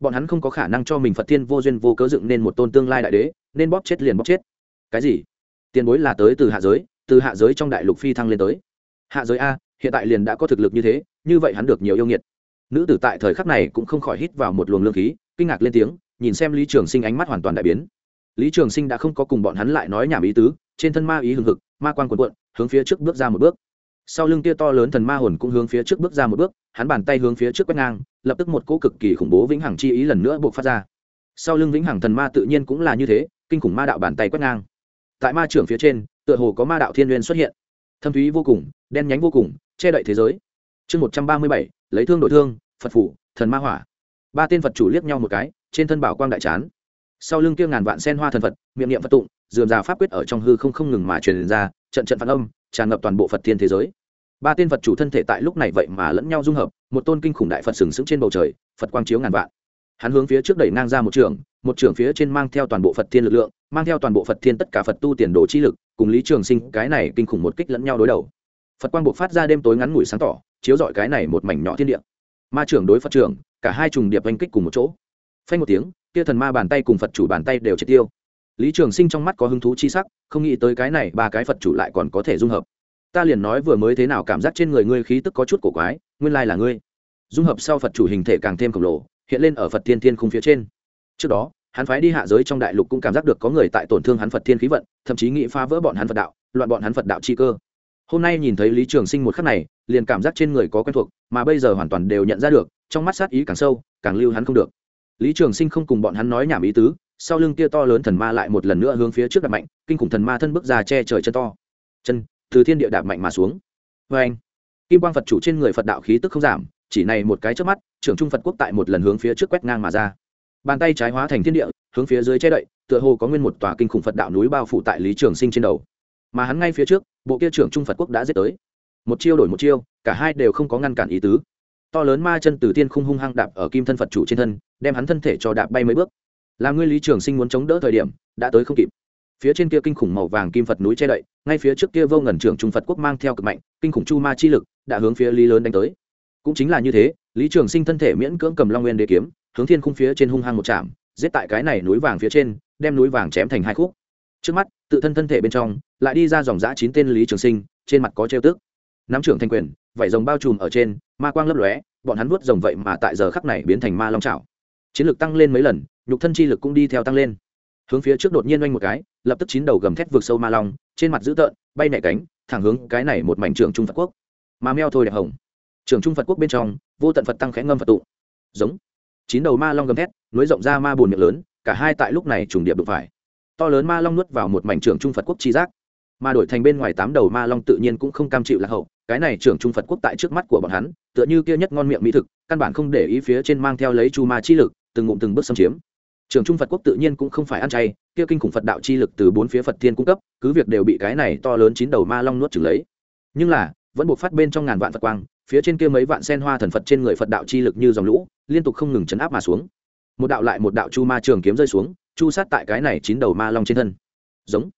bọn hắn không có khả năng cho mình phật thiên vô duyên vô cớ dựng nên một tôn tương lai đại đế, nên bóp chết liền bóp chết. Cái gì? Tiền bối là tới từ hạ giới, từ hạ giới trong đại lục phi thăng lên tới. Hạ giới a, hiện tại liền đã có thực lực như thế, như vậy hắn được nhiều yêu nghiệt. Nữ tử tại thời khắc này cũng không khỏi hít vào một luồng lương khí, kinh ngạc lên tiếng, nhìn xem lý trường sinh ánh mắt hoàn toàn đại biến. Lý trường sinh đã không có cùng bọn hắn lại nói nhảm ý tứ, trên thân ma ý hừng hực, ma quan quần quận hướng phía trước bước ra một bước sau lưng kia to lớn thần ma hồn cũng hướng phía trước bước ra một bước, hắn bàn tay hướng phía trước quét ngang, lập tức một cỗ cực kỳ khủng bố vĩnh hằng chi ý lần nữa buộc phát ra. Sau lưng vĩnh hằng thần ma tự nhiên cũng là như thế, kinh khủng ma đạo bàn tay quét ngang. Tại ma trưởng phía trên, tựa hồ có ma đạo thiên n xuất hiện. Thâm thúy vô cùng, đen nhánh vô cùng, che đậy thế giới. Chương một trăm ba mươi bảy, lấy thương đội thương, phật phủ, thần ma hỏa. Ba tên phật chủ liếc nhau một cái, trên thân bảo quang đại chán. Sau lưng kia ngàn vạn sen hoa thần phật, miệng niệm phật tụng, dườm già pháp quyết ở trong hư không không ngừng mà truyền ra, trận trận phản âm, tràn ngập toàn bộ phật thiên thế giới ba tên phật chủ thân thể tại lúc này vậy mà lẫn nhau dung hợp, một tôn kinh khủng đại phật sừng sững trên bầu trời, phật quang chiếu ngàn vạn. Hắn hướng phía trước đẩy ngang ra một trường một trường phía trên mang theo toàn bộ phật thiên lực lượng, mang theo toàn bộ phật thiên tất cả phật tu tiền đồ chi lực, cùng lý trường sinh, cái này kinh khủng một kích lẫn nhau đối đầu. Phật quang buộc phát ra đêm tối ngắn ngủi sáng tỏ, chiếu dọi cái này một mảnh nhỏ thiên địa. Ma trưởng đối phật trưởng, cả hai trùng điệp oanh kích cùng một chỗ. Phanh một tiếng, kia thần ma bàn tay cùng phật chủ bàn tay đều triệt tiêu. Lý trường sinh trong mắt có hứng thú chi sắc, không nghĩ tới cái này ba cái phật chủ lại còn có thể dung hợp ta liền nói vừa mới thế nào cảm giác trên người ngươi khí tức có chút cổ quái, nguyên lai là ngươi. Dung hợp sau phật chủ hình thể càng thêm khổng lồ, hiện lên ở phật thiên thiên khung phía trên. Trước đó, hắn phái đi hạ giới trong đại lục cũng cảm giác được có người tại tổn thương hắn phật thiên khí vận, thậm chí nghĩ phá vỡ bọn hắn phật đạo, loạn bọn hắn phật đạo chi cơ. Hôm nay nhìn thấy lý trường sinh một khắc này, liền cảm giác trên người có quen thuộc, mà bây giờ hoàn toàn đều nhận ra được, trong mắt sát ý càng sâu, càng lưu hắn không được. Lý trường sinh không cùng bọn hắn nói nhảm ý tứ, sau lưng kia to lớn thần ma lại một lần nữa hướng phía trước đặt mạnh, kinh khủng thần ma thân bước ra che trời chân to. Chân từ thiên địa đạp mạnh mà xuống. Vê anh. Kim quang phật chủ trên người phật đạo khí tức không giảm, chỉ này một cái trước mắt, trưởng trung phật quốc tại một lần hướng phía trước quét ngang mà ra. Bàn tay trái hóa thành thiên địa, hướng phía dưới che đậy, tựa hồ có nguyên một tòa kinh khủng phật đạo núi bao phủ tại lý trường sinh trên đầu. Mà hắn ngay phía trước, bộ kia trưởng trung phật quốc đã giết tới. Một chiêu đổi một chiêu, cả hai đều không có ngăn cản ý tứ. To lớn ma chân từ tiên khung hung hăng đạp ở kim thân phật chủ trên thân, đem hắn thân thể cho đạp bay mấy bước. Là ngươi lý trường sinh muốn chống đỡ thời điểm, đã tới không kịp. Phía trên kia kinh khủng màu vàng kim phật núi che đậy ngay phía trước kia vô ngần trưởng trung phật quốc mang theo cực mạnh, kinh khủng chu ma chi lực, đã hướng phía lý lớn đánh tới. Cũng chính là như thế, lý trường sinh thân thể miễn cưỡng cầm long nguyên đế kiếm, hướng thiên khung phía trên hung hăng một chạm, giết tại cái này núi vàng phía trên, đem núi vàng chém thành hai khúc. Trước mắt, tự thân thân thể bên trong, lại đi ra dòng giã chín tên lý trường sinh, trên mặt có trêu tức. Nắm trưởng thanh quyền, vảy rồng bao trùm ở trên, ma quang lấp lóe, bọn hắn vuốt rồng vậy mà tại giờ khắc này biến thành ma long trào chiến lực tăng lên mấy lần, nhục thân chi lực cũng đi theo tăng lên hướng phía trước đột nhiên oanh một cái, lập tức chín đầu gầm thét vượt sâu ma long, trên mặt dữ tợn, bay nhẹ cánh, thẳng hướng cái này một mảnh trường trung phật quốc. Ma meo thôi đẹp hồng. Trường trung phật quốc bên trong, vô tận phật tăng khẽ ngâm phật tụ giống. Chín đầu ma long gầm thét, nối rộng ra ma bùn miệng lớn, cả hai tại lúc này trùng điệp đụng phải. To lớn ma long nuốt vào một mảnh trường trung phật quốc chi giác. Mà đổi thành bên ngoài tám đầu ma long tự nhiên cũng không cam chịu lạc hậu, cái này trưởng trung phật quốc tại trước mắt của bọn hắn, tựa như kia nhất ngon miệng mỹ thực, căn bản không để ý phía trên mang theo lấy chu ma chi lực, từng ngụm từng bước xâm chiếm trưởng trung phật quốc tự nhiên cũng không phải ăn chay, kia kinh khủng phật đạo chi lực từ bốn phía phật thiên cung cấp, cứ việc đều bị cái này to lớn chín đầu ma long nuốt trừng lấy. Nhưng là, vẫn buộc phát bên trong ngàn vạn phật quang, phía trên kia mấy vạn sen hoa thần phật trên người phật đạo chi lực như dòng lũ, liên tục không ngừng chấn áp mà xuống. Một đạo lại một đạo chu ma trường kiếm rơi xuống, chu sát tại cái này chín đầu ma long trên thân. Giống.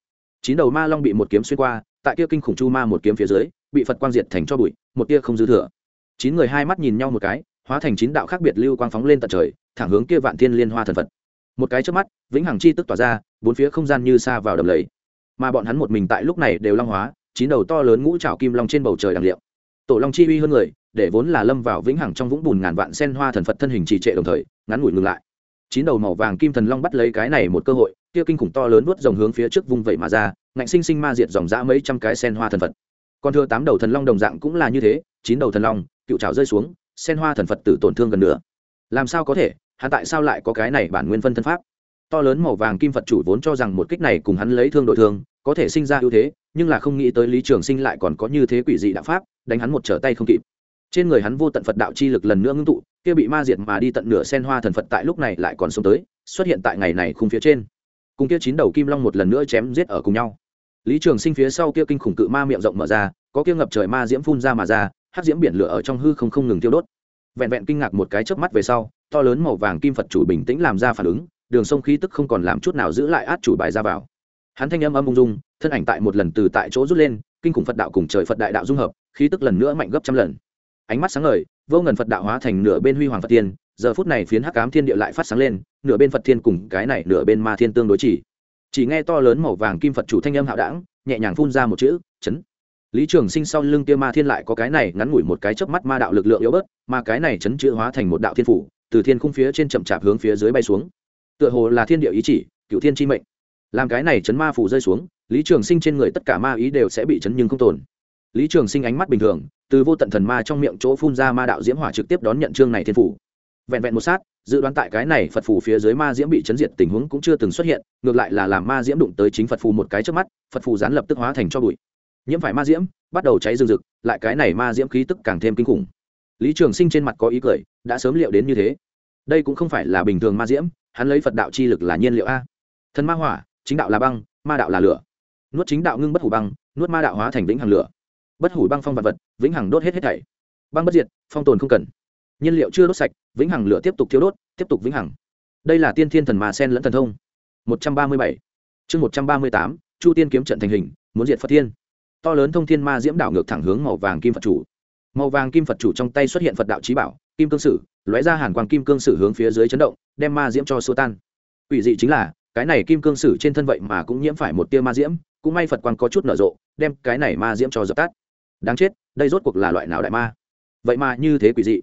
Chín đầu ma long bị một kiếm xuyên qua, tại kia kinh khủng chu ma một kiếm phía dưới, bị phật quang diệt thành cho bụi, một tia không dư thừa. Chín người hai mắt nhìn nhau một cái, hóa thành chín đạo khác biệt lưu quang phóng lên tận trời, thẳng hướng kia vạn thiên liên hoa thần phật một cái trước mắt, vĩnh hằng chi tức tỏa ra, bốn phía không gian như xa vào đầm lầy. Mà bọn hắn một mình tại lúc này đều long hóa, chín đầu to lớn ngũ trào kim long trên bầu trời đằng liệu tổ long chi uy hơn người, để vốn là lâm vào vĩnh hằng trong vũng bùn ngàn vạn sen hoa thần phật thân hình trì trệ đồng thời, ngắn ngủi ngừng lại. Chín đầu màu vàng kim thần long bắt lấy cái này một cơ hội, kia kinh khủng to lớn vuốt dòng hướng phía trước vung vẩy mà ra, ngạnh sinh sinh ma diệt dòng dã mấy trăm cái sen hoa thần phật. Còn thưa tám đầu thần long đồng dạng cũng là như thế, chín đầu thần long, cựu trào rơi xuống, sen hoa thần phật tử tổn thương gần nữa làm sao có thể? Hắn tại sao lại có cái này bản nguyên phân thân pháp? To lớn màu vàng kim phật chủ vốn cho rằng một kích này cùng hắn lấy thương đội thương, có thể sinh ra ưu thế, nhưng là không nghĩ tới lý trường sinh lại còn có như thế quỷ dị đạo pháp, đánh hắn một trở tay không kịp. Trên người hắn vô tận phật đạo chi lực lần nữa ngưng tụ, kia bị ma diệt mà đi tận nửa sen hoa thần phật tại lúc này lại còn sống tới, xuất hiện tại ngày này khung phía trên. Cùng kia chín đầu kim long một lần nữa chém giết ở cùng nhau. Lý trường sinh phía sau kia kinh khủng cự ma miệng rộng mở ra, có kia ngập trời ma diễm phun ra mà ra hát diễm biển lửa ở trong hư không không ngừng tiêu đốt. Vẹn vẹn kinh ngạc một cái chớp mắt về sau to lớn màu vàng kim phật chủ bình tĩnh làm ra phản ứng, đường sông khí tức không còn làm chút nào giữ lại át chủ bài ra vào. Hắn thanh âm âm ung dung, thân ảnh tại một lần từ tại chỗ rút lên, kinh khủng phật đạo cùng trời phật đại đạo dung hợp, khí tức lần nữa mạnh gấp trăm lần. Ánh mắt sáng ngời, vô ngần phật đạo hóa thành nửa bên huy hoàng phật tiên, giờ phút này phiến hắc cám thiên địa lại phát sáng lên, nửa bên phật thiên cùng cái này nửa bên ma thiên tương đối chỉ. Chỉ nghe to lớn màu vàng kim phật chủ thanh âm hạo đảng, nhẹ nhàng phun ra một chữ, chấn. Lý trường sinh sau lưng kia ma thiên lại có cái này ngắn ngủi một cái chớp mắt ma đạo lực lượng yếu bớt, mà cái này chấn chữ hóa thành một đạo thiên phủ từ thiên khung phía trên chậm chạp hướng phía dưới bay xuống. Tựa hồ là thiên địa ý chỉ cựu thiên chi mệnh. Làm cái này chấn ma phủ rơi xuống, lý trường sinh trên người tất cả ma ý đều sẽ bị chấn nhưng không tồn. Lý trường sinh ánh mắt bình thường, từ vô tận thần ma trong miệng chỗ phun ra ma đạo diễm hỏa trực tiếp đón nhận chương này thiên phủ vẹn vẹn một sát, dự đoán tại cái này phật phù phía dưới ma diễm bị chấn diệt tình huống cũng chưa từng xuất hiện, ngược lại là làm ma diễm đụng tới chính phật phù một cái trước mắt, phật phù gián lập tức hóa thành cho bụi. Nhiễm phải ma diễm, bắt đầu cháy rừng rực, lại cái này ma diễm khí tức càng thêm kinh khủng lý trường sinh trên mặt có ý cười, đã sớm liệu đến như thế. Đây cũng không phải là bình thường ma diễm, hắn lấy phật đạo chi lực là nhiên liệu a. Thần ma hỏa, chính đạo là băng, ma đạo là lửa. Nuốt chính đạo ngưng bất hủ băng, nuốt ma đạo hóa thành vĩnh hằng lửa. Bất hủ băng phong vật vật, vĩnh hằng đốt hết hết thảy. Băng bất diệt, phong tồn không cần. Nhiên liệu chưa đốt sạch, vĩnh hằng lửa tiếp tục thiếu đốt, tiếp tục vĩnh hằng. Đây là tiên thiên thần mà sen lẫn thần thông. Một trăm ba mươi bảy. Chương một trăm ba mươi tám, chu tiên kiếm trận thành hình, muốn diệt phật thiên. To lớn thông thiên ma diễm đảo ngược thẳng hướng màu vàng kim phật chủ màu vàng kim phật chủ trong tay xuất hiện phật đạo trí bảo kim cương sử lóe ra hàn quang kim cương sử hướng phía dưới chấn động đem ma diễm cho xua tan ủy dị chính là cái này kim cương sử trên thân vậy mà cũng nhiễm phải một tia ma diễm cũng may phật quang có chút nở rộ đem cái này ma diễm cho dập tắt đáng chết đây rốt cuộc là loại nào đại ma vậy mà như thế quỷ dị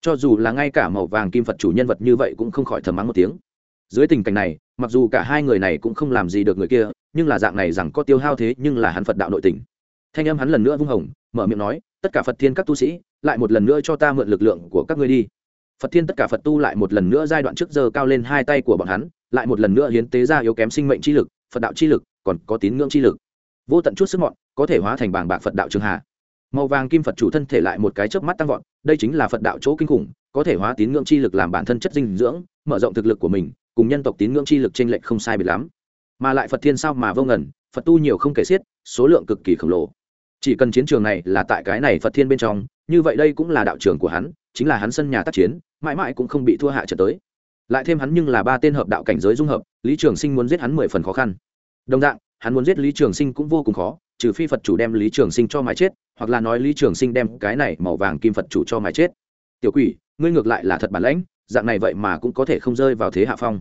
cho dù là ngay cả màu vàng kim phật chủ nhân vật như vậy cũng không khỏi thầm mắng một tiếng dưới tình cảnh này mặc dù cả hai người này cũng không làm gì được người kia nhưng là dạng này rằng có tiêu hao thế nhưng là hắn phật đạo nội tình thanh âm hắn lần nữa vung hồng mở miệng nói tất cả phật thiên các tu sĩ, lại một lần nữa cho ta mượn lực lượng của các ngươi đi. Phật thiên tất cả phật tu lại một lần nữa giai đoạn trước giờ cao lên hai tay của bọn hắn, lại một lần nữa hiến tế ra yếu kém sinh mệnh chi lực, phật đạo chi lực, còn có tín ngưỡng chi lực. Vô tận chút sức mọn, có thể hóa thành bảng bạc phật đạo trường hạ. Màu vàng kim phật chủ thân thể lại một cái chớp mắt tăng vọt, đây chính là phật đạo chỗ kinh khủng, có thể hóa tín ngưỡng chi lực làm bản thân chất dinh dưỡng, mở rộng thực lực của mình, cùng nhân tộc tín ngưỡng chi lực t r ê n lệch không sai biệt lắm. Mà lại phật thiên sao mà vô ngần, phật tu nhiều không kể xiết, số lượng cực kỳ khổng lồ chỉ cần chiến trường này là tại cái này phật thiên bên trong, như vậy đây cũng là đạo trường của hắn, chính là hắn sân nhà tác chiến, mãi mãi cũng không bị thua hạ trở tới. Lại thêm hắn nhưng là ba tên hợp đạo cảnh giới dung hợp, lý trường sinh muốn giết hắn mười phần khó khăn. Đồng dạng, hắn muốn giết lý trường sinh cũng vô cùng khó, trừ phi phật chủ đem lý trường sinh cho mái chết, hoặc là nói lý trường sinh đem cái này màu vàng kim phật chủ cho mái chết. Tiểu quỷ, ngươi ngược lại là thật bản lãnh, dạng này vậy mà cũng có thể không rơi vào thế hạ phong.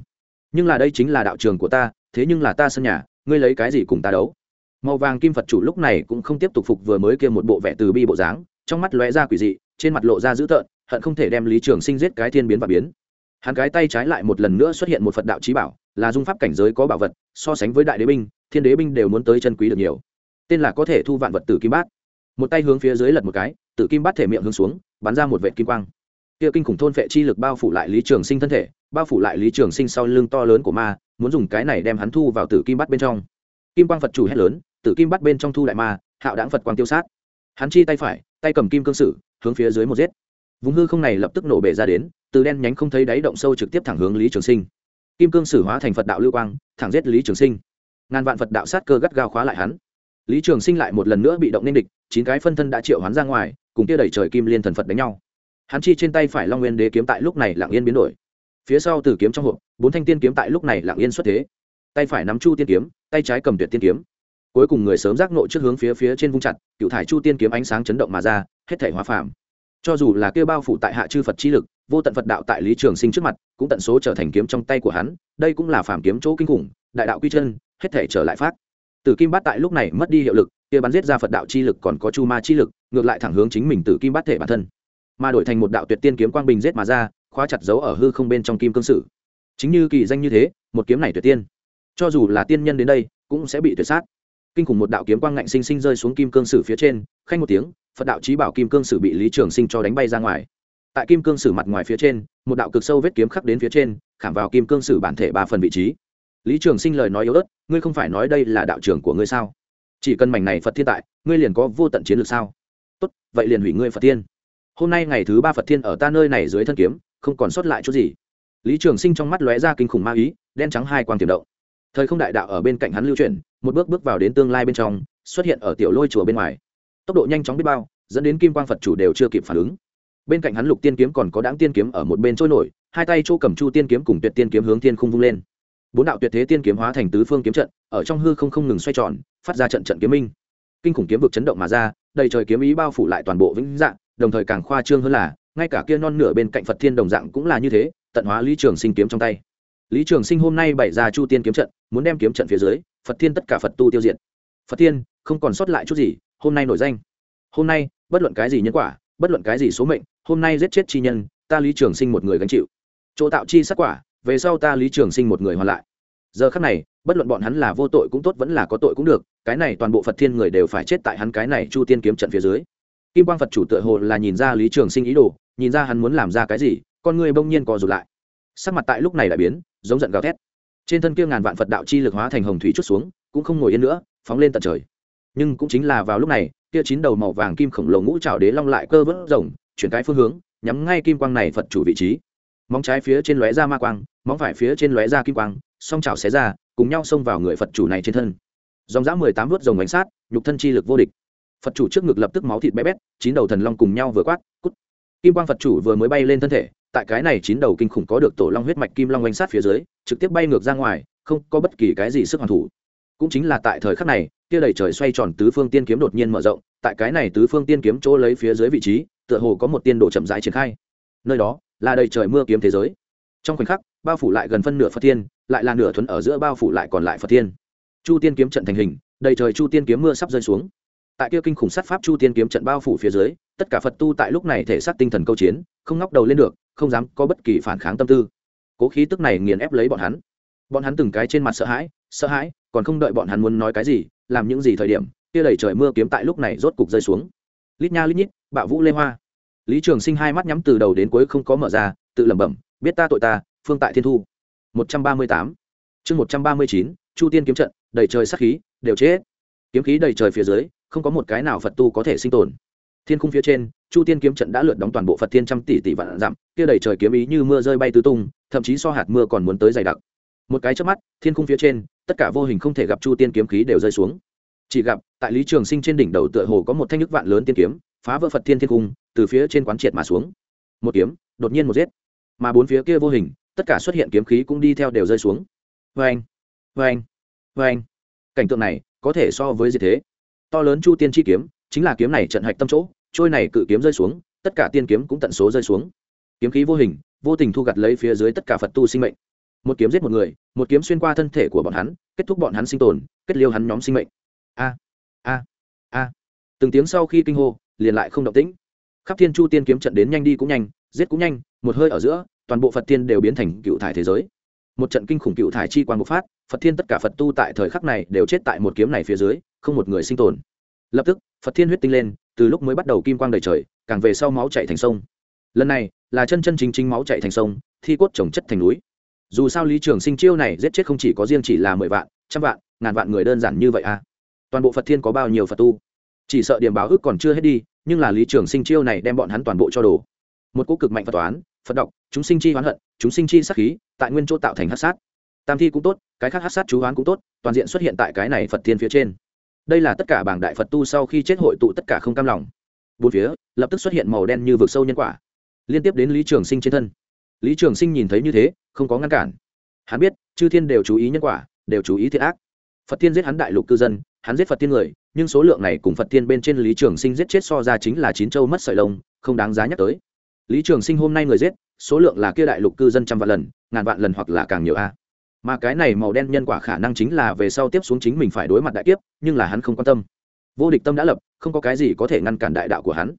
Nhưng là đây chính là đạo trường của ta, thế nhưng là ta sân nhà, ngươi lấy cái gì cùng ta đấu? Màu vàng kim phật chủ lúc này cũng không tiếp tục phục vừa mới kia một bộ vẻ từ bi bộ dáng, trong mắt lóe ra quỷ dị, trên mặt lộ ra dữ tợn, hận không thể đem lý trường sinh giết cái thiên biến và biến. Hắn cái tay trái lại một lần nữa xuất hiện một phật đạo trí bảo, là dung pháp cảnh giới có bảo vật, so sánh với đại đế binh, thiên đế binh đều muốn tới chân quý được nhiều. Tên là có thể thu vạn vật tử kim bát. Một tay hướng phía dưới lật một cái tử kim bát thể miệng hướng xuống, bắn ra một vệ kim quang. Kia kinh khủng thôn vệ chi lực bao phủ lại lý trường sinh thân thể, bao phủ lại lý trường sinh sau lưng to lớn của ma, muốn dùng cái này đem hắn thu vào tử kim bát bên trong. Kim quang phật chủ hét lớn tử kim bát bên trong thu đại ma, hạo đáng phật quang tiêu sát. Hắn chi tay phải, tay cầm kim cương sử, hướng phía dưới một giết. Vùng hư không này lập tức nổ bể ra đến, từ đen nhánh không thấy đáy động sâu trực tiếp thẳng hướng lý trường sinh. Kim cương sử hóa thành phật đạo lưu quang, thẳng giết lý trường sinh. Ngàn vạn phật đạo sát cơ gắt gao khóa lại hắn. Lý trường sinh lại một lần nữa bị động nên địch, chín cái phân thân đã triệu hắn ra ngoài, cùng kia đẩy trời kim liên thần phật đánh nhau. Hắn chi trên tay phải long nguyên đế kiếm tại lúc này lặng yên biến đổi. Phía sau tử kiếm trong hộp, bốn thanh tiên kiếm tại lúc này lặng yên xuất thế. Tay phải nắm chu tiên kiếm, tay trái cầm tuyệt tiên kiếm cuối cùng người sớm giác nội trước hướng phía phía trên vung chặt, cựu thải chu tiên kiếm ánh sáng chấn động mà ra, hết thể hóa phàm. Cho dù là kêu bao phủ tại hạ chư phật chi lực, vô tận phật đạo tại lý trường sinh trước mặt, cũng tận số trở thành kiếm trong tay của hắn, đây cũng là phàm kiếm chỗ kinh khủng, đại đạo quy chân, hết thể trở lại phát. Tử kim bát tại lúc này mất đi hiệu lực, kia bắn giết ra phật đạo chi lực còn có chu ma chi lực, ngược lại thẳng hướng chính mình tử kim bát thể bản thân. Mà đổi thành một đạo tuyệt tiên kiếm quang bình giết mà ra, khóa chặt dấu ở hư không bên trong kim cương sử. Chính như kỳ danh như thế, một kiếm này tuyệt tiên. Cho dù là tiên nhân đến đây, cũng sẽ bị tuyệt sát kinh khủng một đạo kiếm quang ngạnh sinh sinh rơi xuống kim cương sử phía trên, khanh một tiếng, phật đạo trí bảo kim cương sử bị lý trường sinh cho đánh bay ra ngoài. Tại kim cương sử mặt ngoài phía trên, một đạo cực sâu vết kiếm khắc đến phía trên, khảm vào kim cương sử bản thể ba phần vị trí. Lý trường sinh lời nói yếu ớt, ngươi không phải nói đây là đạo trưởng của ngươi sao? Chỉ cần mảnh này phật thiên tại, ngươi liền có vô tận chiến lược sao? Tốt, vậy liền hủy ngươi phật thiên. Hôm nay ngày thứ ba phật thiên ở ta nơi này dưới thân kiếm, không còn sót lại chút gì. Lý trường sinh trong mắt lóe ra kinh khủng ma ý, đen trắng hai quang tiềm động. Thời không đại đạo ở bên cạnh hắn lưu chuyển một bước bước vào đến tương lai bên trong, xuất hiện ở tiểu lôi chùa bên ngoài. Tốc độ nhanh chóng biết bao, dẫn đến kim quang phật chủ đều chưa kịp phản ứng. Bên cạnh hắn lục tiên kiếm còn có đáng tiên kiếm ở một bên trôi nổi, hai tay chỗ cầm chu tiên kiếm cùng tuyệt tiên kiếm hướng thiên không vung lên. Bốn đạo tuyệt thế tiên kiếm hóa thành tứ phương kiếm trận, ở trong hư không không ngừng xoay tròn, phát ra trận trận kiếm minh. Kinh khủng kiếm vực chấn động mà ra, đầy trời kiếm ý bao phủ lại toàn bộ vĩnh dạng, đồng thời càng khoa trương hơn là, ngay cả kia non nửa bên cạnh phật thiên đồng dạng cũng là như thế, tận hóa lý trường sinh kiếm trong tay. Lý trường sinh hôm nay bày ra chu tiên kiếm trận, muốn đem kiếm trận phía dưới phật thiên tất cả phật tu tiêu diệt. Phật thiên, không còn sót lại chút gì, hôm nay nổi danh. Hôm nay, bất luận cái gì nhân quả, bất luận cái gì số mệnh, hôm nay giết chết chi nhân, ta lý trường sinh một người gánh chịu. Chỗ tạo chi sát quả, về sau ta lý trường sinh một người hoàn lại. Giờ khắc này, bất luận bọn hắn là vô tội cũng tốt, vẫn là có tội cũng được, cái này toàn bộ phật thiên người đều phải chết tại hắn cái này chu tiên kiếm trận phía dưới. Kim quang phật chủ tựa hồ là nhìn ra lý trường sinh ý đồ, nhìn ra hắn muốn làm ra cái gì, con người bỗng nhiên co rụt lại. Sắc mặt tại lúc này lại biến, giống giận gào thét trên thân kia ngàn vạn phật đạo chi lực hóa thành hồng thủy chút xuống, cũng không ngồi yên nữa, phóng lên tận trời. Nhưng cũng chính là vào lúc này, kia chín đầu màu vàng kim khổng lồ ngũ trào đế long lại cơ vớt rồng, chuyển cái phương hướng, nhắm ngay kim quang này phật chủ vị trí. Móng trái phía trên lóe ra ma quang, móng phải phía trên lóe ra kim quang, song trào xé ra, cùng nhau xông vào người phật chủ này trên thân. Dòng dã mười tám vớt rồng bánh sát, nhục thân chi lực vô địch. Phật chủ trước ngực lập tức máu thịt bé bét, chín đầu thần long cùng nhau vừa quát, cút. Kim quang phật chủ vừa mới bay lên thân thể tại cái này chín đầu kinh khủng có được tổ long huyết mạch kim long oanh sát phía dưới, trực tiếp bay ngược ra ngoài, không có bất kỳ cái gì sức hoàn thủ. Cũng chính là tại thời khắc này, kia đầy trời xoay tròn tứ phương tiên kiếm đột nhiên mở rộng, tại cái này tứ phương tiên kiếm chỗ lấy phía dưới vị trí, tựa hồ có một tiên độ chậm rãi triển khai. Nơi đó là đầy trời mưa kiếm thế giới. Trong khoảnh khắc, bao phủ lại gần phân nửa phật tiên lại là nửa thuấn ở giữa bao phủ lại còn lại phật tiên chu tiên kiếm trận thành hình, đầy trời chu tiên kiếm mưa sắp rơi xuống. Tại kia kinh khủng sát pháp chu tiên kiếm trận bao phủ phía dưới tất cả phật tu tại lúc này thể xác tinh thần câu chiến, không ngóc đầu lên được, không dám có bất kỳ phản kháng tâm tư. Cố khí tức này nghiền ép lấy bọn hắn. Bọn hắn từng cái trên mặt sợ hãi sợ hãi, còn không đợi bọn hắn muốn nói cái gì, làm những gì thời điểm, kia đẩy trời mưa kiếm tại lúc này rốt cục rơi xuống. Lít nha lít nhít, bạo vũ lê hoa. Lý trường sinh hai mắt nhắm từ đầu đến cuối không có mở ra, tự lẩm bẩm, biết ta tội ta, phương tại thiên thu. Một trăm ba mươi tám. Chương một trăm ba mươi chín, chu tiên kiếm trận, đầy trời sắc khí, đều chết. Kiếm khí đầy trời phía dưới, không có một cái nào phật tu có thể sinh tồn thiên khung phía trên, chu tiên kiếm trận đã lượt đóng toàn bộ phật thiên trăm tỷ tỷ vạn dặm, kia đầy trời kiếm ý như mưa rơi bay tứ tung, thậm chí so hạt mưa còn muốn tới dày đặc. Một cái trước mắt, thiên khung phía trên, tất cả vô hình không thể gặp chu tiên kiếm khí đều rơi xuống. Chỉ gặp, tại lý trường sinh trên đỉnh đầu tựa hồ có một thanh nhức vạn lớn tiên kiếm, phá vỡ phật thiên thiên cung từ phía trên quán triệt mà xuống. Một kiếm, đột nhiên một giết. Mà bốn phía kia vô hình, tất cả xuất hiện kiếm khí cũng đi theo đều rơi xuống. Vê anh vê anh vê anh cảnh tượng này có thể so với gì thế? To lớn chu tiên chi kiếm chính là kiếm này trận hạch tâm chỗ, trôi này cự kiếm rơi xuống, tất cả tiên kiếm cũng tận số rơi xuống. Kiếm khí vô hình, vô tình thu gặt lấy phía dưới tất cả phật tu sinh mệnh. Một kiếm giết một người, một kiếm xuyên qua thân thể của bọn hắn, kết thúc bọn hắn sinh tồn, kết liêu hắn nhóm sinh mệnh. A a a. Từng tiếng sau khi kinh hô, liền lại không động tĩnh. Khắp thiên chu tiên kiếm trận đến nhanh đi cũng nhanh, giết cũng nhanh, một hơi ở giữa, toàn bộ phật tiên đều biến thành cựu thải thế giới. Một trận kinh khủng cựu thải chi quan bộc phát, phật thiên tất cả phật tu tại thời khắc này đều chết tại một kiếm này phía dưới, không một người sinh tồn lập tức, phật thiên huyết tinh lên, từ lúc mới bắt đầu kim quang đầy trời, càng về sau máu chạy thành sông. Lần này, là chân chân chính chính máu chạy thành sông, thi cốt trồng chất thành núi. Dù sao lý trường sinh chiêu này giết chết không chỉ có riêng chỉ là mười vạn, trăm vạn, ngàn vạn người đơn giản như vậy à? Toàn bộ phật thiên có bao nhiêu phật tu? Chỉ sợ điểm báo ước còn chưa hết đi, nhưng là lý trường sinh chiêu này đem bọn hắn toàn bộ cho đồ. Một cỗ cực mạnh phật toán, phật độc, chúng sinh chi hoán hận, chúng sinh chi sát khí, tại nguyên chỗ tạo thành hát sát. Tam thi cũng tốt, cái khác hát sát chú hoán cũng tốt, toàn diện xuất hiện tại cái này phật thiên phía trên đây là tất cả bảng đại phật tu sau khi chết hội tụ tất cả không cam lòng. Bốn phía, lập tức xuất hiện màu đen như vực sâu nhân quả. Liên tiếp đến lý trường sinh trên thân. Lý trường sinh nhìn thấy như thế, không có ngăn cản. Hắn biết, chư thiên đều chú ý nhân quả, đều chú ý thiệt ác. Phật thiên giết hắn đại lục cư dân, hắn giết phật thiên người, nhưng số lượng này cùng phật thiên bên trên lý trường sinh giết chết so ra chính là chín châu mất sợi lông, không đáng giá nhắc tới. Lý trường sinh hôm nay người giết, số lượng là kia đại lục cư dân trăm vạn lần, ngàn vạn lần hoặc là càng nhiều a mà cái này màu đen nhân quả khả năng chính là về sau tiếp xuống chính mình phải đối mặt đại kiếp, nhưng là hắn không quan tâm. Vô địch tâm đã lập, không có cái gì có thể ngăn cản đại đạo của hắn.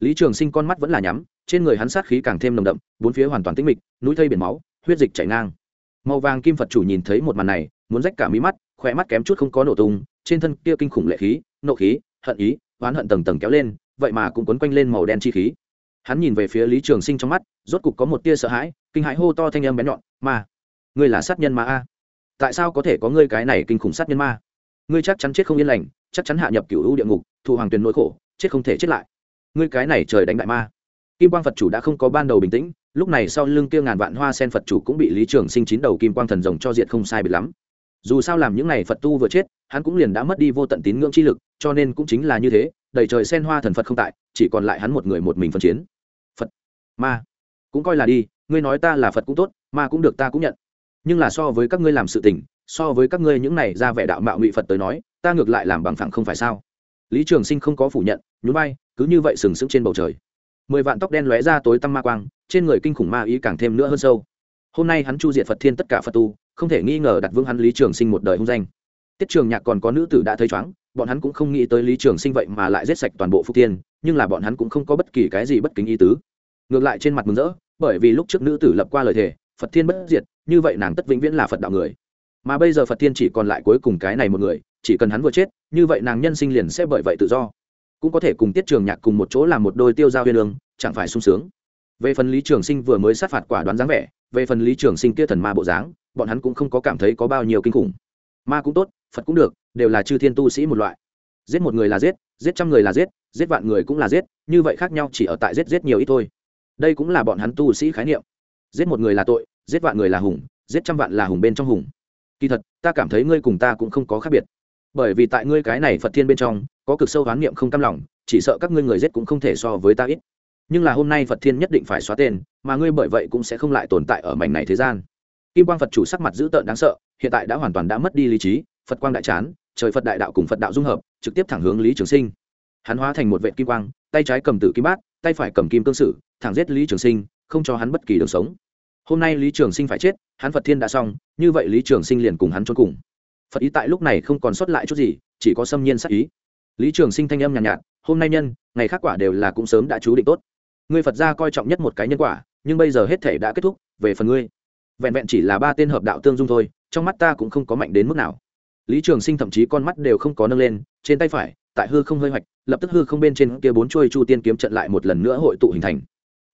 Lý trường sinh con mắt vẫn là nhắm, trên người hắn sát khí càng thêm nồng đậm, bốn phía hoàn toàn tĩnh mịch, núi thây biển máu, huyết dịch chảy ngang. Màu vàng kim phật chủ nhìn thấy một màn này, muốn rách cả mí mắt khỏe mắt kém chút không có nổ tung, trên thân kia kinh khủng lệ khí, nộ khí, hận ý, oán hận tầng tầng kéo lên, vậy mà cũng quấn quanh lên màu đen chi khí. Hắn nhìn về phía lý trường sinh trong mắt, rốt cục có một tia sợ hãi, kinh hãi hô to thanh âm bén nhọn mà ngươi là sát nhân ma a. Tại sao có thể có ngươi cái này kinh khủng sát nhân ma? Ngươi chắc chắn chết không yên lành, chắc chắn hạ nhập cựu hữu địa ngục, thụ hoàng tuyền nỗi khổ, chết không thể chết lại. Ngươi cái này trời đánh đại ma. Kim quang phật chủ đã không có ban đầu bình tĩnh, lúc này sau lưng kia ngàn vạn hoa sen phật chủ cũng bị lý trường sinh chín đầu kim quang thần rồng cho diệt không sai biệt lắm. Dù sao làm những n à y phật tu vừa chết, hắn cũng liền đã mất đi vô tận tín ngưỡng chi lực, cho nên cũng chính là như thế, đầy trời sen hoa thần phật không tại, chỉ còn lại hắn một người một mình phân chiến. Phật, ma, cũng coi là đi, ngươi nói ta là phật cũng tốt, ma cũng được ta cũng nhận nhưng là so với các ngươi làm sự tình, so với các ngươi những này ra vẻ đạo mạo ngụy phật tới nói, ta ngược lại làm bằng phẳng không phải sao? Lý trường sinh không có phủ nhận, nhún bay cứ như vậy sừng sững trên bầu trời. Mười vạn tóc đen lóe ra tối tăm ma quang, trên người kinh khủng ma ý càng thêm nữa hơn sâu. Hôm nay hắn chu diệt phật thiên tất cả phật tu, không thể nghi ngờ đặt vương hắn lý trường sinh một đời hung danh. Tiết trường nhạc còn có nữ tử đã thấy chóng, bọn hắn cũng không nghĩ tới lý trường sinh vậy mà lại giết sạch toàn bộ phúc tiên nhưng là bọn hắn cũng không có bất kỳ cái gì bất kính ý tứ. Ngược lại trên mặt mừng rỡ, bởi vì lúc trước nữ tử lập qua lời thề phật thiên bất diệt, như vậy nàng tất vĩnh viễn là phật đạo người. Mà bây giờ phật thiên chỉ còn lại cuối cùng cái này một người, chỉ cần hắn vừa chết, như vậy nàng nhân sinh liền sẽ bởi vậy tự do. Cũng có thể cùng tiết trường nhạc cùng một chỗ làm một đôi tiêu giao huyên lương chẳng phải sung sướng. Về phần lý trường sinh vừa mới sát phạt quả đoán dáng vẻ, về phần lý trường sinh kia thần ma bộ dáng, bọn hắn cũng không có cảm thấy có bao nhiêu kinh khủng. Ma cũng tốt, phật cũng được, đều là chư thiên tu sĩ một loại. Giết một người là giết giết trăm người là giết giết vạn người cũng là giết, như vậy khác nhau chỉ ở tại giết giết nhiều ít thôi. Đây cũng là bọn hắn tu sĩ khái niệm giết một người là tội, giết vạn người là hùng, giết trăm vạn là hùng bên trong hùng. Kỳ thật, ta cảm thấy ngươi cùng ta cũng không có khác biệt. Bởi vì tại ngươi cái này phật thiên bên trong, có cực sâu hoán niệm không cam lòng, chỉ sợ các ngươi người giết cũng không thể so với ta ít. Nhưng là hôm nay phật thiên nhất định phải xóa tên, mà ngươi bởi vậy cũng sẽ không lại tồn tại ở mảnh này thế gian. Kim quang phật chủ sắc mặt dữ tợn đáng sợ, hiện tại đã hoàn toàn đã mất đi lý trí, phật quang đại chán, trời phật đại đạo cùng phật đạo dung hợp, trực tiếp thẳng hướng lý trường sinh. Hắn hóa thành một vệ kim quang, tay trái cầm tử kim bát, tay phải cầm kim cương sử, thẳng giết lý trường sinh không cho hắn bất kỳ đường sống. Hôm nay lý trường sinh phải chết hắn phật thiên đã xong như vậy lý trường sinh liền cùng hắn trốn cùng. Phật ý tại lúc này không còn sót lại chút gì chỉ có xâm nhiên sắc ý. Lý trường sinh thanh âm nhàn nhạt, nhạt hôm nay nhân ngày khác quả đều là cũng sớm đã chú định tốt. Ngươi phật gia coi trọng nhất một cái nhân quả nhưng bây giờ hết thể đã kết thúc về phần ngươi. Vẹn vẹn chỉ là ba tên hợp đạo tương dung thôi trong mắt ta cũng không có mạnh đến mức nào. Lý trường sinh thậm chí con mắt đều không có nâng lên trên tay phải tại hư không hơi hoạch lập tức hư không bên trên kia bốn chuôi chu tiên kiếm trận lại một lần nữa hội tụ hình thành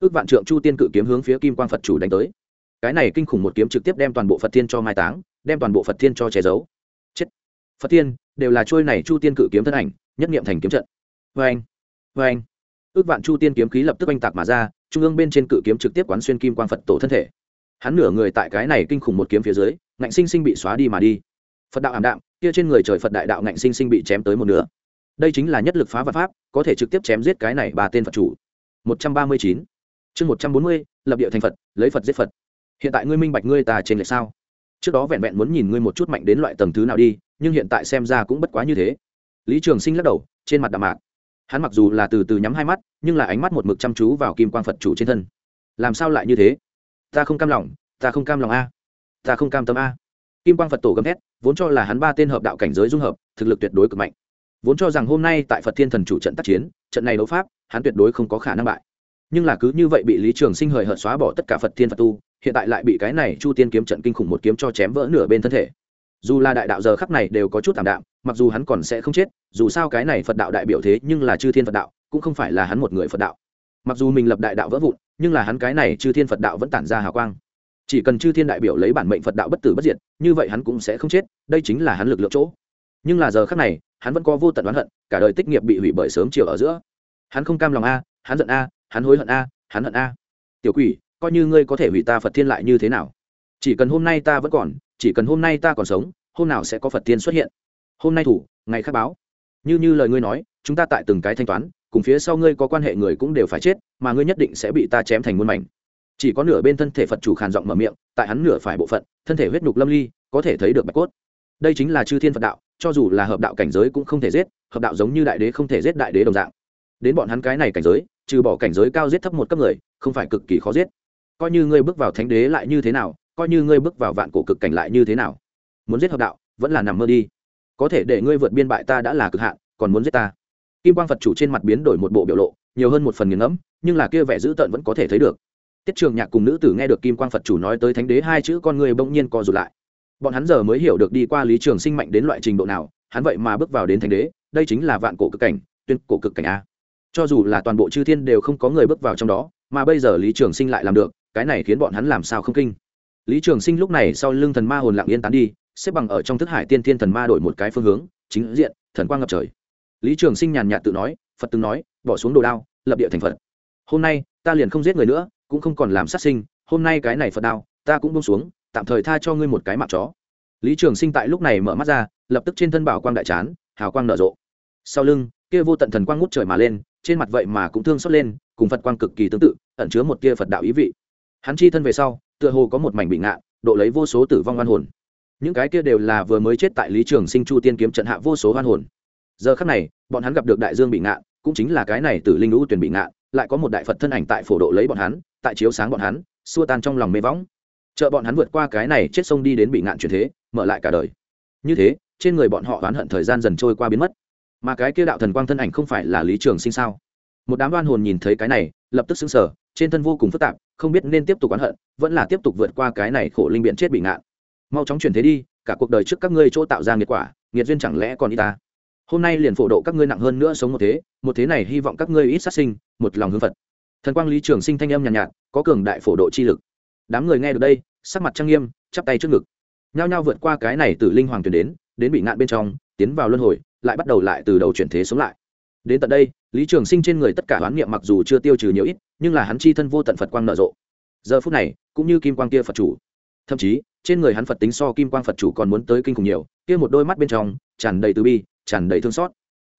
ước vạn trượng chu tiên cự kiếm hướng phía kim quang phật chủ đánh tới cái này kinh khủng một kiếm trực tiếp đem toàn bộ phật thiên cho mai táng đem toàn bộ phật thiên cho che giấu chết phật thiên đều là trôi này chu tiên cự kiếm thân ảnh nhất nghiệm thành kiếm trận vê anh vê anh ước vạn chu tiên kiếm khí lập tức oanh tạc mà ra trung ương bên trên cự kiếm trực tiếp quán xuyên kim quang phật tổ thân thể hắn nửa người tại cái này kinh khủng một kiếm phía dưới ngạnh sinh sinh bị xóa đi mà đi phật đạo ảm đạm kia trên người trời phật đại đạo ngạnh sinh sinh bị chém tới một nửa đây chính là nhất lực phá vật pháp có thể trực tiếp chém giết cái này ba tên phật chủ một trăm ba mươi chín chương một trăm bốn mươi, lập địa thành phật, lấy phật giết phật. Hiện tại ngươi minh bạch ngươi tà trên lệch sao? Trước đó vẹn vẹn muốn nhìn ngươi một chút mạnh đến loại tầng thứ nào đi, nhưng hiện tại xem ra cũng bất quá như thế. Lý trường sinh lắc đầu, trên mặt đạm mạc. Hắn mặc dù là từ từ nhắm hai mắt, nhưng là ánh mắt một mực chăm chú vào kim quang phật chủ trên thân. Làm sao lại như thế? Ta không cam lòng, ta không cam lòng a. Ta không cam tâm a. Kim quang phật tổ gầm thét, vốn cho là hắn ba tên hợp đạo cảnh giới dung hợp, thực lực tuyệt đối cực mạnh. Vốn cho rằng hôm nay tại phật thiên thần chủ trận tác chiến, trận này đấu pháp, hắn tuyệt đối không có khả năng bại nhưng là cứ như vậy bị lý trường sinh hời hợt xóa bỏ tất cả phật thiên phật tu, hiện tại lại bị cái này chu tiên kiếm trận kinh khủng một kiếm cho chém vỡ nửa bên thân thể. Dù là đại đạo giờ khắc này đều có chút thảm đạm, mặc dù hắn còn sẽ không chết, dù sao cái này phật đạo đại biểu thế nhưng là chư thiên phật đạo, cũng không phải là hắn một người phật đạo. Mặc dù mình lập đại đạo vỡ vụn, nhưng là hắn cái này chư thiên phật đạo vẫn tản ra hào quang. Chỉ cần chư thiên đại biểu lấy bản mệnh phật đạo bất tử bất diệt, như vậy hắn cũng sẽ không chết, đây chính là hắn lực lượng chỗ. Nhưng là giờ khắc này, hắn vẫn có vô tận oán hận, cả đời tích nghiệp bị hủy bởi sớm chiều ở giữa. Hắn không cam lòng a, hắn giận a hắn hối hận a, hắn hận a. Tiểu quỷ, coi như ngươi có thể hủy ta phật thiên lại như thế nào? Chỉ cần hôm nay ta vẫn còn, chỉ cần hôm nay ta còn sống, hôm nào sẽ có phật thiên xuất hiện? Hôm nay thủ, ngày khác báo. Như như lời ngươi nói, chúng ta tại từng cái thanh toán, cùng phía sau ngươi có quan hệ người cũng đều phải chết, mà ngươi nhất định sẽ bị ta chém thành muôn mảnh. Chỉ có nửa bên thân thể phật chủ khàn giọng mở miệng, tại hắn nửa phải bộ phận, thân thể huyết nhục lâm ly, có thể thấy được bạch cốt. Đây chính là chư thiên phật đạo, cho dù là hợp đạo cảnh giới cũng không thể giết, hợp đạo giống như đại đế không thể giết đại đế đồng dạng. Đến bọn hắn cái này cảnh giới trừ bỏ cảnh giới cao giết thấp một cấp người, không phải cực kỳ khó giết. Coi như ngươi bước vào thánh đế lại như thế nào, coi như ngươi bước vào vạn cổ cực cảnh lại như thế nào. Muốn giết hợp đạo, vẫn là nằm mơ đi. Có thể để ngươi vượt biên bại ta đã là cực hạn, còn muốn giết ta. Kim quang phật chủ trên mặt biến đổi một bộ biểu lộ, nhiều hơn một phần nghiền ngẫm, nhưng là kia vẻ dữ tợn vẫn có thể thấy được. Tiết trường nhạc cùng nữ tử nghe được kim quang phật chủ nói tới thánh đế hai chữ con người bỗng nhiên co rụt lại. Bọn hắn giờ mới hiểu được đi qua lý trường sinh mạnh đến loại trình độ nào, hắn vậy mà bước vào đến thánh đế, đây chính là vạn cổ cực cảnh, tuyên cổ cực cảnh a cho dù là toàn bộ chư thiên đều không có người bước vào trong đó, mà bây giờ lý trường sinh lại làm được, cái này khiến bọn hắn làm sao không kinh. Lý trường sinh lúc này sau lưng thần ma hồn lặng yên tán đi, xếp bằng ở trong thức hải tiên thiên thần ma đổi một cái phương hướng, chính diện, thần quang ngập trời. Lý trường sinh nhàn nhạt tự nói, phật từng nói, bỏ xuống đồ đao, lập địa thành phật. Hôm nay, ta liền không giết người nữa, cũng không còn làm sát sinh, hôm nay cái này phật đao, ta cũng bông xuống, tạm thời tha cho ngươi một cái mạng chó. Lý trường sinh tại lúc này mở mắt ra, lập tức trên thân bảo quang đại chán, hào quang nở rộ. Sau lưng, kia vô tận thần quang ngút trời mà lên trên mặt vậy mà cũng thương xót lên, cùng phật quang cực kỳ tương tự, ẩn chứa một kia phật đạo ý vị. Hắn chi thân về sau, tựa hồ có một mảnh bị ngạn độ lấy vô số tử vong oan hồn. Những cái kia đều là vừa mới chết tại lý trường sinh chu tiên kiếm trận hạ vô số oan hồn. Giờ khắc này, bọn hắn gặp được đại dương bị ngạn cũng chính là cái này tử linh lũ tuyển bị ngạn lại có một đại phật thân ảnh tại phổ độ lấy bọn hắn, tại chiếu sáng bọn hắn, xua tan trong lòng mê võng. Trợ bọn hắn vượt qua cái này chết sông đi đến bị ngạn chuyển thế, mở lại cả đời. Như thế, trên người bọn họ oán hận thời gian dần trôi qua biến mất mà cái kia đạo thần quang thân ảnh không phải là lý trường sinh sao? Một đám đoan hồn nhìn thấy cái này lập tức xứng sở trên thân vô cùng phức tạp không biết nên tiếp tục oán hận vẫn là tiếp tục vượt qua cái này khổ linh biện chết bị ngạn. Mau chóng chuyển thế đi cả cuộc đời trước các ngươi chỗ tạo ra nghiệt quả nghiệt duyên chẳng lẽ còn y ta? Hôm nay liền phổ độ các ngươi nặng hơn nữa sống một thế một thế này hy vọng các ngươi ít sát sinh một lòng hướng phật. Thần quang lý trường sinh thanh âm nhàn nhạt, nhạt có cường đại phổ độ chi lực. Đám người nghe được đây sắc mặt trang nghiêm chắp tay trước ngực. Nhao nhao vượt qua cái này từ linh hoàng tuyển đến đến bị ngạn bên trong tiến vào luân hồi lại bắt đầu lại từ đầu chuyển thế sống lại. Đến tận đây, lý trường sinh trên người tất cả hoán niệm mặc dù chưa tiêu trừ nhiều ít, nhưng là hắn chi thân vô tận phật quang nở rộ. Giờ phút này, cũng như kim quang kia phật chủ. Thậm chí, trên người hắn phật tính so kim quang phật chủ còn muốn tới kinh khủng nhiều, kia một đôi mắt bên trong, tràn đầy từ bi, tràn đầy thương xót.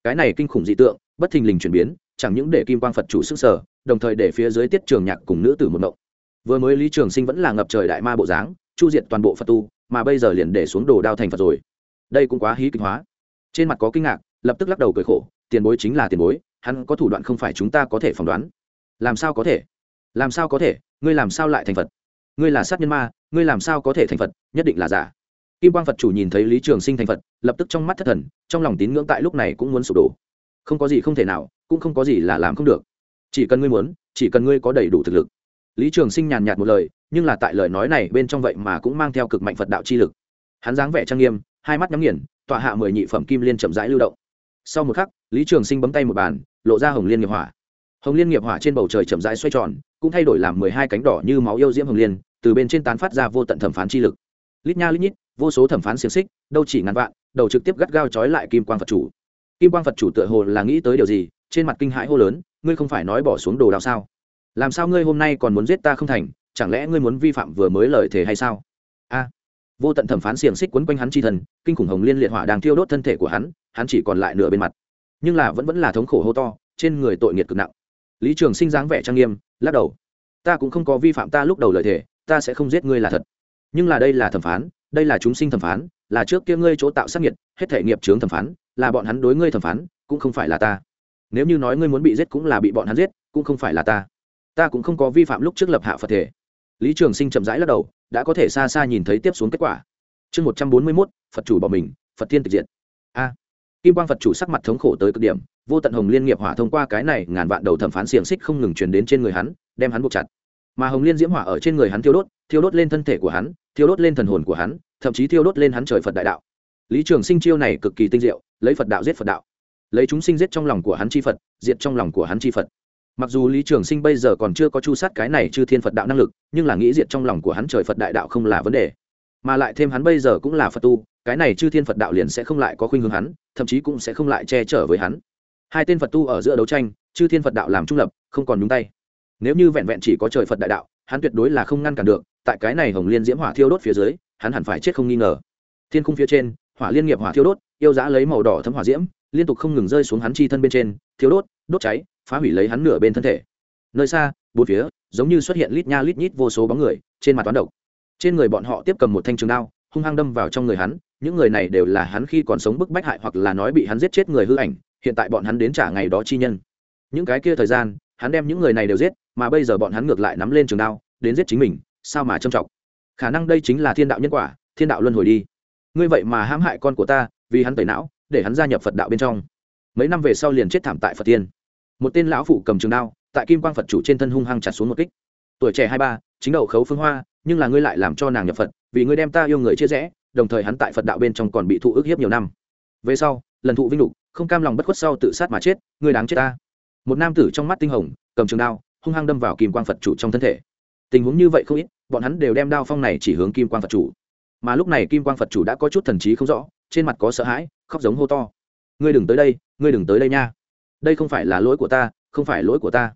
Cái này kinh khủng dị tượng, bất thình lình chuyển biến, chẳng những để kim quang phật chủ sức sở đồng thời để phía dưới tiết trường nhạc cùng nữ tử một động. Vừa mới lý trường sinh vẫn là ngập trời đại ma bộ dáng, chu diệt toàn bộ phật tu, mà bây giờ liền để xuống đồ đao thành phật rồi. Đây cũng quá hí kịch hóa trên mặt có kinh ngạc, lập tức lắc đầu cười khổ, tiền bối chính là tiền bối, hắn có thủ đoạn không phải chúng ta có thể phỏng đoán. Làm sao có thể? Làm sao có thể? Ngươi làm sao lại thành phật? Ngươi là sát nhân ma, ngươi làm sao có thể thành phật? Nhất định là giả. Kim quang phật chủ nhìn thấy lý trường sinh thành phật, lập tức trong mắt thất thần, trong lòng tín ngưỡng tại lúc này cũng muốn sụp đổ. Không có gì không thể nào, cũng không có gì là làm không được. Chỉ cần ngươi muốn, chỉ cần ngươi có đầy đủ thực lực. Lý trường sinh nhàn nhạt một lời, nhưng là tại lời nói này bên trong vậy mà cũng mang theo cực mạnh phật đạo chi lực. Hắn dáng vẻ trang nghiêm, hai mắt nhắm nghiền tọa hạ mười nhị phẩm kim liên chậm rãi lưu động. Sau một khắc, lý trường sinh bấm tay một bàn, lộ ra hồng liên nghiệp hỏa. Hồng liên nghiệp hỏa trên bầu trời chậm rãi xoay tròn, cũng thay đổi làm mười hai cánh đỏ như máu yêu diễm hồng liên, từ bên trên tán phát ra vô tận thẩm phán chi lực. Lít nha lít nhít, vô số thẩm phán xiềng xích, đâu chỉ ngàn vạn, đầu trực tiếp gắt gao trói lại kim quang phật chủ. Kim quang phật chủ tựa hồ là nghĩ tới điều gì, trên mặt kinh hãi hô lớn, ngươi không phải nói bỏ xuống đồ đào sao? Làm sao ngươi hôm nay còn muốn giết ta không thành? Chẳng lẽ ngươi muốn vi phạm vừa mới lời thề hay sao? A vô tận thẩm phán xiềng xích quấn quanh hắn chi thần, kinh khủng hồng liên liệt hỏa đang thiêu đốt thân thể của hắn hắn chỉ còn lại nửa bên mặt. Nhưng là vẫn vẫn là thống khổ hô to, trên người tội nghiệt cực nặng. Lý trường sinh dáng vẻ trang nghiêm, lắc đầu. Ta cũng không có vi phạm ta lúc đầu lời thề, ta sẽ không giết ngươi là thật. Nhưng là đây là thẩm phán, đây là chúng sinh thẩm phán, là trước kia ngươi chỗ tạo sát nghiệt, hết thể nghiệp chướng thẩm phán, là bọn hắn đối ngươi thẩm phán, cũng không phải là ta. Nếu như nói ngươi muốn bị giết cũng là bị bọn hắn giết, cũng không phải là ta. Ta cũng không có vi phạm lúc trước lập hạ phật thể lý trường sinh chậm rãi lắc đầu, đã có thể xa xa nhìn thấy tiếp xuống kết quả. Chương một trăm bốn mươi mốt, phật chủ bỏ mình, phật thiên tịch diện. a. Kim quang phật chủ sắc mặt thống khổ tới cực điểm, vô tận hồng liên nghiệp hỏa thông qua cái này ngàn vạn đầu thẩm phán xiềng xích không ngừng truyền đến trên người hắn, đem hắn buộc chặt. Mà hồng liên diễm hỏa ở trên người hắn thiêu đốt thiêu đốt lên thân thể của hắn, thiêu đốt lên thần hồn của hắn, thậm chí thiêu đốt lên hắn trời phật đại đạo. Lý trường sinh chiêu này cực kỳ tinh diệu, lấy phật đạo giết phật đạo. Lấy chúng sinh giết trong lòng của hắn chi phật, diệt trong lòng của hắn chi phật mặc dù lý trường sinh bây giờ còn chưa có chu sát cái này chư thiên phật đạo năng lực, nhưng là nghĩ diệt trong lòng của hắn trời phật đại đạo không là vấn đề. Mà lại thêm hắn bây giờ cũng là phật tu, cái này chư thiên phật đạo liền sẽ không lại có khuynh hướng hắn, thậm chí cũng sẽ không lại che chở với hắn. Hai tên phật tu ở giữa đấu tranh, chư thiên phật đạo làm trung lập, không còn nhúng tay. Nếu như vẹn vẹn chỉ có trời phật đại đạo, hắn tuyệt đối là không ngăn cản được, tại cái này hồng liên diễm hỏa thiêu đốt phía dưới, hắn hẳn phải chết không nghi ngờ. Thiên khung phía trên, hỏa liên nghiệp hỏa thiêu đốt, yêu giá lấy màu đỏ thấm hỏa diễm, liên tục không ngừng rơi xuống hắn chi thân bên trên, thiêu đốt đốt cháy phá hủy lấy hắn nửa bên thân thể. Nơi xa, bốn phía, giống như xuất hiện lít nha lít nhít vô số bóng người, trên mặt toán độc. Trên người bọn họ tiếp cầm một thanh trường đao, hung hăng đâm vào trong người hắn, những người này đều là hắn khi còn sống bức bách hại hoặc là nói bị hắn giết chết người hư ảnh, hiện tại bọn hắn đến trả ngày đó chi nhân. Những cái kia thời gian, hắn đem những người này đều giết, mà bây giờ bọn hắn ngược lại nắm lên trường đao, đến giết chính mình, sao mà trầm trọng? Khả năng đây chính là thiên đạo nhân quả, thiên đạo luân hồi đi. Ngươi vậy mà hãm hại con của ta, vì hắn tẩy não, để hắn gia nhập phật đạo bên trong. Mấy năm về sau liền chết thảm tại phật tiên một tên lão phụ cầm trường đao, tại kim quang phật chủ trên thân hung hăng chặt xuống một kích. Tuổi trẻ hai ba, chính đầu khấu phương hoa, nhưng là ngươi lại làm cho nàng nhập phật, vì ngươi đem ta yêu người chia rẽ, đồng thời hắn tại phật đạo bên trong còn bị thụ ức hiếp nhiều năm. Về sau, lần thụ vinh lục, không cam lòng bất khuất sau tự sát mà chết, ngươi đáng chết ta. Một nam tử trong mắt tinh hồng, cầm trường đao, hung hăng đâm vào kim quang phật chủ trong thân thể. Tình huống như vậy không ít, bọn hắn đều đem đao phong này chỉ hướng kim quang phật chủ. Mà lúc này kim quang phật chủ đã có chút thần trí không rõ, trên mặt có sợ hãi, khóc giống hô to. Ngươi đừng tới đây, ngươi đừng tới đây nha đây không phải là lỗi của ta, không phải lỗi của ta.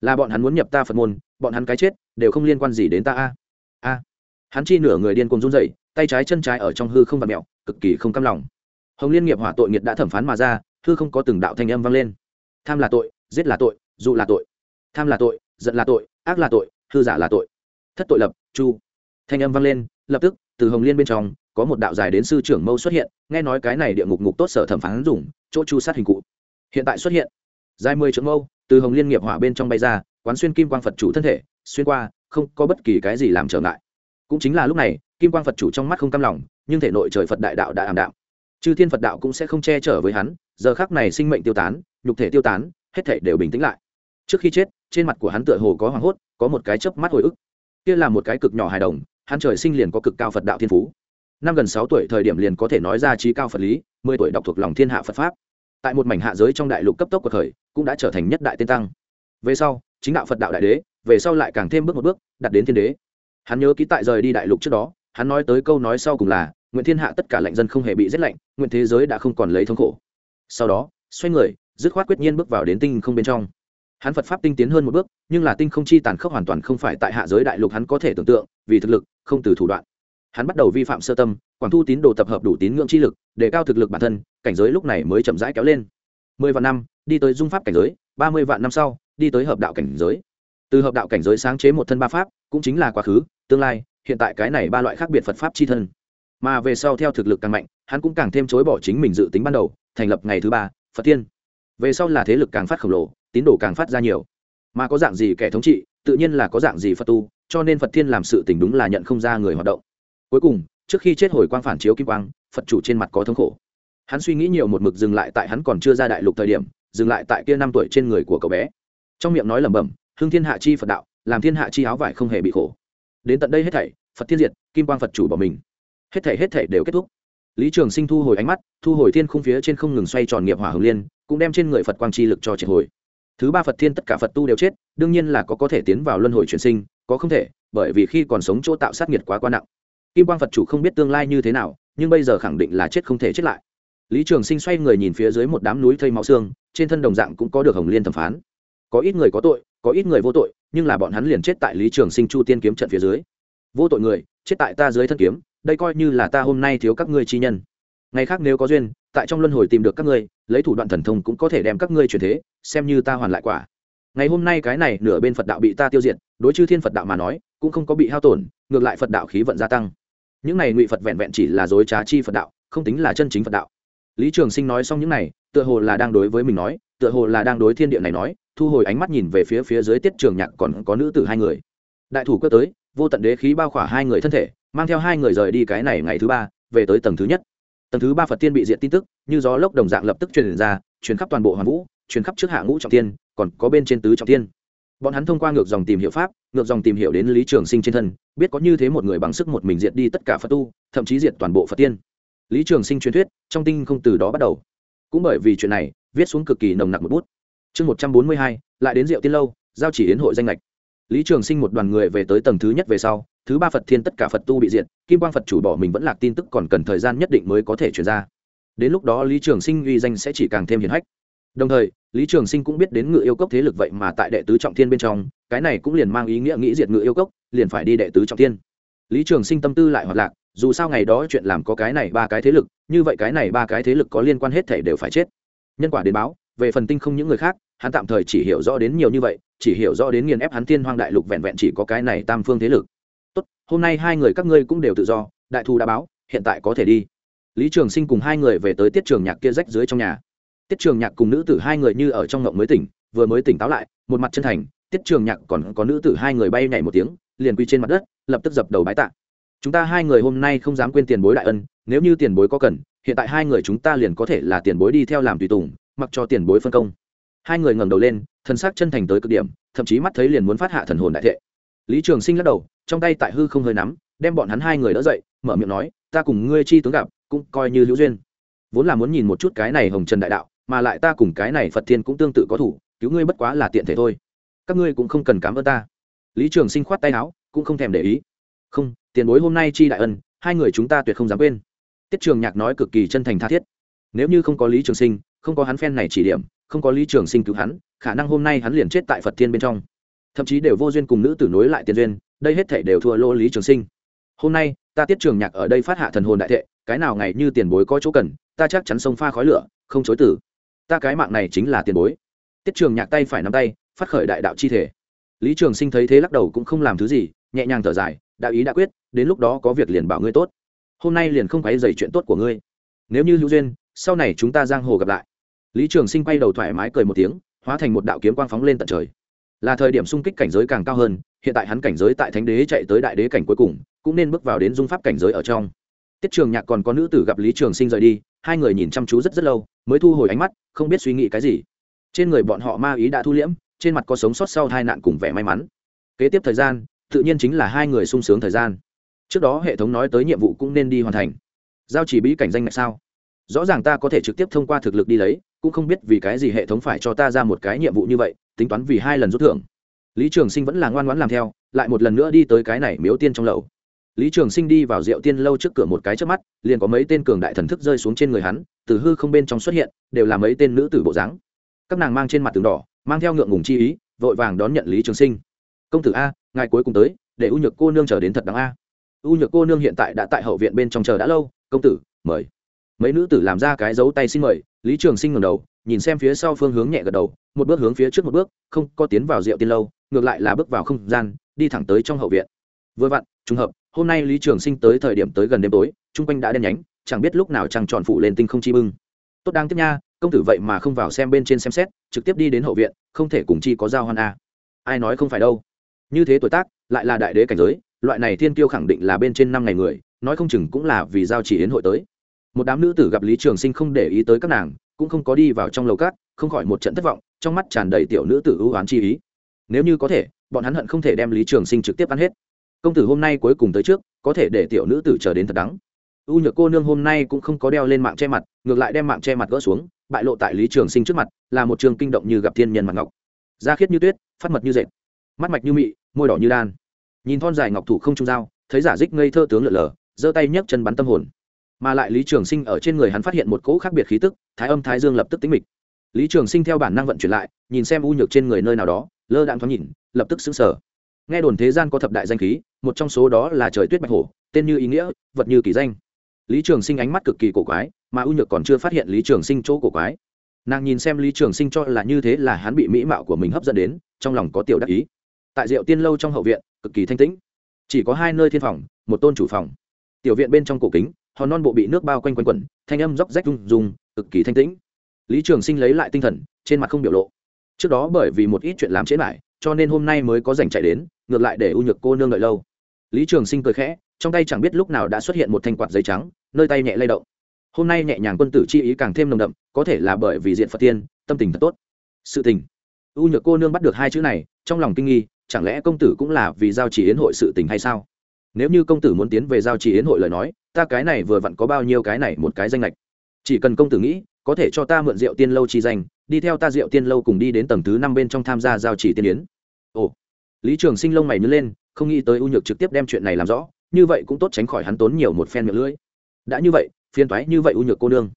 Là bọn hắn muốn nhập ta phật môn, bọn hắn cái chết, đều không liên quan gì đến ta a. A. Hắn chi nửa người điên cùng run dậy tay trái chân trái ở trong hư không vặn mẹo cực kỳ không căm lòng. Hồng liên nghiệp hỏa tội nghiệt đã thẩm phán mà ra, hư không có từng đạo thanh âm vang lên. Tham là tội, giết là tội, dụ là tội. Tham là tội, giận là tội, ác là tội, hư giả là tội. Thất tội lập, chu. Thanh âm vang lên, lập tức, từ hồng liên bên trong, có một đạo dài đến sư trưởng mâu xuất hiện, nghe nói cái này địa ngục ngục tốt sở thẩm phán dùng, chỗ chu sát hình cụ hiện tại xuất hiện. Dài mười trượng mâu, từ hồng liên nghiệp hỏa bên trong bay ra, quán xuyên kim quang phật chủ thân thể, xuyên qua, không có bất kỳ cái gì làm trở ngại. Cũng chính là lúc này, kim quang phật chủ trong mắt không cam lòng, nhưng thể nội trời phật đại đạo đã ảm đạm. Chư thiên phật đạo cũng sẽ không che chở với hắn, giờ khác này sinh mệnh tiêu tán, nhục thể tiêu tán, hết thể đều bình tĩnh lại. Trước khi chết, trên mặt của hắn tựa hồ có hoảng hốt, có một cái chớp mắt hồi ức. Kia là một cái cực nhỏ hài đồng, hắn trời sinh liền có cực cao phật đạo thiên phú. Năm gần sáu tuổi thời điểm liền có thể nói ra trí cao phật lý, mười tuổi đọc thuộc lòng thiên hạ phật pháp tại một mảnh hạ giới trong đại lục cấp tốc của thời, cũng đã trở thành nhất đại tiên tăng. Về sau, chính đạo phật đạo đại đế, về sau lại càng thêm bước một bước đặt đến thiên đế. Hắn nhớ ký tại rời đi đại lục trước đó, hắn nói tới câu nói sau cùng là, nguyện thiên hạ tất cả lạnh dân không hề bị rét lạnh, nguyện thế giới đã không còn lấy thống khổ. Sau đó, xoay người, dứt khoát quyết nhiên bước vào đến tinh không bên trong. Hắn phật pháp tinh tiến hơn một bước, nhưng là tinh không chi tàn khốc hoàn toàn không phải tại hạ giới đại lục hắn có thể tưởng tượng, vì thực lực, không từ thủ đoạn hắn bắt đầu vi phạm sơ tâm, quảng thu tín đồ tập hợp đủ tín ngưỡng chi lực để cao thực lực bản thân, cảnh giới lúc này mới chậm rãi kéo lên. Mười vạn năm, đi tới dung pháp cảnh giới, ba mươi vạn năm sau, đi tới hợp đạo cảnh giới. Từ hợp đạo cảnh giới sáng chế một thân ba pháp, cũng chính là quá khứ, tương lai, hiện tại cái này ba loại khác biệt phật pháp chi thân. Mà về sau theo thực lực càng mạnh, hắn cũng càng thêm chối bỏ chính mình dự tính ban đầu, thành lập ngày thứ ba, phật thiên về sau là thế lực càng phát khổng lồ, tín đồ càng phát ra nhiều. Mà có dạng gì kẻ thống trị, tự nhiên là có dạng gì phật tu, cho nên phật thiên làm sự tình đúng là nhận không ra người hoạt động cuối cùng, trước khi chết hồi quang phản chiếu kim quang, phật chủ trên mặt có thống khổ. Hắn suy nghĩ nhiều một mực dừng lại tại hắn còn chưa ra đại lục thời điểm, dừng lại tại kia năm tuổi trên người của cậu bé. Trong miệng nói lẩm bẩm, hưng thiên hạ chi phật đạo, làm thiên hạ chi áo vải không hề bị khổ. Đến tận đây hết thảy, phật thiên diệt, kim quang phật chủ bỏ mình. Hết thảy hết thảy đều kết thúc. Lý trường sinh thu hồi ánh mắt, thu hồi thiên khung phía trên không ngừng xoay tròn nghiệp hỏa hồng liên, cũng đem trên người phật quang chi lực cho triệt hồi. Thứ ba phật thiên tất cả phật tu đều chết, đương nhiên là có có thể tiến vào luân hồi chuyển sinh, có không thể, bởi vì khi còn sống chỗ tạo sát nghiệt quá quá nặng kim quang phật chủ không biết tương lai như thế nào, nhưng bây giờ khẳng định là chết không thể chết lại. Lý trường sinh xoay người nhìn phía dưới một đám núi thây máu xương, trên thân đồng dạng cũng có được hồng liên thẩm phán. Có ít người có tội, có ít người vô tội, nhưng là bọn hắn liền chết tại lý trường sinh chu tiên kiếm trận phía dưới. Vô tội người, chết tại ta dưới thân kiếm, đây coi như là ta hôm nay thiếu các ngươi chi nhân. Ngày khác nếu có duyên, tại trong luân hồi tìm được các ngươi, lấy thủ đoạn thần thông cũng có thể đem các ngươi chuyển thế, xem như ta hoàn lại quả. Ngày hôm nay cái này nửa bên phật đạo bị ta tiêu diệt, đối chư thiên phật đạo mà nói, cũng không có bị hao tổn, ngược lại phật đạo khí vận gia tăng những này ngụy phật vẹn vẹn chỉ là dối trá chi phật đạo, không tính là chân chính phật đạo. Lý trường sinh nói xong những này, tựa hồ là đang đối với mình nói, tựa hồ là đang đối thiên địa này nói, thu hồi ánh mắt nhìn về phía phía dưới tiết trường nhạc còn có nữ tử hai người. Đại thủ cơ tới, vô tận đế khí bao khỏa hai người thân thể, mang theo hai người rời đi cái này ngày thứ ba, về tới tầng thứ nhất. Tầng thứ ba phật tiên bị diện tin tức, như gió lốc đồng dạng lập tức truyền ra, truyền khắp toàn bộ hoàng vũ, truyền khắp trước hạ ngũ trọng tiên, còn có bên trên tứ trọng tiên. Bọn hắn thông qua ngược dòng tìm hiệu pháp ngược dòng tìm hiểu đến lý trường sinh trên thân, biết có như thế một người bằng sức một mình diệt đi tất cả phật tu, thậm chí diệt toàn bộ phật tiên. Lý trường sinh truyền thuyết, trong tinh không từ đó bắt đầu. Cũng bởi vì chuyện này, viết xuống cực kỳ nồng nặc một bút. Chương một trăm bốn mươi hai, lại đến rượu tiên lâu, giao chỉ đến hội danh lệch lý trường sinh một đoàn người về tới tầng thứ nhất về sau, thứ ba phật thiên tất cả phật tu bị diệt, kim quang phật chủ bỏ mình vẫn lạc tin tức còn cần thời gian nhất định mới có thể chuyển ra. Đến lúc đó lý trường sinh uy danh sẽ chỉ càng thêm hiển hách đồng thời, lý trường sinh cũng biết đến ngự yêu cốc thế lực vậy mà tại đệ tứ trọng thiên bên trong, cái này cũng liền mang ý nghĩa nghĩ diệt ngự yêu cốc, liền phải đi đệ tứ trọng thiên. Lý trường sinh tâm tư lại hoạt lạc, dù sao ngày đó chuyện làm có cái này ba cái thế lực, như vậy cái này ba cái thế lực có liên quan hết thể đều phải chết. Nhân quả đến báo, về phần tinh không những người khác, hắn tạm thời chỉ hiểu rõ đến nhiều như vậy, chỉ hiểu rõ đến nghiền ép hắn thiên hoang đại lục vẹn vẹn chỉ có cái này tam phương thế lực. Tốt, hôm nay hai người các ngươi cũng đều tự do, đại thù đã báo, hiện tại có thể đi. Lý trường sinh cùng hai người về tới tiết trường nhạc kia rách dưới trong nhà tiết trường nhạc cùng nữ tử hai người như ở trong ngộng mới tỉnh, vừa mới tỉnh táo lại, một mặt chân thành, tiết trường nhạc còn có nữ tử hai người bay nhảy một tiếng, liền quy trên mặt đất, lập tức dập đầu bái tạ. Chúng ta hai người hôm nay không dám quên tiền bối đại ân, nếu như tiền bối có cần, hiện tại hai người chúng ta liền có thể là tiền bối đi theo làm tùy tùng, mặc cho tiền bối phân công. Hai người ngẩng đầu lên thân xác chân thành tới cực điểm, thậm chí mắt thấy liền muốn phát hạ thần hồn đại thệ. Lý trường sinh lắc đầu, trong tay tại hư không hơi nắm, đem bọn hắn hai người đỡ dậy, mở miệng nói, ta cùng ngươi chi tướng gặp, cũng coi như hữu duyên. Vốn là muốn nhìn một chút cái này hồng trần đại đạo mà lại ta cùng cái này phật thiên cũng tương tự có thủ, cứu ngươi bất quá là tiện thể thôi. Các ngươi cũng không cần cảm ơn ta. Lý trường sinh khoát tay áo, cũng không thèm để ý. Không, tiền bối hôm nay chi đại ân, hai người chúng ta tuyệt không dám quên. Tiết trường nhạc nói cực kỳ chân thành tha thiết. Nếu như không có lý trường sinh, không có hắn phen này chỉ điểm, không có lý trường sinh cứu hắn, khả năng hôm nay hắn liền chết tại phật thiên bên trong. Thậm chí đều vô duyên cùng nữ tử nối lại tiền duyên, đây hết thể đều thua lô lý trường sinh. Hôm nay, ta tiết trường nhạc ở đây phát hạ thần hồn đại thệ, cái nào ngày như tiền bối có chỗ cần, ta chắc chắn sông pha khói lửa, không chối tử ta cái mạng này chính là tiền bối. Tiết trường nhạc tay phải nắm tay, phát khởi đại đạo chi thể. Lý trường sinh thấy thế lắc đầu cũng không làm thứ gì, nhẹ nhàng thở dài đạo ý đã quyết, đến lúc đó có việc liền bảo ngươi tốt. Hôm nay liền không phải dày chuyện tốt của ngươi. Nếu như hữu duyên, sau này chúng ta giang hồ gặp lại. Lý trường sinh quay đầu thoải mái cười một tiếng, hóa thành một đạo kiếm quang phóng lên tận trời. Là thời điểm xung kích cảnh giới càng cao hơn, hiện tại hắn cảnh giới tại thánh đế chạy tới đại đế cảnh cuối cùng, cũng nên bước vào đến dung pháp cảnh giới ở trong. Tiết trường nhạc còn có nữ tử gặp lý trường sinh rời đi, hai người nhìn chăm chú rất rất lâu mới thu hồi ánh mắt, không biết suy nghĩ cái gì. Trên người bọn họ ma ý đã thu liễm, trên mặt có sống sót sau hai nạn cùng vẻ may mắn. Kế tiếp thời gian, tự nhiên chính là hai người sung sướng thời gian. Trước đó hệ thống nói tới nhiệm vụ cũng nên đi hoàn thành. Giao chỉ bí cảnh danh ngạch sao? Rõ ràng ta có thể trực tiếp thông qua thực lực đi lấy, cũng không biết vì cái gì hệ thống phải cho ta ra một cái nhiệm vụ như vậy, tính toán vì hai lần rút thưởng. Lý trường sinh vẫn là ngoan ngoãn làm theo, lại một lần nữa đi tới cái này miếu tiên trong lầu lý trường sinh đi vào rượu tiên lâu trước cửa một cái trước mắt, liền có mấy tên cường đại thần thức rơi xuống trên người hắn, từ hư không bên trong xuất hiện, đều là mấy tên nữ tử bộ dáng. Các nàng mang trên mặt tường đỏ, mang theo ngượng ngùng chi ý, vội vàng đón nhận lý trường sinh. Công tử a, ngài cuối cùng tới, để u nhược cô nương chờ đến thật đáng a. U nhược cô nương hiện tại đã tại hậu viện bên trong chờ đã lâu, công tử, mời. Mấy nữ tử làm ra cái dấu tay xin mời, lý trường sinh ngầm đầu, nhìn xem phía sau phương hướng nhẹ gật đầu, một bước hướng phía trước một bước, không có tiến vào rượu tiên lâu, ngược lại là bước vào không gian, đi thẳng tới trong hậu viện. Vừa vặn, trùng hợp hôm nay lý trường sinh tới thời điểm tới gần đêm tối, chung quanh đã đen nhánh, chẳng biết lúc nào chẳng tròn phụ lên tinh không chi bưng. Tốt đáng tiếc nha, công tử vậy mà không vào xem bên trên xem xét, trực tiếp đi đến hậu viện, không thể cùng chi có giao hoan a. Ai nói không phải đâu. Như thế tuổi tác, lại là đại đế cảnh giới, loại này thiên tiêu khẳng định là bên trên năm ngày người, nói không chừng cũng là vì giao chỉ yến hội tới. Một đám nữ tử gặp lý trường sinh không để ý tới các nàng, cũng không có đi vào trong lầu cát, không khỏi một trận thất vọng, trong mắt tràn đầy tiểu nữ tử ưu oán chi ý. Nếu như có thể, bọn hắn hận không thể đem lý trường sinh trực tiếp ăn hết công tử hôm nay cuối cùng tới trước, có thể để tiểu nữ tử chờ đến thật đắng. U nhược cô nương hôm nay cũng không có đeo lên mạng che mặt, ngược lại đem mạng che mặt gỡ xuống, bại lộ tại lý trường sinh trước mặt, là một trường kinh động như gặp thiên nhân mặt ngọc. Da khiết như tuyết, phát mật như dệt, mắt mạch như mị, môi đỏ như đan. Nhìn thon dài ngọc thủ không trung dao thấy giả dích ngây thơ tướng lượn lờ, giơ tay nhấc chân bắn tâm hồn. Mà lại lý trường sinh ở trên người hắn phát hiện một cỗ khác biệt khí tức, thái âm thái dương lập tức tính mịch. Lý trường sinh theo bản năng vận chuyển lại, nhìn xem u nhược trên người nơi nào đó, lơ đạn thoáng nhìn, lập tức xứng sở nghe đồn thế gian có thập đại danh khí, một trong số đó là trời tuyết bạch hổ, tên như ý nghĩa, vật như kỳ danh. Lý trường sinh ánh mắt cực kỳ cổ quái, mà u nhược còn chưa phát hiện lý trường sinh chỗ cổ quái. Nàng nhìn xem lý trường sinh cho là như thế là hắn bị mỹ mạo của mình hấp dẫn đến, trong lòng có tiểu đắc ý. Tại rượu tiên lâu trong hậu viện, cực kỳ thanh tĩnh. Chỉ có hai nơi thiên phòng, một tôn chủ phòng. Tiểu viện bên trong cổ kính, hòn non bộ bị nước bao quanh quanh quẩn, thanh âm róc rách rung rung, cực kỳ thanh tĩnh. Lý trường sinh lấy lại tinh thần, trên mặt không biểu lộ. Trước đó bởi vì một ít chuyện làm chết lại cho nên hôm nay mới có dành chạy đến, ngược lại để u nhược cô nương đợi lâu. Lý trường sinh cười khẽ, trong tay chẳng biết lúc nào đã xuất hiện một thanh quạt giấy trắng, nơi tay nhẹ lay động. Hôm nay nhẹ nhàng quân tử chi ý càng thêm nồng đậm, có thể là bởi vì diện phật tiên, tâm tình thật tốt. Sự tình. U nhược cô nương bắt được hai chữ này, trong lòng kinh nghi, chẳng lẽ công tử cũng là vì giao chỉ yến hội sự tình hay sao? Nếu như công tử muốn tiến về giao chỉ yến hội lời nói, ta cái này vừa vặn có bao nhiêu cái này một cái danh lệch chỉ cần công tử nghĩ, có thể cho ta mượn rượu tiên lâu chi danh đi theo ta rượu tiên lâu cùng đi đến tầng thứ năm bên trong tham gia giao chỉ tiên yến. Ồ, lý trường sinh lông mày nhớ lên, không nghĩ tới u nhược trực tiếp đem chuyện này làm rõ, như vậy cũng tốt tránh khỏi hắn tốn nhiều một phen miệng lưỡi. Đã như vậy phiên toái như vậy u nhược cô nương.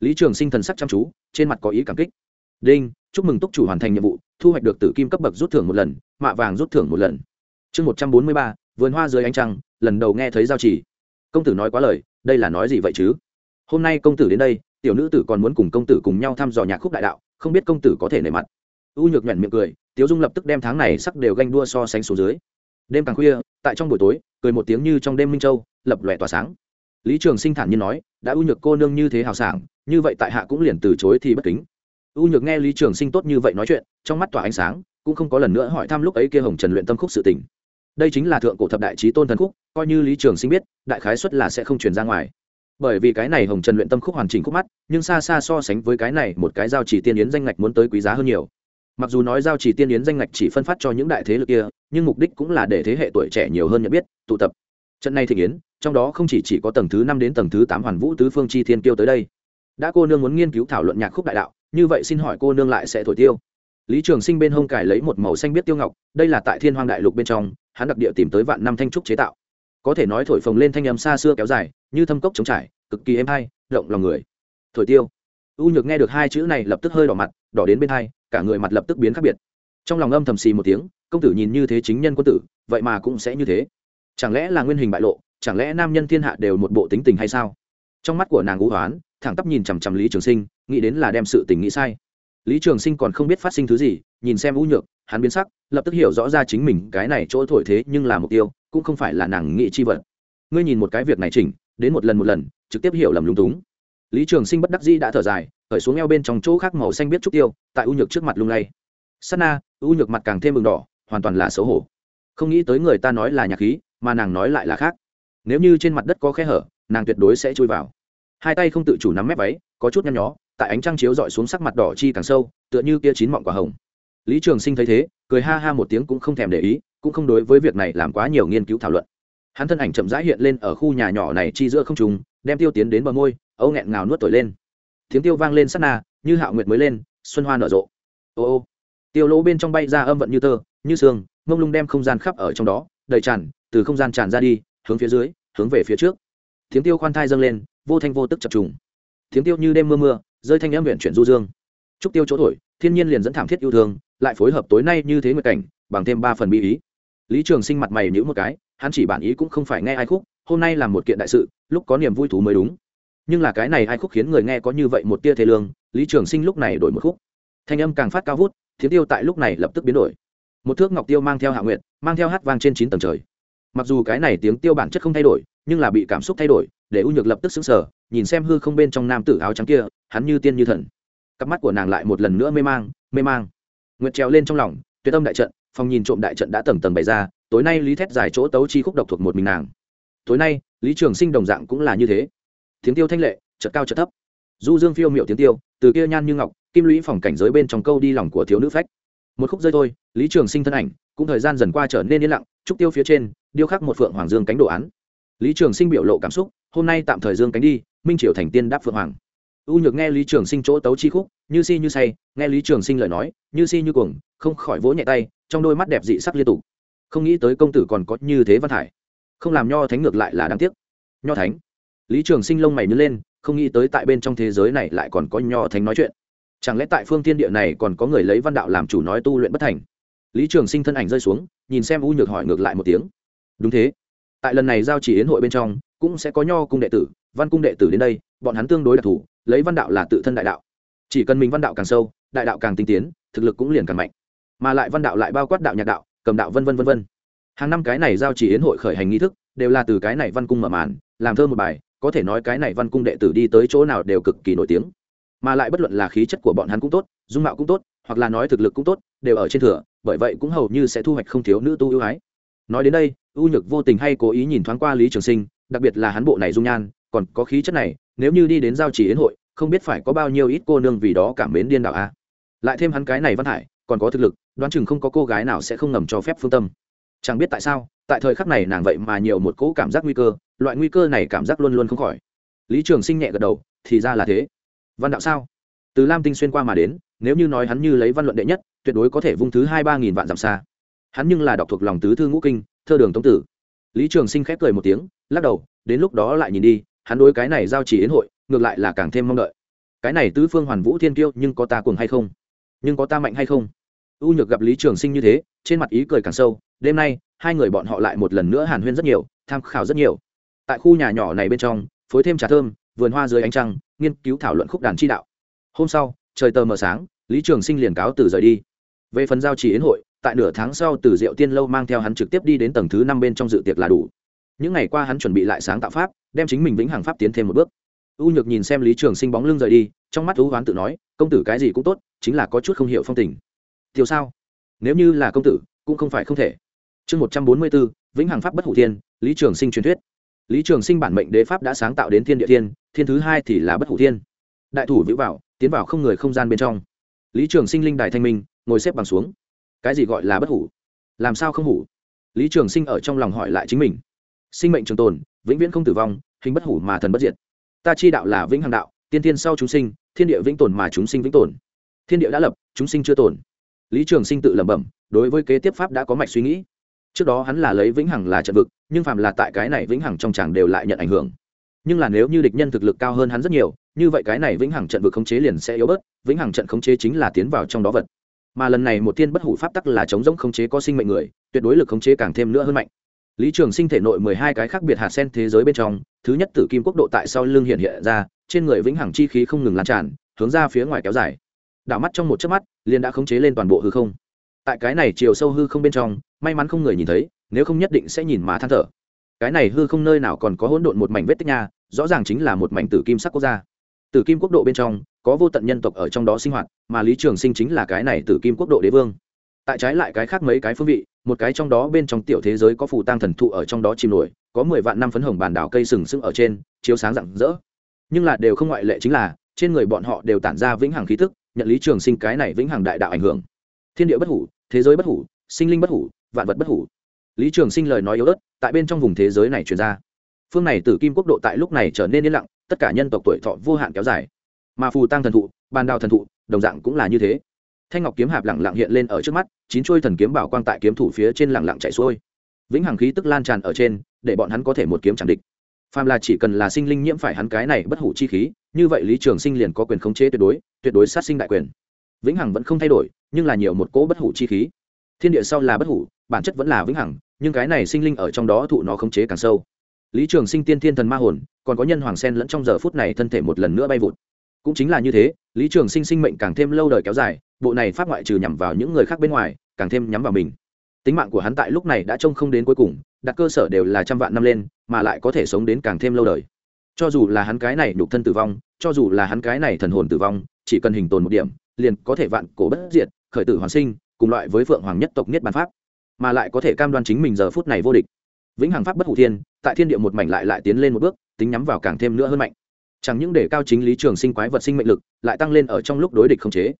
Lý trường sinh thần sắc chăm chú, trên mặt có ý cảm kích. Đinh, chúc mừng túc chủ hoàn thành nhiệm vụ, thu hoạch được tử kim cấp bậc rút thưởng một lần, mạ vàng rút thưởng một lần. Chương một trăm bốn mươi ba, vườn hoa dưới ánh trăng, lần đầu nghe thấy giao chỉ. Công tử nói quá lời, đây là nói gì vậy chứ? Hôm nay công tử đến đây tiểu nữ tử còn muốn cùng công tử cùng nhau thăm dò nhạc khúc đại đạo, không biết công tử có thể nể mặt. U nhược nhuận miệng cười, tiếu dung lập tức đem tháng này sắc đều ganh đua so sánh số dưới. Đêm càng khuya, tại trong buổi tối, cười một tiếng như trong đêm minh châu, lập lòe tỏa sáng. Lý trường sinh thản nhiên nói, đã u nhược cô nương như thế hào sảng, như vậy tại hạ cũng liền từ chối thì bất kính. U nhược nghe lý trường sinh tốt như vậy nói chuyện, trong mắt tỏa ánh sáng, cũng không có lần nữa hỏi thăm lúc ấy kia hồng trần luyện tâm khúc sự tình. Đây chính là thượng cổ thập đại trí tôn thần khúc, coi như lý trường sinh biết, đại khái xuất là sẽ không truyền ra ngoài bởi vì cái này hồng trần luyện tâm khúc hoàn chỉnh khúc mắt nhưng xa xa so sánh với cái này một cái giao chỉ tiên yến danh ngạch muốn tới quý giá hơn nhiều. Mặc dù nói giao chỉ tiên yến danh ngạch chỉ phân phát cho những đại thế lực kia nhưng mục đích cũng là để thế hệ tuổi trẻ nhiều hơn nhận biết tụ tập. Trận này thị yến trong đó không chỉ, chỉ có tầng thứ năm đến tầng thứ tám hoàn vũ tứ phương chi thiên kiêu tới đây. Đã cô nương muốn nghiên cứu thảo luận nhạc khúc đại đạo như vậy xin hỏi cô nương lại sẽ thổi tiêu. Lý trường sinh bên hông cải lấy một màu xanh biết tiêu ngọc đây là tại thiên Hoang đại lục bên trong hắn đặc địa tìm tới vạn năm thanh trúc chế tạo. Có thể nói thổi phồng lên thanh âm xa xưa kéo dài như thâm cốc trống trải, cực kỳ êm hay rộng lòng người. Thổi tiêu. U nhược nghe được hai chữ này lập tức hơi đỏ mặt, đỏ đến bên hai, cả người mặt lập tức biến khác biệt. Trong lòng âm thầm xì một tiếng, công tử nhìn như thế chính nhân quân tử, vậy mà cũng sẽ như thế. Chẳng lẽ là nguyên hình bại lộ, chẳng lẽ nam nhân thiên hạ đều một bộ tính tình hay sao? Trong mắt của nàng ngũ hoán, thẳng tắp nhìn chằm chằm lý trường sinh, nghĩ đến là đem sự tình nghĩ sai. Lý trường sinh còn không biết phát sinh thứ gì, nhìn xem u nhược, hắn biến sắc, lập tức hiểu rõ ra chính mình cái này chỗ thổi thế nhưng là mục tiêu, cũng không phải là nàng nghĩ chi vật. Ngươi nhìn một cái việc này chỉnh đến một lần một lần, trực tiếp hiểu lầm lung túng. Lý trường sinh bất đắc dĩ đã thở dài khởi xuống eo bên trong chỗ khác màu xanh biết trúc tiêu, tại u nhược trước mặt lung lay. Sana u nhược mặt càng thêm mừng đỏ, hoàn toàn là xấu hổ. Không nghĩ tới người ta nói là nhạc khí, mà nàng nói lại là khác. Nếu như trên mặt đất có khe hở, nàng tuyệt đối sẽ chui vào. Hai tay không tự chủ nắm mép váy, có chút nhăn nhó, tại ánh trăng chiếu dọi xuống sắc mặt đỏ chi càng sâu, tựa như kia chín mọng quả hồng. Lý trường sinh thấy thế, cười ha ha một tiếng cũng không thèm để ý, cũng không đối với việc này làm quá nhiều nghiên cứu thảo luận hắn thân ảnh chậm rãi hiện lên ở khu nhà nhỏ này chi giữa không trùng đem tiêu tiến đến bờ môi, âu nghẹn ngào nuốt tội lên. Tiếng tiêu vang lên sát na, như hạo nguyệt mới lên, xuân hoa nở rộ. Ô ô. Tiêu lỗ bên trong bay ra âm vận như tơ, như sương ngông lung đem không gian khắp ở trong đó, đầy tràn, từ không gian tràn ra đi, hướng phía dưới, hướng về phía trước. Tiếng tiêu khoan thai dâng lên, vô thanh vô tức chập trùng. Tiếng tiêu như đêm mưa mưa, rơi thanh âm huyện chuyển du dương. Trúc tiêu chỗ thổi, thiên nhiên liền dẫn thảm thiết yêu thương, lại phối hợp tối nay như thế nguyệt cảnh, bằng thêm ba phần bi ý. Lý trường sinh mặt mày nhữ một cái hắn chỉ bản ý cũng không phải nghe ai khúc, hôm nay là một kiện đại sự, lúc có niềm vui thú mới đúng. Nhưng là cái này ai khúc khiến người nghe có như vậy một tia thế lương, lý trường sinh lúc này đổi một khúc. Thanh âm càng phát cao vút tiếng tiêu tại lúc này lập tức biến đổi. Một thước ngọc tiêu mang theo hạ nguyện mang theo hát vang trên chín tầng trời. Mặc dù cái này tiếng tiêu bản chất không thay đổi, nhưng là bị cảm xúc thay đổi, để u nhược lập tức xứng sở nhìn xem hư không bên trong nam tử áo trắng kia, hắn như tiên như thần. Cặp mắt của nàng lại một lần nữa mê mang mê mang. Nguyệt trèo lên trong lòng, tuyệt âm đại trận, phòng nhìn trộm đại trận đã tầng tầng bày ra tối nay lý thét giải chỗ tấu chi khúc độc thuộc một mình nàng. Tối nay, lý trường sinh đồng dạng cũng là như thế. Tiếng tiêu thanh lệ, chợt cao chợt thấp. Du dương phiêu miệu tiếng tiêu, từ kia nhan như ngọc, kim lũy phòng cảnh giới bên trong câu đi lòng của thiếu nữ phách. Một khúc rơi thôi, lý trường sinh thân ảnh, cũng thời gian dần qua trở nên yên lặng, trúc tiêu phía trên, điêu khắc một phượng hoàng dương cánh đồ án. Lý trường sinh biểu lộ cảm xúc, hôm nay tạm thời dương cánh đi, minh triều thành tiên đáp phượng hoàng. U nhược nghe lý trường sinh chỗ tấu chi khúc, như si như say, nghe lý trường sinh lời nói, như si như cuồng, không khỏi vỗ nhẹ tay, trong đôi mắt đẹp dị sắc liên tục không nghĩ tới công tử còn có như thế văn thải không làm nho thánh ngược lại là đáng tiếc. Nho thánh? Lý trường sinh lông mày nhớ lên, không nghĩ tới tại bên trong thế giới này lại còn có nho thánh nói chuyện. Chẳng lẽ tại phương tiên địa này còn có người lấy văn đạo làm chủ nói tu luyện bất thành? Lý trường sinh thân ảnh rơi xuống, nhìn xem u nhược hỏi ngược lại một tiếng. Đúng thế. Tại lần này giao chỉ yến hội bên trong, cũng sẽ có nho cung đệ tử, văn cung đệ tử đến đây, bọn hắn tương đối đặc thù, lấy văn đạo là tự thân đại đạo. Chỉ cần mình văn đạo càng sâu, đại đạo càng tinh tiến, thực lực cũng liền càng mạnh. Mà lại văn đạo lại bao quát đạo nhạc đạo cầm đạo vân vân vân vân. Hàng năm cái này giao chỉ yến hội khởi hành nghi thức, đều là từ cái này văn cung mở màn, làm thơ một bài, có thể nói cái này văn cung đệ tử đi tới chỗ nào đều cực kỳ nổi tiếng. Mà lại bất luận là khí chất của bọn hắn cũng tốt, dung mạo cũng tốt, hoặc là nói thực lực cũng tốt, đều ở trên thừa, bởi vậy cũng hầu như sẽ thu hoạch không thiếu nữ tu ưu ái. Nói đến đây, ưu nhược vô tình hay cố ý nhìn thoáng qua lý trường sinh, đặc biệt là hắn bộ này dung nhan, còn có khí chất này, nếu như đi đến giao chỉ yến hội, không biết phải có bao nhiêu ít cô nương vì đó cảm mến điên đạo a. Lại thêm hắn cái này văn hải còn có thực lực đoán chừng không có cô gái nào sẽ không ngầm cho phép phương tâm. Chẳng biết tại sao, tại thời khắc này nàng vậy mà nhiều một cỗ cảm giác nguy cơ, loại nguy cơ này cảm giác luôn luôn không khỏi. Lý trường sinh nhẹ gật đầu, thì ra là thế. Văn đạo sao? Từ lam tinh xuyên qua mà đến, nếu như nói hắn như lấy văn luận đệ nhất, tuyệt đối có thể vung thứ hai ba nghìn vạn dặm xa. Hắn nhưng là đọc thuộc lòng tứ thư ngũ kinh, thơ đường tống tử. Lý trường sinh khép cười một tiếng, lắc đầu, đến lúc đó lại nhìn đi, hắn đối cái này giao chỉ yến hội, ngược lại là càng thêm mong đợi. Cái này tứ phương hoàn vũ thiên kiêu, nhưng có ta cuồng hay không? Nhưng có ta mạnh hay không? U nhược gặp lý trường sinh như thế, trên mặt ý cười càng sâu, đêm nay, hai người bọn họ lại một lần nữa hàn huyên rất nhiều, tham khảo rất nhiều. Tại khu nhà nhỏ này bên trong, phối thêm trà thơm, vườn hoa dưới ánh trăng, nghiên cứu thảo luận khúc đàn chi đạo. Hôm sau, trời tờ mờ sáng, lý trường sinh liền cáo từ rời đi. Về phần giao chỉ yến hội, tại nửa tháng sau từ diệu tiên lâu mang theo hắn trực tiếp đi đến tầng thứ năm bên trong dự tiệc là đủ. Những ngày qua hắn chuẩn bị lại sáng tạo pháp, đem chính mình vĩnh hằng pháp tiến thêm một bước. U nhược nhìn xem lý trường sinh bóng lưng rời đi, trong mắt u hoán tự nói, công tử cái gì cũng tốt, chính là có chút không hiểu phong tình tiêu sao? Nếu như là công tử, cũng không phải không thể. Chương một trăm bốn mươi bốn vĩnh hằng pháp bất hủ thiên, lý trường sinh truyền thuyết. Lý trường sinh bản mệnh đế pháp đã sáng tạo đến thiên địa thiên thiên thứ hai thì là bất hủ thiên. Đại thủ vĩ vào, tiến vào không người không gian bên trong. Lý trường sinh linh đài thanh minh, ngồi xếp bằng xuống. Cái gì gọi là bất hủ? Làm sao không hủ? Lý trường sinh ở trong lòng hỏi lại chính mình. Sinh mệnh trường tồn, vĩnh viễn không tử vong, hình bất hủ mà thần bất diệt. Ta chi đạo là vĩnh hằng đạo, tiên tiên sau chúng sinh, thiên địa vĩnh tồn mà chúng sinh vĩnh tồn. Thiên địa đã lập, chúng sinh chưa tồn lý trường sinh tự lẩm bẩm, đối với kế tiếp pháp đã có mạch suy nghĩ. Trước đó hắn là lấy vĩnh hằng là trận vực, nhưng phàm là tại cái này vĩnh hằng trong chàng đều lại nhận ảnh hưởng. Nhưng là nếu như địch nhân thực lực cao hơn hắn rất nhiều, như vậy cái này vĩnh hằng trận vực khống chế liền sẽ yếu bớt, vĩnh hằng trận khống chế chính là tiến vào trong đó vật. Mà lần này một tiên bất hủ pháp tắc là chống giống khống chế có sinh mệnh người, tuyệt đối lực khống chế càng thêm nữa hơn mạnh. Lý trường sinh thể nội mười hai cái khác biệt hạt sen thế giới bên trong, thứ nhất tử kim quốc độ tại sau lưng hiện hiện ra, trên người vĩnh hằng chi khí không ngừng lan tràn, hướng ra phía ngoài kéo dài đảo mắt trong một chớp mắt, liền đã khống chế lên toàn bộ hư không. Tại cái này chiều sâu hư không bên trong, may mắn không người nhìn thấy, nếu không nhất định sẽ nhìn mà than thở. Cái này hư không nơi nào còn có hỗn độn một mảnh vết tích nha, rõ ràng chính là một mảnh tử kim sắc quốc gia. Tử kim quốc độ bên trong, có vô tận nhân tộc ở trong đó sinh hoạt, mà lý trường sinh chính là cái này tử kim quốc độ đế vương. Tại trái lại cái khác mấy cái phương vị, một cái trong đó bên trong tiểu thế giới có phù tăng thần thụ ở trong đó chìm nổi, có mười vạn năm phấn hồng bàn đảo cây sừng sững ở trên, chiếu sáng rạng rỡ. Nhưng là đều không ngoại lệ chính là, trên người bọn họ đều tản ra vĩnh hằng khí tức nhận lý trường sinh cái này vĩnh hằng đại đạo ảnh hưởng. Thiên địa bất hủ, thế giới bất hủ, sinh linh bất hủ, vạn vật bất hủ. Lý trường sinh lời nói yếu ớt, tại bên trong vùng thế giới này truyền ra. Phương này từ kim quốc độ tại lúc này trở nên yên lặng, tất cả nhân tộc tuổi thọ vô hạn kéo dài. Mà phù tăng thần thụ, bàn đào thần thụ, đồng dạng cũng là như thế. Thanh ngọc kiếm hạp lẳng lặng hiện lên ở trước mắt, chín chuôi thần kiếm bảo quang tại kiếm thủ phía trên lẳng lặng chạy xuôi. Vĩnh hằng khí tức lan tràn ở trên, để bọn hắn có thể một kiếm chẳng địch phàm là chỉ cần là sinh linh nhiễm phải hắn cái này bất hủ chi khí, như vậy lý trường sinh liền có quyền khống chế tuyệt đối tuyệt đối sát sinh đại quyền. Vĩnh hằng vẫn không thay đổi, nhưng là nhiều một cỗ bất hủ chi khí. Thiên địa sau là bất hủ, bản chất vẫn là vĩnh hằng, nhưng cái này sinh linh ở trong đó thụ nó khống chế càng sâu. Lý trường sinh tiên thiên thần ma hồn, còn có nhân hoàng sen lẫn trong giờ phút này thân thể một lần nữa bay vụt. Cũng chính là như thế, lý trường sinh sinh mệnh càng thêm lâu đời kéo dài, bộ này phát ngoại trừ nhằm vào những người khác bên ngoài, càng thêm nhắm vào mình. Tính mạng của hắn tại lúc này đã trông không đến cuối cùng đặt cơ sở đều là trăm vạn năm lên, mà lại có thể sống đến càng thêm lâu đời. Cho dù là hắn cái này đục thân tử vong, cho dù là hắn cái này thần hồn tử vong, chỉ cần hình tồn một điểm, liền có thể vạn cổ bất diệt, khởi tử hoàn sinh, cùng loại với phượng hoàng nhất tộc nhất bản pháp. Mà lại có thể cam đoan chính mình giờ phút này vô địch. Vĩnh hằng pháp bất hủ thiên, tại thiên địa một mảnh lại lại tiến lên một bước, tính nhắm vào càng thêm nữa hơn mạnh. Chẳng những để cao chính lý trường sinh quái vật sinh mệnh lực, lại tăng lên ở trong lúc đối địch không chế.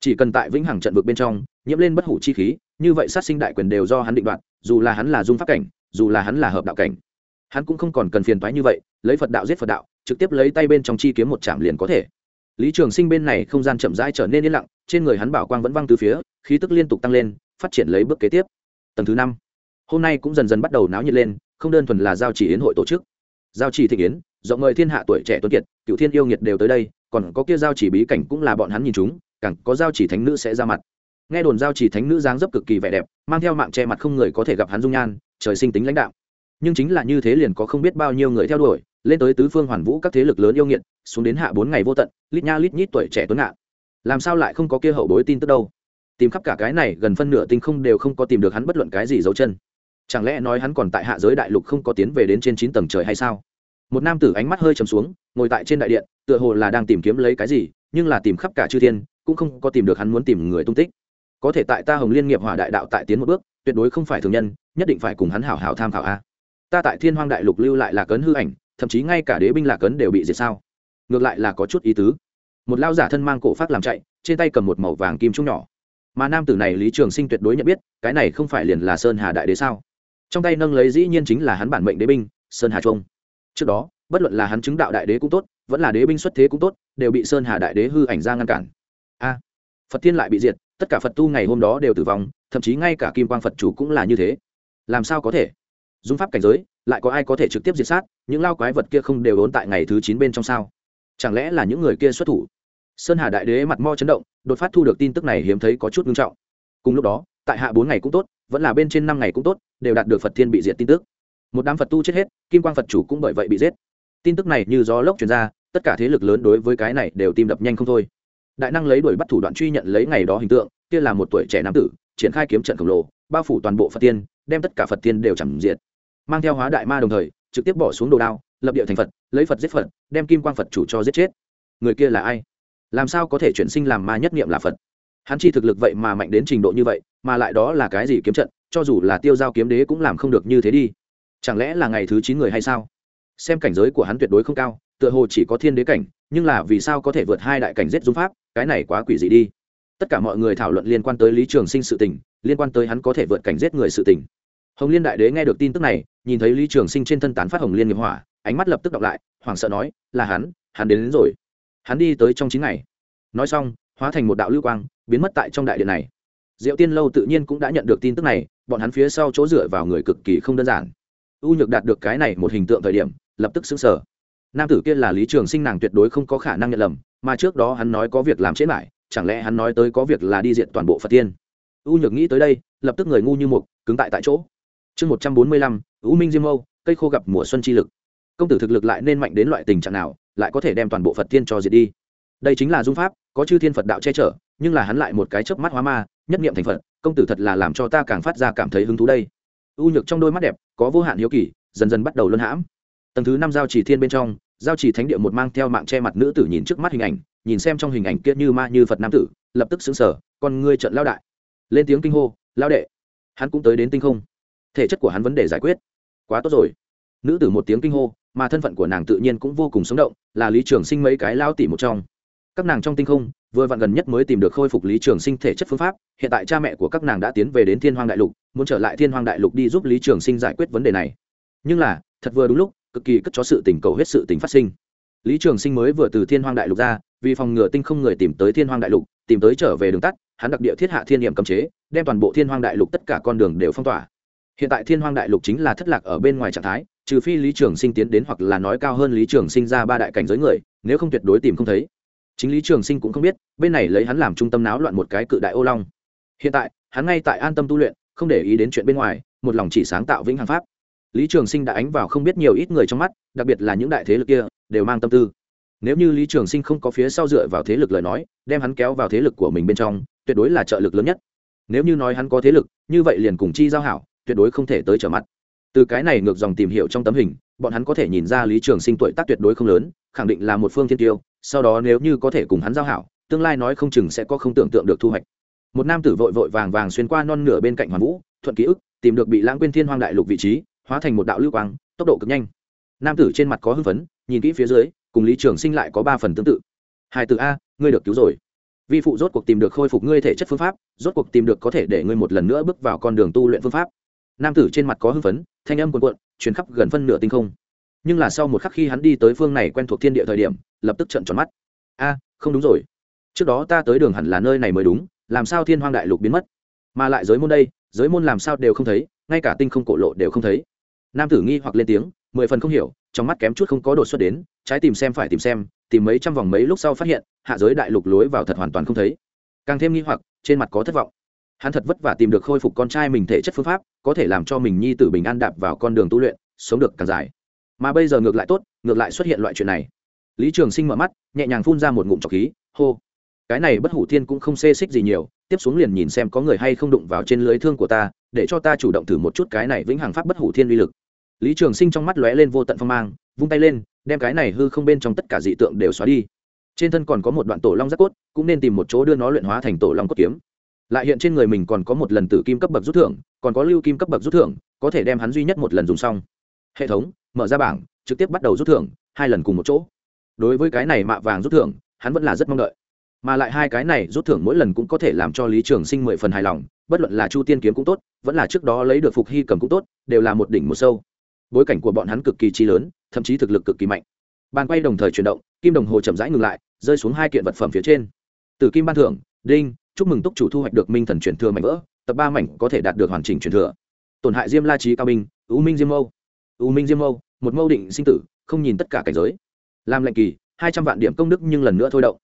Chỉ cần tại vĩnh hằng trận vực bên trong, nhiễm lên bất hủ chi khí, như vậy sát sinh đại quyền đều do hắn định đoạt, dù là hắn là dung pháp cảnh dù là hắn là hợp đạo cảnh, hắn cũng không còn cần phiền toái như vậy, lấy phật đạo giết phật đạo, trực tiếp lấy tay bên trong chi kiếm một chạm liền có thể. Lý trường sinh bên này không gian chậm rãi trở nên yên lặng, trên người hắn bảo quang vẫn văng từ phía, khí tức liên tục tăng lên, phát triển lấy bước kế tiếp. Tầng thứ năm, hôm nay cũng dần dần bắt đầu náo nhiệt lên, không đơn thuần là giao chỉ yến hội tổ chức. Giao chỉ thị yến, rộng mời thiên hạ tuổi trẻ tuấn kiệt, cựu thiên yêu nghiệt đều tới đây, còn có kia giao chỉ bí cảnh cũng là bọn hắn nhìn chúng, càng có giao chỉ thánh nữ sẽ ra mặt nghe đồn giao chỉ thánh nữ dáng dấp cực kỳ vẻ đẹp, mang theo mạng che mặt không người có thể gặp hắn dung nhan, trời sinh tính lãnh đạo. Nhưng chính là như thế liền có không biết bao nhiêu người theo đuổi, lên tới tứ phương hoàn vũ các thế lực lớn yêu nghiệt, xuống đến hạ bốn ngày vô tận, lít nha lít nhít tuổi trẻ tuấn ngạn. Làm sao lại không có kia hậu bối tin tức đâu? Tìm khắp cả cái này, gần phân nửa tinh không đều không có tìm được hắn bất luận cái gì dấu chân. Chẳng lẽ nói hắn còn tại hạ giới đại lục không có tiến về đến trên chín tầng trời hay sao? Một nam tử ánh mắt hơi trầm xuống, ngồi tại trên đại điện, tựa hồ là đang tìm kiếm lấy cái gì, nhưng là tìm khắp cả chư thiên, cũng không có tìm được hắn muốn tìm người tung tích có thể tại ta hồng liên nghiệp hỏa đại đạo tại tiến một bước, tuyệt đối không phải thường nhân, nhất định phải cùng hắn hảo hảo tham khảo a. Ta tại thiên hoang đại lục lưu lại là cấn hư ảnh, thậm chí ngay cả đế binh là cấn đều bị diệt sao? Ngược lại là có chút ý tứ. Một lao giả thân mang cổ phát làm chạy, trên tay cầm một màu vàng kim trung nhỏ. Mà nam tử này lý trường sinh tuyệt đối nhận biết, cái này không phải liền là sơn hà đại đế sao? Trong tay nâng lấy dĩ nhiên chính là hắn bản mệnh đế binh, sơn hà trung. Trước đó, bất luận là hắn chứng đạo đại đế cũng tốt, vẫn là đế binh xuất thế cũng tốt, đều bị sơn hà đại đế hư ảnh ra ngăn cản. A, phật thiên lại bị diệt tất cả phật tu ngày hôm đó đều tử vong, thậm chí ngay cả kim quang phật chủ cũng là như thế. Làm sao có thể? Dung pháp cảnh giới, lại có ai có thể trực tiếp diệt sát? Những lao quái vật kia không đều ốn tại ngày thứ chín bên trong sao? Chẳng lẽ là những người kia xuất thủ? Sơn hà đại đế mặt mo chấn động, đột phát thu được tin tức này hiếm thấy có chút nghiêm trọng. Cùng lúc đó, tại hạ bốn ngày cũng tốt, vẫn là bên trên năm ngày cũng tốt, đều đạt được phật thiên bị diệt tin tức. Một đám phật tu chết hết, kim quang phật chủ cũng bởi vậy bị giết. Tin tức này như gió lốc truyền ra, tất cả thế lực lớn đối với cái này đều tim đập nhanh không thôi đại năng lấy đuổi bắt thủ đoạn truy nhận lấy ngày đó hình tượng, kia là một tuổi trẻ nam tử, triển khai kiếm trận khổng lồ, bao phủ toàn bộ phật tiên, đem tất cả phật tiên đều chẳng diệt. Mang theo hóa đại ma đồng thời, trực tiếp bỏ xuống đồ đao, lập địa thành phật, lấy phật giết phật, đem kim quang phật chủ cho giết chết. Người kia là ai? Làm sao có thể chuyển sinh làm ma nhất niệm là phật? Hắn chi thực lực vậy mà mạnh đến trình độ như vậy, mà lại đó là cái gì kiếm trận, cho dù là tiêu giao kiếm đế cũng làm không được như thế đi. Chẳng lẽ là ngày thứ chín người hay sao? Xem cảnh giới của hắn tuyệt đối không cao, tựa hồ chỉ có thiên đế cảnh nhưng là vì sao có thể vượt hai đại cảnh giết dung pháp cái này quá quỷ dị đi. Tất cả mọi người thảo luận liên quan tới lý trường sinh sự tình liên quan tới hắn có thể vượt cảnh giết người sự tình. Hồng liên đại đế nghe được tin tức này nhìn thấy lý trường sinh trên thân tán phát hồng liên nghiệp hỏa ánh mắt lập tức đọc lại hoảng sợ nói là hắn hắn đến, đến rồi. Hắn đi tới trong chín ngày. Nói xong hóa thành một đạo lưu quang biến mất tại trong đại điện này. Diệu tiên lâu tự nhiên cũng đã nhận được tin tức này bọn hắn phía sau chỗ dựa vào người cực kỳ không đơn giản. U nhược đạt được cái này một hình tượng thời điểm lập tức xứng sở nam tử kia là lý trường sinh, nàng tuyệt đối không có khả năng nhận lầm, mà trước đó hắn nói có việc làm chết lại chẳng lẽ hắn nói tới có việc là đi diện toàn bộ phật tiên? U nhược nghĩ tới đây, lập tức người ngu như mục, cứng tại tại chỗ. Chương một trăm bốn mươi lăm, u minh diêm âu, cây khô gặp mùa xuân chi lực. Công tử thực lực lại nên mạnh đến loại tình trạng nào, lại có thể đem toàn bộ phật tiên cho diệt đi? Đây chính là dung pháp, có chư thiên phật đạo che chở, nhưng là hắn lại một cái chớp mắt hóa ma, nhất niệm thành phật, công tử thật là làm cho ta càng phát ra cảm thấy hứng thú đây. U nhược trong đôi mắt đẹp, có vô hạn hiếu kỳ, dần dần bắt đầu luân hãm tầng thứ năm giao chỉ thiên bên trong, giao chỉ thánh địa một mang theo mạng che mặt nữ tử nhìn trước mắt hình ảnh, nhìn xem trong hình ảnh kia như ma như phật nam tử, lập tức xứng sở con ngươi trận lao đại. Lên tiếng kinh hô, lao đệ, hắn cũng tới đến tinh không. Thể chất của hắn vấn đề giải quyết. Quá tốt rồi. Nữ tử một tiếng kinh hô, mà thân phận của nàng tự nhiên cũng vô cùng sống động, là lý trường sinh mấy cái lao tỉ một trong. Các nàng trong tinh không, vừa vặn gần nhất mới tìm được khôi phục lý trường sinh thể chất phương pháp, hiện tại cha mẹ của các nàng đã tiến về đến thiên hoàng đại lục, muốn trở lại thiên hoàng đại lục đi giúp lý trường sinh giải quyết vấn đề này. Nhưng là, thật vừa đúng lúc cực kỳ cất cho sự tình cầu hết sự tình phát sinh. Lý trường sinh mới vừa từ thiên Hoang đại lục ra, vì phòng ngừa tinh không người tìm tới thiên Hoang đại lục, tìm tới trở về đường tắt, hắn đặc địa thiết hạ thiên niệm cấm chế, đem toàn bộ thiên Hoang đại lục tất cả con đường đều phong tỏa. Hiện tại thiên Hoang đại lục chính là thất lạc ở bên ngoài trạng thái, trừ phi lý trường sinh tiến đến hoặc là nói cao hơn lý trường sinh ra ba đại cảnh giới người, nếu không tuyệt đối tìm không thấy. Chính lý trường sinh cũng không biết, bên này lấy hắn làm trung tâm náo loạn một cái cự đại ô long. Hiện tại, hắn ngay tại an tâm tu luyện, không để ý đến chuyện bên ngoài, một lòng chỉ sáng tạo vĩnh hằng pháp lý trường sinh đã ánh vào không biết nhiều ít người trong mắt, đặc biệt là những đại thế lực kia, đều mang tâm tư. Nếu như lý trường sinh không có phía sau dựa vào thế lực lời nói, đem hắn kéo vào thế lực của mình bên trong, tuyệt đối là trợ lực lớn nhất. Nếu như nói hắn có thế lực, như vậy liền cùng chi giao hảo, tuyệt đối không thể tới trở mặt. Từ cái này ngược dòng tìm hiểu trong tấm hình, bọn hắn có thể nhìn ra lý trường sinh tuổi tác tuyệt đối không lớn, khẳng định là một phương thiên tiêu, sau đó nếu như có thể cùng hắn giao hảo, tương lai nói không chừng sẽ có không tưởng tượng được thu hoạch. Một nam tử vội vội vàng vàng xuyên qua non nửa bên cạnh hoàn vũ, thuận ký ức, tìm được bị lãng quên thiên hoang đại lục vị trí hóa thành một đạo lưu quang, tốc độ cực nhanh. Nam tử trên mặt có hưng phấn, nhìn kỹ phía dưới, cùng lý trường sinh lại có ba phần tương tự. Hai từ a, ngươi được cứu rồi. Vi phụ rốt cuộc tìm được khôi phục ngươi thể chất phương pháp, rốt cuộc tìm được có thể để ngươi một lần nữa bước vào con đường tu luyện phương pháp. Nam tử trên mặt có hưng phấn, thanh âm cuồn cuộn chuyến khắp gần phân nửa tinh không. Nhưng là sau một khắc khi hắn đi tới phương này quen thuộc thiên địa thời điểm, lập tức trận tròn mắt. A, không đúng rồi. Trước đó ta tới đường hẳn là nơi này mới đúng, làm sao thiên hoang đại lục biến mất? Mà lại giới môn đây, giới môn làm sao đều không thấy, ngay cả tinh không cổ lộ đều không thấy nam tử nghi hoặc lên tiếng, mười phần không hiểu, trong mắt kém chút không có đột xuất đến, trái tìm xem phải tìm xem, tìm mấy trăm vòng mấy lúc sau phát hiện, hạ giới đại lục lối vào thật hoàn toàn không thấy. Càng thêm nghi hoặc, trên mặt có thất vọng. Hắn thật vất vả tìm được khôi phục con trai mình thể chất phương pháp, có thể làm cho mình nhi tử bình an đạp vào con đường tu luyện, sống được càng dài. Mà bây giờ ngược lại tốt, ngược lại xuất hiện loại chuyện này. Lý trường sinh mở mắt, nhẹ nhàng phun ra một ngụm trọc khí, hô. Cái này bất hủ thiên cũng không xê xích gì nhiều, tiếp xuống liền nhìn xem có người hay không đụng vào trên lưới thương của ta, để cho ta chủ động thử một chút cái này vĩnh hằng pháp bất hủ thiên uy lực lý trường sinh trong mắt lóe lên vô tận phong mang, vung tay lên, đem cái này hư không bên trong tất cả dị tượng đều xóa đi. Trên thân còn có một đoạn tổ long giác cốt, cũng nên tìm một chỗ đưa nó luyện hóa thành tổ long cốt kiếm. Lại hiện trên người mình còn có một lần tử kim cấp bậc rút thưởng, còn có lưu kim cấp bậc rút thưởng, có thể đem hắn duy nhất một lần dùng xong. Hệ thống, mở ra bảng, trực tiếp bắt đầu rút thưởng, hai lần cùng một chỗ. Đối với cái này mạ vàng rút thưởng, hắn vẫn là rất mong đợi. Mà lại hai cái này rút thưởng mỗi lần cũng có thể làm cho lý trường sinh mười phần hài lòng, bất luận là chu tiên kiếm cũng tốt, vẫn là trước đó lấy được phục hy cầm cũng tốt, đều là một đỉnh một sâu bối cảnh của bọn hắn cực kỳ chi lớn, thậm chí thực lực cực kỳ mạnh. Bàn quay đồng thời chuyển động, kim đồng hồ chậm rãi ngừng lại, rơi xuống hai kiện vật phẩm phía trên. Từ kim ban thưởng, đinh, chúc mừng túc chủ thu hoạch được minh thần truyền thừa mảnh vỡ, tập ba mảnh có thể đạt được hoàn chỉnh truyền thừa. Tổn hại diêm la trí cao minh ưu minh diêm mâu. Ưu minh diêm mâu, một mâu định sinh tử, không nhìn tất cả cảnh giới. Làm lệnh kỳ, hai trăm vạn điểm công đức nhưng lần nữa thôi động.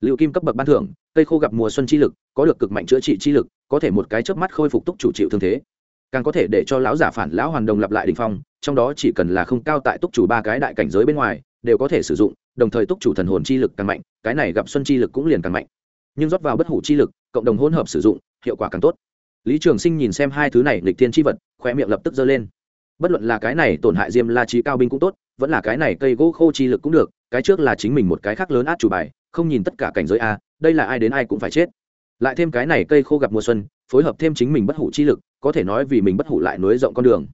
Liệu kim cấp bậc ban thưởng, cây khô gặp mùa xuân chi lực, có được cực mạnh chữa trị chi lực, có thể một cái chớp mắt khôi phục túc chủ chịu thương thế. Càng có thể để cho lão giả phản, lão hoàn đồng lặp lại đình phong trong đó chỉ cần là không cao tại túc chủ ba cái đại cảnh giới bên ngoài, đều có thể sử dụng, đồng thời túc chủ thần hồn chi lực càng mạnh, cái này gặp xuân chi lực cũng liền càng mạnh. Nhưng rót vào bất hủ chi lực, cộng đồng hỗn hợp sử dụng, hiệu quả càng tốt. Lý trường sinh nhìn xem hai thứ này lịch thiên chi vật khoe miệng lập tức dơ lên. Bất luận là cái này tổn hại diêm la trí cao binh cũng tốt, vẫn là cái này cây gỗ khô chi lực cũng được, cái trước là chính mình một cái khác lớn át chủ bài, không nhìn tất cả cảnh giới a, đây là ai đến ai cũng phải chết. Lại thêm cái này cây khô gặp mùa xuân, phối hợp thêm chính mình bất hủ chi lực, có thể nói vì mình bất hủ lại nối rộng con đường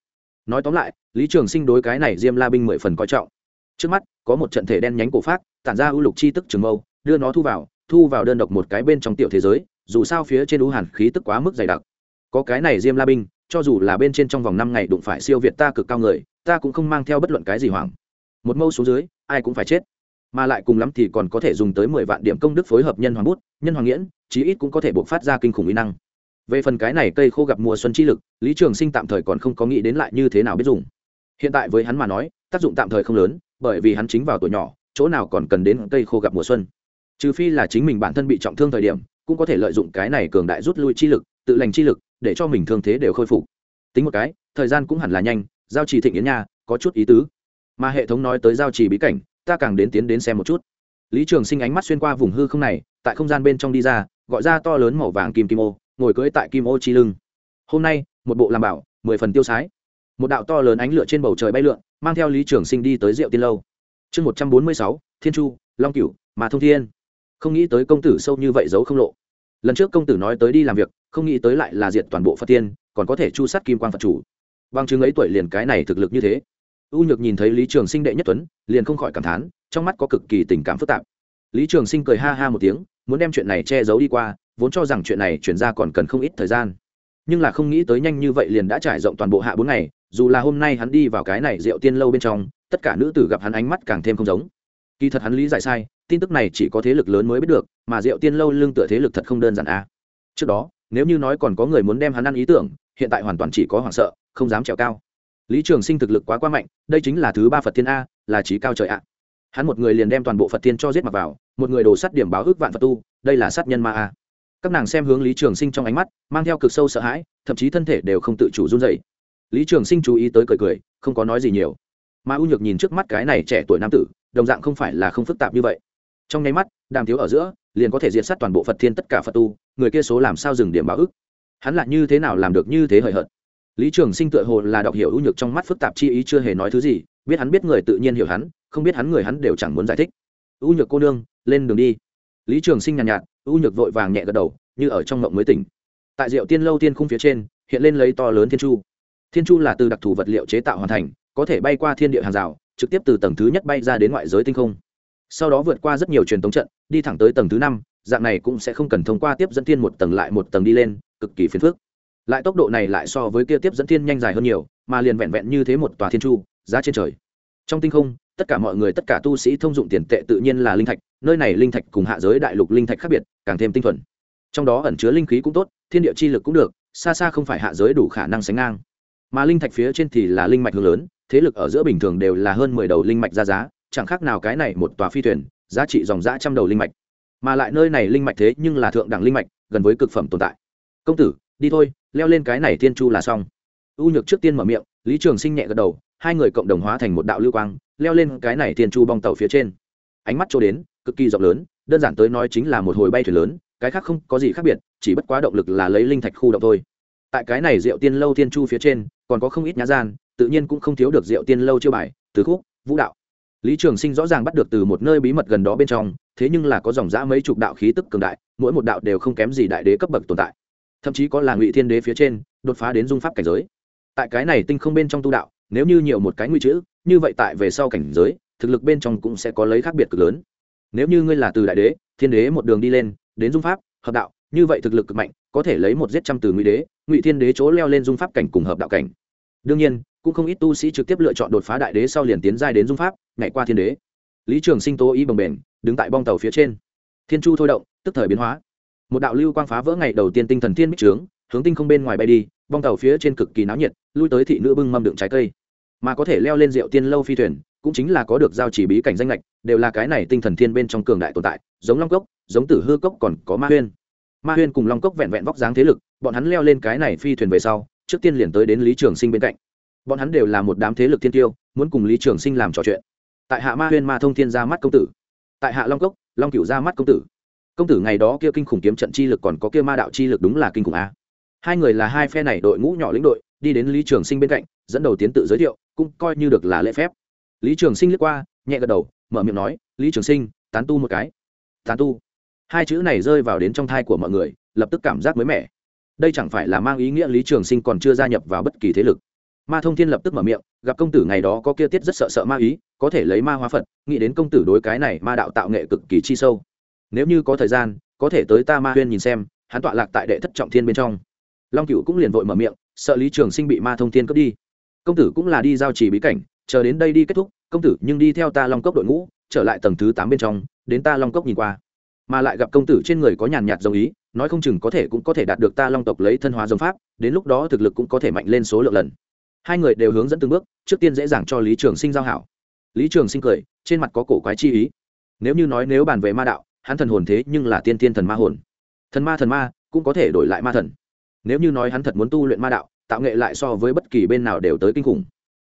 nói tóm lại, lý trường sinh đối cái này diêm la binh mười phần coi trọng. Trước mắt, có một trận thể đen nhánh cổ phát, tản ra ưu lục chi tức trường mâu, đưa nó thu vào thu vào đơn độc một cái bên trong tiểu thế giới, dù sao phía trên ưu hàn khí tức quá mức dày đặc. Có cái này diêm la binh, cho dù là bên trên trong vòng năm ngày đụng phải siêu việt ta cực cao người, ta cũng không mang theo bất luận cái gì hoảng. Một mâu xuống dưới, ai cũng phải chết. Mà lại cùng lắm thì còn có thể dùng tới mười vạn điểm công đức phối hợp nhân hoàng bút, nhân hoàng nghiễn, chí ít cũng có thể buộc phát ra kinh khủng uy năng về phần cái này cây khô gặp mùa xuân chi lực, lý trường sinh tạm thời còn không có nghĩ đến lại như thế nào biết dùng. Hiện tại với hắn mà nói, tác dụng tạm thời không lớn, bởi vì hắn chính vào tuổi nhỏ, chỗ nào còn cần đến cây khô gặp mùa xuân. Trừ phi là chính mình bản thân bị trọng thương thời điểm, cũng có thể lợi dụng cái này cường đại rút lui chi lực, tự lành chi lực, để cho mình thương thế đều khôi phục. Tính một cái, thời gian cũng hẳn là nhanh, giao trì thịnh yến nha, có chút ý tứ. Mà hệ thống nói tới giao trì bí cảnh, ta càng đến tiến đến xem một chút. Lý trường sinh ánh mắt xuyên qua vùng hư không này, tại không gian bên trong đi ra, gọi ra to lớn màu vàng kim kim ô ngồi cưỡi tại kim ô chi lưng. Hôm nay, một bộ làm bảo, mười phần tiêu sái. Một đạo to lớn ánh lửa trên bầu trời bay lượn, mang theo lý trường sinh đi tới rượu tiên lâu. Chương một trăm bốn mươi sáu, thiên chu, long cửu, mà thông thiên. Không nghĩ tới công tử sâu như vậy giấu không lộ. Lần trước công tử nói tới đi làm việc, không nghĩ tới lại là diệt toàn bộ phật tiên, còn có thể chu sát kim quan phật chủ. Bằng chứng ấy tuổi liền cái này thực lực như thế. U nhược nhìn thấy lý trường sinh đệ nhất tuấn, liền không khỏi cảm thán, trong mắt có cực kỳ tình cảm phức tạp. Lý trường sinh cười ha ha một tiếng, muốn đem chuyện này che giấu đi qua vốn cho rằng chuyện này chuyển ra còn cần không ít thời gian. Nhưng là không nghĩ tới nhanh như vậy liền đã trải rộng toàn bộ hạ bốn ngày, dù là hôm nay hắn đi vào cái này rượu tiên lâu bên trong, tất cả nữ tử gặp hắn ánh mắt càng thêm không giống. Kỳ thật hắn lý giải sai, tin tức này chỉ có thế lực lớn mới biết được, mà rượu tiên lâu lương tựa thế lực thật không đơn giản a à. trước đó, nếu như nói còn có người muốn đem hắn ăn ý tưởng, hiện tại hoàn toàn chỉ có hoảng sợ, không dám trèo cao. Lý trường sinh thực lực quá quá mạnh, đây chính là thứ ba phật thiên a, là trí cao trời ạ. Hắn một người liền đem toàn bộ phật thiên cho giết mặc vào, một người đổ sắt điểm báo ước vạn phật tu, đây là sát nhân ma a các nàng xem hướng lý trường sinh trong ánh mắt mang theo cực sâu sợ hãi thậm chí thân thể đều không tự chủ run dậy lý trường sinh chú ý tới cười cười không có nói gì nhiều. Mà u nhược nhìn trước mắt cái này trẻ tuổi nam tử đồng dạng không phải là không phức tạp như vậy. Trong nháy mắt đàm thiếu ở giữa liền có thể diệt sát toàn bộ phật thiên tất cả phật tu người kia số làm sao dừng điểm báo ức? Hắn lại như thế nào làm được như thế hời hợt? Lý trường sinh tựa hồ là đọc hiểu ưu nhược trong mắt phức tạp chi ý chưa hề nói thứ gì biết hắn biết người tự nhiên hiểu hắn không biết hắn người hắn đều chẳng muốn giải thích. Ưu nhược cô nương lên đường đi. Lý trường sinh nhàn nhạt, nhạt ưu nhược vội vàng nhẹ gật đầu, như ở trong mộng mới tỉnh. Tại rượu tiên lâu tiên khung phía trên, hiện lên lấy to lớn thiên chu. Thiên chu là từ đặc thù vật liệu chế tạo hoàn thành, có thể bay qua thiên địa hàng rào, trực tiếp từ tầng thứ nhất bay ra đến ngoại giới tinh không. Sau đó vượt qua rất nhiều truyền thống trận, đi thẳng tới tầng thứ năm, dạng này cũng sẽ không cần thông qua tiếp dẫn thiên một tầng lại một tầng đi lên, cực kỳ phiền phức. Lại tốc độ này lại so với kia tiếp dẫn thiên nhanh dài hơn nhiều, mà liền vẹn vẹn như thế một tòa thiên chu, giá trên trời. Trong tinh không, tất cả mọi người, tất cả tu sĩ thông dụng tiền tệ tự nhiên là linh thạch nơi này linh thạch cùng hạ giới đại lục linh thạch khác biệt, càng thêm tinh thuần. Trong đó ẩn chứa linh khí cũng tốt, thiên địa chi lực cũng được, xa xa không phải hạ giới đủ khả năng sánh ngang. Mà linh thạch phía trên thì là linh mạch hướng lớn, thế lực ở giữa bình thường đều là hơn mười đầu linh mạch ra giá, chẳng khác nào cái này một tòa phi thuyền, giá trị dòng dã trăm đầu linh mạch. Mà lại nơi này linh mạch thế nhưng là thượng đẳng linh mạch, gần với cực phẩm tồn tại. Công tử, đi thôi, leo lên cái này thiên chu là xong. U nhược trước tiên mở miệng, lý trường sinh nhẹ gật đầu, hai người cộng đồng hóa thành một đạo lưu quang, leo lên cái này thiên chu bong tàu phía trên. Ánh mắt chỗ đến cực kỳ rộng lớn, đơn giản tới nói chính là một hồi bay thuyền lớn, cái khác không có gì khác biệt, chỉ bất quá động lực là lấy linh thạch khu động thôi. Tại cái này rượu tiên lâu thiên chu phía trên, còn có không ít nhã gian, tự nhiên cũng không thiếu được rượu tiên lâu chiêu bài, từ khúc, vũ đạo. Lý trường sinh rõ ràng bắt được từ một nơi bí mật gần đó bên trong, thế nhưng là có dòng dã mấy chục đạo khí tức cường đại, mỗi một đạo đều không kém gì đại đế cấp bậc tồn tại. Thậm chí có là ngụy thiên đế phía trên, đột phá đến dung pháp cảnh giới. Tại cái này tinh không bên trong tu đạo, nếu như nhiều một cái nguy chữ, như vậy tại về sau cảnh giới, thực lực bên trong cũng sẽ có lấy khác biệt cực lớn nếu như ngươi là từ đại đế, thiên đế một đường đi lên, đến dung pháp, hợp đạo, như vậy thực lực cực mạnh, có thể lấy một giết trăm từ ngụy đế, ngụy thiên đế chỗ leo lên dung pháp cảnh cùng hợp đạo cảnh. Đương nhiên, cũng không ít tu sĩ trực tiếp lựa chọn đột phá đại đế sau liền tiến giai đến dung pháp, nhảy qua thiên đế. Lý trường sinh tố ý bồng bền đứng tại bong tàu phía trên. Thiên chu thôi động, tức thời biến hóa. Một đạo lưu quang phá vỡ ngày đầu tiên tinh thần thiên bích trướng, hướng tinh không bên ngoài bay đi, bong tàu phía trên cực kỳ náo nhiệt, lui tới thị nữ bưng mâm đựng trái cây. Mà có thể leo lên rượu tiên lâu phi thuyền cũng chính là có được giao chỉ bí cảnh danh lệch đều là cái này tinh thần thiên bên trong cường đại tồn tại, giống long cốc, giống tử hư cốc còn có ma huyên. Ma huyên cùng long cốc vẹn vẹn vóc dáng thế lực, bọn hắn leo lên cái này phi thuyền về sau, trước tiên liền tới đến lý trường sinh bên cạnh. Bọn hắn đều là một đám thế lực thiên tiêu, muốn cùng lý trường sinh làm trò chuyện. Tại hạ ma huyên ma thông thiên ra mắt công tử. Tại hạ long cốc, long cửu ra mắt công tử. Công tử ngày đó kia kinh khủng kiếm trận chi lực còn có kia ma đạo chi lực đúng là kinh khủng a. Hai người là hai phe này đội ngũ nhỏ lĩnh đội, đi đến lý trường sinh bên cạnh, dẫn đầu tiến tự giới thiệu, cũng coi như được là lễ phép lý trường sinh liếc qua, nhẹ gật đầu, mở miệng nói, lý trường sinh, tán tu một cái. Tán tu? Hai chữ này rơi vào đến trong thai của mọi người, lập tức cảm giác mới mẻ. Đây chẳng phải là mang ý nghĩa lý trường sinh còn chưa gia nhập vào bất kỳ thế lực. Ma thông thiên lập tức mở miệng, gặp công tử ngày đó có kia tiết rất sợ sợ ma ý, có thể lấy ma hóa phật, nghĩ đến công tử đối cái này ma đạo tạo nghệ cực kỳ chi sâu. Nếu như có thời gian, có thể tới ta ma huyên nhìn xem, hắn tọa lạc tại đệ thất trọng thiên bên trong. Long cựu cũng liền vội mở miệng, sợ lý trường sinh bị ma thông thiên cướp đi. Công tử cũng là đi giao trì bí cảnh chờ đến đây đi kết thúc, công tử, nhưng đi theo ta long cốc đội ngũ, trở lại tầng thứ tám bên trong, đến ta long cốc nhìn qua. Mà lại gặp công tử trên người có nhàn nhạt dòng ý, nói không chừng có thể cũng có thể đạt được ta long tộc lấy thân hóa dòng pháp, đến lúc đó thực lực cũng có thể mạnh lên số lượng lần. Hai người đều hướng dẫn từng bước, trước tiên dễ dàng cho lý trường sinh giao hảo. Lý trường sinh cười, trên mặt có cổ quái chi ý. Nếu như nói nếu bàn về ma đạo, hắn thần hồn thế nhưng là tiên tiên thần ma hồn. Thần ma thần ma, cũng có thể đổi lại ma thần. Nếu như nói hắn thật muốn tu luyện ma đạo, tạo nghệ lại so với bất kỳ bên nào đều tới kinh khủng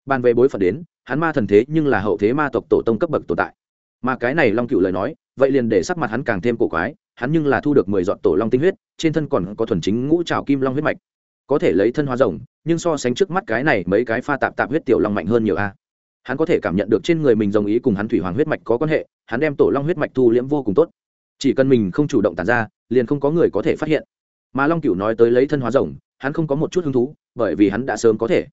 bàn về bối phận đến, hắn ma thần thế nhưng là hậu thế ma tộc tổ tông cấp bậc tồn tại. Mà cái này long cựu lời nói, vậy liền để sắc mặt hắn càng thêm cổ quái, hắn nhưng là thu được mười dọn tổ long tinh huyết, trên thân còn có thuần chính ngũ trào kim long huyết mạch. Có thể lấy thân hoa rồng, nhưng so sánh trước mắt cái này mấy cái pha tạp tạp huyết tiểu long mạnh hơn nhiều a. Hắn có thể cảm nhận được trên người mình rồng ý cùng hắn thủy hoàng huyết mạch có quan hệ, hắn đem tổ long huyết mạch thu liễm vô cùng tốt. Chỉ cần mình không chủ động tàn ra, liền không có người có thể phát hiện. Mà long cửu nói tới lấy thân hóa rồng, hắn không có một chút hứng thú, bởi vì hắn đã sớm có thể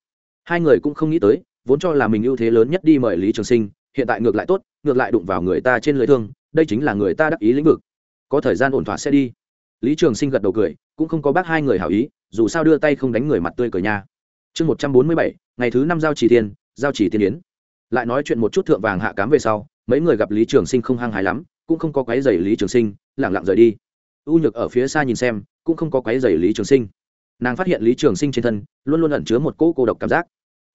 hai người cũng không nghĩ tới, vốn cho là mình ưu thế lớn nhất đi mời lý trường sinh, hiện tại ngược lại tốt, ngược lại đụng vào người ta trên lưới thương, đây chính là người ta đắc ý lĩnh vực. Có thời gian ổn thỏa sẽ đi. Lý trường sinh gật đầu cười, cũng không có bác hai người hảo ý, dù sao đưa tay không đánh người mặt tươi cười nha. Chương một trăm bốn mươi bảy, ngày thứ năm giao chỉ tiền, giao chỉ tiên yến. Lại nói chuyện một chút thượng vàng hạ cám về sau, mấy người gặp lý trường sinh không hăng hái lắm, cũng không có quái dày lý trường sinh, lẳng lặng rời đi. U nhược ở phía xa nhìn xem, cũng không có quái dày lý trường sinh nàng phát hiện lý trường sinh trên thân luôn luôn ẩn chứa một cỗ cô độc cảm giác.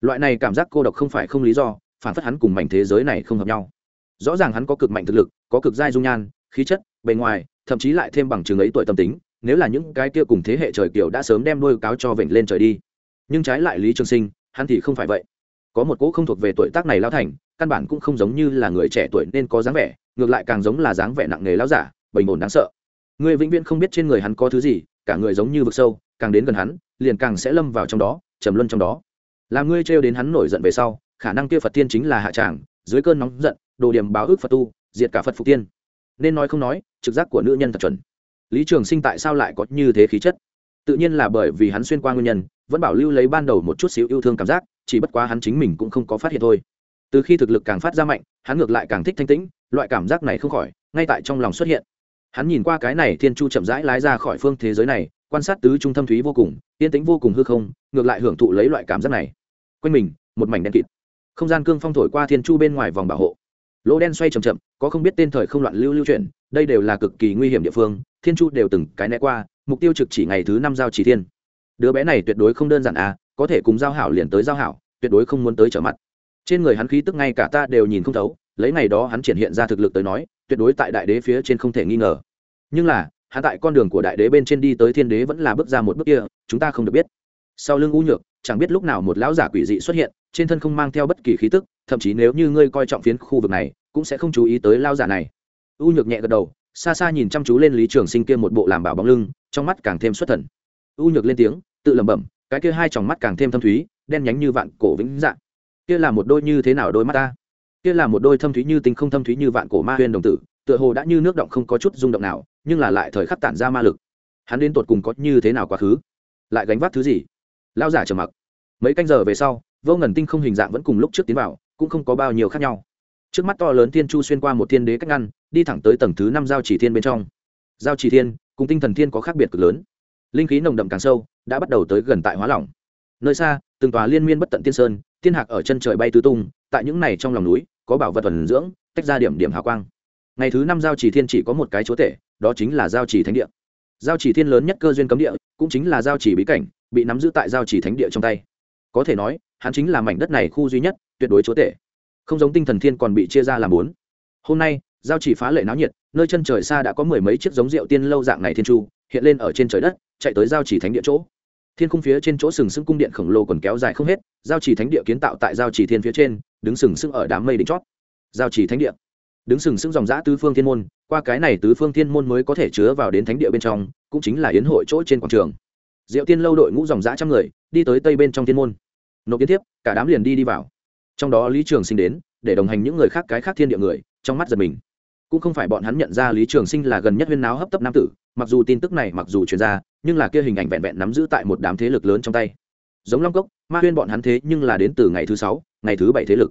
Loại này cảm giác cô độc không phải không lý do, phản phất hắn cùng mảnh thế giới này không hợp nhau. Rõ ràng hắn có cực mạnh thực lực, có cực giai dung nhan, khí chất, bề ngoài, thậm chí lại thêm bằng chứng ấy tuổi tâm tính, nếu là những cái kia cùng thế hệ trời kiều đã sớm đem đôi cáo cho vịnh lên trời đi. Nhưng trái lại lý trường sinh, hắn thì không phải vậy. Có một cỗ không thuộc về tuổi tác này lao thành, căn bản cũng không giống như là người trẻ tuổi nên có dáng vẻ, ngược lại càng giống là dáng vẻ nặng nề lao giả, bình ổn đáng sợ. Người vĩnh viễn không biết trên người hắn có thứ gì, cả người giống như vực sâu càng đến gần hắn, liền càng sẽ lâm vào trong đó, trầm luân trong đó. Làm ngươi trêu đến hắn nổi giận về sau, khả năng kia phật tiên chính là hạ tràng, dưới cơn nóng giận, đồ điểm báo ước phật tu, diệt cả phật phục tiên. Nên nói không nói, trực giác của nữ nhân thật chuẩn. Lý trường sinh tại sao lại có như thế khí chất? Tự nhiên là bởi vì hắn xuyên qua nguyên nhân, vẫn bảo lưu lấy ban đầu một chút xíu yêu thương cảm giác, chỉ bất quá hắn chính mình cũng không có phát hiện thôi. Từ khi thực lực càng phát ra mạnh, hắn ngược lại càng thích thanh tĩnh, loại cảm giác này không khỏi, ngay tại trong lòng xuất hiện. Hắn nhìn qua cái này thiên chu chậm rãi lái ra khỏi phương thế giới này quan sát tứ trung thâm thúy vô cùng, yên tĩnh vô cùng hư không, ngược lại hưởng thụ lấy loại cảm giác này. Quanh mình, một mảnh đen kịt. Không gian cương phong thổi qua thiên chu bên ngoài vòng bảo hộ. Lỗ đen xoay c h ậ m chậm, có không biết tên thời không loạn lưu lưu chuyển, đây đều là cực kỳ nguy hiểm địa phương, thiên chu đều từng cái né qua, mục tiêu trực chỉ ngày thứ năm giao chỉ thiên. Đứa bé này tuyệt đối không đơn giản à có thể cùng giao hảo liền tới giao hảo, tuyệt đối không muốn tới trở mặt. Trên người hắn khí tức ngay cả ta đều nhìn không thấu, lấy ngày đó hắn triển hiện ra thực lực tới nói, tuyệt đối tại đại đế phía trên không thể nghi ngờ. Nhưng là hắn tại con đường của đại đế bên trên đi tới thiên đế vẫn là bước ra một bước kia, chúng ta không được biết. Sau lưng u nhược, chẳng biết lúc nào một lão giả quỷ dị xuất hiện, trên thân không mang theo bất kỳ khí tức, thậm chí nếu như ngươi coi trọng phiến khu vực này, cũng sẽ không chú ý tới lao giả này. U nhược nhẹ gật đầu, xa xa nhìn chăm chú lên lý trường sinh kia một bộ làm bảo bóng lưng, trong mắt càng thêm xuất thần. U nhược lên tiếng, tự lẩm bẩm, cái kia hai tròng mắt càng thêm thâm thúy, đen nhánh như vạn cổ vĩnh dạng. Kia là một đôi như thế nào đôi mắt ta? Kia là một đôi thâm thúy như tinh không thâm thúy như vạn cổ ma huyên đồng tử, tựa hồ đã như nước động không có chút rung động nào nhưng là lại thời khắc tản ra ma lực. Hắn đến tột cùng có như thế nào quá khứ? Lại gánh vác thứ gì? Lao giả trầm mặc. Mấy canh giờ về sau, vô ngần tinh không hình dạng vẫn cùng lúc trước tiến vào, cũng không có bao nhiêu khác nhau. Trước mắt to lớn thiên chu xuyên qua một thiên đế cách ngăn, đi thẳng tới tầng thứ năm giao chỉ thiên bên trong. Giao chỉ thiên, cùng tinh thần thiên có khác biệt cực lớn. Linh khí nồng đậm càng sâu, đã bắt đầu tới gần tại hóa lỏng. Nơi xa, từng tòa liên miên bất tận tiên sơn, tiên hạc ở chân trời bay tứ tung, tại những này trong lòng núi, có bảo vật thuần dưỡng, tách ra điểm điểm hào quang ngày thứ năm giao chỉ thiên chỉ có một cái chúa tể, đó chính là giao chỉ thánh địa. Giao chỉ thiên lớn nhất cơ duyên cấm địa, cũng chính là giao chỉ bí cảnh, bị nắm giữ tại giao chỉ thánh địa trong tay. Có thể nói, hắn chính là mảnh đất này khu duy nhất, tuyệt đối chúa tể. Không giống tinh thần thiên còn bị chia ra làm bốn. Hôm nay, giao chỉ phá lệ náo nhiệt, nơi chân trời xa đã có mười mấy chiếc giống rượu tiên lâu dạng này thiên chu hiện lên ở trên trời đất, chạy tới giao chỉ thánh địa chỗ. Thiên khung phía trên chỗ sừng sững cung điện khổng lồ còn kéo dài không hết, giao chỉ thánh địa kiến tạo tại giao chỉ thiên phía trên, đứng sừng sững ở đám mây đỉnh chót. Giao chỉ thánh địa đứng sừng sững dòng giã tứ phương thiên môn, qua cái này tứ phương thiên môn mới có thể chứa vào đến thánh địa bên trong, cũng chính là yến hội chỗ trên quảng trường. Diệu tiên lâu đội ngũ dòng giã trăm người, đi tới tây bên trong thiên môn. Nộp kiến tiếp cả đám liền đi đi vào. Trong đó lý trường sinh đến, để đồng hành những người khác cái khác thiên địa người, trong mắt giật mình. Cũng không phải bọn hắn nhận ra lý trường sinh là gần nhất huyên náo hấp tấp nam tử, mặc dù tin tức này mặc dù truyền ra, nhưng là kia hình ảnh vẹn vẹn nắm giữ tại một đám thế lực lớn trong tay. Giống long cốc, ma huyên bọn hắn thế nhưng là đến từ ngày thứ sáu, ngày thứ bảy thế lực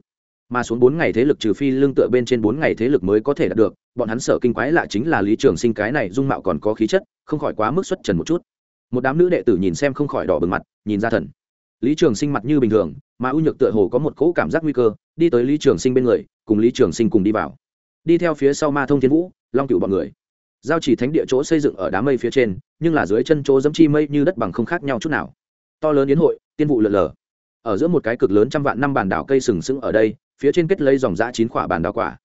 mà xuống bốn ngày thế lực trừ phi lương tựa bên trên bốn ngày thế lực mới có thể đạt được, bọn hắn sợ kinh quái lạ chính là lý trường sinh cái này dung mạo còn có khí chất, không khỏi quá mức xuất trần một chút. Một đám nữ đệ tử nhìn xem không khỏi đỏ bừng mặt, nhìn ra thần. Lý trường sinh mặt như bình thường, mà ưu nhược tựa hồ có một cỗ cảm giác nguy cơ, đi tới lý trường sinh bên người, cùng lý trường sinh cùng đi vào. Đi theo phía sau ma thông thiên vũ, long cựu bọn người. Giao chỉ thánh địa chỗ xây dựng ở đám mây phía trên, nhưng là dưới chân chỗ dẫm chi mây như đất bằng không khác nhau chút nào. To lớn yến hội, tiên vụ lượn lờ. Ở giữa một cái cực lớn trăm vạn năm bản đảo cây sừng sững ở đây phía trên kết lấy dòng dã chín quả bàn đào quả.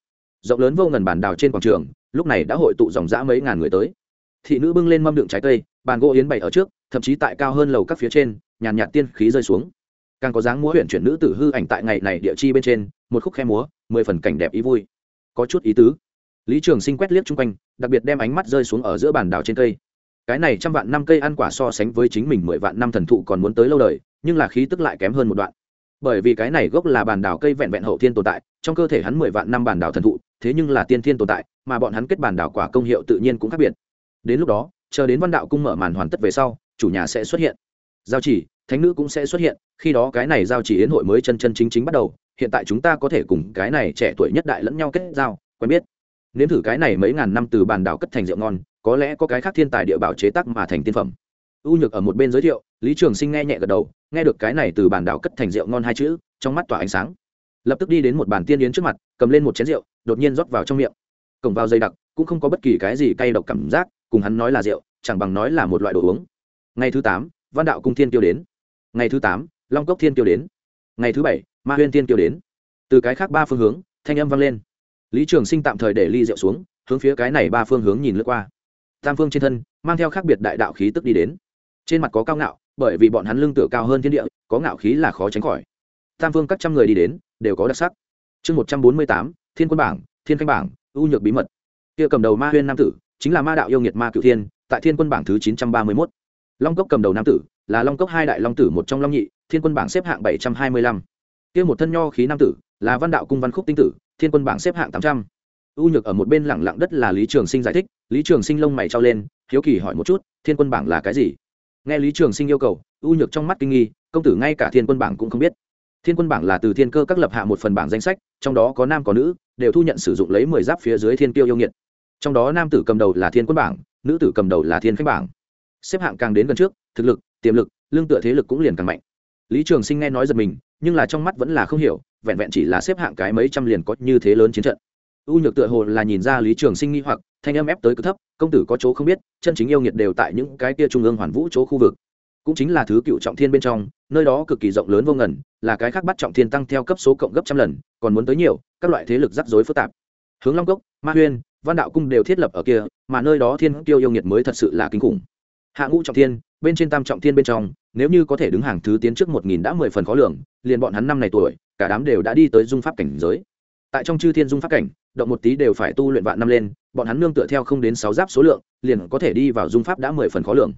Rộng lớn vô ngần bàn đào trên quảng trường, lúc này đã hội tụ dòng dã mấy ngàn người tới. Thị nữ bưng lên mâm đựng trái cây, bàn gỗ yến bày ở trước, thậm chí tại cao hơn lầu các phía trên, nhàn nhạt tiên khí rơi xuống. Càng có dáng múa huyện chuyển nữ tử hư ảnh tại ngày này địa chi bên trên, một khúc khe múa, mười phần cảnh đẹp ý vui. Có chút ý tứ. Lý trường sinh quét liếc chung quanh, đặc biệt đem ánh mắt rơi xuống ở giữa bàn đảo trên cây. Cái này trăm vạn năm cây ăn quả so sánh với chính mình mười vạn năm thần thụ còn muốn tới lâu đời, nhưng là khí tức lại kém hơn một đoạn bởi vì cái này gốc là bàn đảo cây vẹn vẹn hậu thiên tồn tại, trong cơ thể hắn mười vạn năm bàn đảo thần thụ, thế nhưng là tiên thiên tồn tại, mà bọn hắn kết bàn đảo quả công hiệu tự nhiên cũng khác biệt. Đến lúc đó, chờ đến văn đạo cung mở màn hoàn tất về sau, chủ nhà sẽ xuất hiện. Giao chỉ, thánh nữ cũng sẽ xuất hiện, khi đó cái này giao chỉ yến hội mới chân chân chính chính bắt đầu, hiện tại chúng ta có thể cùng cái này trẻ tuổi nhất đại lẫn nhau kết giao, quen biết. Nếm thử cái này mấy ngàn năm từ bàn đảo cất thành rượu ngon, có lẽ có cái khác thiên tài địa bảo chế tác mà thành tiên phẩm u nhược ở một bên giới thiệu, lý trường sinh nghe nhẹ gật đầu, nghe được cái này từ bản đảo cất thành rượu ngon hai chữ, trong mắt tỏa ánh sáng. Lập tức đi đến một bàn tiên yến trước mặt, cầm lên một chén rượu, đột nhiên rót vào trong miệng. Cổng vào dây đặc, cũng không có bất kỳ cái gì cay độc cảm giác, cùng hắn nói là rượu, chẳng bằng nói là một loại đồ uống. Ngày thứ tám, văn đạo cung thiên tiêu đến. Ngày thứ tám, long cốc thiên tiêu đến. Ngày thứ bảy, ma huyên thiên tiêu đến. Từ cái khác ba phương hướng, thanh âm vang lên. Lý trường sinh tạm thời để ly rượu xuống, hướng phía cái này ba phương hướng nhìn lướt qua. Tam phương trên thân, mang theo khác biệt đại đạo khí tức đi đến trên mặt có cao ngạo, bởi vì bọn hắn lương tựa cao hơn thiên địa, có ngạo khí là khó tránh khỏi. Tam phương các trăm người đi đến, đều có đặc sắc. Chương một trăm bốn mươi tám, thiên quân bảng, thiên khanh bảng, ưu nhược bí mật. Kia cầm đầu ma huyên nam tử, chính là ma đạo yêu nghiệt ma cựu thiên, tại thiên quân bảng thứ chín trăm ba mươi mốt. Long cốc cầm đầu nam tử, là long cốc hai đại long tử một trong long nhị, thiên quân bảng xếp hạng bảy trăm hai mươi lăm. Kia một thân nho khí nam tử, là văn đạo cung văn khúc tinh tử, thiên quân bảng xếp hạng tám trăm. U nhược ở một bên lẳng lặng đất là lý trường sinh giải thích, lý trường sinh lông mày trao lên, hiếu kỳ hỏi một chút, thiên quân bảng là cái gì? Nghe lý trường sinh yêu cầu ưu nhược trong mắt kinh nghi, công tử ngay cả thiên quân bảng cũng không biết. Thiên quân bảng là từ thiên cơ các lập hạ một phần bảng danh sách, trong đó có nam có nữ, đều thu nhận sử dụng lấy mười giáp phía dưới thiên tiêu yêu nghiệt. Trong đó nam tử cầm đầu là thiên quân bảng, nữ tử cầm đầu là thiên khách bảng. Xếp hạng càng đến gần trước, thực lực, tiềm lực, lương tựa thế lực cũng liền càng mạnh. Lý trường sinh nghe nói giật mình, nhưng là trong mắt vẫn là không hiểu, vẹn vẹn chỉ là xếp hạng cái mấy trăm liền có như thế lớn chiến trận u nhược tựa hồ là nhìn ra lý trường sinh nghi hoặc, thanh âm ép tới cực thấp, công tử có chỗ không biết, chân chính yêu nghiệt đều tại những cái kia trung ương hoàn vũ chỗ khu vực. Cũng chính là thứ cựu trọng thiên bên trong, nơi đó cực kỳ rộng lớn vô ngần, là cái khác bắt trọng thiên tăng theo cấp số cộng gấp trăm lần, còn muốn tới nhiều, các loại thế lực rắc rối phức tạp. Hướng long cốc, ma huyên, văn đạo cung đều thiết lập ở kia, mà nơi đó thiên tiêu yêu nghiệt mới thật sự là kinh khủng. Hạ ngũ trọng thiên, bên trên tam trọng thiên bên trong, nếu như có thể đứng hàng thứ tiến trước một nghìn đã mười phần khó lường, liền bọn hắn năm này tuổi, cả đám đều đã đi tới dung pháp cảnh giới. Tại trong chư thiên dung pháp cảnh động một tí đều phải tu luyện vạn năm lên, bọn hắn nương tựa theo không đến sáu giáp số lượng, liền có thể đi vào dung pháp đã mười phần khó lường.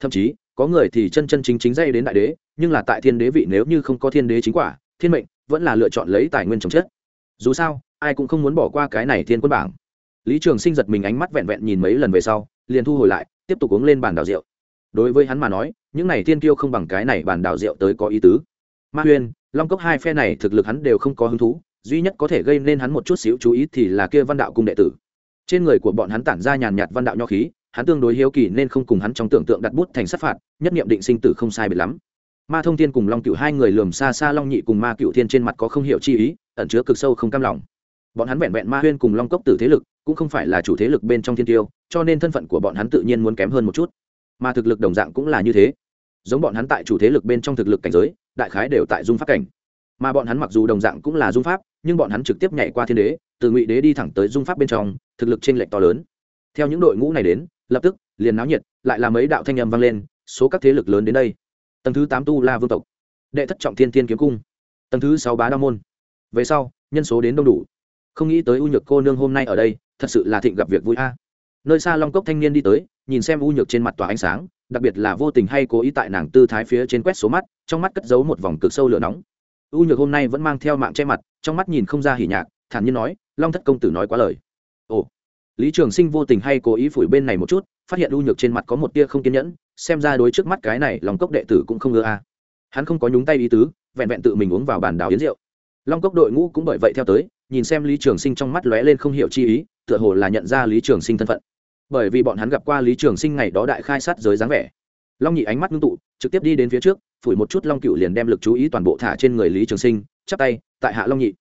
Thậm chí, có người thì chân chân chính chính dây đến đại đế, nhưng là tại thiên đế vị nếu như không có thiên đế chính quả, thiên mệnh vẫn là lựa chọn lấy tài nguyên trồng chất. Dù sao, ai cũng không muốn bỏ qua cái này thiên quân bảng. Lý trường sinh giật mình ánh mắt vẹn vẹn nhìn mấy lần về sau, liền thu hồi lại, tiếp tục uống lên bàn đào rượu. Đối với hắn mà nói, những này thiên kiêu không bằng cái này bàn đào rượu tới có ý tứ. Ma huyên long cốc hai phe này thực lực hắn đều không có hứng thú duy nhất có thể gây nên hắn một chút xíu chú ý thì là kia văn đạo cung đệ tử. Trên người của bọn hắn tản ra nhàn nhạt văn đạo nho khí, hắn tương đối hiếu kỳ nên không cùng hắn trong tưởng tượng đặt bút thành sát phạt, nhất nghiệm định sinh tử không sai biệt lắm. Ma thông thiên cùng long cựu hai người lườm xa xa long nhị cùng ma cựu thiên trên mặt có không hiểu chi ý, ẩn chứa cực sâu không cam lòng. Bọn hắn vẹn vẹn ma huyên cùng long cốc tử thế lực, cũng không phải là chủ thế lực bên trong thiên tiêu, cho nên thân phận của bọn hắn tự nhiên muốn kém hơn một chút. Mà thực lực đồng dạng cũng là như thế. Giống bọn hắn tại chủ thế lực bên trong thực lực cảnh giới, đại khái đều tại dung pháp cảnh mà bọn hắn mặc dù đồng dạng cũng là dung pháp, nhưng bọn hắn trực tiếp nhảy qua thiên đế, từ ngụy đế đi thẳng tới dung pháp bên trong, thực lực t r ê n lệch to lớn. Theo những đội ngũ này đến, lập tức, liền náo nhiệt, lại là mấy đạo thanh â m vang lên, số các thế lực lớn đến đây. Tầng thứ tám tu la vương tộc, đệ thất trọng thiên thiên kiếm cung. Tầng thứ sáu bá đa môn. Về sau, nhân số đến đông đủ. Không nghĩ tới u nhược cô nương hôm nay ở đây, thật sự là thịnh gặp việc vui a. Nơi xa long cốc thanh niên đi tới, nhìn xem u nhược trên mặt tỏa ánh sáng, đặc biệt là vô tình hay cố ý tại nàng tư thái phía trên quét số mắt, trong mắt cất giấu một vòng cực sâu lửa nóng u nhược hôm nay vẫn mang theo mạng che mặt, trong mắt nhìn không ra hỉ nhạc, thản nhiên nói, long thất công tử nói quá lời. Ồ. Lý trường sinh vô tình hay cố ý phủi bên này một chút, phát hiện u nhược trên mặt có một tia không kiên nhẫn, xem ra đối trước mắt cái này lòng cốc đệ tử cũng không ngơ a. Hắn không có nhúng tay ý tứ, vẹn vẹn tự mình uống vào bàn đào yến rượu. Long cốc đội ngũ cũng bởi vậy theo tới, nhìn xem lý trường sinh trong mắt lóe lên không hiểu chi ý, tựa hồ là nhận ra lý trường sinh thân phận. Bởi vì bọn hắn gặp qua lý trường sinh ngày đó đại khai sát giới dáng vẻ long nhị ánh mắt ngưng tụ, trực tiếp đi đến phía trước, phủi một chút long cựu liền đem lực chú ý toàn bộ thả trên người lý trường sinh, chắp tay, tại hạ long nhị.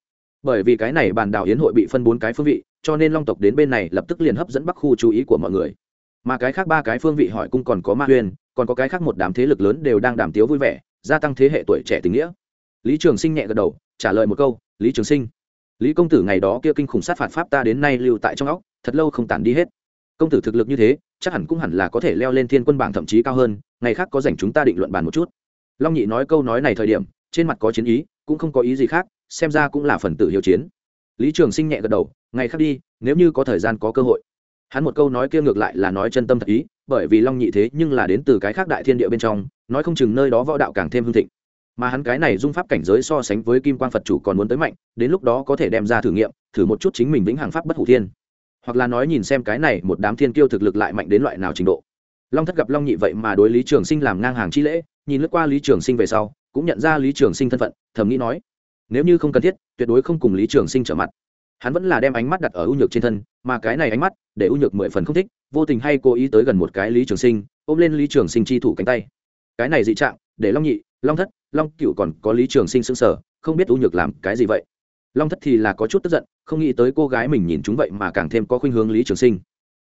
Bởi vì cái này bàn đảo hiến hội bị phân bốn cái phương vị, cho nên long tộc đến bên này lập tức liền hấp dẫn bắc khu chú ý của mọi người. Mà cái khác ba cái phương vị hỏi cung còn có ma huyền, còn có cái khác một đám thế lực lớn đều đang đàm tiếu vui vẻ, gia tăng thế hệ tuổi trẻ tình nghĩa. Lý trường sinh nhẹ gật đầu, trả lời một câu, lý trường sinh, lý công tử ngày đó kia kinh khủng sát phạt pháp ta đến nay lưu tại trong óc, thật lâu không tản đi hết. Công tử thực lực như thế chắc hẳn cũng hẳn là có thể leo lên thiên quân bảng thậm chí cao hơn, ngày khác có dành chúng ta định luận bàn một chút. Long nhị nói câu nói này thời điểm, trên mặt có chiến ý, cũng không có ý gì khác, xem ra cũng là phần tử hiếu chiến. Lý trường sinh nhẹ gật đầu, ngày khác đi, nếu như có thời gian có cơ hội. Hắn một câu nói kia ngược lại là nói chân tâm thật ý, bởi vì long nhị thế nhưng là đến từ cái khác đại thiên địa bên trong, nói không chừng nơi đó võ đạo càng thêm hương thịnh. Mà hắn cái này dung pháp cảnh giới so sánh với kim quang phật chủ còn muốn tới mạnh, đến lúc đó có thể đem ra thử nghiệm, thử một chút chính mình vĩnh hằng pháp bất hủ thiên hoặc là nói nhìn xem cái này một đám thiên kiêu thực lực lại mạnh đến loại nào trình độ. Long thất gặp long nhị vậy mà đối lý trường sinh làm ngang hàng chi lễ nhìn lướt qua lý trường sinh về sau cũng nhận ra lý trường sinh thân phận thầm nghĩ nói nếu như không cần thiết tuyệt đối không cùng lý trường sinh trở mặt. Hắn vẫn là đem ánh mắt đặt ở ưu nhược trên thân mà cái này ánh mắt để ưu nhược mười phần không thích vô tình hay cố ý tới gần một cái lý trường sinh ôm lên lý trường sinh chi thủ cánh tay. Cái này dị trạng để long nhị long thất long cựu còn có lý trường sinh sướng sở, không biết ưu nhược làm cái gì vậy long thất thì là có chút tức giận, không nghĩ tới cô gái mình nhìn chúng vậy mà càng thêm có khuynh hướng lý trường sinh.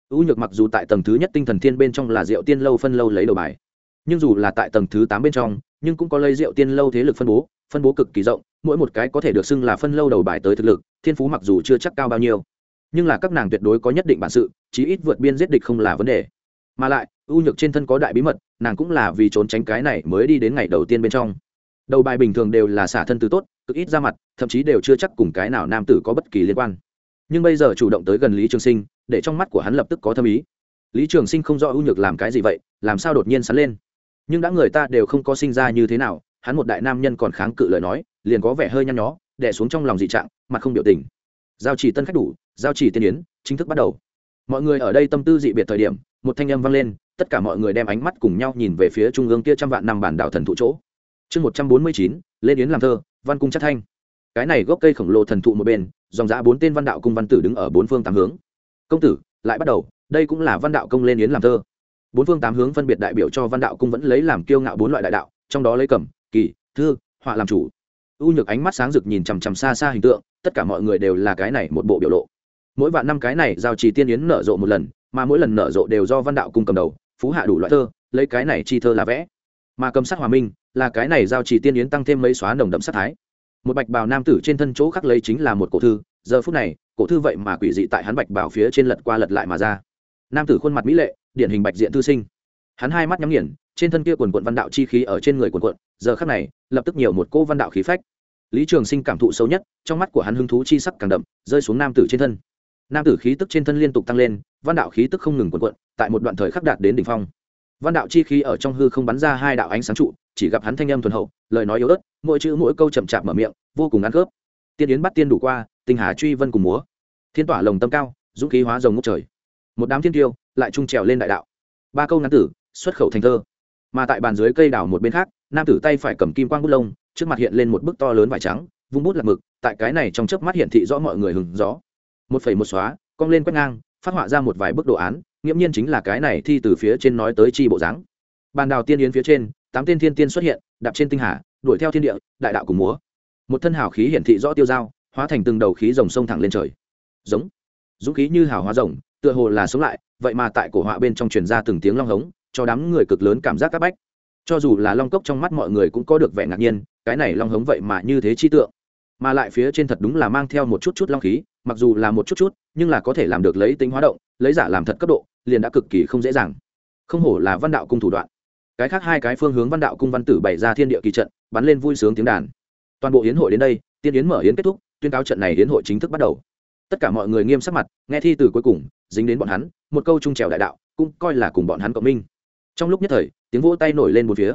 U nhược mặc dù tại tầng thứ nhất tinh thần thiên bên trong là rượu tiên lâu phân lâu lấy đầu bài, nhưng dù là tại tầng thứ tám bên trong, nhưng cũng có lấy rượu tiên lâu thế lực phân bố phân bố cực kỳ rộng, mỗi một cái có thể được xưng là phân lâu đầu bài tới thực lực, thiên phú mặc dù chưa chắc cao bao nhiêu, nhưng là các nàng tuyệt đối có nhất định bản sự, chí ít vượt biên giết địch không là vấn đề. Mà lại, u nhược trên thân có đại bí mật, nàng cũng là vì trốn tránh cái này mới đi đến ngày đầu tiên bên trong đầu bài bình thường đều là xả thân từ tốt, cực ít ra mặt, thậm chí đều chưa chắc cùng cái nào nam tử có bất kỳ liên quan. Nhưng bây giờ chủ động tới gần lý trường sinh, để trong mắt của hắn lập tức có thâm ý. Lý trường sinh không rõ ưu nhược làm cái gì vậy, làm sao đột nhiên sắn lên? Nhưng đã người ta đều không có sinh ra như thế nào, hắn một đại nam nhân còn kháng cự lời nói, liền có vẻ hơi nhăn nhó đẻ xuống trong lòng dị trạng, mặt không biểu tình. Giao chỉ tân khách đủ, giao chỉ tiên yến, chính thức bắt đầu. Mọi người ở đây tâm tư dị biệt thời điểm, một thanh âm vang lên, tất cả mọi người đem ánh mắt cùng nhau nhìn về phía trung ương kia trăm vạn năm bản đảo thần thụ chỗ chương một trăm bốn mươi chín lên yến làm thơ, văn cung chắc thanh. Cái này gốc cây khổng lồ thần thụ một bên, dòng giã bốn tên văn đạo cung văn tử đứng ở bốn phương tám hướng. Công tử, lại bắt đầu, đây cũng là văn đạo công lên yến làm thơ. Bốn phương tám hướng phân biệt đại biểu cho văn đạo cung vẫn lấy làm kiêu ngạo bốn loại đại đạo, trong đó lấy cẩm, kỳ, thư, họa làm chủ. U nhược ánh mắt sáng rực nhìn chằm chằm xa xa hình tượng, tất cả mọi người đều là cái này một bộ biểu lộ. Mỗi vạn năm cái này giao trì tiên yến nở rộ một lần, mà mỗi lần nở rộ đều do văn đạo cung cầm đầu, phú hạ đủ loại thơ, lấy cái này chi thơ là vẽ. Mà cầm sắc hòa minh là cái này giao trì tiên yến tăng thêm mấy xóa nồng đậm sát thái. Một bạch bào nam tử trên thân chỗ khắc lấy chính là một cổ thư, giờ phút này, cổ thư vậy mà quỷ dị tại hắn bạch bào phía trên lật qua lật lại mà ra. Nam tử khuôn mặt mỹ lệ, điển hình bạch diện thư sinh. Hắn hai mắt nhắm nghiền, trên thân kia quần quận văn đạo chi khí ở trên người quần quận, giờ khắc này, lập tức nhiều một cô văn đạo khí phách. Lý trường sinh cảm thụ sâu nhất, trong mắt của hắn hứng thú chi sắc càng đậm, rơi xuống nam tử trên thân. Nam tử khí tức trên thân liên tục tăng lên, văn đạo khí tức không ngừng quần quận, tại một đoạn thời khắc đạt đến đỉnh phong văn đạo chi khí ở trong hư không bắn ra hai đạo ánh sáng trụ, chỉ gặp hắn thanh âm thuần hậu, lời nói yếu ớt, mỗi chữ mỗi câu chậm chạp mở miệng, vô cùng ăn khớp. Tiên yến bắt tiên đủ qua, tinh hà truy vân cùng múa. Thiên tỏa lồng tâm cao, dũng khí hóa rồng ngốc trời. Một đám thiên tiêu lại trung trèo lên đại đạo. Ba câu ngắn tử, xuất khẩu thành thơ. Mà tại bàn dưới cây đảo một bên khác, nam tử tay phải cầm kim quang bút lông, trước mặt hiện lên một bức to lớn vải trắng, vung bút lạc mực, tại cái này trong chớp mắt hiện thị rõ mọi người hừng gió. Một phẩy một xóa, cong lên quét ngang, phát họa ra một vài bức đồ án nghiễm nhiên chính là cái này thi từ phía trên nói tới chi bộ dáng. Bàn đào tiên yến phía trên, tám tên thiên tiên xuất hiện, đạp trên tinh hà, đuổi theo thiên địa, đại đạo cùng múa. Một thân hào khí hiển thị rõ tiêu dao, hóa thành từng đầu khí rồng sông thẳng lên trời. Giống. Dũng khí như hào hóa rồng, tựa hồ là sống lại, vậy mà tại cổ họa bên trong truyền ra từng tiếng long hống, cho đám người cực lớn cảm giác áp bách. Cho dù là long cốc trong mắt mọi người cũng có được vẻ ngạc nhiên, cái này long hống vậy mà như thế chi tượng. Mà lại phía trên thật đúng là mang theo một chút chút long khí, mặc dù là một chút chút, nhưng là có thể làm được lấy tính hóa động, lấy giả làm thật cấp độ liền đã cực kỳ không dễ dàng. Không hổ là văn đạo cung thủ đoạn. Cái khác hai cái phương hướng văn đạo cung văn tử bày ra thiên địa kỳ trận, bắn lên vui sướng tiếng đàn. Toàn bộ hiến hội đến đây, tiên yến mở hiến kết thúc, tuyên cáo trận này hiến hội chính thức bắt đầu. Tất cả mọi người nghiêm sắc mặt, nghe thi từ cuối cùng, dính đến bọn hắn, một câu trung trèo đại đạo, cũng coi là cùng bọn hắn cộng minh. Trong lúc nhất thời, tiếng vỗ tay nổi lên một phía.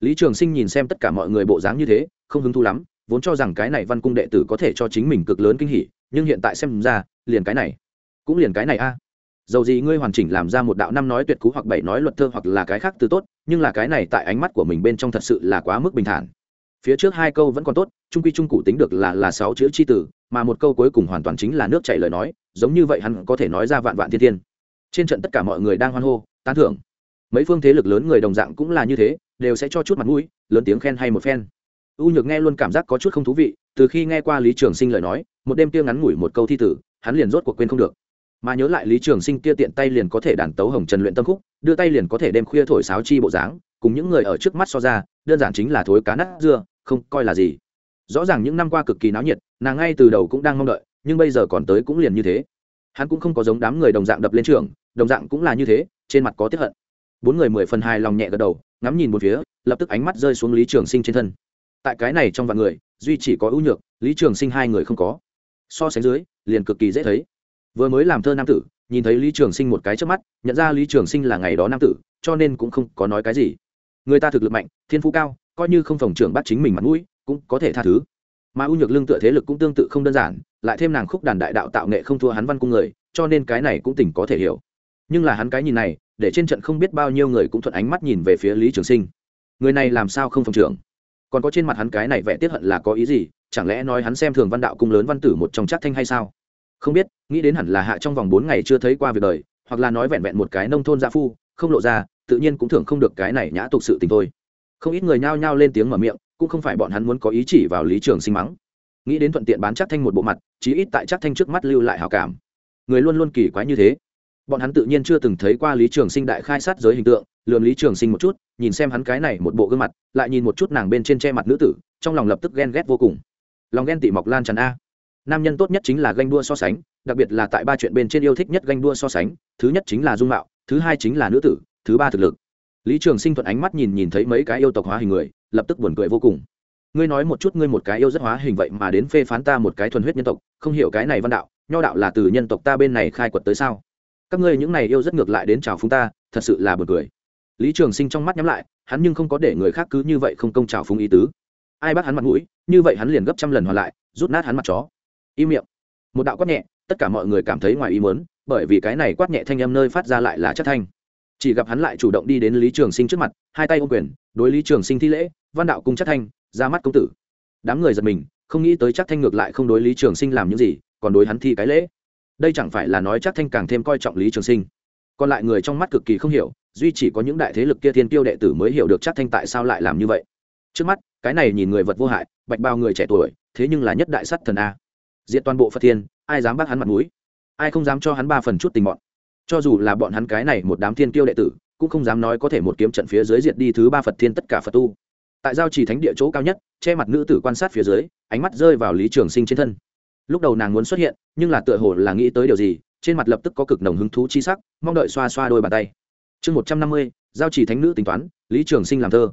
Lý trường sinh nhìn xem tất cả mọi người bộ dáng như thế, không hứng thú lắm, vốn cho rằng cái này văn cung đệ tử có thể cho chính mình cực lớn kinh hỉ, nhưng hiện tại xem ra, liền cái này, cũng liền cái này a dầu gì ngươi hoàn chỉnh làm ra một đạo năm nói tuyệt cú hoặc bảy nói luật thơ hoặc là cái khác từ tốt, nhưng là cái này tại ánh mắt của mình bên trong thật sự là quá mức bình thản. Phía trước hai câu vẫn còn tốt, trung quy trung cụ tính được là là sáu chữ c h i tử mà một câu cuối cùng hoàn toàn chính là nước chảy lời nói, giống như vậy hắn có thể nói ra vạn vạn thiên thiên. Trên trận tất cả mọi người đang hoan hô, tán thưởng. Mấy phương thế lực lớn người đồng dạng cũng là như thế, đều sẽ cho chút mặt mũi, lớn tiếng khen hay một phen. U nhược nghe luôn cảm giác có chút không thú vị, từ khi nghe qua lý trường sinh lời nói, một đêm kia ngắn ngủi một câu thi tử, hắn liền rốt cuộc quên không được mà nhớ lại lý trường sinh kia tiện tay liền có thể đàn tấu hồng trần luyện tâm khúc, đưa tay liền có thể đem khuya thổi sáo chi bộ dáng, cùng những người ở trước mắt so ra, đơn giản chính là thối cá nát dưa, không coi là gì. Rõ ràng những năm qua cực kỳ náo nhiệt, nàng ngay từ đầu cũng đang mong đợi, nhưng bây giờ còn tới cũng liền như thế. Hắn cũng không có giống đám người đồng dạng đập lên trường, đồng dạng cũng là như thế, trên mặt có tiếp hận. Bốn người mười phần hài lòng nhẹ gật đầu, ngắm nhìn một phía, lập tức ánh mắt rơi xuống lý trường sinh trên thân. Tại cái này trong vạn người, duy chỉ có ưu nhược, lý trường sinh hai người không có. So sánh dưới, liền cực kỳ dễ thấy vừa mới làm thơ nam tử, nhìn thấy lý trường sinh một cái trước mắt, nhận ra lý trường sinh là ngày đó nam tử, cho nên cũng không có nói cái gì. Người ta thực lực mạnh, thiên phú cao, coi như không phòng trưởng bắt chính mình mặt mũi, cũng có thể tha thứ. Mà ưu nhược lương tựa thế lực cũng tương tự không đơn giản, lại thêm nàng khúc đàn đại đạo tạo nghệ không thua hắn văn cung người, cho nên cái này cũng tỉnh có thể hiểu. Nhưng là hắn cái nhìn này, để trên trận không biết bao nhiêu người cũng thuận ánh mắt nhìn về phía lý trường sinh. Người này làm sao không phòng trưởng? Còn có trên mặt hắn cái này vẽ tiết hận là có ý gì? Chẳng lẽ nói hắn xem thường văn đạo cung lớn văn tử một trong chắc thanh hay sao? Không biết, nghĩ đến hẳn là hạ trong vòng bốn ngày chưa thấy qua việc đời, hoặc là nói vẹn vẹn một cái nông thôn gia phu, không lộ ra, tự nhiên cũng thường không được cái này nhã tục sự tình thôi. Không ít người nhao nhao lên tiếng mở miệng, cũng không phải bọn hắn muốn có ý chỉ vào lý trường sinh mắng. Nghĩ đến thuận tiện bán chắc thanh một bộ mặt, chí ít tại chắc thanh trước mắt lưu lại hào cảm. Người luôn luôn kỳ quái như thế. Bọn hắn tự nhiên chưa từng thấy qua lý trường sinh đại khai sát giới hình tượng, lườm lý trường sinh một chút, nhìn xem hắn cái này một bộ gương mặt, lại nhìn một chút nàng bên trên che mặt nữ tử, trong lòng lập tức ghen ghét vô cùng. Lòng ghen tị mọc lan tràn a nam nhân tốt nhất chính là ganh đua so sánh, đặc biệt là tại ba chuyện bên trên yêu thích nhất ganh đua so sánh, thứ nhất chính là dung mạo, thứ hai chính là nữ tử, thứ ba thực lực. Lý trường sinh thuận ánh mắt nhìn nhìn thấy mấy cái yêu tộc hóa hình người, lập tức buồn cười vô cùng. Ngươi nói một chút ngươi một cái yêu rất hóa hình vậy mà đến phê phán ta một cái thuần huyết nhân tộc, không hiểu cái này văn đạo, nho đạo là từ nhân tộc ta bên này khai quật tới sao? Các ngươi những này yêu rất ngược lại đến chào phúng ta, thật sự là buồn cười. Lý trường sinh trong mắt nhắm lại, hắn nhưng không có để người khác cứ như vậy không công chào phúng ý tứ. Ai bắt hắn mặt mũi, như vậy hắn liền gấp trăm lần hoàn lại, rút nát hắn mặt chó im miệng. Một đạo quát nhẹ, tất cả mọi người cảm thấy ngoài ý muốn, bởi vì cái này quát nhẹ thanh âm nơi phát ra lại là chất thanh. Chỉ gặp hắn lại chủ động đi đến lý trường sinh trước mặt, hai tay ô quyền, đối lý trường sinh thi lễ, văn đạo cung chất thanh, ra mắt công tử. Đám người giật mình, không nghĩ tới chắc thanh ngược lại không đối lý trường sinh làm những gì, còn đối hắn thi cái lễ. Đây chẳng phải là nói chắc thanh càng thêm coi trọng lý trường sinh. Còn lại người trong mắt cực kỳ không hiểu, duy chỉ có những đại thế lực kia thiên tiêu đệ tử mới hiểu được chắc thanh tại sao lại làm như vậy. Trước mắt, cái này nhìn người vật vô hại, bạch bao người trẻ tuổi, thế nhưng là nhất đại sắt thần a diện toàn bộ phật thiên, ai dám bắt hắn mặt mũi? Ai không dám cho hắn ba phần chút tình bọn cho dù là bọn hắn cái này một đám thiên tiêu đệ tử, cũng không dám nói có thể một kiếm trận phía dưới diệt đi thứ ba phật thiên tất cả phật tu. Tại giao trì thánh địa chỗ cao nhất, che mặt nữ tử quan sát phía dưới, ánh mắt rơi vào lý trường sinh trên thân. Lúc đầu nàng muốn xuất hiện, nhưng là tựa hồ là nghĩ tới điều gì, trên mặt lập tức có cực nồng hứng thú chi sắc, mong đợi xoa xoa đôi bàn tay. Chương một trăm năm mươi, giao trì thánh nữ tính toán, lý trường sinh làm thơ.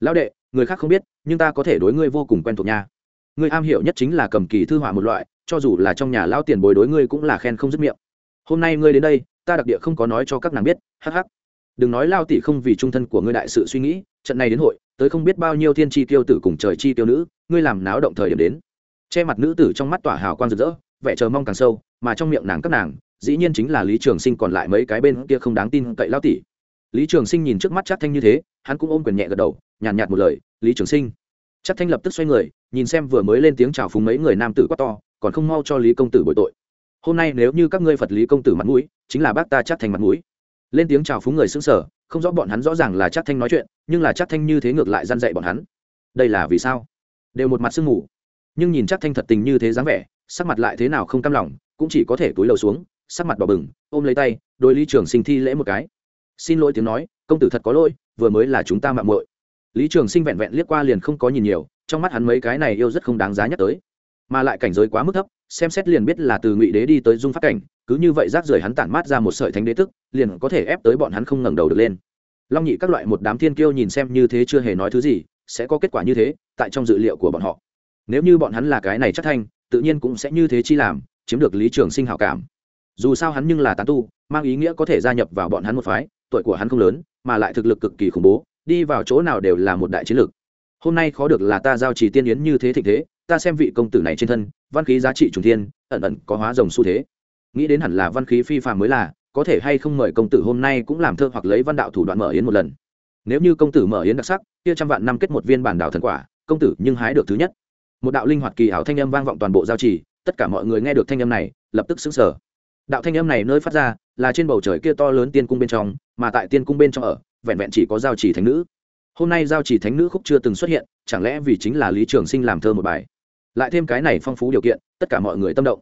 Lão đệ, người khác không biết, nhưng ta có thể đối ngươi vô cùng quen thuộc nha ngươi am hiểu nhất chính là cầm kỳ thư họa một loại cho dù là trong nhà lao tiền bồi đối ngươi cũng là khen không dứt miệng. Hôm nay ngươi đến đây ta đặc địa không có nói cho các nàng biết hắc hắc. Đừng nói lao tỷ không vì trung thân của ngươi đại sự suy nghĩ trận này đến hội tới không biết bao nhiêu thiên chi tiêu tử cùng trời chi tiêu nữ ngươi làm náo động thời điểm đến. Che mặt nữ tử trong mắt tỏa hào quang rực rỡ vẻ chờ mong càng sâu mà trong miệng nàng các nàng dĩ nhiên chính là lý trường sinh còn lại mấy cái bên kia không đáng tin cậy lao tỷ. Lý trường sinh nhìn trước mắt chắc thanh như thế hắn cũng ôm quyền nhẹ gật đầu nhàn nhạt, nhạt một lời lý trường sinh chắc thanh lập tức xoay người, nhìn xem vừa mới lên tiếng chào phúng mấy người nam tử quá to, còn không mau cho lý công tử bội tội. Hôm nay nếu như các ngươi phật lý công tử mặt mũi, chính là bác ta chắc thanh mặt mũi. Lên tiếng chào phúng người xứng sở không rõ bọn hắn rõ ràng là chắc thanh nói chuyện, nhưng là chắc thanh như thế ngược lại gian dạy bọn hắn. Đây là vì sao? Đều một mặt sương mù. Nhưng nhìn chắc thanh thật tình như thế dáng vẻ, sắc mặt lại thế nào không cam lòng, cũng chỉ có thể túi lầu xuống, sắc mặt đỏ bừng, ôm lấy tay đôi lý trường sinh thi lễ một cái. Xin lỗi tiếng nói, công tử thật có lỗi, vừa mới là chúng ta mạng muội lý trường sinh vẹn vẹn liếc qua liền không có nhìn nhiều, trong mắt hắn mấy cái này yêu rất không đáng giá nhắc tới. Mà lại cảnh giới quá mức thấp, xem xét liền biết là từ ngụy đế đi tới dung phát cảnh, cứ như vậy rác rưởi hắn tản mát ra một sợi thánh đế tức, liền có thể ép tới bọn hắn không ngẩng đầu được lên. Long nhị các loại một đám thiên kiêu nhìn xem như thế chưa hề nói thứ gì, sẽ có kết quả như thế, tại trong dự liệu của bọn họ. Nếu như bọn hắn là cái này chắc thanh, tự nhiên cũng sẽ như thế chi làm, chiếm được lý trường sinh hảo cảm. Dù sao hắn nhưng là tán tu, mang ý nghĩa có thể gia nhập vào bọn hắn một phái, tuổi của hắn không lớn, mà lại thực lực cực kỳ khủng bố đi vào chỗ nào đều là một đại chiến lược. Hôm nay khó được là ta giao trì tiên yến như thế thịnh thế, ta xem vị công tử này trên thân, văn khí giá trị trùng thiên, ẩn ẩn có hóa rồng xu thế. Nghĩ đến hẳn là văn khí phi phàm mới là, có thể hay không mời công tử hôm nay cũng làm thơ hoặc lấy văn đạo thủ đoạn mở yến một lần. Nếu như công tử mở yến đặc sắc, kia trăm vạn năm kết một viên bản đảo thần quả, công tử nhưng hái được thứ nhất. Một đạo linh hoạt kỳ hảo thanh âm vang vọng toàn bộ giao trì, tất cả mọi người nghe được thanh âm này, lập tức xứng sở đạo thanh âm này nơi phát ra, là trên bầu trời kia to lớn tiên cung bên trong, mà tại tiên cung bên trong ở vẹn vẹn chỉ có giao trì thánh nữ. Hôm nay giao trì thánh nữ khúc chưa từng xuất hiện, chẳng lẽ vì chính là lý trường sinh làm thơ một bài? Lại thêm cái này phong phú điều kiện, tất cả mọi người tâm động.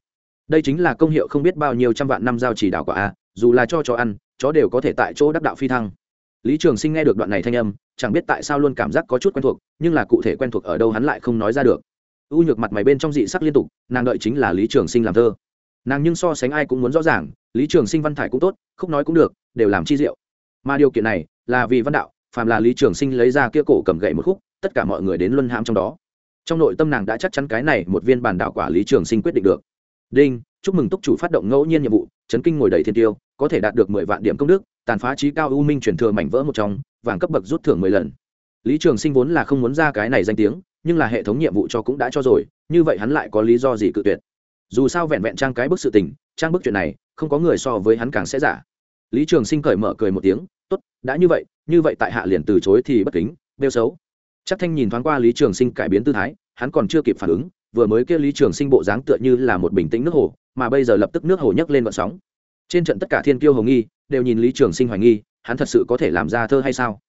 Đây chính là công hiệu không biết bao nhiêu trăm vạn năm giao trì đảo quả a, dù là cho chó ăn, chó đều có thể tại chỗ đắc đạo phi thăng. Lý trường sinh nghe được đoạn này thanh âm, chẳng biết tại sao luôn cảm giác có chút quen thuộc, nhưng là cụ thể quen thuộc ở đâu hắn lại không nói ra được. U nhược mặt mày bên trong dị sắc liên tục, nàng đợi chính là lý trường sinh làm thơ. Nàng nhưng so sánh ai cũng muốn rõ ràng, lý trường sinh văn thải cũng tốt, khúc nói cũng được, đều làm chi diệu. Mà điều kiện này là vì văn đạo, phàm là lý trường sinh lấy ra kia cổ cầm gậy một khúc, tất cả mọi người đến luân hãm trong đó. Trong nội tâm nàng đã chắc chắn cái này một viên bản đạo quả lý trường sinh quyết định được. Đinh, chúc mừng túc chủ phát động ngẫu nhiên nhiệm vụ, chấn kinh ngồi đầy thiên tiêu, có thể đạt được mười vạn điểm công đức, tàn phá trí cao u minh truyền thừa mảnh vỡ một trong, vàng cấp bậc rút thưởng mười lần. Lý trường sinh vốn là không muốn ra cái này danh tiếng, nhưng là hệ thống nhiệm vụ cho cũng đã cho rồi, như vậy hắn lại có lý do gì cự tuyệt. Dù sao vẹn vẹn trang cái bức sự tình, trang bức chuyện này, không có người so với hắn càng sẽ giả. Lý trường sinh cởi mở cười một tiếng tốt, đã như vậy như vậy tại hạ liền từ chối thì bất kính đeo xấu. Chắc thanh nhìn thoáng qua lý trường sinh cải biến tư thái, hắn còn chưa kịp phản ứng, vừa mới kêu lý trường sinh bộ dáng tựa như là một bình tĩnh nước hồ, mà bây giờ lập tức nước hồ nhấc lên vận sóng. Trên trận tất cả thiên kiêu hồng nghi, đều nhìn lý trường sinh hoài nghi, hắn thật sự có thể làm ra thơ hay sao?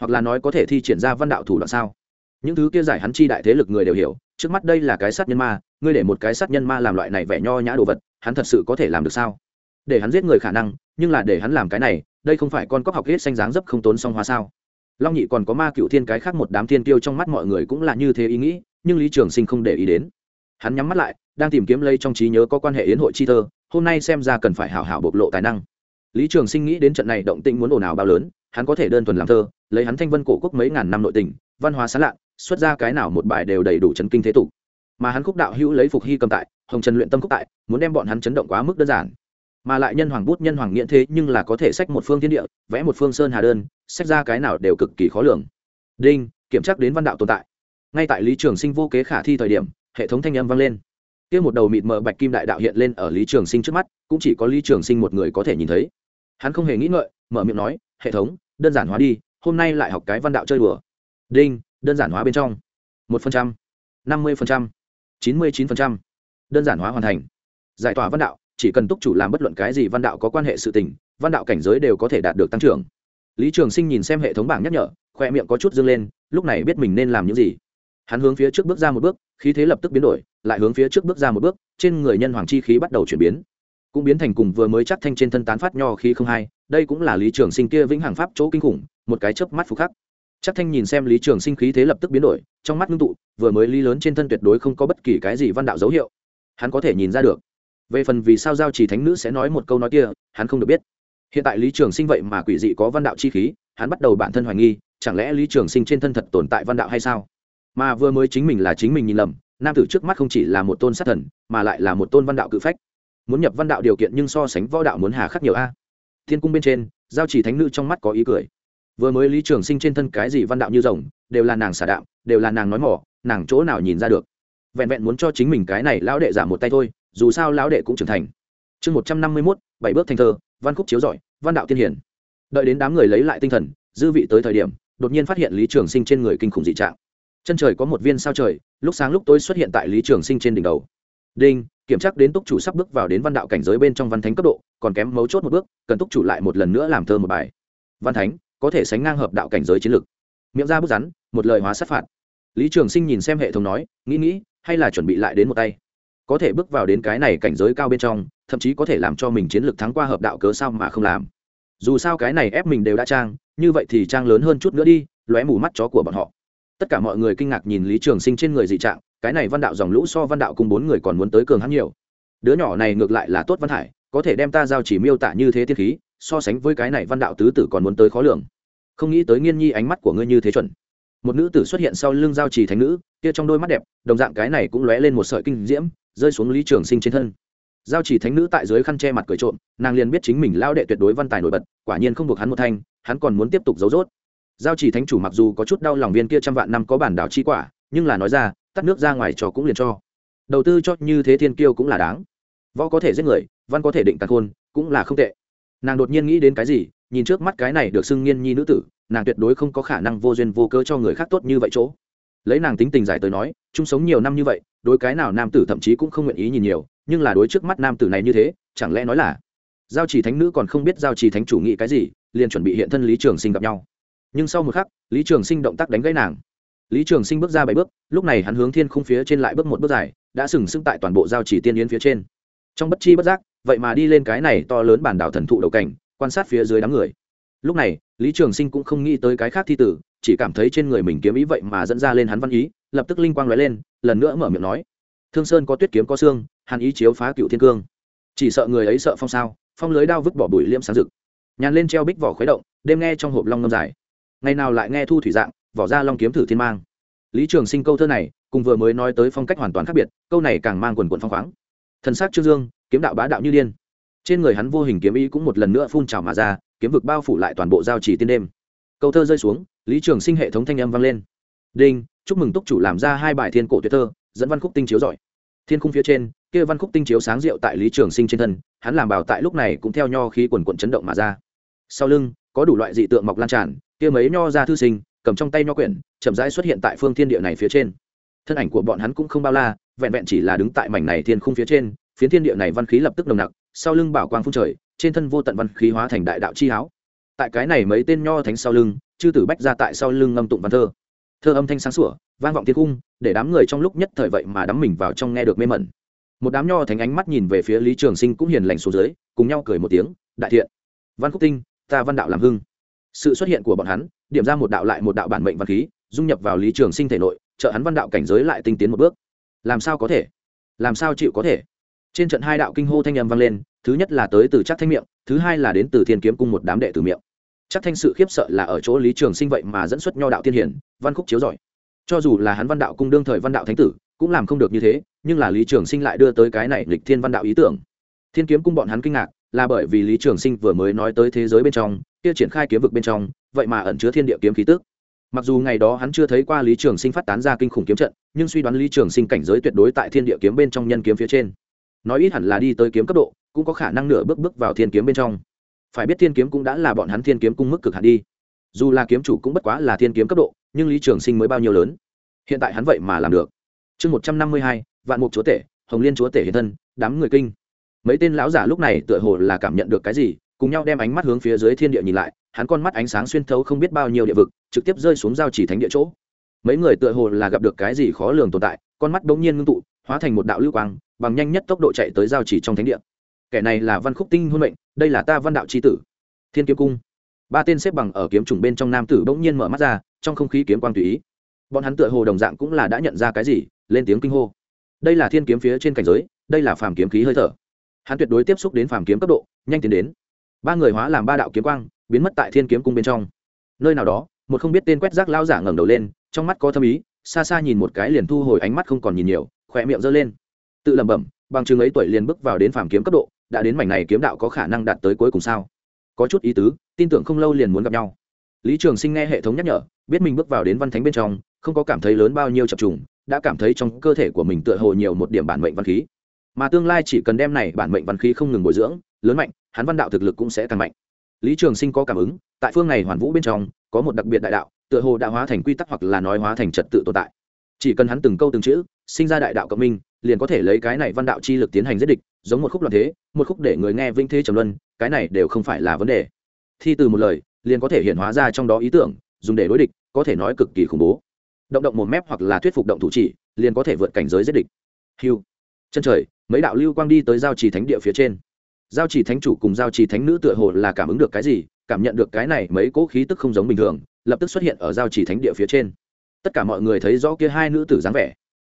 Hoặc là nói có thể thi triển ra văn đạo thủ đoạn sao? Những thứ kia giải hắn chi đại thế lực người đều hiểu, trước mắt đây là cái sát nhân ma, ngươi để một cái sát nhân ma làm loại này vẻ nho nhã đồ vật, hắn thật sự có thể làm được sao? Để hắn giết người khả năng nhưng là để hắn làm cái này, đây không phải con cóc học hết xanh dáng dấp không tốn song hoa sao? Long nhị còn có ma cựu thiên cái khác một đám thiên tiêu trong mắt mọi người cũng là như thế ý nghĩ, nhưng lý trường sinh không để ý đến. Hắn nhắm mắt lại, đang tìm kiếm lây trong trí nhớ có quan hệ yến hội chi thơ, hôm nay xem ra cần phải hảo hảo bộc lộ tài năng. Lý trường sinh nghĩ đến trận này động tĩnh muốn ồn ào bao lớn, hắn có thể đơn thuần làm thơ, lấy hắn thanh vân cổ quốc mấy ngàn năm nội tình, văn hóa sán lạ, xuất ra cái nào một bài đều đầy đủ chấn kinh thế tục. Mà hắn khúc đạo hữu lấy phục hy cầm tại, hồng trần luyện tâm khúc tại, muốn đem bọn hắn chấn động quá mức đơn giản mà lại nhân hoàng bút nhân hoàng nghiện thế nhưng là có thể sách một phương thiên địa, vẽ một phương sơn hà đơn, sách ra cái nào đều cực kỳ khó lường. Đinh, kiểm tra đến văn đạo tồn tại. Ngay tại lý trường sinh vô kế khả thi thời điểm, hệ thống thanh âm vang lên. Kia một đầu mịt mờ bạch kim đại đạo hiện lên ở lý trường sinh trước mắt, cũng chỉ có lý trường sinh một người có thể nhìn thấy. Hắn không hề nghĩ ngợi, mở miệng nói, hệ thống, đơn giản hóa đi, hôm nay lại học cái văn đạo chơi đùa. Đinh, đơn giản hóa bên trong. Một phần trăm, năm mươi phần trăm, chín mươi chín phần trăm, đơn giản hóa hoàn thành. Giải tỏa văn đạo chỉ cần túc chủ làm bất luận cái gì văn đạo có quan hệ sự tình, văn đạo cảnh giới đều có thể đạt được tăng trưởng. Lý trường sinh nhìn xem hệ thống bảng nhắc nhở, khoe miệng có chút dâng lên, lúc này biết mình nên làm những gì. Hắn hướng phía trước bước ra một bước, khí thế lập tức biến đổi, lại hướng phía trước bước ra một bước, trên người nhân hoàng chi khí bắt đầu chuyển biến. Cũng biến thành cùng vừa mới chắc thanh trên thân tán phát nho khí không hai, đây cũng là lý trường sinh kia vĩnh hằng pháp chỗ kinh khủng, một cái chớp mắt phục khắc. Chắc thanh nhìn xem lý trường sinh khí thế lập tức biến đổi, trong mắt ngưng tụ, vừa mới lý lớn trên thân tuyệt đối không có bất kỳ cái gì văn đạo dấu hiệu. Hắn có thể nhìn ra được về phần vì sao giao chỉ thánh nữ sẽ nói một câu nói kia, hắn không được biết. Hiện tại lý trường sinh vậy mà quỷ dị có văn đạo chi khí, hắn bắt đầu bản thân hoài nghi, chẳng lẽ lý trường sinh trên thân thật tồn tại văn đạo hay sao? Mà vừa mới chính mình là chính mình nhìn lầm, nam tử trước mắt không chỉ là một tôn sát thần, mà lại là một tôn văn đạo cự phách. Muốn nhập văn đạo điều kiện nhưng so sánh võ đạo muốn hà khắc nhiều a. Thiên cung bên trên, giao chỉ thánh nữ trong mắt có ý cười. Vừa mới lý trường sinh trên thân cái gì văn đạo như rồng, đều là nàng xả đạo đều là nàng nói mỏ, nàng chỗ nào nhìn ra được. Vẹn vẹn muốn cho chính mình cái này lão đệ giả một tay thôi dù sao lão đệ cũng trưởng thành. Chương một trăm năm mươi mốt, bảy bước thành thơ, văn khúc chiếu giỏi văn đạo tiên hiển. Đợi đến đám người lấy lại tinh thần, dư vị tới thời điểm, đột nhiên phát hiện lý trường sinh trên người kinh khủng dị trạng. Chân trời có một viên sao trời, lúc sáng lúc tối xuất hiện tại lý trường sinh trên đỉnh đầu. Đinh, kiểm tra đến túc chủ sắp bước vào đến văn đạo cảnh giới bên trong văn thánh cấp độ, còn kém mấu chốt một bước, cần túc chủ lại một lần nữa làm thơ một bài. Văn thánh, có thể sánh ngang hợp đạo cảnh giới chiến lược. Miệng ra bức rắn, một lời hóa sát phạt. Lý trường sinh nhìn xem hệ thống nói, nghĩ nghĩ, hay là chuẩn bị lại đến một tay có thể bước vào đến cái này cảnh giới cao bên trong, thậm chí có thể làm cho mình chiến lược thắng qua hợp đạo cớ sao mà không làm. Dù sao cái này ép mình đều đã trang, như vậy thì trang lớn hơn chút nữa đi, lóe mù mắt chó của bọn họ. Tất cả mọi người kinh ngạc nhìn lý trường sinh trên người dị trạng, cái này văn đạo dòng lũ so văn đạo cùng bốn người còn muốn tới cường hắn nhiều. Đứa nhỏ này ngược lại là tốt văn hải có thể đem ta giao chỉ miêu tả như thế tiết khí, so sánh với cái này văn đạo tứ tử còn muốn tới khó lường. Không nghĩ tới nghiên nhi ánh mắt của ngươi như thế chuẩn một nữ tử xuất hiện sau lưng giao trì thánh nữ, kia trong đôi mắt đẹp, đồng dạng cái này cũng lóe lên một sợi kinh diễm, rơi xuống lý trường sinh trên thân. Giao chỉ thánh nữ tại dưới khăn che mặt cười trộm, nàng liền biết chính mình lao đệ tuyệt đối văn tài nổi bật, quả nhiên không buộc hắn một thanh, hắn còn muốn tiếp tục giấu dốt giao chỉ thánh chủ mặc dù có chút đau lòng viên kia trăm vạn năm có bản đảo chi quả, nhưng là nói ra, tắt nước ra ngoài cho cũng liền cho. Đầu tư cho như thế thiên kiêu cũng là đáng. Võ có thể giết người, văn có thể định tạc hôn cũng là không tệ. Nàng đột nhiên nghĩ đến cái gì, nhìn trước mắt cái này được xưng nghiên nhi nữ tử nàng tuyệt đối không có khả năng vô duyên vô cơ cho người khác tốt như vậy chỗ. Lấy nàng tính tình giải tới nói, chung sống nhiều năm như vậy, đối cái nào nam tử thậm chí cũng không nguyện ý nhìn nhiều, nhưng là đối trước mắt nam tử này như thế, chẳng lẽ nói là giao chỉ thánh nữ còn không biết giao chỉ thánh chủ nghĩ cái gì, liền chuẩn bị hiện thân lý trường sinh gặp nhau. Nhưng sau một khắc, lý trường sinh động tác đánh gãy nàng. Lý trường sinh bước ra bảy bước, lúc này hắn hướng thiên khung phía trên lại bước một bước dài, đã sừng sững tại toàn bộ giao chỉ tiên yến phía trên. Trong bất chi bất giác, vậy mà đi lên cái này to lớn bản đảo thần thụ đầu cảnh, quan sát phía dưới đám người lúc này, lý trường sinh cũng không nghĩ tới cái khác thi tử, chỉ cảm thấy trên người mình kiếm ý vậy mà dẫn ra lên hắn văn ý, lập tức linh quang nói lên, lần nữa mở miệng nói. Thương sơn có tuyết kiếm có xương hàn ý chiếu phá cựu thiên cương. Chỉ sợ người ấy sợ phong sao, phong lưới đao vứt bỏ bụi liêm sáng rực. Nhàn lên treo bích vỏ khuấy động, đêm nghe trong hộp long ngâm dài. Ngày nào lại nghe thu thủy dạng, vỏ ra long kiếm thử thiên mang. Lý trường sinh câu thơ này, cùng vừa mới nói tới phong cách hoàn toàn khác biệt, câu này càng mang quần quần phong khoáng. Thần sắc trương dương, kiếm đạo bá đạo như điên trên người hắn vô hình kiếm ý cũng một lần nữa phun trào mà ra, kiếm vực bao phủ lại toàn bộ giao trì tiên đêm. Câu thơ rơi xuống, lý trường sinh hệ thống thanh âm vang lên. Đinh, chúc mừng túc chủ làm ra hai bài thiên cổ tuyệt thơ, dẫn văn khúc tinh chiếu giỏi thiên khung phía trên, kia văn khúc tinh chiếu sáng rượu tại lý trường sinh trên thân, hắn làm bảo tại lúc này cũng theo nho khí quần quận chấn động mà ra. Sau lưng, có đủ loại dị tượng mọc lan tràn, kia mấy nho ra thư sinh, cầm trong tay nho quyển, chậm rãi xuất hiện tại phương thiên địa này phía trên. Thân ảnh của bọn hắn cũng không bao la, vẹn vẹn chỉ là đứng tại mảnh này thiên khung phía trên, phiến thiên địa này văn khí lập tức nồng nặc sau lưng bảo quang phun trời, trên thân vô tận văn khí hóa thành đại đạo chi háo. Tại cái này mấy tên nho thánh sau lưng, chư tử bách ra tại sau lưng ngâm tụng văn thơ. Thơ âm thanh sáng sủa, vang vọng thiên cung, để đám người trong lúc nhất thời vậy mà đắm mình vào trong nghe được mê mẩn. Một đám nho thánh ánh mắt nhìn về phía lý trường sinh cũng hiền lành xuống dưới, cùng nhau cười một tiếng, đại thiện, văn khúc tinh, ta văn đạo làm hưng. Sự xuất hiện của bọn hắn, điểm ra một đạo lại một đạo bản mệnh văn khí, dung nhập vào lý trường sinh thể nội, trợ hắn văn đạo cảnh giới lại tinh tiến một bước. Làm sao có thể? Làm sao chịu có thể? Trên trận hai đạo kinh hô thanh âm vang lên, thứ nhất là tới từ chắc thanh miệng, thứ hai là đến từ thiên kiếm cung một đám đệ tử miệng. Chắc thanh sự khiếp sợ là ở chỗ lý trường sinh vậy mà dẫn xuất nho đạo tiên hiển, văn khúc chiếu giỏi. Cho dù là hắn văn đạo cung đương thời văn đạo thánh tử, cũng làm không được như thế, nhưng là lý trường sinh lại đưa tới cái này lịch thiên văn đạo ý tưởng. Thiên kiếm cung bọn hắn kinh ngạc, là bởi vì lý trường sinh vừa mới nói tới thế giới bên trong, kia triển khai kiếm vực bên trong, vậy mà ẩn chứa thiên địa kiếm khí tức. Mặc dù ngày đó hắn chưa thấy qua lý trường sinh phát tán ra kinh khủng kiếm trận, nhưng suy đoán lý trường sinh cảnh giới tuyệt đối tại thiên địa kiếm bên trong nhân kiếm phía trên nói ít hẳn là đi tới kiếm cấp độ, cũng có khả năng nửa bước bước vào thiên kiếm bên trong. Phải biết thiên kiếm cũng đã là bọn hắn thiên kiếm cung mức cực hạn đi. Dù là kiếm chủ cũng bất quá là thiên kiếm cấp độ, nhưng lý trường sinh mới bao nhiêu lớn? Hiện tại hắn vậy mà làm được. Chương một trăm năm mươi hai, vạn mục chúa tể, hồng liên chúa tể hiện thân, đám người kinh. Mấy tên lão giả lúc này tựa hồ là cảm nhận được cái gì, cùng nhau đem ánh mắt hướng phía dưới thiên địa nhìn lại, hắn con mắt ánh sáng xuyên thấu không biết bao nhiêu địa vực, trực tiếp rơi xuống giao chỉ thánh địa chỗ. Mấy người tựa hồ là gặp được cái gì khó lường tồn tại, con mắt bỗng nhiên ngưng tụ, hóa thành một đạo lưu quang bằng nhanh nhất tốc độ chạy tới giao chỉ trong thánh địa. Kẻ này là văn khúc tinh hôn mệnh, đây là ta văn đạo chi tử. Thiên kiếm cung. Ba tên xếp bằng ở kiếm trùng bên trong nam tử bỗng nhiên mở mắt ra, trong không khí kiếm quang tùy ý. Bọn hắn tựa hồ đồng dạng cũng là đã nhận ra cái gì, lên tiếng kinh hô. Đây là thiên kiếm phía trên cảnh giới, đây là phàm kiếm khí hơi thở. Hắn tuyệt đối tiếp xúc đến phàm kiếm cấp độ, nhanh tiến đến. Ba người hóa làm ba đạo kiếm quang, biến mất tại thiên kiếm cung bên trong. Nơi nào đó, một không biết tên quét rác lao giả ngẩng đầu lên, trong mắt có thâm ý, xa xa nhìn một cái liền thu hồi ánh mắt không còn nhìn nhiều khỏe miệng giơ lên tự lẩm bẩm, bằng chứng ấy tuổi liền bước vào đến phàm kiếm cấp độ, đã đến mảnh này kiếm đạo có khả năng đạt tới cuối cùng sao? Có chút ý tứ, tin tưởng không lâu liền muốn gặp nhau. Lý trường sinh nghe hệ thống nhắc nhở, biết mình bước vào đến văn thánh bên trong, không có cảm thấy lớn bao nhiêu chập trùng, đã cảm thấy trong cơ thể của mình tựa hồ nhiều một điểm bản mệnh văn khí. Mà tương lai chỉ cần đem này bản mệnh văn khí không ngừng bồi dưỡng, lớn mạnh, hắn văn đạo thực lực cũng sẽ tăng mạnh. Lý trường sinh có cảm ứng, tại phương này hoàn vũ bên trong, có một đặc biệt đại đạo, tựa hồ đã hóa thành quy tắc hoặc là nói hóa thành trật tự tồn tại. Chỉ cần hắn từng câu từng chữ, sinh ra đại đạo cộng minh liền có thể lấy cái này văn đạo chi lực tiến hành giết địch, giống một khúc loạn thế, một khúc để người nghe vinh thế trầm luân, cái này đều không phải là vấn đề. Thi từ một lời, liền có thể hiện hóa ra trong đó ý tưởng, dùng để đối địch, có thể nói cực kỳ khủng bố. Động động một mép hoặc là thuyết phục động thủ chỉ, liền có thể vượt cảnh giới giết địch. Hiu chân trời, mấy đạo lưu quang đi tới giao trì thánh địa phía trên. Giao trì thánh chủ cùng giao trì thánh nữ tựa hồ là cảm ứng được cái gì, cảm nhận được cái này mấy cỗ khí tức không giống bình thường, lập tức xuất hiện ở giao trì thánh địa phía trên. Tất cả mọi người thấy rõ kia hai nữ tử dáng vẻ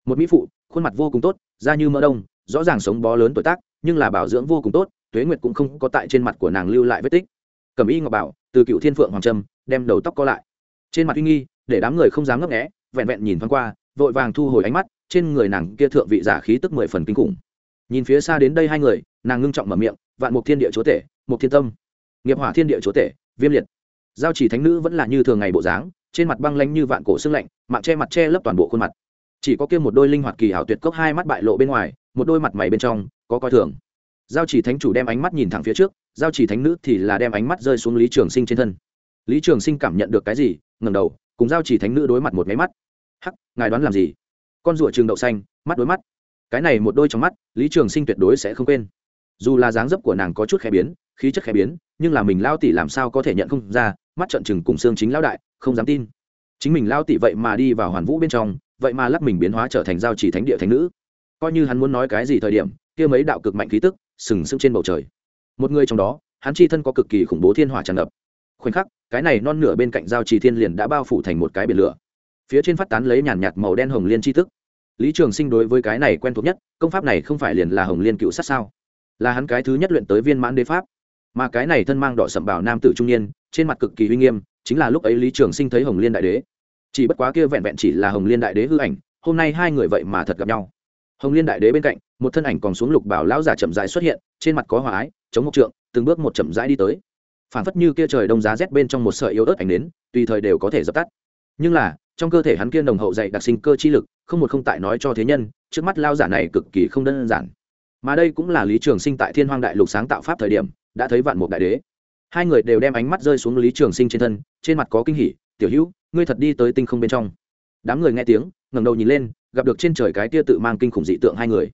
một mỹ phụ, khuôn mặt vô cùng tốt, da như mỡ đông, rõ ràng sống bó lớn tuổi tác, nhưng là bảo dưỡng vô cùng tốt, tuế nguyệt cũng không có tại trên mặt của nàng lưu lại vết tích. Cầm y ngọc bảo, từ cựu thiên phượng hoàng trâm, đem đầu tóc co lại. Trên mặt uy nghi, để đám người không dám ngấp nghẽ vẹn vẹn nhìn thoáng qua, vội vàng thu hồi ánh mắt, trên người nàng kia thượng vị giả khí tức mười phần kinh khủng. Nhìn phía xa đến đây hai người, nàng ngưng trọng mở miệng, vạn mục thiên địa chúa tể, mục thiên tâm, nghiệp hỏa thiên địa chúa tể, viêm liệt. Giao chỉ thánh nữ vẫn là như thường ngày bộ dáng, trên mặt băng lanh như vạn cổ xương lạnh, mạng che mặt che lấp toàn bộ khuôn mặt chỉ có kia một đôi linh hoạt kỳ hảo tuyệt cốc hai mắt bại lộ bên ngoài, một đôi mặt mày bên trong, có coi thường. Giao chỉ thánh chủ đem ánh mắt nhìn thẳng phía trước, giao chỉ thánh nữ thì là đem ánh mắt rơi xuống lý trường sinh trên thân. Lý trường sinh cảm nhận được cái gì ngầm đầu, cùng giao chỉ thánh nữ đối mặt một máy mắt. Hắc, ngài đoán làm gì? Con rùa trường đậu xanh, mắt đối mắt. Cái này một đôi trong mắt, lý trường sinh tuyệt đối sẽ không quên. Dù là dáng dấp của nàng có chút khẽ biến, khí chất khẽ biến, nhưng là mình lao tỷ làm sao có thể nhận không ra, mắt trận chừng cùng xương chính lao đại, không dám tin. Chính mình lao tỷ vậy mà đi vào hoàn vũ bên trong vậy mà lắc mình biến hóa trở thành giao chỉ thánh địa thánh nữ. Coi như hắn muốn nói cái gì thời điểm, kia mấy đạo cực mạnh khí tức, sừng sững trên bầu trời. Một người trong đó, hắn chi thân có cực kỳ khủng bố thiên hỏa tràn ngập. Khoảnh khắc, cái này non nửa bên cạnh giao trì thiên liền đã bao phủ thành một cái biển lửa. Phía trên phát tán lấy nhàn nhạt màu đen hồng liên chi tức lý trường sinh đối với cái này quen thuộc nhất, công pháp này không phải liền là hồng liên cựu sát sao? Là hắn cái thứ nhất luyện tới viên mãn đế pháp. Mà cái này thân mang đỏ sậm bảo nam tử trung niên, trên mặt cực kỳ uy nghiêm, chính là lúc ấy lý trường sinh thấy hồng liên đại đế chỉ bất quá kia vẹn vẹn chỉ là hồng liên đại đế hư ảnh, hôm nay hai người vậy mà thật gặp nhau. Hồng liên đại đế bên cạnh, một thân ảnh còn xuống lục bảo lão giả chậm rãi xuất hiện, trên mặt có hòa ái, chống một trượng, từng bước một chậm rãi đi tới. Phản phất như kia trời đông giá rét bên trong một sợi yếu ớt ảnh đến tùy thời đều có thể dập tắt. Nhưng là, trong cơ thể hắn kia nồng hậu dạy đặc sinh cơ chi lực, không một không tại nói cho thế nhân, trước mắt lao giả này cực kỳ không đơn giản. Mà đây cũng là lý trường sinh tại thiên hoang đại lục sáng tạo pháp thời điểm, đã thấy vạn mục đại đế. Hai người đều đem ánh mắt rơi xuống lý trường sinh trên thân, trên mặt có kinh hỉ, tiểu hữu ngươi thật đi tới tinh không bên trong. Đám người nghe tiếng, ngẩng đầu nhìn lên, gặp được trên trời cái tia tự mang kinh khủng dị tượng hai người.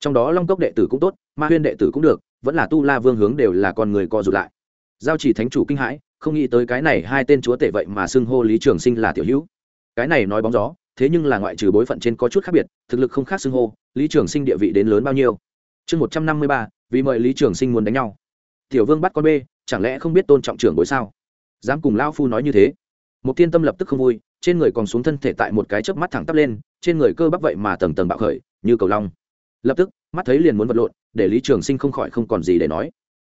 Trong đó long cốc đệ tử cũng tốt, ma huyên đệ tử cũng được, vẫn là tu la vương hướng đều là con người co rụt lại. Giao chỉ thánh chủ kinh hãi, không nghĩ tới cái này hai tên chúa tể vậy mà xưng hô lý trường sinh là tiểu hữu. Cái này nói bóng gió, thế nhưng là ngoại trừ bối phận trên có chút khác biệt, thực lực không khác xưng hô, lý trường sinh địa vị đến lớn bao nhiêu. Chương một trăm năm mươi ba, vì mời lý trường sinh muốn đánh nhau. Tiểu vương bắt con bê, chẳng lẽ không biết tôn trọng trưởng bối sao? Dám cùng lao phu nói như thế? Một thiên tâm lập tức không vui, trên người còn xuống thân thể tại một cái chớp mắt thẳng tắp lên, trên người cơ bắp vậy mà tầng tầng bạo khởi, như cầu long. Lập tức, mắt thấy liền muốn vật lộn, để lý trường sinh không khỏi không còn gì để nói.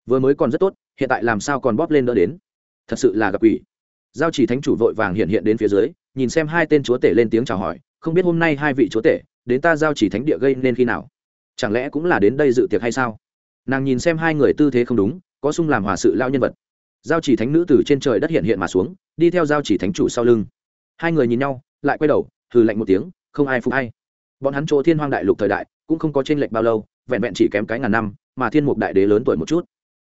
Vừa mới còn rất tốt, hiện tại làm sao còn bóp lên đỡ đến? Thật sự là gặp quỷ. Giao chỉ thánh chủ vội vàng hiện hiện đến phía dưới, nhìn xem hai tên chúa tể lên tiếng chào hỏi, không biết hôm nay hai vị chúa tể, đến ta giao chỉ thánh địa gây nên khi nào? Chẳng lẽ cũng là đến đây dự tiệc hay sao? Nàng nhìn xem hai người tư thế không đúng, có sung làm hòa sự lao nhân vật giao chỉ thánh nữ từ trên trời đất hiện hiện mà xuống, đi theo giao chỉ thánh chủ sau lưng. Hai người nhìn nhau, lại quay đầu, hừ lạnh một tiếng, không ai phục hay bọn hắn chỗ thiên hoang đại lục thời đại, cũng không có t r ê n lệch bao lâu, vẹn vẹn chỉ kém cái ngàn năm, mà thiên mục đại đế lớn tuổi một chút.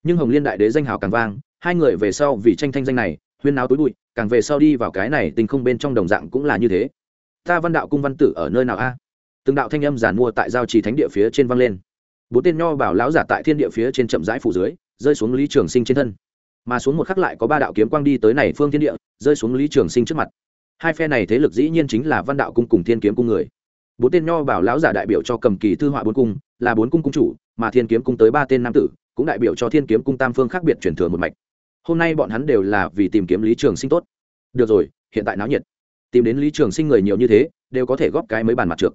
Nhưng hồng liên đại đế danh hào càng vang, hai người về sau vì tranh thanh danh này, huyên náo túi bụi, càng về sau đi vào cái này tình không bên trong đồng dạng cũng là như thế. Ta văn đạo cung văn tử ở nơi nào a? Từng đạo thanh âm giản mua tại giao trì thánh địa phía trên vang lên. Bốn tên nho bảo lão giả tại thiên địa phía trên chậm rãi phủ dưới, rơi xuống lý trường sinh trên thân mà xuống một khắc lại có ba đạo kiếm quang đi tới này phương thiên địa, rơi xuống lý trường sinh trước mặt. Hai phe này thế lực dĩ nhiên chính là văn đạo cung cùng thiên kiếm cung người. Bốn tên nho bảo lão giả đại biểu cho cầm kỳ thư họa bốn cung, là bốn cung cung chủ, mà thiên kiếm cung tới ba tên nam tử, cũng đại biểu cho thiên kiếm cung tam phương khác biệt truyền thừa một mạch. Hôm nay bọn hắn đều là vì tìm kiếm lý trường sinh tốt. Được rồi, hiện tại náo nhiệt. Tìm đến lý trường sinh người nhiều như thế, đều có thể góp cái mấy bàn mặt trượt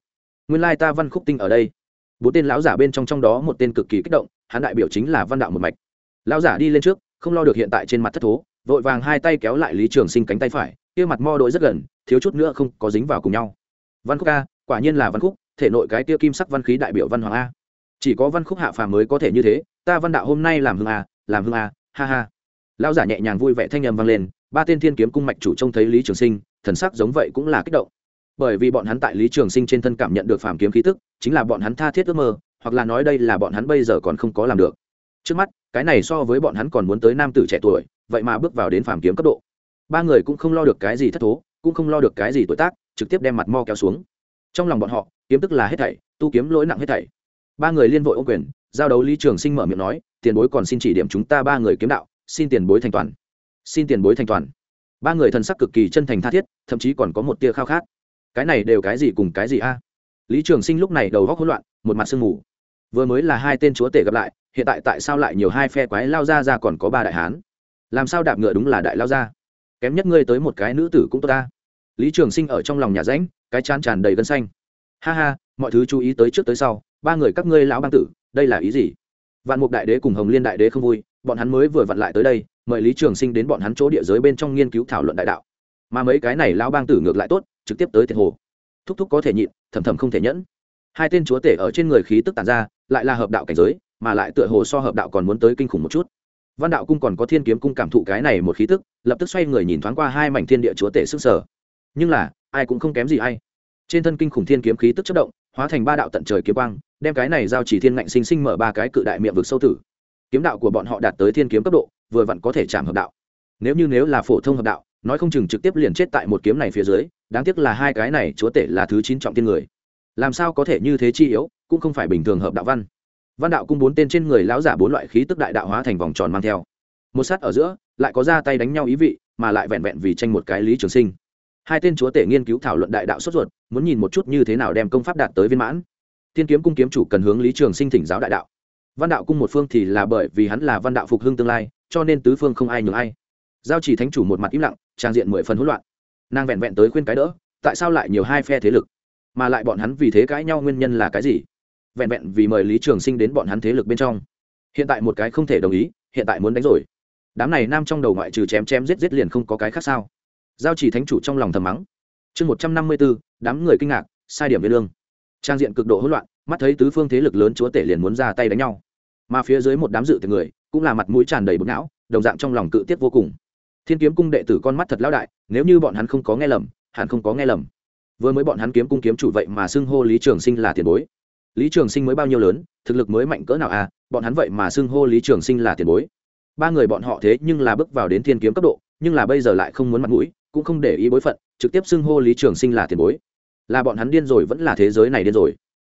nguyên lai ta văn khúc tinh ở đây. Bốn tên lão giả bên trong trong đó một tên cực kỳ kích động, hắn đại biểu chính là văn đạo một mạch. Lão giả đi lên trước không lo được hiện tại trên mặt thất thố, vội vàng hai tay kéo lại lý trường sinh cánh tay phải, kia mặt mo đội rất gần, thiếu chút nữa không có dính vào cùng nhau. Văn khúc a, quả nhiên là văn khúc, thể nội cái kia kim sắc văn khí đại biểu văn hoàng a. Chỉ có văn khúc hạ phàm mới có thể như thế, ta văn đạo hôm nay làm hương a, làm hương a, ha ha. Lão giả nhẹ nhàng vui vẻ thanh âm vang lên, ba tên thiên kiếm cung mạch chủ trông thấy lý trường sinh, thần sắc giống vậy cũng là kích động. Bởi vì bọn hắn tại lý trường sinh trên thân cảm nhận được phàm kiếm khí tức, chính là bọn hắn tha thiết ước mơ, hoặc là nói đây là bọn hắn bây giờ còn không có làm được trước mắt, cái này so với bọn hắn còn muốn tới nam tử trẻ tuổi, vậy mà bước vào đến phàm kiếm cấp độ. Ba người cũng không lo được cái gì thất thố, cũng không lo được cái gì tuổi tác, trực tiếp đem mặt mo kéo xuống. Trong lòng bọn họ, kiếm tức là hết thảy, tu kiếm lỗi nặng hết thảy. Ba người liên vội ô quyền, giao đấu lý trường sinh mở miệng nói, tiền bối còn xin chỉ điểm chúng ta ba người kiếm đạo, xin tiền bối thành toàn. Xin tiền bối thành toàn. Ba người thần sắc cực kỳ chân thành tha thiết, thậm chí còn có một tia khao khát. Cái này đều cái gì cùng cái gì a? Lý trường sinh lúc này đầu góc hỗn loạn, một mặt sương mù. Vừa mới là hai tên chúa tể gặp lại hiện tại tại sao lại nhiều hai phe quái lao ra ra còn có ba đại hán? Làm sao đạp ngựa đúng là đại lao ra? Kém nhất ngươi tới một cái nữ tử cũng tốt ta. Lý trường sinh ở trong lòng nhà ránh cái chán tràn đầy gân xanh. Ha ha, mọi thứ chú ý tới trước tới sau, ba người các ngươi lão bang tử, đây là ý gì? Vạn mục đại đế cùng hồng liên đại đế không vui, bọn hắn mới vừa vặn lại tới đây, mời lý trường sinh đến bọn hắn chỗ địa giới bên trong nghiên cứu thảo luận đại đạo. Mà mấy cái này lão bang tử ngược lại tốt, trực tiếp tới thiệt hồ. Thúc thúc có thể nhịn, thầm thầm không thể nhẫn. Hai tên chúa tể ở trên người khí tức tàn ra, lại là hợp đạo cảnh giới mà lại tựa hồ so hợp đạo còn muốn tới kinh khủng một chút. Văn đạo cung còn có thiên kiếm cung cảm thụ cái này một khí tức, lập tức xoay người nhìn thoáng qua hai mảnh thiên địa chúa tể sức sở. Nhưng là, ai cũng không kém gì ai. trên thân kinh khủng thiên kiếm khí tức chất động, hóa thành ba đạo tận trời kiếm quang, đem cái này giao chỉ thiên ngạnh sinh sinh mở ba cái cự đại miệng vực sâu tử. Kiếm đạo của bọn họ đạt tới thiên kiếm cấp độ, vừa vặn có thể chạm hợp đạo. Nếu như nếu là phổ thông hợp đạo, nói không chừng trực tiếp liền chết tại một kiếm này phía dưới, đáng tiếc là hai cái này chúa tể là thứ chín trọng tiên người. Làm sao có thể như thế chi yếu, cũng không phải bình thường hợp đạo văn văn đạo cung bốn tên trên người lão giả bốn loại khí tức đại đạo hóa thành vòng tròn mang theo. Một sát ở giữa, lại có ra tay đánh nhau ý vị, mà lại vẹn vẹn vì tranh một cái lý trường sinh. Hai tên chúa tể nghiên cứu thảo luận đại đạo sốt ruột, muốn nhìn một chút như thế nào đem công pháp đạt tới viên mãn. Thiên kiếm cung kiếm chủ cần hướng lý trường sinh thỉnh giáo đại đạo. Văn đạo cung một phương thì là bởi vì hắn là văn đạo phục hưng tương lai, cho nên tứ phương không ai nhường ai. Giao chỉ thánh chủ một mặt im lặng, trang diện mười phần hỗn loạn. Nàng vẹn vẹn tới khuyên cái đỡ, tại sao lại nhiều hai phe thế lực? Mà lại bọn hắn vì thế cãi nhau nguyên nhân là cái gì? Vẹn vẹn vì mời lý trường sinh đến bọn hắn thế lực bên trong. Hiện tại một cái không thể đồng ý, hiện tại muốn đánh rồi. Đám này nam trong đầu ngoại trừ chém chém giết giết liền không có cái khác sao? Giao chỉ thánh chủ trong lòng thầm mắng. Chương một trăm năm mươi b ố đám người kinh ngạc, sai điểm viên lương. Trang diện cực độ hỗn loạn, mắt thấy tứ phương thế lực lớn chúa tể liền muốn ra tay đánh nhau. Mà phía dưới một đám dự từ người, cũng là mặt mũi tràn đầy bực não, đồng dạng trong lòng cự tiết vô cùng. Thiên kiếm cung đệ tử con mắt thật lão đại, nếu như bọn hắn không có nghe lầm, hẳn không có nghe lầm. Vừa mới bọn hắn kiếm cung kiếm chủ vậy mà xưng hô lý trường sinh là tiền bối lý trường sinh mới bao nhiêu lớn, thực lực mới mạnh cỡ nào à? Bọn hắn vậy mà xưng hô lý trường sinh là tiền bối. Ba người bọn họ thế nhưng là bước vào đến thiên kiếm cấp độ, nhưng là bây giờ lại không muốn mặt mũi, cũng không để ý bối phận, trực tiếp xưng hô lý trường sinh là tiền bối. Là bọn hắn điên rồi vẫn là thế giới này điên rồi.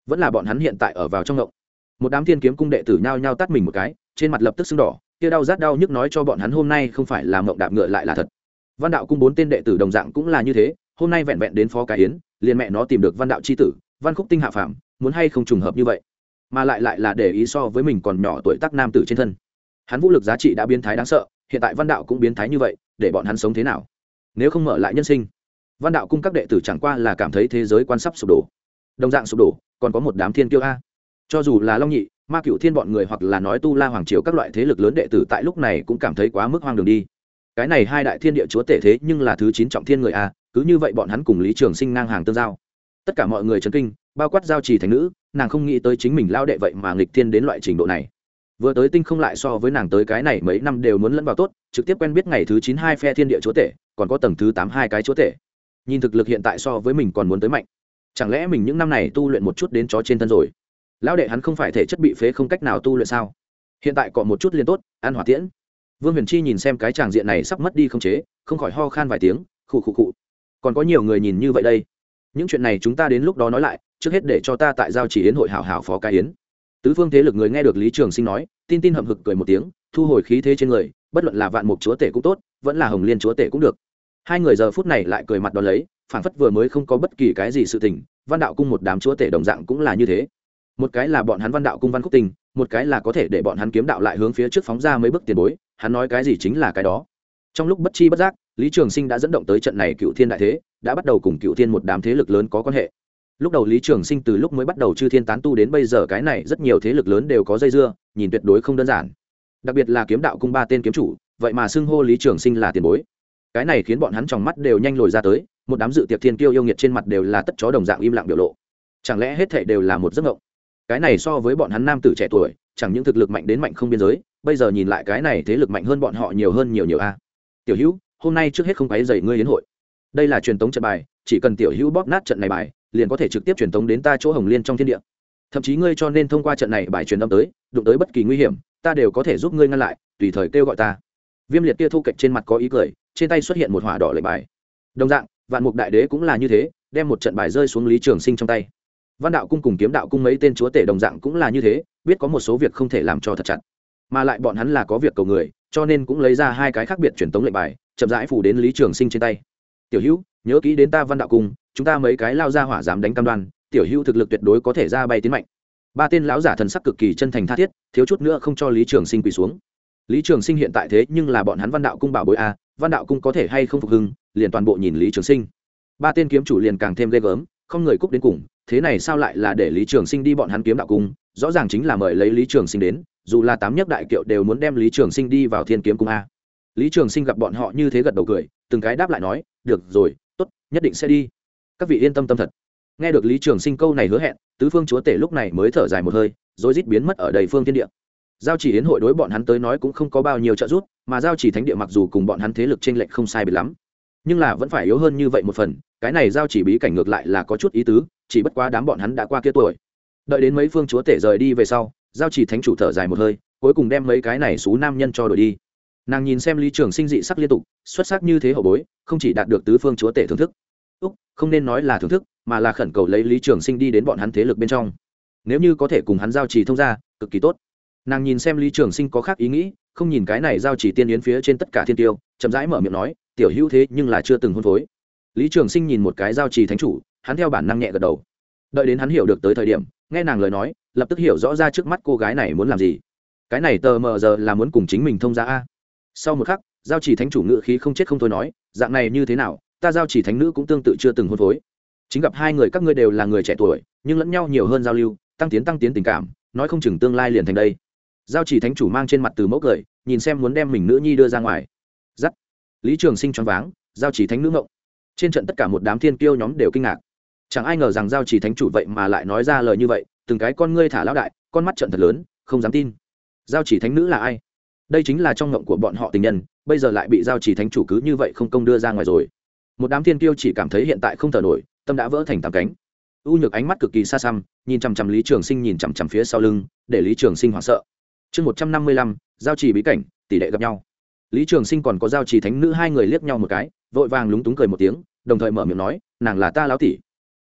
Vẫn là bọn hắn hiện tại ở vào trong ngộng. Một đám thiên kiếm cung đệ tử nhao nhao tắt mình một cái, trên mặt lập tức sưng đỏ, kia đau rát đau nhức nói cho bọn hắn hôm nay không phải là mộng đạp ngựa lại là thật. Văn đạo cung bốn tên đệ tử đồng dạng cũng là như thế, hôm nay vẹn vẹn đến phó cái yến, liền mẹ nó tìm được văn đạo c h i tử, văn khúc tinh hạ phạm muốn hay không trùng hợp như vậy. Mà lại lại là để ý so với mình còn nhỏ tuổi tác nam tử trên thân. Hắn vũ lực giá trị đã biến thái đáng sợ, hiện tại văn đạo cũng biến thái như vậy, để bọn hắn sống thế nào? Nếu không mở lại nhân sinh, văn đạo cung các đệ tử chẳng qua là cảm thấy thế giới quan sắp sụp đổ. Đồng dạng sụp đổ, còn có một đám thiên kiêu a. Cho dù là long nhị, ma cựu thiên bọn người hoặc là nói tu la hoàng triều các loại thế lực lớn đệ tử tại lúc này cũng cảm thấy quá mức hoang đường đi. Cái này hai đại thiên địa chúa tể thế nhưng là thứ chín trọng thiên người a, cứ như vậy bọn hắn cùng lý trường sinh ngang hàng tương giao. Tất cả mọi người chấn kinh bao quát giao trì thành nữ, nàng không nghĩ tới chính mình lao đệ vậy mà nghịch thiên đến loại trình độ này. Vừa tới tinh không lại so với nàng tới cái này mấy năm đều muốn lẫn vào tốt, trực tiếp quen biết ngày thứ chín hai phe thiên địa chúa tể, còn có tầng thứ tám hai cái chúa tể. Nhìn thực lực hiện tại so với mình còn muốn tới mạnh. Chẳng lẽ mình những năm này tu luyện một chút đến chó trên thân rồi? Lão đệ hắn không phải thể chất bị phế không cách nào tu luyện sao? Hiện tại còn một chút liền tốt, ăn hỏa tiễn. Vương huyền chi nhìn xem cái tràng diện này sắp mất đi không chế, không khỏi ho khan vài tiếng, khụ khụ khụ. Còn có nhiều người nhìn như vậy đây. Những chuyện này chúng ta đến lúc đó nói lại trước hết để cho ta tại giao chỉ yến hội hảo hảo phó cái yến. Tứ phương thế lực người nghe được lý trường sinh nói, tin tin hậm hực cười một tiếng, thu hồi khí thế trên người, bất luận là vạn mục chúa tể cũng tốt, vẫn là hồng liên chúa tể cũng được. Hai người giờ phút này lại cười mặt đón lấy phản phất vừa mới không có bất kỳ cái gì sự tình, văn đạo cung một đám chúa tể đồng dạng cũng là như thế. Một cái là bọn hắn văn đạo cung văn khúc tình, một cái là có thể để bọn hắn kiếm đạo lại hướng phía trước phóng ra mấy bước tiền bối, hắn nói cái gì chính là cái đó. Trong lúc bất chi bất giác, lý trường sinh đã dẫn động tới trận này cựu thiên đại thế, đã bắt đầu cùng cựu thiên một đám thế lực lớn có quan hệ lúc đầu lý trường sinh từ lúc mới bắt đầu chư thiên tán tu đến bây giờ cái này rất nhiều thế lực lớn đều có dây dưa, nhìn tuyệt đối không đơn giản. Đặc biệt là kiếm đạo cung ba tên kiếm chủ, vậy mà xưng hô lý trường sinh là tiền bối. Cái này khiến bọn hắn trong mắt đều nhanh lồi ra tới, một đám dự tiệc thiên kiêu yêu nghiệt trên mặt đều là tất chó đồng dạng im lặng biểu lộ. Chẳng lẽ hết thệ đều là một giấc mộng? Cái này so với bọn hắn nam tử trẻ tuổi, chẳng những thực lực mạnh đến mạnh không biên giới, bây giờ nhìn lại cái này thế lực mạnh hơn bọn họ nhiều hơn nhiều nhiều a. Tiểu hữu, hôm nay trước hết không quấy dày ngươi đến hội. Đây là truyền tống trận bài, chỉ cần tiểu hữu bóp nát trận này bài liền có thể trực tiếp truyền tống đến ta chỗ hồng liên trong thiên địa. Thậm chí ngươi cho nên thông qua trận này bài truyền âm tới, đụng tới bất kỳ nguy hiểm, ta đều có thể giúp ngươi ngăn lại, tùy thời kêu gọi ta. Viêm liệt kia thu kệch trên mặt có ý cười, trên tay xuất hiện một hỏa đỏ lệnh bài. Đồng dạng, vạn mục đại đế cũng là như thế, đem một trận bài rơi xuống lý trường sinh trong tay. Văn đạo cung cùng kiếm đạo cung mấy tên chúa tể đồng dạng cũng là như thế, biết có một số việc không thể làm cho thật chặt. Mà lại bọn hắn là có việc cầu người, cho nên cũng lấy ra hai cái khác biệt truyền tống lệnh bài, chậm rãi phủ đến lý trường sinh trên tay. Tiểu hữu, nhớ kỹ đến ta văn đạo cung chúng ta mấy cái lao ra hỏa dám đánh cam đoan, tiểu hữu thực lực tuyệt đối có thể ra bay tiến mạnh. Ba tên lão giả thần sắc cực kỳ chân thành tha thiết, thiếu chút nữa không cho lý trường sinh quỳ xuống. Lý trường sinh hiện tại thế nhưng là bọn hắn văn đạo cung bảo bối a, văn đạo cung có thể hay không phục hưng, liền toàn bộ nhìn lý trường sinh. Ba tên kiếm chủ liền càng thêm ghê gớm, không người cúc đến cùng, thế này sao lại là để lý trường sinh đi bọn hắn kiếm đạo cung, rõ ràng chính là mời lấy lý trường sinh đến, dù là tám nhất đại kiệu đều muốn đem lý trường sinh đi vào thiên kiếm cung a. Lý trường sinh gặp bọn họ như thế gật đầu cười, từng cái đáp lại nói, được rồi t ố t nhất định sẽ đi các vị yên tâm tâm thật. Nghe được lý trường sinh câu này hứa hẹn, tứ phương chúa tể lúc này mới thở dài một hơi, rồi rít biến mất ở đầy phương thiên địa. Giao chỉ yến hội đối bọn hắn tới nói cũng không có bao nhiêu trợ giúp, mà giao chỉ thánh địa mặc dù cùng bọn hắn thế lực t r ê n lệch không sai biệt lắm, nhưng là vẫn phải yếu hơn như vậy một phần, cái này giao chỉ bí cảnh ngược lại là có chút ý tứ, chỉ bất quá đám bọn hắn đã qua kia tuổi. Đợi đến mấy phương chúa tể rời đi về sau, giao chỉ thánh chủ thở dài một hơi, cuối cùng đem mấy cái này xú nam nhân cho đổi đi. Nàng nhìn xem lý trường sinh dị sắc liên tục, xuất sắc như thế hậu bối, không chỉ đạt được tứ phương chúa tể thưởng thức úc, không nên nói là thưởng thức, mà là khẩn cầu lấy lý trường sinh đi đến bọn hắn thế lực bên trong. Nếu như có thể cùng hắn giao trì thông ra cực kỳ tốt. Nàng nhìn xem lý trường sinh có khác ý nghĩ, không nhìn cái này giao trì tiên yến phía trên tất cả thiên tiêu, chậm rãi mở miệng nói, tiểu hữu thế nhưng là chưa từng hôn phối. Lý trường sinh nhìn một cái giao trì thánh chủ, hắn theo bản năng nhẹ gật đầu. Đợi đến hắn hiểu được tới thời điểm, nghe nàng lời nói, lập tức hiểu rõ ra trước mắt cô gái này muốn làm gì. Cái này tờ mờ giờ là muốn cùng chính mình thông ra a. Sau một khắc, giao trì thánh chủ ngự khí không chết không thôi nói, dạng này như thế nào ta giao chỉ thánh nữ cũng tương tự chưa từng hôn phối. Chính gặp hai người các ngươi đều là người trẻ tuổi, nhưng lẫn nhau nhiều hơn giao lưu, tăng tiến tăng tiến tình cảm, nói không chừng tương lai liền thành đây. Giao chỉ thánh chủ mang trên mặt từ mẫu cười, nhìn xem muốn đem mình nữ nhi đưa ra ngoài. Giắt. Lý trường sinh choáng váng, giao chỉ thánh nữ ngộng. Trên trận tất cả một đám thiên kiêu nhóm đều kinh ngạc. Chẳng ai ngờ rằng giao chỉ thánh chủ vậy mà lại nói ra lời như vậy, từng cái con ngươi thả lão đại, con mắt trận thật lớn, không dám tin. Giao chỉ thánh nữ là ai? Đây chính là trong ngộng của bọn họ tình nhân, bây giờ lại bị giao chỉ thánh chủ cứ như vậy không công đưa ra ngoài rồi một đám thiên kiêu chỉ cảm thấy hiện tại không thở nổi, tâm đã vỡ thành tám cánh. U nhược ánh mắt cực kỳ xa xăm, nhìn chằm chằm lý trường sinh nhìn chằm chằm phía sau lưng, để lý trường sinh hoảng sợ. Chương một trăm năm mươi lăm, giao chỉ bí cảnh, tỷ lệ gặp nhau. Lý trường sinh còn có giao chỉ thánh nữ hai người liếc nhau một cái, vội vàng lúng túng cười một tiếng, đồng thời mở miệng nói, nàng là ta lão tỷ,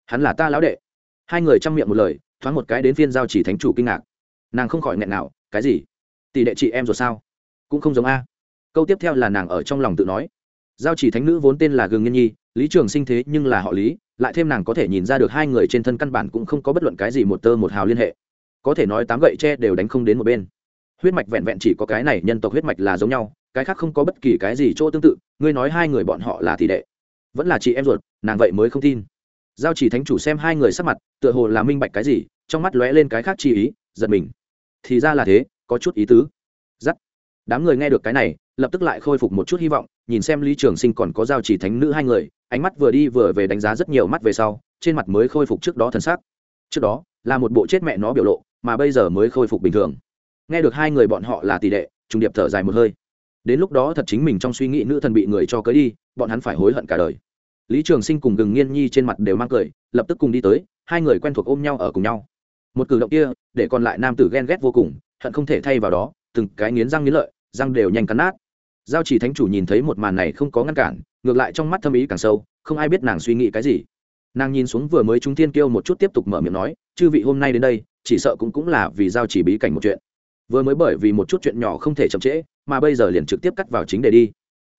hắn là ta lão đệ. Hai người chăm miệng một lời, thoáng một cái đến phiên giao chỉ thánh chủ kinh ngạc. Nàng không khỏi nghẹn nào, cái gì? Tỷ đệ chị em rồi sao? Cũng không giống a. Câu tiếp theo là nàng ở trong lòng tự nói giao chỉ thánh nữ vốn tên là gừng nhân nhi, lý trường sinh thế nhưng là họ lý, lại thêm nàng có thể nhìn ra được hai người trên thân căn bản cũng không có bất luận cái gì một tơ một hào liên hệ. Có thể nói tám gậy tre đều đánh không đến một bên. Huyết mạch vẹn vẹn chỉ có cái này nhân tộc huyết mạch là giống nhau, cái khác không có bất kỳ cái gì chỗ tương tự, ngươi nói hai người bọn họ là tỷ đệ. Vẫn là chị em ruột, nàng vậy mới không tin. Giao chỉ thánh chủ xem hai người sắc mặt, tựa hồ là minh bạch cái gì, trong mắt lóe lên cái khác chi ý, giật mình. Thì ra là thế, có chút ý tứ. Giắt. Đám người nghe được cái này, lập tức lại khôi phục một chút hy vọng nhìn xem lý trường sinh còn có giao chỉ thánh nữ hai người, ánh mắt vừa đi vừa về đánh giá rất nhiều mắt về sau, trên mặt mới khôi phục trước đó thân xác trước đó, là một bộ chết mẹ nó biểu lộ, mà bây giờ mới khôi phục bình thường. Nghe được hai người bọn họ là tỷ đệ trùng điệp thở dài một hơi. Đến lúc đó thật chính mình trong suy nghĩ nữ thần bị người cho cưới đi, bọn hắn phải hối hận cả đời. Lý trường sinh cùng gừng nghiên nhi trên mặt đều mang cười, lập tức cùng đi tới, hai người quen thuộc ôm nhau ở cùng nhau. Một cử động kia, để còn lại nam tử ghen ghét vô cùng, hận không thể thay vào đó, từng cái nghiến răng nghiến lợi, răng đều nhanh cắn nát giao chỉ thánh chủ nhìn thấy một màn này không có ngăn cản, ngược lại trong mắt thâm ý càng sâu, không ai biết nàng suy nghĩ cái gì. Nàng nhìn xuống vừa mới chúng thiên kêu một chút tiếp tục mở miệng nói, chư vị hôm nay đến đây, chỉ sợ cũng cũng là vì giao chỉ bí cảnh một chuyện. Vừa mới bởi vì một chút chuyện nhỏ không thể chậm trễ, mà bây giờ liền trực tiếp cắt vào chính để đi.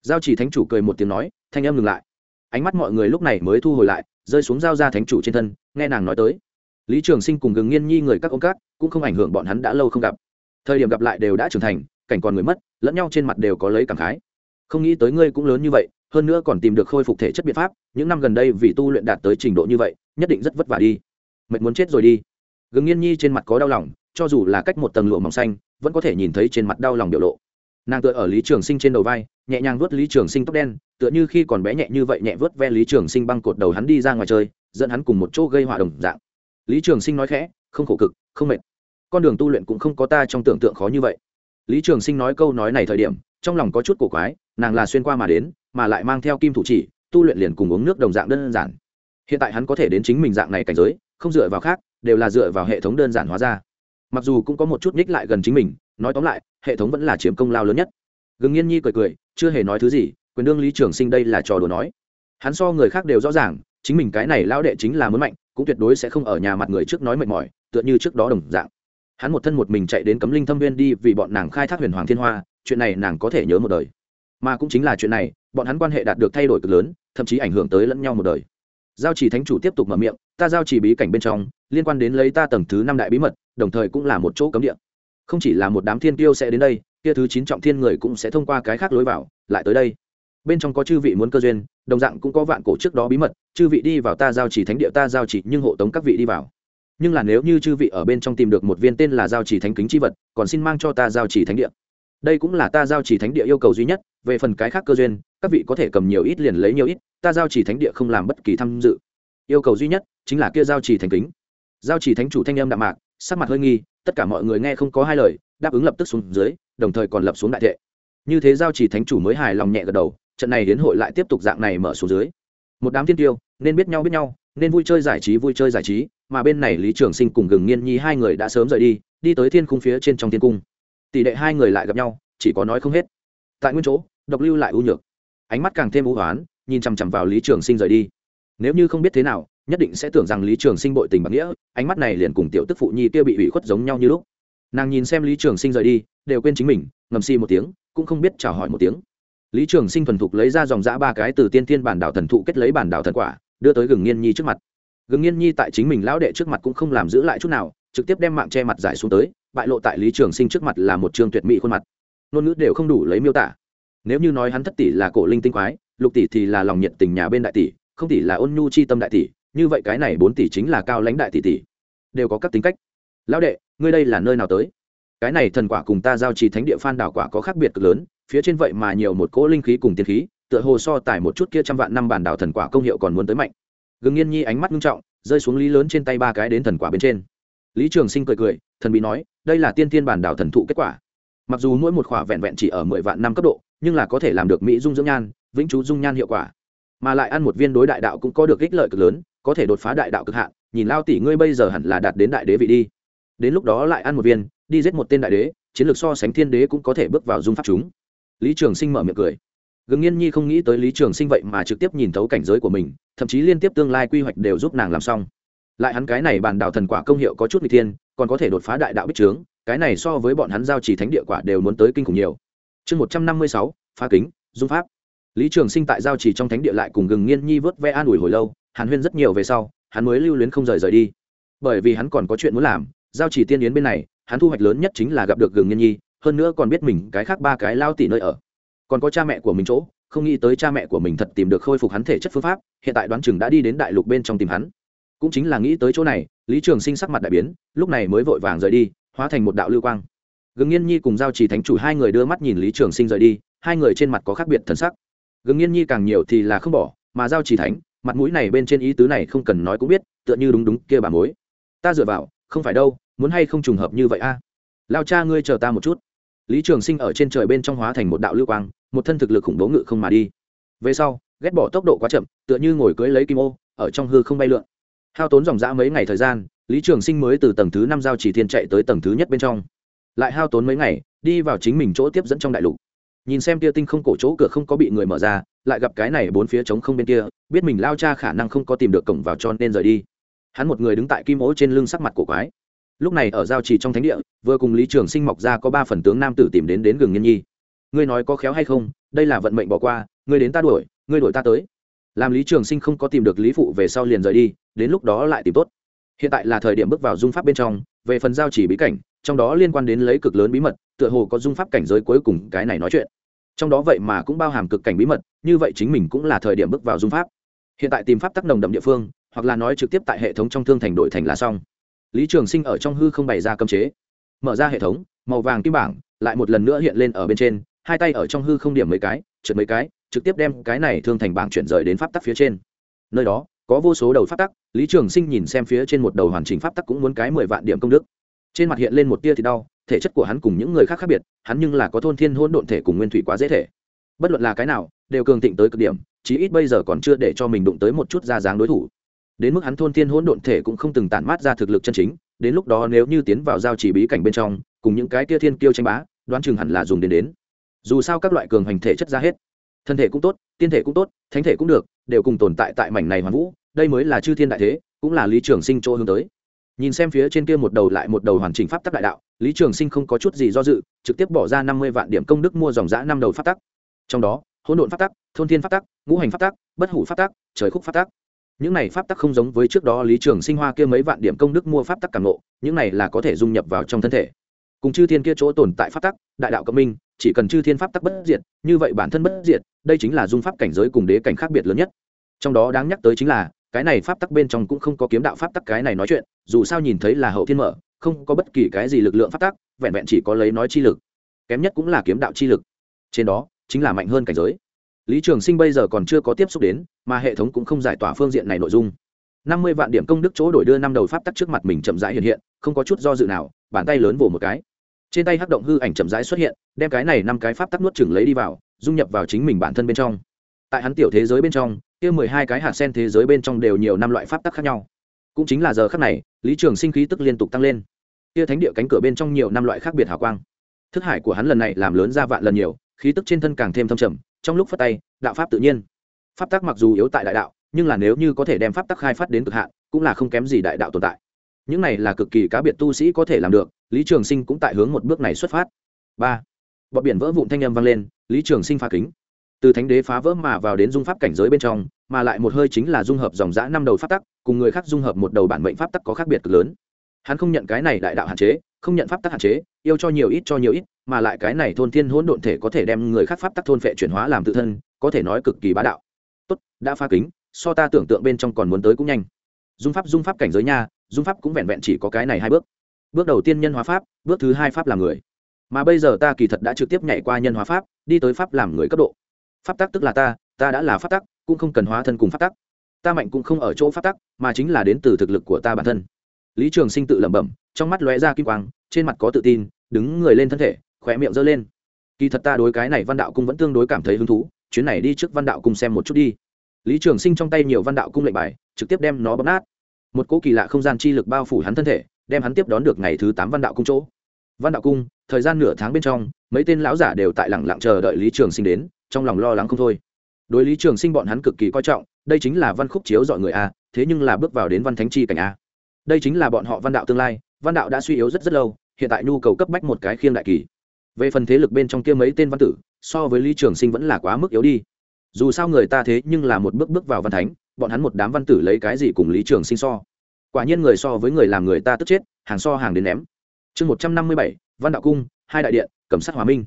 Giao chỉ thánh chủ cười một tiếng nói, thanh em ngừng lại. Ánh mắt mọi người lúc này mới thu hồi lại, rơi xuống giao ra thánh chủ trên thân, nghe nàng nói tới. Lý trường sinh cùng gừng nghiên nhi người các ông cát cũng không ảnh hưởng bọn hắn đã lâu không gặp. Thời điểm gặp lại đều đã trưởng thành cảnh còn người mất, lẫn nhau trên mặt đều có lấy cảm khái. Không nghĩ tới ngươi cũng lớn như vậy, hơn nữa còn tìm được khôi phục thể chất biện pháp, những năm gần đây vì tu luyện đạt tới trình độ như vậy, nhất định rất vất vả đi. Mệt muốn chết rồi đi. Gừng nghiên nhi trên mặt có đau lòng, cho dù là cách một tầng lụa mỏng xanh, vẫn có thể nhìn thấy trên mặt đau lòng biểu lộ. Nàng tựa ở lý trường sinh trên đầu vai, nhẹ nhàng vớt lý trường sinh tóc đen, tựa như khi còn bé nhẹ như vậy nhẹ vớt ve lý trường sinh băng cột đầu hắn đi ra ngoài chơi, dẫn hắn cùng một chỗ gây họa đồng dạng. Lý trường sinh nói khẽ, không khổ cực, không mệt. Con đường tu luyện cũng không có ta trong tưởng tượng khó như vậy lý trường sinh nói câu nói này thời điểm, trong lòng có chút cổ quái, nàng là xuyên qua mà đến, mà lại mang theo kim thủ chỉ, tu luyện liền cùng uống nước đồng dạng đơn giản. Hiện tại hắn có thể đến chính mình dạng này cảnh giới, không dựa vào khác, đều là dựa vào hệ thống đơn giản hóa ra. Mặc dù cũng có một chút nhích lại gần chính mình, nói tóm lại, hệ thống vẫn là chiếm công lao lớn nhất. Gừng nhiên nhi cười cười, chưa hề nói thứ gì, quyền đương lý trường sinh đây là trò đùa nói. Hắn so người khác đều rõ ràng, chính mình cái này lao đệ chính là muốn mạnh, cũng tuyệt đối sẽ không ở nhà mặt người trước nói mệt mỏi, tựa như trước đó đồng dạng hắn một thân một mình chạy đến cấm linh thâm viên đi vì bọn nàng khai thác huyền hoàng thiên hoa, chuyện này nàng có thể nhớ một đời. Mà cũng chính là chuyện này, bọn hắn quan hệ đạt được thay đổi cực lớn, thậm chí ảnh hưởng tới lẫn nhau một đời. Giao chỉ thánh chủ tiếp tục mở miệng, ta giao chỉ bí cảnh bên trong, liên quan đến lấy ta tầng thứ năm đại bí mật, đồng thời cũng là một chỗ cấm địa. Không chỉ là một đám thiên tiêu sẽ đến đây, kia thứ chín trọng thiên người cũng sẽ thông qua cái khác lối vào, lại tới đây. Bên trong có chư vị muốn cơ duyên, đồng dạng cũng có vạn cổ trước đó bí mật, chư vị đi vào ta giao chỉ thánh địa, ta giao chỉ nhưng hộ tống các vị đi vào nhưng là nếu như chư vị ở bên trong tìm được một viên tên là giao chỉ thánh kính chi vật, còn xin mang cho ta giao chỉ thánh địa. Đây cũng là ta giao chỉ thánh địa yêu cầu duy nhất, về phần cái khác cơ duyên, các vị có thể cầm nhiều ít liền lấy nhiều ít, ta giao chỉ thánh địa không làm bất kỳ tham dự. Yêu cầu duy nhất chính là kia giao chỉ thánh kính. Giao chỉ thánh chủ thanh âm đạm mạc, sắc mặt hơi nghi, tất cả mọi người nghe không có hai lời, đáp ứng lập tức xuống dưới, đồng thời còn lập xuống đại thệ. Như thế giao chỉ thánh chủ mới hài lòng nhẹ gật đầu, trận này hiến hội lại tiếp tục dạng này mở xuống dưới. Một đám thiên tiêu, nên biết nhau biết nhau nên vui chơi giải trí, vui chơi giải trí, mà bên này lý trường sinh cùng gừng nghiên nhi hai người đã sớm rời đi đi tới thiên Cung phía trên trong thiên cung. Tỷ đệ hai người lại gặp nhau, chỉ có nói không hết. Tại nguyên chỗ, độc lưu lại ưu nhược. Ánh mắt càng thêm ưu hoán, nhìn chằm chằm vào lý trường sinh rời đi. Nếu như không biết thế nào, nhất định sẽ tưởng rằng lý trường sinh bội tình bằng nghĩa, ánh mắt này liền cùng tiểu tức phụ nhi kia bị ủy khuất giống nhau như lúc. Nàng nhìn xem lý trường sinh rời đi, đều quên chính mình, ngầm si một tiếng, cũng không biết chào hỏi một tiếng. Lý trường sinh thuần thục lấy ra dòng giã ba cái từ tiên thiên bản đảo thần thụ kết lấy bản đảo thần quả đưa tới gừng nghiên nhi trước mặt. Gừng nghiên nhi tại chính mình lão đệ trước mặt cũng không làm giữ lại chút nào, trực tiếp đem mạng che mặt giải xuống tới, bại lộ tại lý trường sinh trước mặt là một trường tuyệt mỹ khuôn mặt. Ngôn ngữ đều không đủ lấy miêu tả. Nếu như nói hắn thất tỷ là cổ linh tinh quái, lục tỷ thì là lòng nhiệt tình nhà bên đại tỷ, không tỷ là ôn nhu chi tâm đại tỷ, như vậy cái này bốn tỷ chính là cao lãnh đại tỷ tỷ. Đều có các tính cách. Lão đệ, ngươi đây là nơi nào tới? Cái này thần quả cùng ta giao trì thánh địa phan đảo quả có khác biệt cực lớn, phía trên vậy mà nhiều một cỗ linh khí cùng tiên khí tựa hồ so tải một chút kia trăm vạn năm bản đảo thần quả công hiệu còn muốn tới mạnh. Gừng nghiên nhi ánh mắt nghiêm trọng, rơi xuống lý lớn trên tay ba cái đến thần quả bên trên. Lý trường sinh cười cười, thần bí nói, đây là tiên tiên bản đảo thần thụ kết quả. Mặc dù mỗi một khỏa vẹn vẹn chỉ ở mười vạn năm cấp độ, nhưng là có thể làm được mỹ dung dưỡng nhan, vĩnh chú dung nhan hiệu quả. Mà lại ăn một viên đối đại đạo cũng có được ích lợi cực lớn, có thể đột phá đại đạo cực hạn, nhìn lao tỷ ngươi bây giờ hẳn là đạt đến đại đế vị đi. Đến lúc đó lại ăn một viên, đi giết một tên đại đế, chiến lược so sánh thiên đế cũng có thể bước vào dung pháp chúng. Lý trường sinh mở miệng cười gừng nhiên nhi không nghĩ tới lý trường sinh vậy mà trực tiếp nhìn thấu cảnh giới của mình, thậm chí liên tiếp tương lai quy hoạch đều giúp nàng làm xong. Lại hắn cái này bàn đảo thần quả công hiệu có chút n g thiên, còn có thể đột phá đại đạo bích trướng, cái này so với bọn hắn giao chỉ thánh địa quả đều muốn tới kinh khủng nhiều. Chương một trăm năm mươi sáu, phá kính, dung pháp. Lý trường sinh tại giao chỉ trong thánh địa lại cùng gừng nghiên nhi vớt ve an ủi hồi lâu, hàn huyên rất nhiều về sau, hắn mới lưu luyến không rời rời đi. Bởi vì hắn còn có chuyện muốn làm, giao chỉ tiên yến bên này, hắn thu hoạch lớn nhất chính là gặp được gừng nghiên nhi, hơn nữa còn biết mình cái khác ba cái lao tỉ nơi ở còn có cha mẹ của mình chỗ, không nghĩ tới cha mẹ của mình thật tìm được khôi phục hắn thể chất phương pháp, hiện tại đoán chừng đã đi đến đại lục bên trong tìm hắn. Cũng chính là nghĩ tới chỗ này, lý trường sinh sắc mặt đại biến, lúc này mới vội vàng rời đi, hóa thành một đạo lưu quang. Gừng nghiên nhi cùng giao trì thánh chủ hai người đưa mắt nhìn lý trường sinh rời đi, hai người trên mặt có khác biệt thần sắc. Gừng nghiên nhi càng nhiều thì là không bỏ, mà giao trì thánh, mặt mũi này bên trên ý tứ này không cần nói cũng biết, tựa như đúng đúng kia bà mối. Ta dựa vào, không phải đâu, muốn hay không trùng hợp như vậy a? Lao cha ngươi chờ ta một chút lý trường sinh ở trên trời bên trong hóa thành một đạo lưu quang, một thân thực lực khủng bố ngự không mà đi. Về sau, ghét bỏ tốc độ quá chậm, tựa như ngồi cưới lấy kim ô, ở trong hư không bay lượn. Hao tốn dòng dã mấy ngày thời gian, lý trường sinh mới từ tầng thứ năm giao chỉ thiên chạy tới tầng thứ nhất bên trong. Lại hao tốn mấy ngày, đi vào chính mình chỗ tiếp dẫn trong đại lục. Nhìn xem tia tinh không cổ chỗ cửa không có bị người mở ra, lại gặp cái này bốn phía trống không bên kia, biết mình lao cha khả năng không có tìm được cổng vào cho nên rời đi. Hắn một người đứng tại kim ố trên lưng sắc mặt cổ quái lúc này ở giao trì trong thánh địa, vừa cùng lý trường sinh mọc ra có ba phần tướng nam tử tìm đến đến gừng nhân nhi. Ngươi nói có khéo hay không? Đây là vận mệnh bỏ qua, ngươi đến ta đuổi, ngươi đuổi ta tới. Làm lý trường sinh không có tìm được lý phụ về sau liền rời đi, đến lúc đó lại tìm tốt. Hiện tại là thời điểm bước vào dung pháp bên trong, về phần giao chỉ bí cảnh, trong đó liên quan đến lấy cực lớn bí mật, tựa hồ có dung pháp cảnh giới cuối cùng cái này nói chuyện. Trong đó vậy mà cũng bao hàm cực cảnh bí mật, như vậy chính mình cũng là thời điểm bước vào dung pháp. Hiện tại tìm pháp tác nồng đậm địa phương, hoặc là nói trực tiếp tại hệ thống trong thương thành đội thành là xong lý trường sinh ở trong hư không bày ra cơm chế. Mở ra hệ thống, màu vàng kim bảng lại một lần nữa hiện lên ở bên trên, hai tay ở trong hư không điểm mấy cái, trượt mấy cái, trực tiếp đem cái này thương thành bảng chuyển rời đến pháp tắc phía trên. Nơi đó, có vô số đầu pháp tắc, lý trường sinh nhìn xem phía trên một đầu hoàn chỉnh pháp tắc cũng muốn cái mười vạn điểm công đức. Trên mặt hiện lên một tia thì đau, thể chất của hắn cùng những người khác khác biệt, hắn nhưng là có thôn thiên hôn độn thể cùng nguyên thủy quá dễ thể. Bất luận là cái nào, đều cường thịnh tới cực điểm, chí ít bây giờ còn chưa để cho mình đụng tới một chút ra dáng đối thủ đến mức hắn thôn thiên hỗn độn thể cũng không từng tản mát ra thực lực chân chính, đến lúc đó nếu như tiến vào giao chỉ bí cảnh bên trong, cùng những cái tia thiên kiêu tranh bá, đoán chừng hẳn là dùng đến đến. Dù sao các loại cường hành thể chất ra hết. Thân thể cũng tốt, tiên thể cũng tốt, thánh thể cũng được, đều cùng tồn tại tại mảnh này hoàn vũ, đây mới là chư thiên đại thế, cũng là lý trường sinh chỗ hướng tới. Nhìn xem phía trên kia một đầu lại một đầu hoàn chỉnh pháp tắc đại đạo, lý trường sinh không có chút gì do dự, trực tiếp bỏ ra năm mươi vạn điểm công đức mua dòng giã năm đầu pháp tắc. Trong đó, hỗn độn pháp tắc, thôn thiên pháp tắc, ngũ hành pháp tắc, bất hủ pháp tắc, trời khúc pháp tắc những này pháp tắc không giống với trước đó lý trường sinh hoa kia mấy vạn điểm công đức mua pháp tắc càng nộ những này là có thể dung nhập vào trong thân thể. Cùng chư thiên kia chỗ tồn tại pháp tắc, đại đạo cộng minh, chỉ cần chư thiên pháp tắc bất diệt, như vậy bản thân bất diệt, đây chính là dung pháp cảnh giới cùng đế cảnh khác biệt lớn nhất. Trong đó đáng nhắc tới chính là, cái này pháp tắc bên trong cũng không có kiếm đạo pháp tắc cái này nói chuyện, dù sao nhìn thấy là hậu thiên mở, không có bất kỳ cái gì lực lượng pháp tắc, vẹn vẹn chỉ có lấy nói chi lực, kém nhất cũng là kiếm đạo chi lực. Trên đó, chính là mạnh hơn cảnh giới lý trường sinh bây giờ còn chưa có tiếp xúc đến, mà hệ thống cũng không giải tỏa phương diện này nội dung. Năm mươi vạn điểm công đức chỗ đổi đưa năm đầu pháp tắc trước mặt mình chậm rãi hiện hiện, không có chút do dự nào, bàn tay lớn vồ một cái. Trên tay hắc động hư ảnh chậm rãi xuất hiện, đem cái này năm cái pháp tắc nuốt chừng lấy đi vào, dung nhập vào chính mình bản thân bên trong. Tại hắn tiểu thế giới bên trong, kia mười hai cái hạt sen thế giới bên trong đều nhiều năm loại pháp tắc khác nhau. Cũng chính là giờ khắc này, lý trường sinh khí tức liên tục tăng lên. Kia thánh địa cánh cửa bên trong nhiều năm loại khác biệt hào quang. Thức hải của hắn lần này làm lớn ra vạn lần nhiều, khí tức trên thân càng thêm thâm trầm trong lúc phát tay, đạo pháp tự nhiên. Pháp tắc mặc dù yếu tại đại đạo, nhưng là nếu như có thể đem pháp tắc khai phát đến cực hạn, cũng là không kém gì đại đạo tồn tại. Những này là cực kỳ cá biệt tu sĩ có thể làm được, lý trường sinh cũng tại hướng một bước này xuất phát. Ba, bọt biển vỡ vụn thanh â m vang lên, lý trường sinh phá kính. Từ thánh đế phá vỡ mà vào đến dung pháp cảnh giới bên trong, mà lại một hơi chính là dung hợp dòng giã năm đầu pháp tắc, cùng người khác dung hợp một đầu bản mệnh pháp tắc có khác biệt cực lớn. Hắn không nhận cái này đại đạo hạn chế không nhận pháp tắc hạn chế, yêu cho nhiều ít cho nhiều ít, mà lại cái này thôn thiên hỗn độn thể có thể đem người khác pháp tắc thôn phệ chuyển hóa làm tự thân, có thể nói cực kỳ bá đạo. Tốt, đã phá kính, so ta tưởng tượng bên trong còn muốn tới cũng nhanh. Dung pháp dung pháp cảnh giới nha, dung pháp cũng vẹn vẹn chỉ có cái này hai bước. Bước đầu tiên nhân hóa pháp, bước thứ hai pháp làm người. Mà bây giờ ta kỳ thật đã trực tiếp nhảy qua nhân hóa pháp, đi tới pháp làm người cấp độ. Pháp tắc tức là ta ta đã là pháp tắc, cũng không cần hóa thân cùng pháp tắc. Ta mạnh cũng không ở chỗ pháp tắc, mà chính là đến từ thực lực của ta bản thân. Lý trường sinh tự lẩm bẩm, trong mắt lóe ra kim quang trên mặt có tự tin, đứng người lên thân thể khỏe miệng giơ lên. Kỳ thật ta đối cái này văn đạo cung vẫn tương đối cảm thấy hứng thú, chuyến này đi trước văn đạo cung xem một chút đi. Lý trường sinh trong tay nhiều văn đạo cung lệnh bài, trực tiếp đem nó bóp nát. Một cỗ kỳ lạ không gian chi lực bao phủ hắn thân thể, đem hắn tiếp đón được ngày thứ tám văn đạo cung chỗ. Văn đạo cung, thời gian nửa tháng bên trong, mấy tên lão giả đều tại lẳng lặng chờ đợi lý trường sinh đến, trong lòng lo lắng không thôi. Đối lý trường sinh bọn hắn cực kỳ coi trọng, đây chính là văn khúc chiếu dọi người a, thế nhưng là bước vào đến văn thánh chi cảnh a. Đây chính là bọn họ văn đạo tương lai văn đạo đã suy yếu rất rất lâu, hiện tại nhu cầu cấp bách một cái khiêng đại kỳ. Về phần thế lực bên trong kia mấy tên văn tử, so với lý trường sinh vẫn là quá mức yếu đi. Dù sao người ta thế nhưng là một bước bước vào văn thánh, bọn hắn một đám văn tử lấy cái gì cùng lý trường sinh so? Quả nhiên người so với người làm người ta tức chết, hàng so hàng đến ném. Chương một trăm năm mươi bảy, văn đạo cung, hai đại điện cầm sát hòa minh.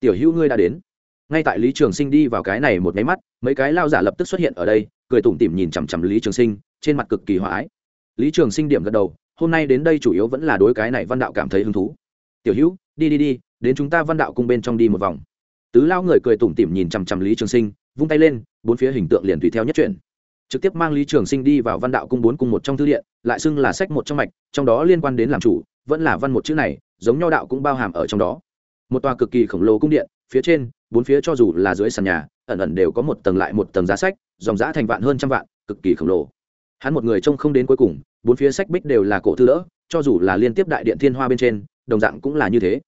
Tiểu hữu ngươi đã đến. Ngay tại lý trường sinh đi vào cái này một máy mắt, mấy cái lao giả lập tức xuất hiện ở đây, cười tủm tỉm nhìn chằm chằm lý trường sinh, trên mặt cực kỳ hòa ái. Lý trường sinh điểm gật đầu hôm nay đến đây chủ yếu vẫn là đối cái này văn đạo cảm thấy hứng thú. Tiểu hữu, đi đi đi, đến chúng ta văn đạo cung bên trong đi một vòng. Tứ lao người cười tủm tỉm nhìn chằm chằm lý trường sinh, vung tay lên, bốn phía hình tượng liền tùy theo nhất chuyển. Trực tiếp mang lý trường sinh đi vào văn đạo cung bốn cung một trong thư điện, lại xưng là sách một trong mạch, trong đó liên quan đến làm chủ, vẫn là văn một chữ này, giống nho đạo cũng bao hàm ở trong đó. Một tòa cực kỳ khổng lồ cung điện, phía trên, bốn phía cho dù là dưới sàn nhà, ẩn ẩn đều có một tầng lại một tầng giá sách, dòng giá thành vạn hơn trăm vạn, cực kỳ khổng lồ hắn một người trông không đến cuối cùng bốn phía sách bích đều là cổ thư lỡ, cho dù là liên tiếp đại điện thiên hoa bên trên đồng dạng cũng là như thế.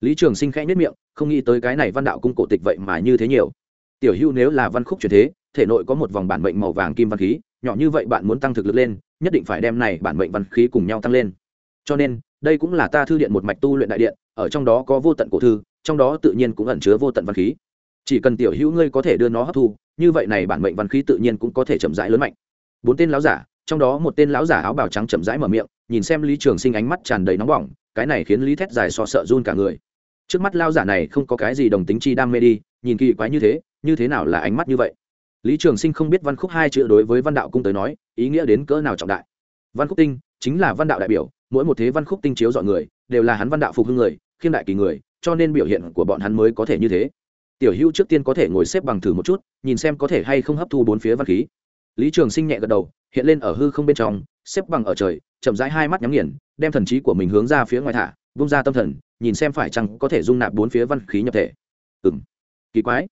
Lý trường sinh khẽ nhất miệng không nghĩ tới cái này văn đạo cung cổ tịch vậy mà như thế nhiều. Tiểu hưu nếu là văn khúc truyền thế thể nội có một vòng bản mệnh màu vàng kim văn khí nhỏ như vậy bạn muốn tăng thực lực lên nhất định phải đem này bản mệnh văn khí cùng nhau tăng lên. Cho nên đây cũng là ta thư điện một mạch tu luyện đại điện ở trong đó có vô tận cổ thư trong đó tự nhiên cũng ẩn chứa vô tận văn khí. Chỉ cần tiểu hữu ngươi có thể đưa nó hấp thu như vậy này bản mệnh văn khí tự nhiên cũng có thể chậm rãi lớn mạnh bốn tên lão giả, trong đó một tên lão giả áo bào trắng chậm rãi mở miệng, nhìn xem lý trường sinh ánh mắt tràn đầy nóng bỏng, cái này khiến lý thét dài so sợ run cả người. Trước mắt lao giả này không có cái gì đồng tính chi đam mê đi, nhìn kỳ quái như thế như thế nào là ánh mắt như vậy? Lý trường sinh không biết văn khúc hai chữ đối với văn đạo cung tới nói, ý nghĩa đến cỡ nào trọng đại. Văn khúc tinh chính là văn đạo đại biểu, mỗi một thế văn khúc tinh chiếu dọn người, đều là hắn văn đạo phục hưng người, khiêm đại kỳ người, cho nên biểu hiện của bọn hắn mới có thể như thế. Tiểu hữu trước tiên có thể ngồi xếp bằng thử một chút, nhìn xem có thể hay không hấp thu bốn phía văn khí lý trường sinh nhẹ gật đầu, hiện lên ở hư không bên trong, xếp bằng ở trời, chậm rãi hai mắt nhắm nghiền, đem thần trí của mình hướng ra phía ngoài thả, vung ra tâm thần, nhìn xem phải chăng có thể dung nạp bốn phía văn khí nhập thể. Ừ m kỳ quái.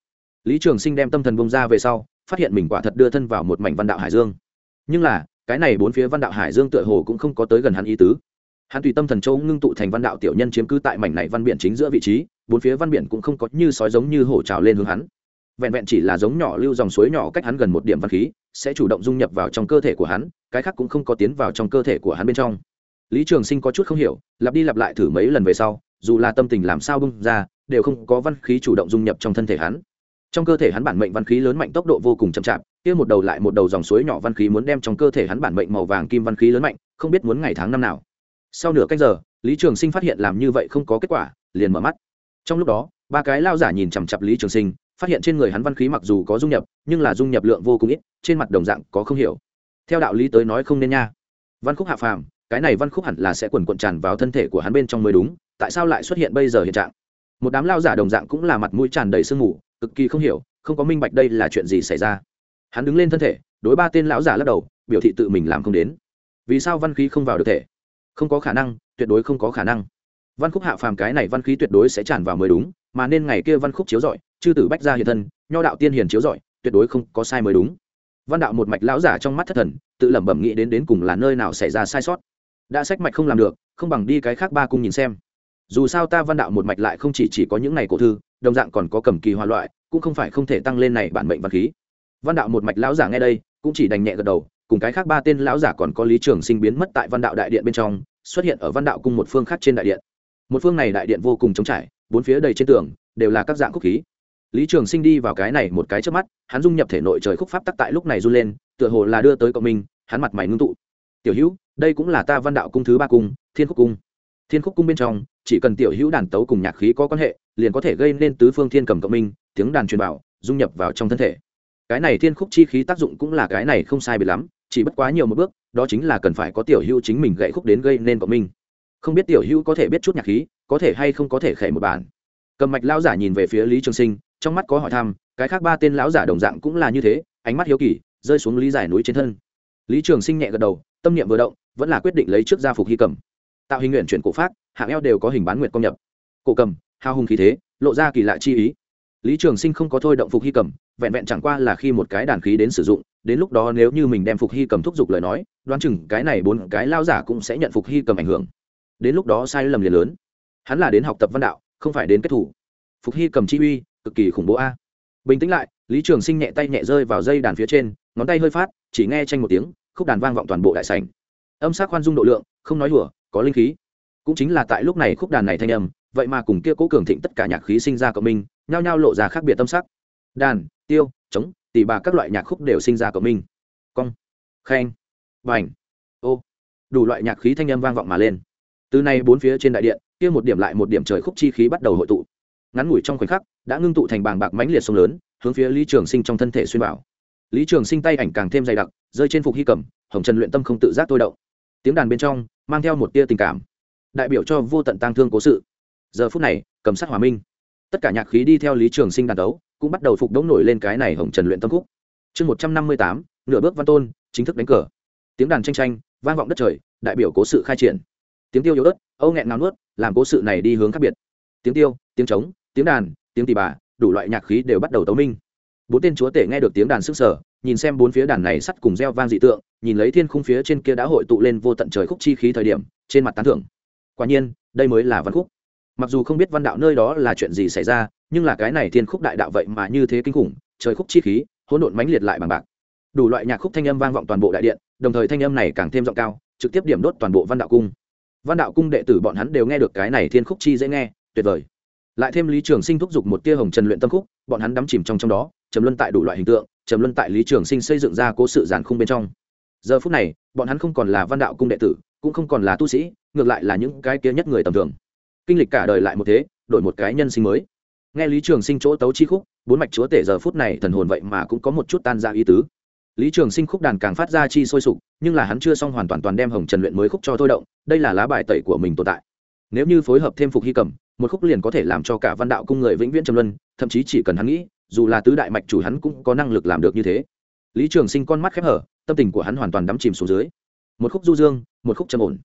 Lý trường sinh đem tâm thần vung ra về sau, phát hiện mình quả thật đưa thân vào một mảnh văn đạo hải dương. Nhưng là, cái này bốn phía văn đạo hải dương tựa hồ cũng không có tới gần hắn ý tứ. Hắn tùy tâm thần châu ngưng tụ thành văn đạo tiểu nhân chiếm cứ tại mảnh này văn biển chính giữa vị trí, bốn phía văn biển cũng không có như sói giống như hổ trào lên hướng hắn vẹn vẹn chỉ là giống nhỏ lưu dòng suối nhỏ cách hắn gần một điểm văn khí, sẽ chủ động dung nhập vào trong cơ thể của hắn, cái khác cũng không có tiến vào trong cơ thể của hắn bên trong. Lý trường sinh có chút không hiểu, lặp đi lặp lại thử mấy lần về sau, dù là tâm tình làm sao bung ra, đều không có văn khí chủ động dung nhập trong thân thể hắn. Trong cơ thể hắn bản mệnh văn khí lớn mạnh tốc độ vô cùng chậm chạp, kia một đầu lại một đầu dòng suối nhỏ văn khí muốn đem trong cơ thể hắn bản mệnh màu vàng kim văn khí lớn mạnh, không biết muốn ngày tháng năm nào. Sau nửa cách giờ, lý trường sinh phát hiện làm như vậy không có kết quả, liền mở mắt. Trong lúc đó, ba cái lao giả nhìn chằm chặp lý trường sinh phát hiện trên người hắn văn khí mặc dù có dung nhập, nhưng là dung nhập lượng vô cùng ít, trên mặt đồng dạng có không hiểu. Theo đạo lý tới nói không nên nha. Văn khúc hạ phàm, cái này văn khúc hẳn là sẽ quần quận tràn vào thân thể của hắn bên trong mới đúng, tại sao lại xuất hiện bây giờ hiện trạng? Một đám lao giả đồng dạng cũng là mặt mũi tràn đầy sương mù, cực kỳ không hiểu, không có minh bạch đây là chuyện gì xảy ra. Hắn đứng lên thân thể, đối ba tên lão giả lắc đầu, biểu thị tự mình làm không đến. Vì sao văn khí không vào được thể? Không có khả năng, tuyệt đối không có khả năng. Văn khúc hạ phàm cái này văn khí tuyệt đối sẽ tràn vào mới đúng, mà nên ngày kia văn khúc chiếu rọi chư tử bách gia hiện thân, nho đạo tiên hiền chiếu giỏi tuyệt đối không có sai mới đúng. Văn đạo một mạch lão giả trong mắt thất thần, tự lẩm bẩm nghĩ đến đến cùng là nơi nào xảy ra sai sót. Đã sách mạch không làm được, không bằng đi cái khác ba cung nhìn xem. Dù sao ta văn đạo một mạch lại không chỉ chỉ có những này cổ thư, đồng dạng còn có cầm kỳ hoa loại, cũng không phải không thể tăng lên này bản mệnh văn khí. Văn đạo một mạch lão giả nghe đây, cũng chỉ đành nhẹ gật đầu, cùng cái khác ba tên lão giả còn có lý trường sinh biến mất tại văn đạo đại điện bên trong, xuất hiện ở văn đạo cung một phương khác trên đại điện. Một phương này đại điện vô cùng trống trải, bốn phía đầy trên tường, đều là các dạng khúc khí lý trường sinh đi vào cái này một cái trước mắt, hắn dung nhập thể nội trời khúc pháp tắc tại lúc này run lên, tựa hồ là đưa tới cộng minh hắn mặt mày ngưng tụ. Tiểu hữu, đây cũng là ta văn đạo cung thứ ba cung, thiên khúc cung. Thiên khúc cung bên trong, chỉ cần tiểu hữu đàn tấu cùng nhạc khí có quan hệ, liền có thể gây nên tứ phương thiên cầm cộng minh tiếng đàn truyền bảo, dung nhập vào trong thân thể. Cái này thiên khúc chi khí tác dụng cũng là cái này không sai bị lắm, chỉ bất quá nhiều một bước, đó chính là cần phải có tiểu hữu chính mình gậy khúc đến gây nên cộng minh không biết tiểu hữu có thể biết chút nhạc khí, có thể hay không có thể khệ một bản cầm mạch lão giả nhìn về phía lý trường sinh, trong mắt có hỏi thăm, cái khác ba tên lão giả đồng dạng cũng là như thế, ánh mắt hiếu kỳ, rơi xuống lý giải núi trên thân. Lý trường sinh nhẹ gật đầu, tâm niệm vừa động, vẫn là quyết định lấy trước gia phục hy cầm. Tạo hình nguyện chuyển cổ phát, hạng eo đều có hình bán nguyệt công nhập. Cổ cầm, hao hùng khí thế, lộ ra kỳ lạ chi ý. Lý trường sinh không có thôi động phục hy cầm, vẹn vẹn chẳng qua là khi một cái đàn khí đến sử dụng, đến lúc đó nếu như mình đem phục hy cầm thúc giục lời nói, đoán chừng cái này bốn cái lao giả cũng sẽ nhận phục hy cầm ảnh hưởng. Đến lúc đó sai lầm liền lớn. Hắn là đến học tập văn đạo không phải đến kết thủ. Phục hy cầm chi uy, cực kỳ khủng bố a. Bình tĩnh lại, lý trường sinh nhẹ tay nhẹ rơi vào dây đàn phía trên, ngón tay hơi phát, chỉ nghe tranh một tiếng, khúc đàn vang vọng toàn bộ đại sảnh. Âm sắc khoan dung độ lượng, không nói đùa, có linh khí. Cũng chính là tại lúc này khúc đàn này thanh âm, vậy mà cùng kia cố cường thịnh tất cả nhạc khí sinh ra cộng minh, nhao nhao lộ ra khác biệt tâm sắc. Đàn, tiêu, trống tỉ bà các loại nhạc khúc đều sinh ra cộng minh. Cong khen vành ô. Đủ loại nhạc khí thanh âm vang vọng mà lên. Từ nay bốn phía trên đại điện kia một điểm lại một điểm trời khúc chi khí bắt đầu hội tụ. Ngắn ngủi trong khoảnh khắc, đã ngưng tụ thành bàng bạc mãnh liệt sông lớn, hướng phía lý trường sinh trong thân thể xuyên bảo lý trường sinh tay ảnh càng thêm dày đặc, rơi trên phục hy cầm hồng trần luyện tâm không tự giác tôi động. Tiếng đàn bên trong, mang theo một tia tình cảm, đại biểu cho vô tận tang thương cố sự. Giờ phút này cầm sát hòa minh. Tất cả nhạc khí đi theo lý trường sinh đàn đấu, cũng bắt đầu phục đống nổi lên cái này hồng trần luyện tâm khúc. Chương một trăm năm mươi tám, nửa bước văn tôn, chính thức đánh cờ. Tiếng đàn tranh tranh, vang vọng đất trời, đại biểu cố sự khai triển. Tiếng tiêu yếu ớt âu nghẹn ngào nuốt, làm cố sự này đi hướng khác biệt. Tiếng tiêu, tiếng trống, tiếng đàn, tiếng tỳ bà, đủ loại nhạc khí đều bắt đầu tấu minh. Bốn tên chúa tể nghe được tiếng đàn sức sở, nhìn xem bốn phía đàn này sắt cùng reo vang dị tượng, nhìn lấy thiên khung phía trên kia đã hội tụ lên vô tận trời khúc chi khí thời điểm, trên mặt tán thưởng. Quả nhiên, đây mới là văn khúc. Mặc dù không biết văn đạo nơi đó là chuyện gì xảy ra, nhưng là cái này thiên khúc đại đạo vậy mà như thế kinh khủng, trời khúc chi khí, hỗn độn mãnh liệt lại bằng bạc. Đủ loại nhạc khúc thanh âm vang vọng toàn bộ đại điện, đồng thời thanh âm này càng thêm giọng cao, trực tiếp điểm đốt toàn bộ văn đạo cung văn đạo cung đệ tử bọn hắn đều nghe được cái này thiên khúc chi dễ nghe, tuyệt vời. Lại thêm lý trường sinh thúc giục một tia hồng trần luyện tâm khúc, bọn hắn đắm chìm trong trong đó, trầm luân tại đủ loại hình tượng, trầm luân tại lý trường sinh xây dựng ra cố sự giàn khung bên trong. Giờ phút này, bọn hắn không còn là văn đạo cung đệ tử, cũng không còn là tu sĩ, ngược lại là những cái kia nhất người tầm thường. Kinh lịch cả đời lại một thế, đổi một cái nhân sinh mới. Nghe lý trường sinh chỗ tấu chi khúc, bốn mạch chúa tể giờ phút này thần hồn vậy mà cũng có một chút tan ra ý tứ lý trường sinh khúc đàn càng phát ra chi sôi sục, nhưng là hắn chưa xong hoàn toàn toàn đem hồng trần luyện mới khúc cho thôi động, đây là lá bài tẩy của mình tồn tại. Nếu như phối hợp thêm phục hy cầm, một khúc liền có thể làm cho cả văn đạo cung người vĩnh viễn trầm luân, thậm chí chỉ cần hắn nghĩ, dù là tứ đại mạch chủ hắn cũng có năng lực làm được như thế. Lý trường sinh con mắt khép hở, tâm tình của hắn hoàn toàn đắm chìm xuống dưới. Một khúc du dương, một khúc trầm ổn.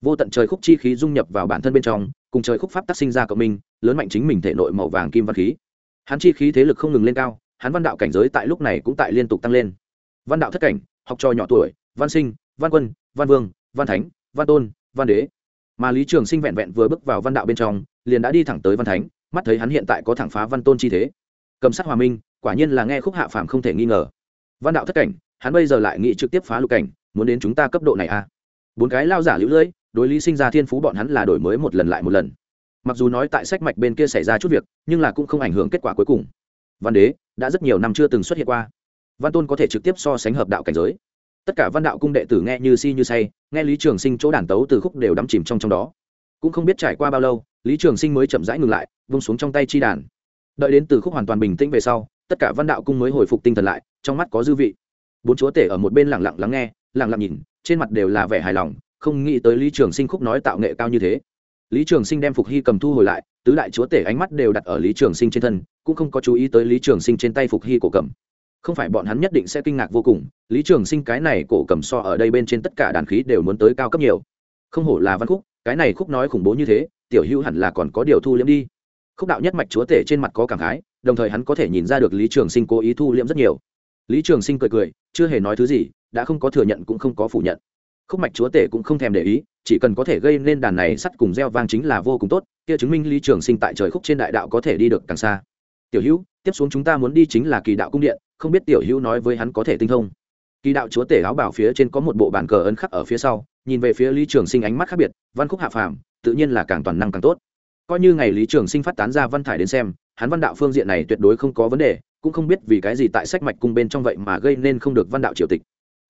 Vô tận trời khúc chi khí dung nhập vào bản thân bên trong, cùng trời khúc pháp tác sinh ra cộng minh, lớn mạnh chính mình thể nội màu vàng kim văn khí. Hắn chi khí thế lực không ngừng lên cao, hắn văn đạo cảnh giới tại lúc này cũng tại liên tục tăng lên văn đạo thất cảnh, học trò nhỏ tuổi, văn sinh, văn quân, văn vương, văn thánh, văn tôn, văn đế. Mà lý trường sinh vẹn vẹn vừa bước vào văn đạo bên trong, liền đã đi thẳng tới văn thánh, mắt thấy hắn hiện tại có thẳng phá văn tôn chi thế. Cầm sát hòa minh, quả nhiên là nghe khúc hạ phàm không thể nghi ngờ. Văn đạo thất cảnh, hắn bây giờ lại nghĩ trực tiếp phá lục cảnh, muốn đến chúng ta cấp độ này à? Bốn cái lao giả lũ lưỡi đối lý sinh ra thiên phú bọn hắn là đổi mới một lần lại một lần. Mặc dù nói tại sách mạch bên kia xảy ra chút việc, nhưng là cũng không ảnh hưởng kết quả cuối cùng. Văn đế, đã rất nhiều năm chưa từng xuất hiện qua văn tôn có thể trực tiếp so sánh hợp đạo cảnh giới. Tất cả văn đạo cung đệ tử nghe như si như say, nghe lý trường sinh chỗ đàn tấu từ khúc đều đắm chìm trong trong đó. Cũng không biết trải qua bao lâu, lý trường sinh mới chậm rãi ngừng lại, vung xuống trong tay chi đàn. Đợi đến từ khúc hoàn toàn bình tĩnh về sau, tất cả văn đạo cung mới hồi phục tinh thần lại, trong mắt có dư vị. Bốn chúa tể ở một bên lẳng lặng lắng nghe lẳng lặng nhìn, trên mặt đều là vẻ hài lòng, không nghĩ tới lý trường sinh khúc nói tạo nghệ cao như thế. Lý trường sinh đem phục hy cầm thu hồi lại, tứ đại chúa tể ánh mắt đều đặt ở lý trường sinh trên thân, cũng không có chú ý tới lý trường sinh trên tay phục hy cổ cầm không phải bọn hắn nhất định sẽ kinh ngạc vô cùng, lý trường sinh cái này cổ cầm so ở đây bên trên tất cả đàn khí đều muốn tới cao cấp nhiều. Không hổ là văn khúc, cái này khúc nói khủng bố như thế, tiểu hữu hẳn là còn có điều thu liễm đi. Khúc đạo nhất mạch chúa tể trên mặt có cảm khái, đồng thời hắn có thể nhìn ra được lý trường sinh cố ý thu liễm rất nhiều. Lý trường sinh cười cười, chưa hề nói thứ gì, đã không có thừa nhận cũng không có phủ nhận. Khúc mạch chúa tể cũng không thèm để ý, chỉ cần có thể gây nên đàn này sắt cùng gieo vang chính là vô cùng tốt, kia chứng minh lý trường sinh tại trời khúc trên đại đạo có thể đi được càng xa tiểu hữu, tiếp xuống chúng ta muốn đi chính là kỳ đạo cung điện, không biết tiểu hữu nói với hắn có thể tinh thông. Kỳ đạo chúa tể áo bảo phía trên có một bộ bàn cờ ấn khắc ở phía sau, nhìn về phía lý trường sinh ánh mắt khác biệt, văn khúc hạ phàm, tự nhiên là càng toàn năng càng tốt. Coi như ngày lý trường sinh phát tán ra văn thải đến xem, hắn văn đạo phương diện này tuyệt đối không có vấn đề, cũng không biết vì cái gì tại sách mạch cung bên trong vậy mà gây nên không được văn đạo triều tịch.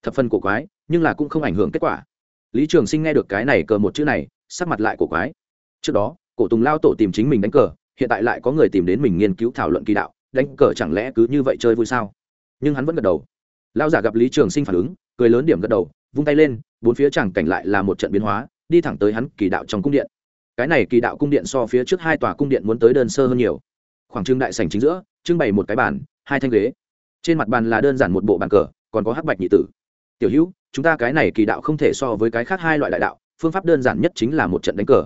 Thập phân cổ quái, nhưng là cũng không ảnh hưởng kết quả. Lý trường sinh nghe được cái này cờ một chữ này, sắc mặt lại cổ quái. Trước đó, cổ tùng lao tổ tìm chính mình đánh cờ hiện tại lại có người tìm đến mình nghiên cứu thảo luận kỳ đạo, đánh cờ chẳng lẽ cứ như vậy chơi vui sao? Nhưng hắn vẫn gật đầu. Lao giả gặp lý trường sinh phản ứng, cười lớn điểm gật đầu, vung tay lên, bốn phía chẳng cảnh lại là một trận biến hóa, đi thẳng tới hắn kỳ đạo trong cung điện. Cái này kỳ đạo cung điện so phía trước hai tòa cung điện muốn tới đơn sơ hơn nhiều. Khoảng trưng đại sành chính giữa, trưng bày một cái bàn, hai thanh ghế. Trên mặt bàn là đơn giản một bộ bàn cờ, còn có hắc bạch nhị tử. Tiểu hữu, chúng ta cái này kỳ đạo không thể so với cái khác hai loại đại đạo, phương pháp đơn giản nhất chính là một trận đánh cờ.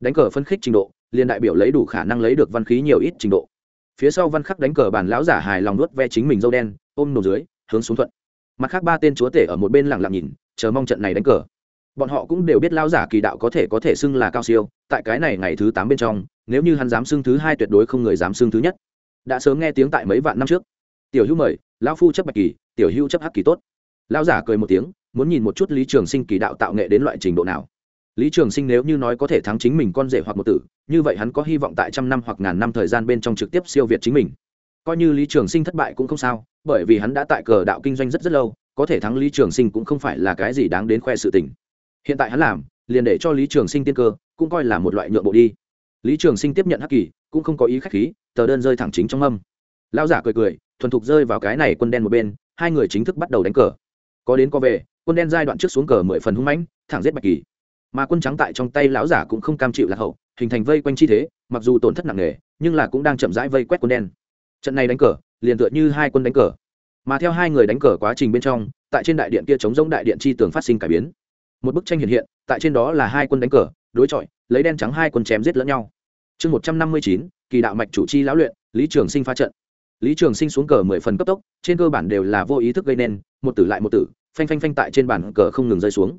Đánh cờ phân khích trình độ liền đại biểu lấy đủ khả năng lấy được văn khí nhiều ít trình độ. Phía sau văn khắc đánh cờ bàn lão giả hài lòng nuốt ve chính mình dâu đen, ôm nổ dưới, hướng xuống thuận. Mặt khác ba tên chúa tể ở một bên lặng lặng nhìn, chờ mong trận này đánh cờ. Bọn họ cũng đều biết lão giả kỳ đạo có thể có thể xưng là cao siêu, tại cái này ngày thứ tám bên trong, nếu như hắn dám xưng thứ hai tuyệt đối không người dám xưng thứ nhất. Đã sớm nghe tiếng tại mấy vạn năm trước. Tiểu hữu mời, lão phu chấp bạch kỳ, tiểu hữu chấp hắc kỳ tốt. Lão giả cười một tiếng, muốn nhìn một chút lý trường sinh kỳ đạo tạo nghệ đến loại trình độ nào lý trường sinh nếu như nói có thể thắng chính mình con rể hoặc một tử, như vậy hắn có hy vọng tại trăm năm hoặc ngàn năm thời gian bên trong trực tiếp siêu việt chính mình. Coi như lý trường sinh thất bại cũng không sao, bởi vì hắn đã tại cờ đạo kinh doanh rất rất lâu, có thể thắng lý trường sinh cũng không phải là cái gì đáng đến khoe sự tình. Hiện tại hắn làm, liền để cho lý trường sinh tiên cơ, cũng coi là một loại nhượng bộ đi. Lý trường sinh tiếp nhận hắc kỳ, cũng không có ý khách khí, tờ đơn rơi thẳng chính trong âm. Lao giả cười cười, thuần thục rơi vào cái này quân đen một bên, hai người chính thức bắt đầu đánh cờ. Có đến có về, quân đen giai đoạn trước xuống cờ mười phần hung mãnh, thẳng giết bạch kỳ mà quân trắng tại trong tay lão giả cũng không cam chịu lạc hậu, hình thành vây quanh chi thế, mặc dù tổn thất nặng nề, nhưng là cũng đang chậm rãi vây quét quân đen. Trận này đánh cờ, liền tựa như hai quân đánh cờ. Mà theo hai người đánh cờ quá trình bên trong, tại trên đại điện kia chống giống đại điện chi tường phát sinh cải biến. Một bức tranh hiện hiện, tại trên đó là hai quân đánh cờ, đối chọi, lấy đen trắng hai quân chém giết lẫn nhau. Chương một trăm năm mươi chín, kỳ đạo mạch chủ chi lão luyện, lý trường sinh phá trận. Lý trường sinh xuống cờ mười phần cấp tốc, trên cơ bản đều là vô ý thức gây nên, một tử lại một tử, phanh phanh phanh tại trên bản cờ không ngừng rơi xuống.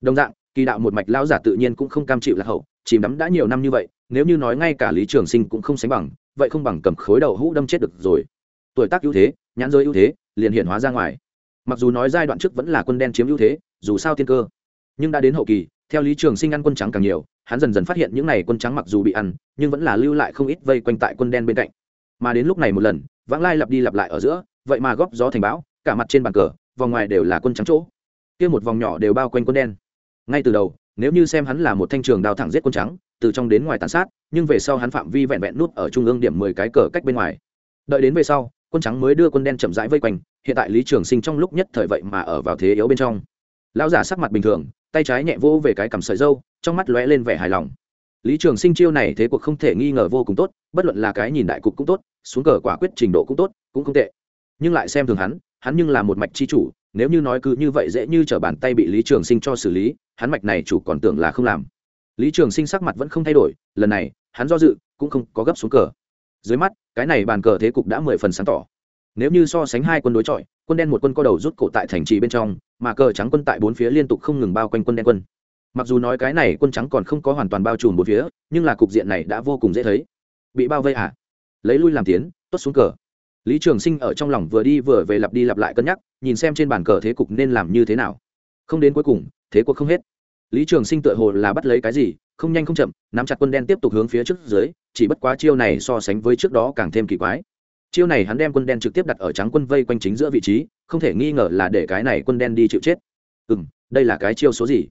Đồng dạng kỳ đạo một mạch lão giả tự nhiên cũng không cam chịu lạc hậu, chìm đắm đã nhiều năm như vậy, nếu như nói ngay cả lý trường sinh cũng không sánh bằng, vậy không bằng cầm khối đầu hũ đâm chết được rồi. Tuổi tác ưu thế, nhãn giới ưu thế, liền hiện hóa ra ngoài. Mặc dù nói giai đoạn trước vẫn là quân đen chiếm ưu thế, dù sao tiên cơ, nhưng đã đến hậu kỳ, theo lý trường sinh ăn quân trắng càng nhiều, hắn dần dần phát hiện những n à y quân trắng mặc dù bị ăn, nhưng vẫn là lưu lại không ít vây quanh tại quân đen bên cạnh. Mà đến lúc này một lần, vãng lai lặp đi lặp lại ở giữa, vậy mà góp gió thành bão, cả mặt trên bàn cờ, vòng ngoài đều là quân trắng chỗ. Kia một vòng nhỏ đều bao quanh quân đen ngay từ đầu, nếu như xem hắn là một thanh trường đào thẳng giết quân trắng, từ trong đến ngoài tàn sát, nhưng về sau hắn phạm vi vẹn vẹn nút ở trung ương điểm mười cái cờ cách bên ngoài. Đợi đến về sau, quân trắng mới đưa quân đen chậm rãi vây quanh, hiện tại lý trường sinh trong lúc nhất thời vậy mà ở vào thế yếu bên trong. Lão giả sắc mặt bình thường, tay trái nhẹ vô về cái cằm sợi dâu, trong mắt lóe lên vẻ hài lòng. Lý trường sinh chiêu này thế cuộc không thể nghi ngờ vô cùng tốt, bất luận là cái nhìn đại cục cũng tốt, xuống cờ quả quyết trình độ cũng tốt, cũng không tệ. Nhưng lại xem thường hắn hắn nhưng là một mạch chi chủ nếu như nói cứ như vậy dễ như t bàn tay bị lý trường sinh cho xử lý, hắn mạch này chủ còn tưởng là không làm. Lý trường sinh sắc mặt vẫn không thay đổi, lần này, hắn do dự, cũng không có gấp xuống cờ. Dưới mắt, cái này bàn cờ thế cục đã mười phần sáng tỏ. Nếu như so sánh hai quân đối chọi, quân đen một quân có đầu rút cổ tại thành trì bên trong, mà cờ trắng quân tại bốn phía liên tục không ngừng bao quanh quân đen quân. Mặc dù nói cái này quân trắng còn không có hoàn toàn bao trùm bốn phía, nhưng là cục diện này đã vô cùng dễ thấy. Bị bao vây à? Lấy lui làm tiến tốt xuống cờ lý trường sinh ở trong lòng vừa đi vừa về lặp đi lặp lại cân nhắc, nhìn xem trên bàn cờ thế cục nên làm như thế nào. Không đến cuối cùng, thế cuộc không hết. Lý trường sinh tựa hồ là bắt lấy cái gì, không nhanh không chậm, nắm chặt quân đen tiếp tục hướng phía trước dưới, chỉ bất quá chiêu này so sánh với trước đó càng thêm kỳ quái. Chiêu này hắn đem quân đen trực tiếp đặt ở trắng quân vây quanh chính giữa vị trí, không thể nghi ngờ là để cái này quân đen đi chịu chết. Ừ m đây là cái chiêu số gì?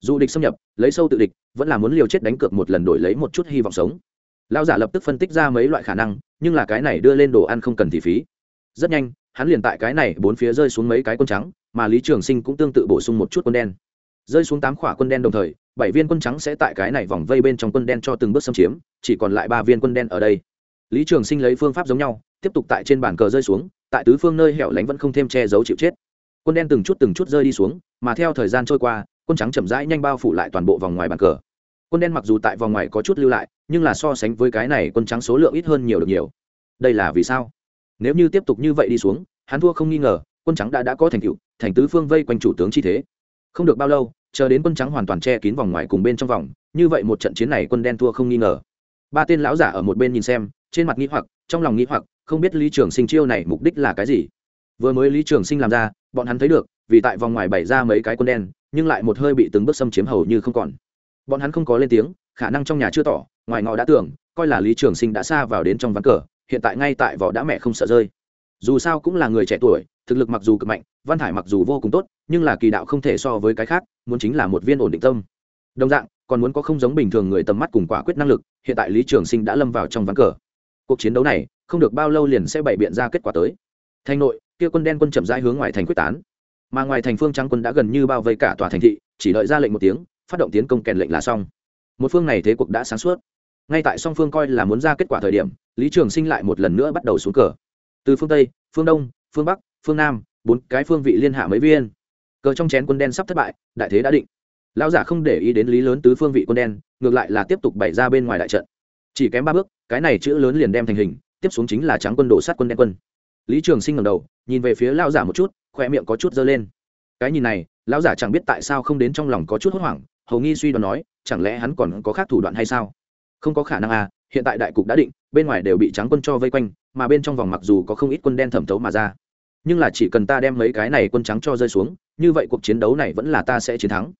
Dù địch xâm nhập, lấy sâu tự địch, vẫn là muốn liều chết đánh cược một lần đổi lấy một chút hy vọng sống. Lão giả lập tức phân tích ra mấy loại khả năng, nhưng là cái này đưa lên đồ ăn không cần thị phí. Rất nhanh, hắn liền tại cái này bốn phía rơi xuống mấy cái quân trắng, mà lý trường sinh cũng tương tự bổ sung một chút quân đen. Rơi xuống tám khỏa quân đen đồng thời, bảy viên quân trắng sẽ tại cái này vòng vây bên trong quân đen cho từng bước xâm chiếm, chỉ còn lại ba viên quân đen ở đây. Lý trường sinh lấy phương pháp giống nhau, tiếp tục tại trên bàn cờ rơi xuống, tại tứ phương nơi hẻo lánh vẫn không thêm che giấu chịu chết. Quân đen từng chút từng chút rơi đi xuống, mà theo thời gian trôi qua, quân trắng chậm rãi nhanh bao phủ lại toàn bộ vòng ngoài bàn cờ. Quân đen mặc dù tại vòng ngoài có chút lưu lại nhưng là so sánh với cái này quân trắng số lượng ít hơn nhiều được nhiều. Đây là vì sao? Nếu như tiếp tục như vậy đi xuống, hắn thua không nghi ngờ, quân trắng đã đã có thành tựu, thành tứ phương vây quanh chủ tướng chi thế. Không được bao lâu, chờ đến quân trắng hoàn toàn che kín vòng ngoài cùng bên trong vòng, như vậy một trận chiến này quân đen thua không nghi ngờ. Ba tên lão giả ở một bên nhìn xem, trên mặt nghĩ hoặc, trong lòng nghĩ hoặc, không biết lý trường sinh chiêu này mục đích là cái gì. Vừa mới lý trường sinh làm ra, bọn hắn thấy được, vì tại vòng ngoài bày ra mấy cái quân đen, nhưng lại một hơi bị từng bước xâm chiếm hầu như không còn. Bọn hắn không có lên tiếng khả năng trong nhà chưa tỏ, ngoài ngọ đã tưởng coi là lý trường sinh đã xa vào đến trong ván cờ, hiện tại ngay tại vỏ đã mẹ không sợ rơi. Dù sao cũng là người trẻ tuổi, thực lực mặc dù cực mạnh, văn Hải mặc dù vô cùng tốt, nhưng là kỳ đạo không thể so với cái khác, muốn chính là một viên ổn định tâm. Đồng dạng, còn muốn có không giống bình thường người tầm mắt cùng quả quyết năng lực, hiện tại lý trường sinh đã lâm vào trong ván cờ. Cuộc chiến đấu này, không được bao lâu liền sẽ bày biện ra kết quả tới. Thành nội, kia quân đen quân chậm rãi hướng ngoài thành quyết tán. Mà ngoài thành phương trắng quân đã gần như bao vây cả tòa thành thị, chỉ đợi ra lệnh một tiếng, phát động tiến công kèn lệnh là xong một phương này thế cuộc đã sáng suốt. Ngay tại song phương coi là muốn ra kết quả thời điểm, lý trường sinh lại một lần nữa bắt đầu xuống cờ. Từ phương tây, phương đông, phương bắc, phương nam, bốn cái phương vị liên hạ mấy viên. Cờ trong chén quân đen sắp thất bại, đại thế đã định. Lão giả không để ý đến lý lớn tứ phương vị quân đen, ngược lại là tiếp tục bày ra bên ngoài đại trận. Chỉ kém ba bước, cái này chữ lớn liền đem thành hình, tiếp xuống chính là trắng quân đổ sát quân đen quân. Lý trường sinh ngầm đầu, nhìn về phía lão giả một chút, khoe miệng có chút dơ lên. Cái nhìn này, lão giả chẳng biết tại sao không đến trong lòng có chút hốt hoảng hầu nghi suy đoán nói, chẳng lẽ hắn còn có khác thủ đoạn hay sao? Không có khả năng à hiện tại đại cục đã định, bên ngoài đều bị trắng quân cho vây quanh, mà bên trong vòng mặc dù có không ít quân đen thẩm thấu mà ra. Nhưng là chỉ cần ta đem mấy cái này quân trắng cho rơi xuống, như vậy cuộc chiến đấu này vẫn là ta sẽ chiến thắng.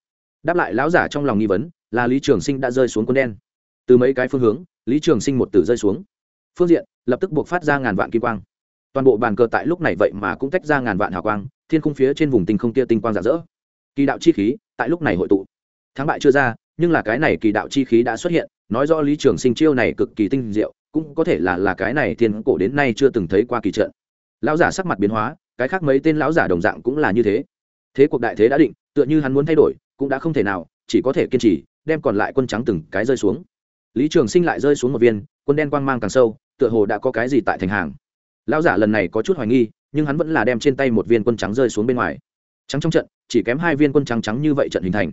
Đáp lại lão giả trong lòng nghi vấn, là lý trường sinh đã rơi xuống quân đen. Từ mấy cái phương hướng, lý trường sinh một tử rơi xuống. Phương diện, lập tức buộc phát ra ngàn vạn kim quang. Toàn bộ bàn cờ tại lúc này vậy mà cũng tách ra ngàn vạn hào quang, thiên khung phía trên vùng tinh không kia tinh quang rạng rỡ. Kỳ đạo chi khí, tại lúc này hội tụ thắng bại chưa ra, nhưng là cái này kỳ đạo chi khí đã xuất hiện, nói rõ lý trường sinh chiêu này cực kỳ tinh diệu, cũng có thể là là cái này thiên cổ đến nay chưa từng thấy qua kỳ trận. Lão giả sắc mặt biến hóa, cái khác mấy tên lão giả đồng dạng cũng là như thế. Thế cuộc đại thế đã định, tựa như hắn muốn thay đổi, cũng đã không thể nào, chỉ có thể kiên trì, đem còn lại quân trắng từng cái rơi xuống. Lý trường sinh lại rơi xuống một viên, quân đen quang mang càng sâu, tựa hồ đã có cái gì tại thành hàng. Lão giả lần này có chút hoài nghi, nhưng hắn vẫn là đem trên tay một viên quân trắng rơi xuống bên ngoài. Trắng trong trận, chỉ kém hai viên quân trắng trắng như vậy trận hình thành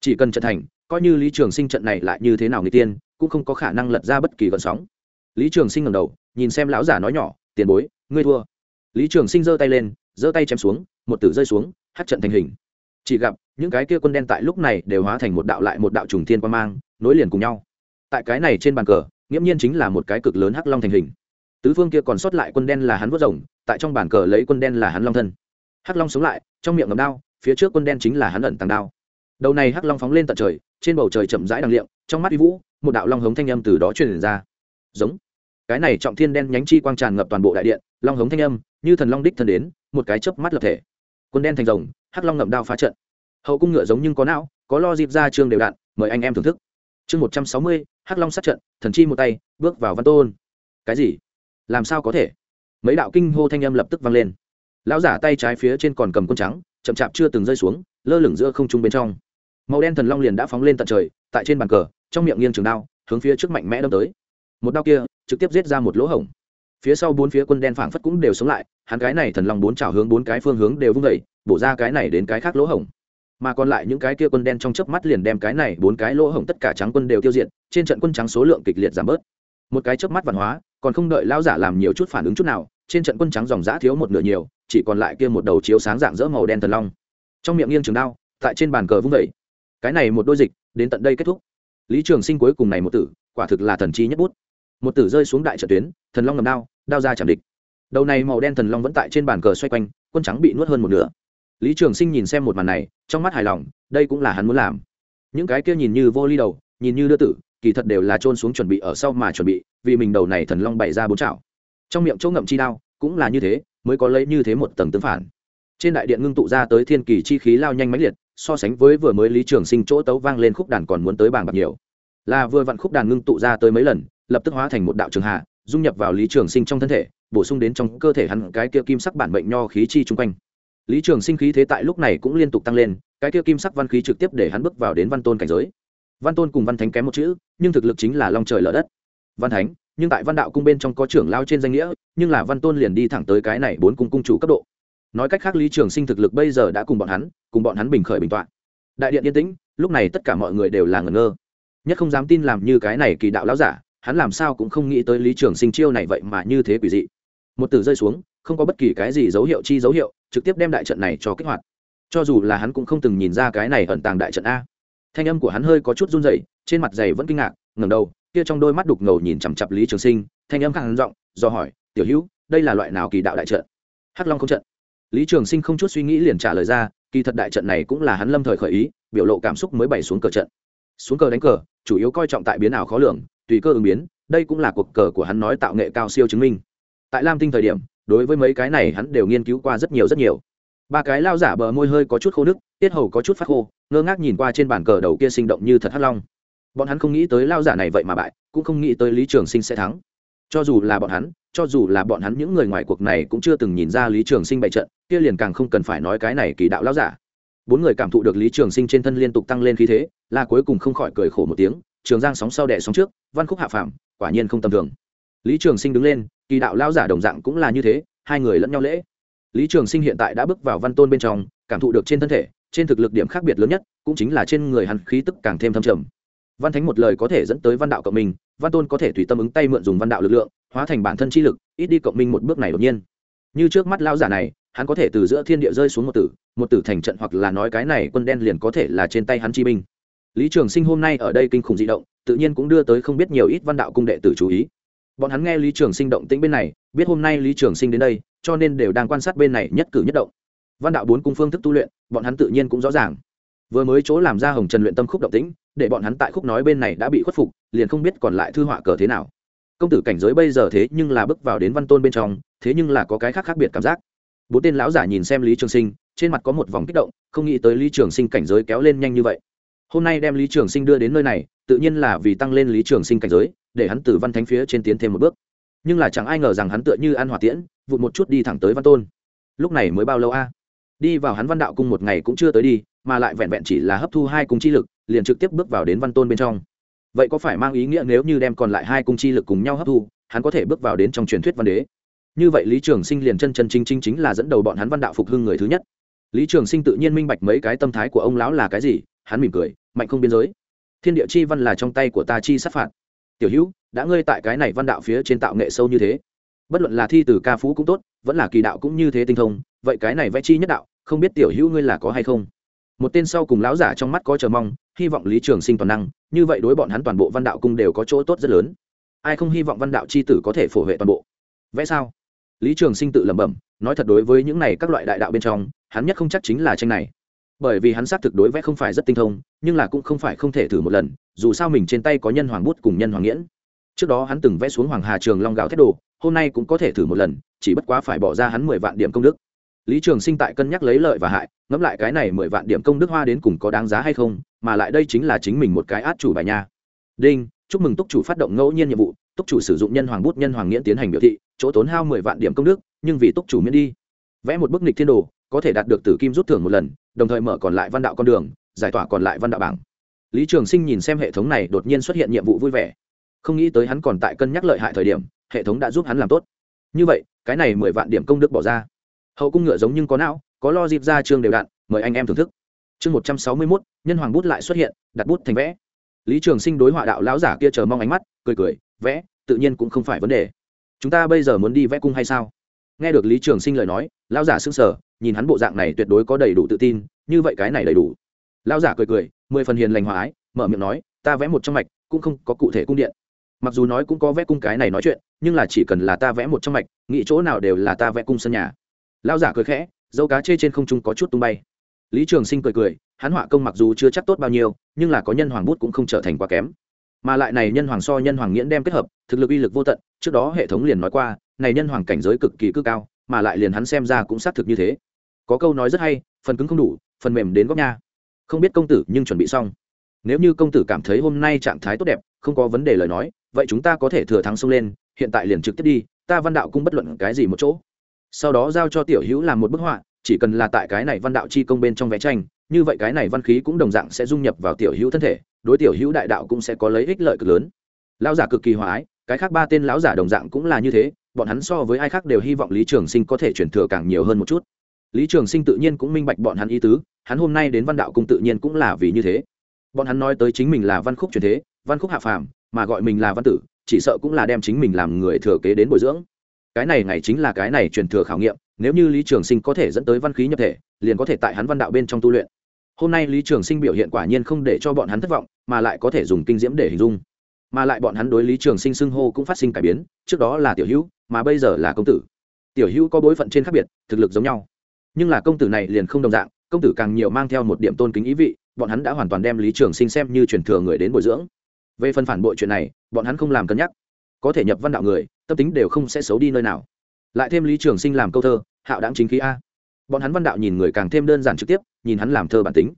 chỉ cần trận thành, coi như lý trường sinh trận này lại như thế nào người tiên, cũng không có khả năng lật ra bất kỳ gợn sóng. Lý trường sinh ngầm đầu, nhìn xem lão giả nói nhỏ, tiền bối, ngươi thua. Lý trường sinh giơ tay lên, giơ tay chém xuống, một tử rơi xuống, hát trận thành hình. Chỉ gặp, những cái kia quân đen tại lúc này đều hóa thành một đạo lại một đạo trùng thiên quan mang, nối liền cùng nhau. Tại cái này trên bàn cờ, nghiễm nhiên chính là một cái cực lớn hắc long thành hình. Tứ phương kia còn sót lại quân đen là hắn vớt rồng, tại trong bàn cờ lấy quân đen là hắn long thân. Hắc long sống lại, trong miệng ngầm đao, phía trước quân đen chính là hắn ẩn tàng đao đầu này hắc long phóng lên tận trời, trên bầu trời chậm rãi đằng liệm, trong mắt uy vũ, một đạo long hống thanh âm từ đó truyền ra. Giống. Cái này trọng thiên đen nhánh chi quang tràn ngập toàn bộ đại điện, long hống thanh âm, như thần long đích thân đến, một cái chớp mắt lập thể. Quân đen thành rồng, hắc long ngậm đao phá trận. Hậu cung ngựa giống nhưng có não, có lo dịp ra chương đều đạn, mời anh em thưởng thức. Chương một trăm sáu mươi, hắc long sát trận, thần chi một tay, bước vào văn tôn. Cái gì? Làm sao có thể? Mấy đạo kinh hô thanh âm lập tức vang lên. Lão giả tay trái phía trên còn cầm quân trắng, chậm chạp chưa từng rơi xuống, lơ lửng giữa không trung bên trong màu đen thần long liền đã phóng lên tận trời, tại trên bàn cờ, trong miệng nghiêng trường đao, hướng phía trước mạnh mẽ đâm tới. Một đao kia, trực tiếp giết ra một lỗ hổng. Phía sau bốn phía quân đen phảng phất cũng đều sống lại, hắn cái này thần long bốn trào hướng bốn cái phương hướng đều vung vẩy bổ ra cái này đến cái khác lỗ hổng. Mà còn lại những cái kia quân đen trong chớp mắt liền đem cái này bốn cái lỗ hổng tất cả trắng quân đều tiêu diệt, trên trận quân trắng số lượng kịch liệt giảm bớt. Một cái chớp mắt văn hóa, còn không đợi lão giả làm nhiều chút phản ứng chút nào, trên trận quân trắng dòng giã thiếu một nửa nhiều, chỉ còn lại kia một đầu chiếu sáng dạng dỡ màu đen thần long. Trong miệng nghiêng trường đao, tại trên bàn cờ vung vẩy cái này một đôi dịch, đến tận đây kết thúc. Lý trường sinh cuối cùng này một tử, quả thực là thần chi nhất bút. Một tử rơi xuống đại trận tuyến, thần long ngầm đao đao ra chạm địch. Đầu này màu đen thần long vẫn tại trên bàn cờ xoay quanh, quân trắng bị nuốt hơn một nửa. Lý trường sinh nhìn xem một màn này, trong mắt hài lòng, đây cũng là hắn muốn làm. Những cái kia nhìn như vô ly đầu, nhìn như đưa tử, kỳ thật đều là trôn xuống chuẩn bị ở sau mà chuẩn bị, vì mình đầu này thần long bày ra bốn chảo. Trong miệng chỗ ngậm chi đao, cũng là như thế, mới có lấy như thế một tầng tương phản. Trên đại điện ngưng tụ ra tới thiên kỳ chi khí lao nhanh mãnh liệt so sánh với vừa mới lý trường sinh chỗ tấu vang lên khúc đàn còn muốn tới bảng bạc nhiều. Là vừa vặn khúc đàn ngưng tụ ra tới mấy lần, lập tức hóa thành một đạo trường hạ, dung nhập vào lý trường sinh trong thân thể, bổ sung đến trong cơ thể hắn cái kia kim sắc bản bệnh nho khí chi chung quanh. Lý trường sinh khí thế tại lúc này cũng liên tục tăng lên, cái kia kim sắc văn khí trực tiếp để hắn bước vào đến văn tôn cảnh giới. Văn tôn cùng văn thánh kém một chữ, nhưng thực lực chính là long trời lở đất. Văn thánh, nhưng tại văn đạo cung bên trong có trưởng lao trên danh nghĩa, nhưng là văn tôn liền đi thẳng tới cái này bốn cung cung chủ cấp độ nói cách khác lý trường sinh thực lực bây giờ đã cùng bọn hắn, cùng bọn hắn bình khởi bình t đại điện yên tĩnh, lúc này tất cả mọi người đều là ngẩn ngơ. Nhất không dám tin làm như cái này kỳ đạo láo giả, hắn làm sao cũng không nghĩ tới lý trường sinh chiêu này vậy mà như thế quỷ dị. Một từ rơi xuống, không có bất kỳ cái gì dấu hiệu chi dấu hiệu, trực tiếp đem đại trận này cho kích hoạt. Cho dù là hắn cũng không từng nhìn ra cái này ẩn tàng đại trận a. Thanh âm của hắn hơi có chút run dậy trên mặt dày vẫn kinh ngạc, ngẩng đầu, kia trong đôi mắt đục ngầu nhìn chằm chặp lý trường sinh, thanh âm khẳng giọng, do hỏi, tiểu hữu, đây là loại nào kỳ đạo đại trận? Hắc long không trận lý trường sinh không chút suy nghĩ liền trả lời ra, kỳ thật đại trận này cũng là hắn lâm thời khởi ý, biểu lộ cảm xúc mới bày xuống cờ trận. Xuống cờ đánh cờ, chủ yếu coi trọng tại biến ảo khó lường, tùy cơ ứng biến, đây cũng là cuộc cờ của hắn nói tạo nghệ cao siêu chứng minh. Tại lam tinh thời điểm, đối với mấy cái này hắn đều nghiên cứu qua rất nhiều rất nhiều. Ba cái lao giả bờ môi hơi có chút khô nước tiết hầu có chút phát khô, ngơ ngác nhìn qua trên bàn cờ đầu kia sinh động như thật hắt long. Bọn hắn không nghĩ tới lao giả này vậy mà bại, cũng không nghĩ tới lý trường sinh sẽ thắng. Cho dù là bọn hắn, cho dù là bọn hắn những người ngoài cuộc này cũng chưa từng nhìn ra lý trường sinh bại trận kia liền càng không cần phải nói cái này kỳ đạo lão giả. Bốn người cảm thụ được lý trường sinh trên thân liên tục tăng lên khí thế là cuối cùng không khỏi cười khổ một tiếng, trường giang sóng sau đẻ sóng trước, văn khúc hạ phàm, quả nhiên không tầm thường. Lý trường sinh đứng lên, kỳ đạo lao giả đồng dạng cũng là như thế, hai người lẫn nhau lễ. Lý trường sinh hiện tại đã bước vào văn tôn bên trong, cảm thụ được trên thân thể, trên thực lực điểm khác biệt lớn nhất, cũng chính là trên người hắn khí tức càng thêm thâm trầm. Văn thánh một lời có thể dẫn tới văn đạo cộng mình văn tôn có thể tùy tâm ứng tay mượn dùng văn đạo lực lượng, hóa thành bản thân chi lực, ít đi cộng minh một bước này đột nhiên như trước mắt lao giả này, hắn có thể từ giữa thiên địa rơi xuống một tử một tử thành trận hoặc là nói cái này quân đen liền có thể là trên tay hắn chi binh. Lý trường sinh hôm nay ở đây kinh khủng dị động, tự nhiên cũng đưa tới không biết nhiều ít văn đạo cung đệ tử chú ý. Bọn hắn nghe lý trường sinh động tĩnh bên này, biết hôm nay lý trường sinh đến đây, cho nên đều đang quan sát bên này nhất cử nhất động. Văn đạo bốn cung phương thức tu luyện, bọn hắn tự nhiên cũng rõ ràng. Vừa mới chỗ làm ra hồng trần luyện tâm khúc động tĩnh, để bọn hắn tại khúc nói bên này đã bị khuất phục, liền không biết còn lại thư họa cờ thế nào công tử cảnh giới bây giờ thế nhưng là bước vào đến văn tôn bên trong, thế nhưng là có cái khác khác biệt cảm giác. Bốn tên lão giả nhìn xem lý trường sinh, trên mặt có một vòng kích động, không nghĩ tới lý trường sinh cảnh giới kéo lên nhanh như vậy. Hôm nay đem lý trường sinh đưa đến nơi này, tự nhiên là vì tăng lên lý trường sinh cảnh giới, để hắn từ văn thánh phía trên tiến thêm một bước. Nhưng là chẳng ai ngờ rằng hắn tựa như ăn hỏa tiễn, vụt một chút đi thẳng tới văn tôn. Lúc này mới bao lâu a? Đi vào hắn văn đạo cung một ngày cũng chưa tới đi, mà lại vẹn vẹn chỉ là hấp thu hai cung chi lực, liền trực tiếp bước vào đến văn tôn bên trong vậy có phải mang ý nghĩa nếu như đem còn lại hai cung chi lực cùng nhau hấp thu, hắn có thể bước vào đến trong truyền thuyết văn đế? Như vậy lý trường sinh liền chân chân chính chính chính là dẫn đầu bọn hắn văn đạo phục hưng người thứ nhất. Lý trường sinh tự nhiên minh bạch mấy cái tâm thái của ông lão là cái gì, hắn mỉm cười, mạnh không biên giới. Thiên địa chi văn là trong tay của ta chi sát phạt. Tiểu hữu, đã ngươi tại cái này văn đạo phía trên tạo nghệ sâu như thế, bất luận là thi từ ca phú cũng tốt, vẫn là kỳ đạo cũng như thế tinh thông, vậy cái này vẽ chi nhất đạo, không biết tiểu hữu ngươi là có hay không? Một tên sau cùng lão giả trong mắt có chờ mong, hy vọng lý trường sinh toàn năng, như vậy đối bọn hắn toàn bộ văn đạo cung đều có chỗ tốt rất lớn. Ai không hy vọng văn đạo c h i tử có thể phổ huệ toàn bộ? Vẽ sao? Lý trường sinh tự lẩm bẩm, nói thật đối với những này các loại đại đạo bên trong, hắn nhất không chắc chính là tranh này. Bởi vì hắn xác thực đối vẽ không phải rất tinh thông, nhưng là cũng không phải không thể thử một lần, dù sao mình trên tay có nhân hoàng bút cùng nhân hoàng nghiễn. Trước đó hắn từng vẽ xuống hoàng hà trường long gạo thét đồ, hôm nay cũng có thể thử một lần, chỉ bất quá phải bỏ ra hắn mười vạn điểm công đức. Lý trường sinh tại cân nhắc lấy lợi và hại ngẫm lại cái này mười vạn điểm công đức hoa đến cùng có đáng giá hay không, mà lại đây chính là chính mình một cái át chủ bài nha. Đinh, chúc mừng túc chủ phát động ngẫu nhiên nhiệm vụ, túc chủ sử dụng nhân hoàng bút, nhân hoàng nghĩa tiến hành biểu thị, chỗ tốn hao mười vạn điểm công đức, nhưng vì túc chủ miễn đi. Vẽ một bức nịch thiên đồ, có thể đạt được tử kim rút thưởng một lần, đồng thời mở còn lại văn đạo con đường, giải tỏa còn lại văn đạo bảng. Lý trường sinh nhìn xem hệ thống này đột nhiên xuất hiện nhiệm vụ vui vẻ. Không nghĩ tới hắn còn tại cân nhắc lợi hại thời điểm, hệ thống đã giúp hắn làm tốt. Như vậy, cái này mười vạn điểm công đức bỏ ra. Hậu cung ngựa giống nhưng có não có lo dịp ra chương đều đặn mời anh em thưởng thức. Chương một trăm sáu mươi mốt, nhân hoàng bút lại xuất hiện, đặt bút thành vẽ. Lý trường sinh đối họa đạo lão giả kia chờ mong ánh mắt, cười cười, vẽ, tự nhiên cũng không phải vấn đề. Chúng ta bây giờ muốn đi vẽ cung hay sao? Nghe được lý trường sinh lời nói, lão giả sững sờ, nhìn hắn bộ dạng này tuyệt đối có đầy đủ tự tin, như vậy cái này đầy đủ. Lão giả cười cười, mười phần hiền lành hòa ái, mở miệng nói, ta vẽ một trong mạch, cũng không có cụ thể cung điện. Mặc dù nói cũng có vẽ cung cái này nói chuyện, nhưng là chỉ cần là ta vẽ một trong mạch, nghĩ chỗ nào đều là ta vẽ cung sân nhà. Lão giả cười khẽ dâu cá chê trên không trung có chút tung bay. Lý trường sinh cười cười, hắn họa công mặc dù chưa chắc tốt bao nhiêu, nhưng là có nhân hoàng bút cũng không trở thành quá kém. Mà lại này nhân hoàng so nhân hoàng nghiễn đem kết hợp, thực lực uy lực vô tận, trước đó hệ thống liền nói qua, này nhân hoàng cảnh giới cực kỳ cực cao, mà lại liền hắn xem ra cũng xác thực như thế. Có câu nói rất hay, phần cứng không đủ, phần mềm đến góc nha. Không biết công tử nhưng chuẩn bị xong. Nếu như công tử cảm thấy hôm nay trạng thái tốt đẹp, không có vấn đề lời nói, vậy chúng ta có thể thừa thắng xông lên, hiện tại liền trực tiếp đi, ta văn đạo cũng bất luận cái gì một chỗ sau đó giao cho tiểu hữu làm một bức họa, chỉ cần là tại cái này văn đạo chi công bên trong vẽ tranh, như vậy cái này văn khí cũng đồng dạng sẽ dung nhập vào tiểu hữu thân thể, đối tiểu hữu đại đạo cũng sẽ có lấy ích lợi cực lớn. Lão giả cực kỳ hòa ái, cái khác ba tên lão giả đồng dạng cũng là như thế, bọn hắn so với ai khác đều hy vọng lý trường sinh có thể chuyển thừa càng nhiều hơn một chút. Lý trường sinh tự nhiên cũng minh bạch bọn hắn ý tứ, hắn hôm nay đến văn đạo cung tự nhiên cũng là vì như thế. Bọn hắn nói tới chính mình là văn khúc truyền thế, văn khúc hạ phàm, mà gọi mình là văn tử, chỉ sợ cũng là đem chính mình làm người thừa kế đến bồi dưỡng cái này ngày chính là cái này truyền thừa khảo nghiệm, nếu như lý trường sinh có thể dẫn tới văn khí nhập thể, liền có thể tại hắn văn đạo bên trong tu luyện. Hôm nay lý trường sinh biểu hiện quả nhiên không để cho bọn hắn thất vọng, mà lại có thể dùng kinh diễm để hình dung. Mà lại bọn hắn đối lý trường sinh xưng hô cũng phát sinh cải biến, trước đó là tiểu hữu, mà bây giờ là công tử. Tiểu hữu có bối phận trên khác biệt, thực lực giống nhau. Nhưng là công tử này liền không đồng dạng, công tử càng nhiều mang theo một điểm tôn kính ý vị, bọn hắn đã hoàn toàn đem lý trường sinh xem như truyền thừa người đến bồi dưỡng. Về phần phản bội chuyện này, bọn hắn không làm cân nhắc. Có thể nhập văn đạo người tâm tính đều không sẽ xấu đi nơi nào. Lại thêm lý trường sinh làm câu thơ, hạo đáng chính khí a. Bọn hắn văn đạo nhìn người càng thêm đơn giản trực tiếp, nhìn hắn làm thơ bản tính.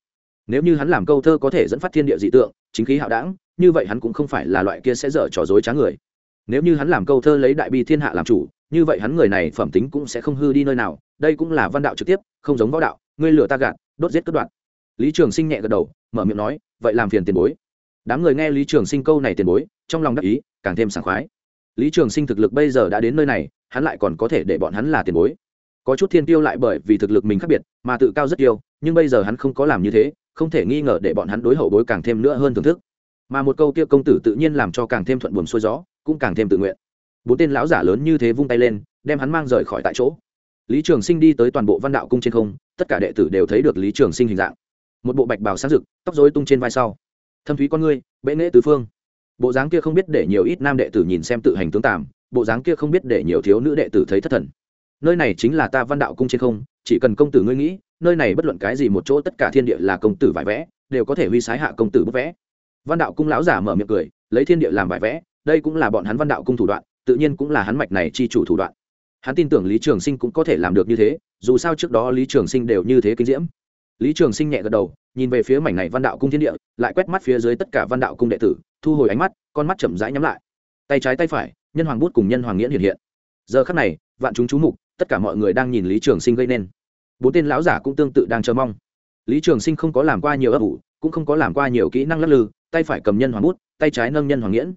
Nếu như hắn làm câu thơ có thể dẫn phát thiên địa dị tượng, chính khí hạo đáng, như vậy hắn cũng không phải là loại kia sẽ dở trò dối trá người. Nếu như hắn làm câu thơ lấy đại bi thiên hạ làm chủ, như vậy hắn người này phẩm tính cũng sẽ không hư đi nơi nào, đây cũng là văn đạo trực tiếp, không giống võ đạo, ngươi lửa ta gạt, đốt giết cất đoạn lý trường sinh nhẹ gật đầu, mở miệng nói, vậy làm phiền tiền bối. Đám người nghe lý trường sinh câu này tiền bối, trong lòng đắc ý, càng thêm sảng khoái lý trường sinh thực lực bây giờ đã đến nơi này, hắn lại còn có thể để bọn hắn là tiền bối. Có chút thiên tiêu lại bởi vì thực lực mình khác biệt, mà tự cao rất yêu nhưng bây giờ hắn không có làm như thế, không thể nghi ngờ để bọn hắn đối hậu bối càng thêm nữa hơn thưởng thức. Mà một câu kia công tử tự nhiên làm cho càng thêm thuận buồm xuôi gió, cũng càng thêm tự nguyện. Bốn tên lão giả lớn như thế vung tay lên, đem hắn mang rời khỏi tại chỗ. Lý trường sinh đi tới toàn bộ văn đạo cung trên không, tất cả đệ tử đều thấy được lý trường sinh hình dạng. Một bộ bạch bào sáng rực, tóc dối tung trên vai sau. Thâm thúy con ngươi, bệ nghễ tứ phương bộ dáng kia không biết để nhiều ít nam đệ tử nhìn xem tự hành tướng tàm, bộ dáng kia không biết để nhiều thiếu nữ đệ tử thấy thất thần. Nơi này chính là ta văn đạo cung trên không, chỉ cần công tử ngươi nghĩ, nơi này bất luận cái gì một chỗ tất cả thiên địa là công tử vải vẽ, đều có thể huy sái hạ công tử bức vẽ. Văn đạo cung lão giả mở miệng cười, lấy thiên địa làm vải vẽ, đây cũng là bọn hắn văn đạo cung thủ đoạn, tự nhiên cũng là hắn mạch này chi chủ thủ đoạn. Hắn tin tưởng lý trường sinh cũng có thể làm được như thế, dù sao trước đó lý trường sinh đều như thế kinh diễm. Lý trường sinh nhẹ gật đầu, nhìn về phía mảnh này văn đạo cung thiên địa, lại quét mắt phía dưới tất cả văn đạo cung đệ tử thu hồi ánh mắt, con mắt chậm rãi nhắm lại. Tay trái tay phải, nhân hoàng bút cùng nhân hoàng nghiễn hiện hiện. Giờ khắc này, vạn chúng chú mục, tất cả mọi người đang nhìn lý trường sinh gây nên. Bốn tên lão giả cũng tương tự đang chờ mong. Lý trường sinh không có làm qua nhiều ấp ủ, cũng không có làm qua nhiều kỹ năng lắc lư, tay phải cầm nhân hoàng bút, tay trái nâng nhân hoàng nghiễn.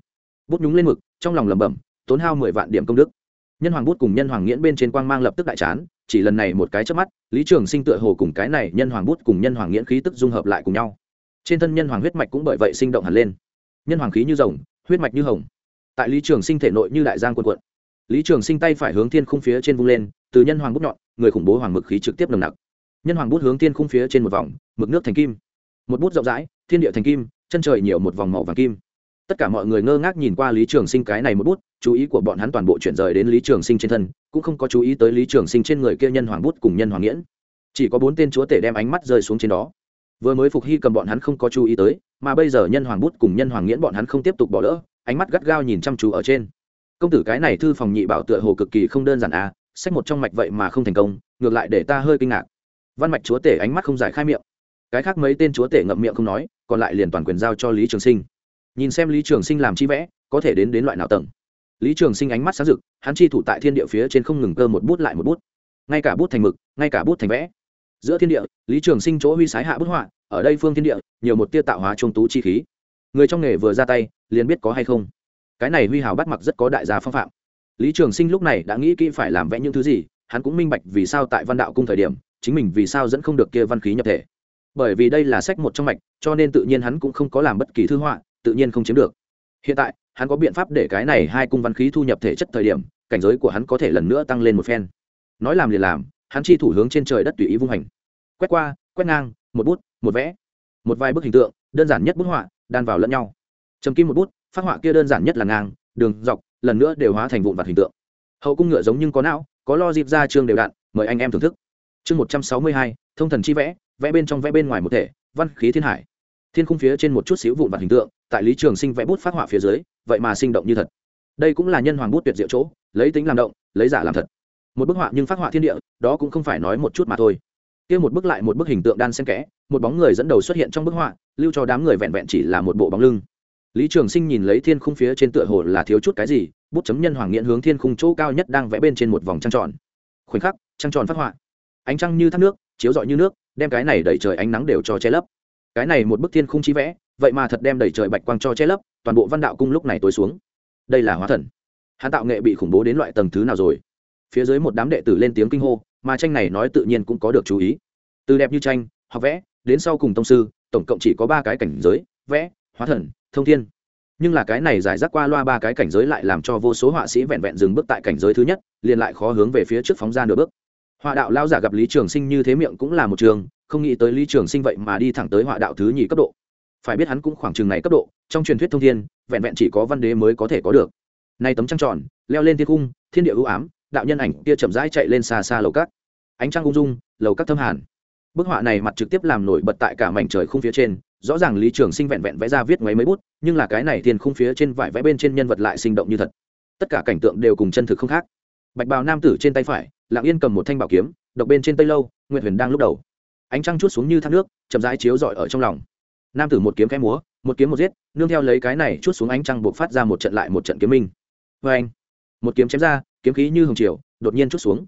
Bút nhúng lên mực, trong lòng lẩm bẩm, tốn hao mười vạn điểm công đức. Nhân hoàng bút cùng nhân hoàng nghiễn bên trên quang mang lập tức đại chán, chỉ lần này một cái chớp mắt, lý trường sinh tựa hồ cùng cái này nhân hoàng bút cùng nhân hoàng nghiễn khí tức dung hợp lại cùng nhau. Trên thân nhân hoàng huyết mạch cũng bởi vậy sinh động hẳn lên nhân hoàng khí như rồng, huyết mạch như hồng. Tại lý trường sinh thể nội như đại giang quần quận lý trường sinh tay phải hướng thiên khung phía trên vung lên, từ nhân hoàng bút nhọn, người khủng bố hoàng mực khí trực tiếp nồng nặc. Nhân hoàng bút hướng thiên khung phía trên một vòng, mực nước thành kim. Một bút rộng rãi, thiên địa thành kim, chân trời nhiều một vòng màu vàng kim. Tất cả mọi người ngơ ngác nhìn qua lý trường sinh cái này một bút, chú ý của bọn hắn toàn bộ chuyển rời đến lý trường sinh trên thân, cũng không có chú ý tới lý trường sinh trên người kia nhân hoàng bút cùng nhân hoàng nghiễn. Chỉ có bốn tên chúa tể đem ánh mắt rơi xuống trên đó. Vừa mới phục hy cầm bọn hắn không có chú ý tới mà bây giờ nhân hoàng bút cùng nhân hoàng nghiễn bọn hắn không tiếp tục bỏ đỡ ánh mắt gắt gao nhìn chăm chú ở trên. Công tử cái này thư phòng nhị bảo tựa hồ cực kỳ không đơn giản à sách một trong mạch vậy mà không thành công, ngược lại để ta hơi kinh ngạc. Văn mạch chúa tể ánh mắt không giải khai miệng. Cái khác mấy tên chúa tể ngậm miệng không nói, còn lại liền toàn quyền giao cho lý trường sinh. Nhìn xem lý trường sinh làm chi vẽ, có thể đến đến loại nào tầng. Lý trường sinh ánh mắt sáng rực, hắn chi thủ tại thiên địa phía trên không ngừng cơ một bút lại một bút. Ngay cả bút thành mực, ngay cả bút thành vẽ. Giữa thiên địa, lý trường sinh chỗ huy sái hạ bút họa ở đây phương thiên địa, nhiều một tia tạo hóa trung tú chi khí. Người trong nghề vừa ra tay, liền biết có hay không. Cái này huy hào bắt mặc rất có đại gia phong phạm. Lý trường sinh lúc này đã nghĩ kỹ phải làm vẽ những thứ gì, hắn cũng minh bạch vì sao tại văn đạo cung thời điểm, chính mình vì sao dẫn không được kia văn khí nhập thể. Bởi vì đây là sách một trong mạch, cho nên tự nhiên hắn cũng không có làm bất kỳ thư họa, tự nhiên không chiếm được. Hiện tại, hắn có biện pháp để cái này hai cung văn khí thu nhập thể chất thời điểm, cảnh giới của hắn có thể lần nữa tăng lên một phen. Nói làm liền làm, hắn chi thủ hướng trên trời đất tùy ý vung hành. Quét qua, quét ngang một bút, một vẽ, một vài bức hình tượng, đơn giản nhất bút họa, đan vào lẫn nhau. Trầm kim một bút, phát họa kia đơn giản nhất là ngang, đường, dọc, lần nữa đều hóa thành vụn vặt hình tượng. Hậu cung ngựa giống nhưng có não, có lo dịp ra chương đều đặn mời anh em thưởng thức. Chương một trăm sáu mươi hai, thông thần chi vẽ vẽ bên trong vẽ bên ngoài một thể, văn khí thiên hải. Thiên khung phía trên một chút xíu vụn vặt hình tượng, tại lý trường sinh vẽ bút phát họa phía dưới, vậy mà sinh động như thật. Đây cũng là nhân hoàng bút tuyệt diệu chỗ, lấy tính làm động, lấy giả làm thật. Một bức họa nhưng phát họa thiên địa, đó cũng không phải nói một chút mà thôi kia một bức lại một bức hình tượng đan xen kẽ, một bóng người dẫn đầu xuất hiện trong bức họa, lưu cho đám người vẹn vẹn chỉ là một bộ bóng lưng. Lý trường sinh nhìn lấy thiên khung phía trên tựa hồ là thiếu chút cái gì, bút chấm nhân hoàng nghiện hướng thiên khung chỗ cao nhất đang vẽ bên trên một vòng trăng tròn. Khoảnh khắc, trăng tròn phát họa. Ánh trăng như thác nước, chiếu rọi như nước, đem cái này đẩy trời ánh nắng đều cho che lấp. Cái này một bức thiên khung chi vẽ, vậy mà thật đem đẩy trời bạch quang cho che lấp, toàn bộ văn đạo cung lúc này tối xuống. Đây là hóa thần. Hãn tạo nghệ bị khủng bố đến loại tầng thứ nào rồi? Phía dưới một đám đệ tử lên tiếng kinh hô mà tranh này nói tự nhiên cũng có được chú ý. Từ đẹp như tranh, học vẽ, đến sau cùng tông sư, tổng cộng chỉ có ba cái cảnh giới, vẽ, hóa thần, thông thiên. Nhưng là cái này giải rác qua loa ba cái cảnh giới lại làm cho vô số họa sĩ vẹn vẹn dừng bước tại cảnh giới thứ nhất, liền lại khó hướng về phía trước phóng ra nửa bước. Họa đạo lao giả gặp lý trường sinh như thế miệng cũng là một trường, không nghĩ tới lý trường sinh vậy mà đi thẳng tới họa đạo thứ nhì cấp độ. Phải biết hắn cũng khoảng chừng này cấp độ, trong truyền thuyết thông thiên, vẹn vẹn chỉ có văn đế mới có thể có được. Nay tấm trăng tròn, leo lên thiên cung, thiên địa ưu ám đạo nhân ảnh kia chậm rãi chạy lên xa xa lầu cát. Ánh trăng ung dung, lầu cát thâm hàn. Bức họa này mặt trực tiếp làm nổi bật tại cả mảnh trời khung phía trên, rõ ràng lý trường sinh vẹn vẹn vẽ ra viết ngoáy mấy bút, nhưng là cái này thiên khung phía trên vải vẽ bên trên nhân vật lại sinh động như thật. Tất cả cảnh tượng đều cùng chân thực không khác. Bạch bào nam tử trên tay phải lạng yên cầm một thanh bảo kiếm, độc bên trên tây lâu, nguyệt huyền đang lúc đầu. Ánh trăng chút xuống như thác nước, chậm rãi chiếu rọi ở trong lòng. Nam tử một kiếm cái múa, một kiếm một giết, nương theo lấy cái này chút xuống ánh trăng buộc phát ra một trận lại một trận kiếm minh. Vê anh một kiếm chém ra, kiếm khí như hồng triều, đột nhiên chút xuống.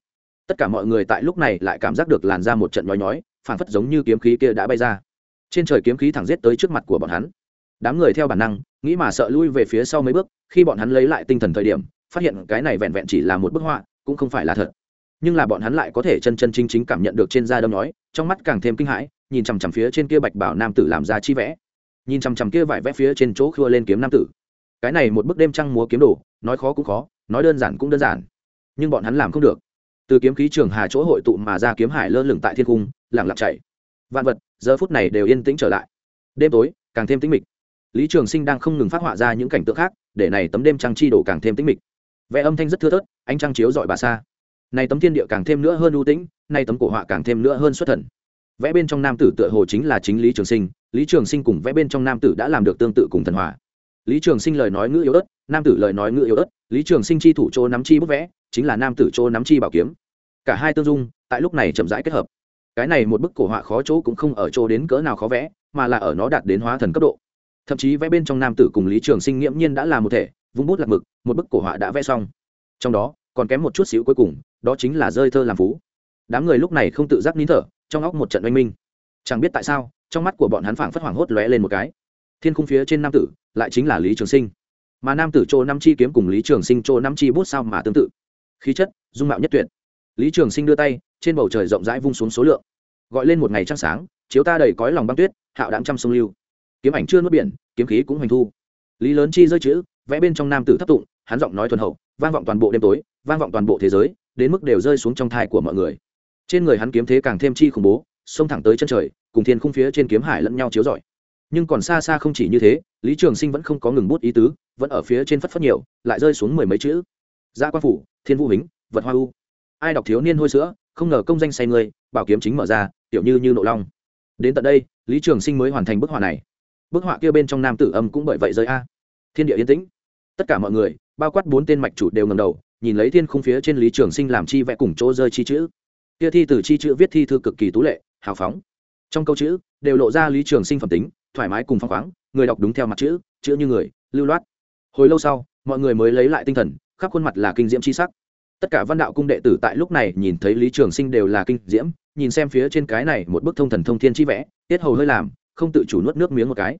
Tất cả mọi người tại lúc này lại cảm giác được làn ra một trận nhói nhói phản phất giống như kiếm khí kia đã bay ra. Trên trời kiếm khí thẳng giết tới trước mặt của bọn hắn. Đám người theo bản năng, nghĩ mà sợ lui về phía sau mấy bước, khi bọn hắn lấy lại tinh thần thời điểm, phát hiện cái này vẹn vẹn chỉ là một bức họa, cũng không phải là thật. Nhưng là bọn hắn lại có thể chân chân chính chính cảm nhận được trên da đâm nói trong mắt càng thêm kinh hãi, nhìn chằm chằm phía trên kia bạch bảo nam tử làm ra chi vẽ. Nhìn chằm chằm kia vải vẽ phía trên chỗ khua lên kiếm nam tử. Cái này một bức đêm trăng múa kiếm đồ, nói khó cũng khó nói đơn giản cũng đơn giản. Nhưng bọn hắn làm không được. Từ kiếm khí trường hà chỗ hội tụ mà ra kiếm hải lơ lửng tại thiên cung lẳng lặng chạy. Vạn vật, giờ phút này đều yên tĩnh trở lại. Đêm tối, càng thêm tĩnh mịch. Lý trường sinh đang không ngừng phát họa ra những cảnh tượng khác, để này tấm đêm trăng chi đổ càng thêm tĩnh mịch. Vẽ âm thanh rất thưa thớt, ánh trăng chiếu dọi bà xa này tấm thiên địa càng thêm nữa hơn ưu tĩnh, nay tấm cổ họa càng thêm nữa hơn xuất thần. Vẽ bên trong nam tử tựa hồ chính là chính lý trường sinh, lý trường sinh cùng vẽ bên trong nam tử đã làm được tương tự cùng thần hòa. Lý trường sinh lời nói ngữ yếu ớt nam tử lời nói ngựa yếu ớt, lý trường sinh chi thủ chỗ nắm chi bút vẽ, chính là nam tử chỗ nắm chi bảo kiếm. Cả hai tương dung, tại lúc này chậm rãi kết hợp. Cái này một bức cổ họa khó chỗ cũng không ở chỗ đến cỡ nào khó vẽ, mà là ở nó đạt đến hóa thần cấp độ. Thậm chí vẽ bên trong nam tử cùng lý trường sinh nghiễm nhiên đã là một thể, vung bút lạc mực, một bức cổ họa đã vẽ xong. Trong đó, còn kém một chút xíu cuối cùng, đó chính là rơi thơ làm phú. Đám người lúc này không tự giác nín thở, trong óc một trận oanh minh. Chẳng biết tại sao, trong mắt của bọn hắn phảng phất hoảng hốt lóe lên một cái. Thiên khung phía trên nam tử, lại chính là lý trường sinh mà nam tử chỗ năm chi kiếm cùng lý trường sinh chỗ năm chi bút sao mà tương tự. Khí chất, dung mạo nhất tuyệt. Lý trường sinh đưa tay, trên bầu trời rộng rãi vung xuống số lượng. Gọi lên một ngày trăng sáng, chiếu ta đầy cõi lòng băng tuyết, hạo đạm trăm sông lưu. Kiếm ảnh chưa nuốt biển, kiếm khí cũng hoành thu. Lý lớn chi rơi chữ, vẽ bên trong nam tử thấp tụng, hắn giọng nói thuần hậu, vang vọng toàn bộ đêm tối, vang vọng toàn bộ thế giới, đến mức đều rơi xuống trong thai của mọi người. Trên người hắn kiếm thế càng thêm chi khủng bố, xông thẳng tới chân trời, cùng thiên khung phía trên kiếm hải lẫn nhau chiếu rọi nhưng còn xa xa không chỉ như thế, lý trường sinh vẫn không có ngừng bút ý tứ, vẫn ở phía trên phất phất nhiều, lại rơi xuống mười mấy chữ. Gia quan phủ, thiên vũ hính, vật hoa u. Ai đọc thiếu niên hôi sữa, không ngờ công danh say người, bảo kiếm chính mở ra, tiểu như như nộ long. Đến tận đây, lý trường sinh mới hoàn thành bức họa này. Bức họa kia bên trong nam tử âm cũng bởi vậy rơi a. Thiên địa yên tĩnh. Tất cả mọi người, bao quát bốn tên mạch chủ đều ngầm đầu, nhìn lấy thiên khung phía trên lý trường sinh làm chi vẽ cùng chỗ rơi chi chữ. Kia thi từ chi chữ viết thi thư cực kỳ tú lệ, hào phóng. Trong câu chữ, đều lộ ra lý trường sinh phẩm tính thoải mái cùng phong khoáng, người đọc đúng theo mặt chữ chữ như người, lưu loát. Hồi lâu sau, mọi người mới lấy lại tinh thần, khắp khuôn mặt là kinh diễm c h i sắc. Tất cả văn đạo cung đệ tử tại lúc này nhìn thấy lý trường sinh đều là kinh diễm, nhìn xem phía trên cái này một bức thông thần thông thiên chi vẽ, tiết hầu hơi làm, không tự chủ nuốt nước miếng một cái.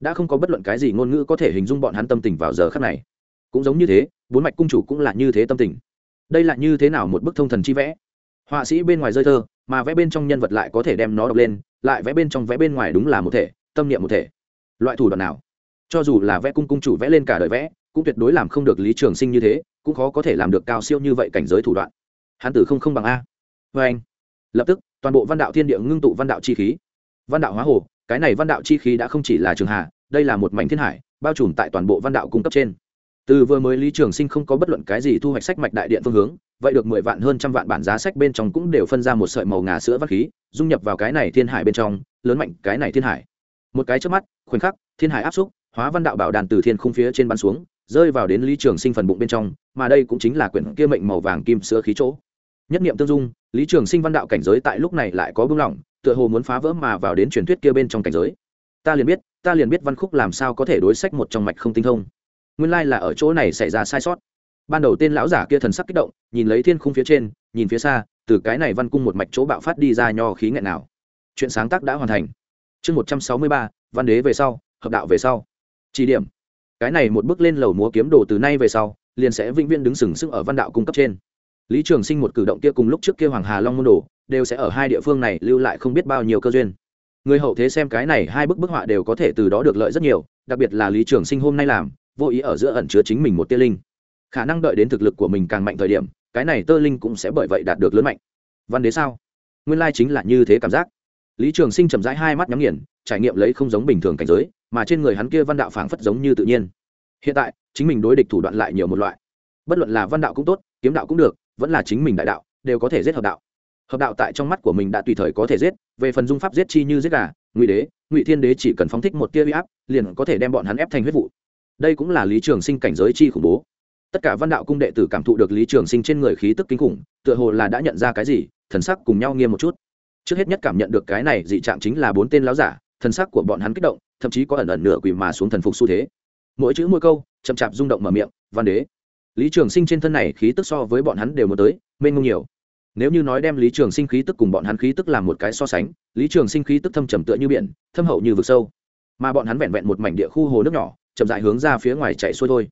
Đã không có bất luận cái gì ngôn ngữ có thể hình dung bọn hắn tâm tình vào giờ khắc này. Cũng giống như thế, bốn mạch cung chủ cũng là như thế tâm tình. Đây là như thế nào một bức thông thần chi vẽ? Họa sĩ bên ngoài rơi thơ, mà vẽ bên trong nhân vật lại có thể đem nó đọc lên, lại vẽ bên trong vẽ bên ngoài đúng là một thể tâm niệm một thể. Loại thủ đoạn nào? Cho dù là vẽ cung cung chủ vẽ lên cả đời vẽ, cũng tuyệt đối làm không được lý trường sinh như thế, cũng khó có thể làm được cao siêu như vậy cảnh giới thủ đoạn. Hán tử không không bằng a. Vê anh. Lập tức, toàn bộ văn đạo thiên địa ngưng tụ văn đạo chi khí. Văn đạo hóa hồ, cái này văn đạo chi khí đã không chỉ là trường hà đây là một mảnh thiên hải, bao trùm tại toàn bộ văn đạo cung cấp trên. Từ vừa mới lý trường sinh không có bất luận cái gì thu hoạch sách mạch đại điện phương hướng, vậy được mười vạn hơn trăm vạn bản giá sách bên trong cũng đều phân ra một sợi màu ngà sữa vắt khí, dung nhập vào cái này thiên hải bên trong, lớn mạnh cái này thiên hải một cái trước mắt, khoảnh khắc, thiên hải áp xúc, hóa văn đạo bảo đàn từ thiên khung phía trên bắn xuống, rơi vào đến lý trường sinh phần bụng bên trong, mà đây cũng chính là quyển kia mệnh màu vàng kim sữa khí chỗ. Nhất niệm tương dung, lý trường sinh văn đạo cảnh giới tại lúc này lại có bưng lỏng, tựa hồ muốn phá vỡ mà vào đến truyền thuyết kia bên trong cảnh giới. Ta liền biết, ta liền biết văn khúc làm sao có thể đối sách một trong mạch không tinh thông. Nguyên lai là ở chỗ này xảy ra sai sót. Ban đầu tên lão giả kia thần sắc kích động, nhìn lấy thiên khung phía trên, nhìn phía xa, từ cái này văn cung một mạch chỗ bạo phát đi ra nho khí nghẹn nào chuyện sáng tác đã hoàn thành chương một trăm sáu mươi ba, văn đế về sau, hợp đạo về sau. Chỉ điểm. Cái này một bước lên lầu múa kiếm đồ từ nay về sau, liền sẽ vĩnh viễn đứng sừng sững ở văn đạo cung cấp trên. Lý trường sinh một cử động kia cùng lúc trước kia hoàng hà long môn đồ, đều sẽ ở hai địa phương này lưu lại không biết bao nhiêu cơ duyên. Người hậu thế xem cái này hai bức bức họa đều có thể từ đó được lợi rất nhiều, đặc biệt là lý trường sinh hôm nay làm, vô ý ở giữa ẩn chứa chính mình một tia linh. Khả năng đợi đến thực lực của mình càng mạnh thời điểm, cái này tơ linh cũng sẽ bởi vậy đạt được lớn mạnh. Văn đế sao? Nguyên lai chính là như thế cảm giác lý trường sinh chậm rãi hai mắt nhắm nghiền, trải nghiệm lấy không giống bình thường cảnh giới, mà trên người hắn kia văn đạo phảng phất giống như tự nhiên. Hiện tại, chính mình đối địch thủ đoạn lại nhiều một loại. Bất luận là văn đạo cũng tốt, kiếm đạo cũng được, vẫn là chính mình đại đạo, đều có thể giết hợp đạo. Hợp đạo tại trong mắt của mình đã tùy thời có thể giết, về phần dung pháp giết chi như giết gà, ngụy đế, ngụy thiên đế chỉ cần phóng thích một tia huy áp, liền có thể đem bọn hắn ép thành huyết vụ. Đây cũng là lý trường sinh cảnh giới chi khủng bố. Tất cả văn đạo cung đệ tử cảm thụ được lý trường sinh trên người khí tức kinh khủng, tựa hồ là đã nhận ra cái gì, thần sắc cùng nhau nghiêm một chút trước hết nhất cảm nhận được cái này dị trạng chính là bốn tên láo giả thần sắc của bọn hắn kích động, thậm chí có ẩn ẩn nửa quỳ mà xuống thần phục xu thế. Mỗi chữ mỗi câu, chậm chạp rung động mở miệng, văn đế. Lý trường sinh trên thân này khí tức so với bọn hắn đều một tới, mênh mông nhiều. Nếu như nói đem lý trường sinh khí tức cùng bọn hắn khí tức làm một cái so sánh, lý trường sinh khí tức thâm trầm tựa như biển, thâm hậu như vực sâu. Mà bọn hắn vẹn vẹn một mảnh địa khu hồ nước nhỏ, chậm dại hướng ra phía ngoài chạy xuôi thôi.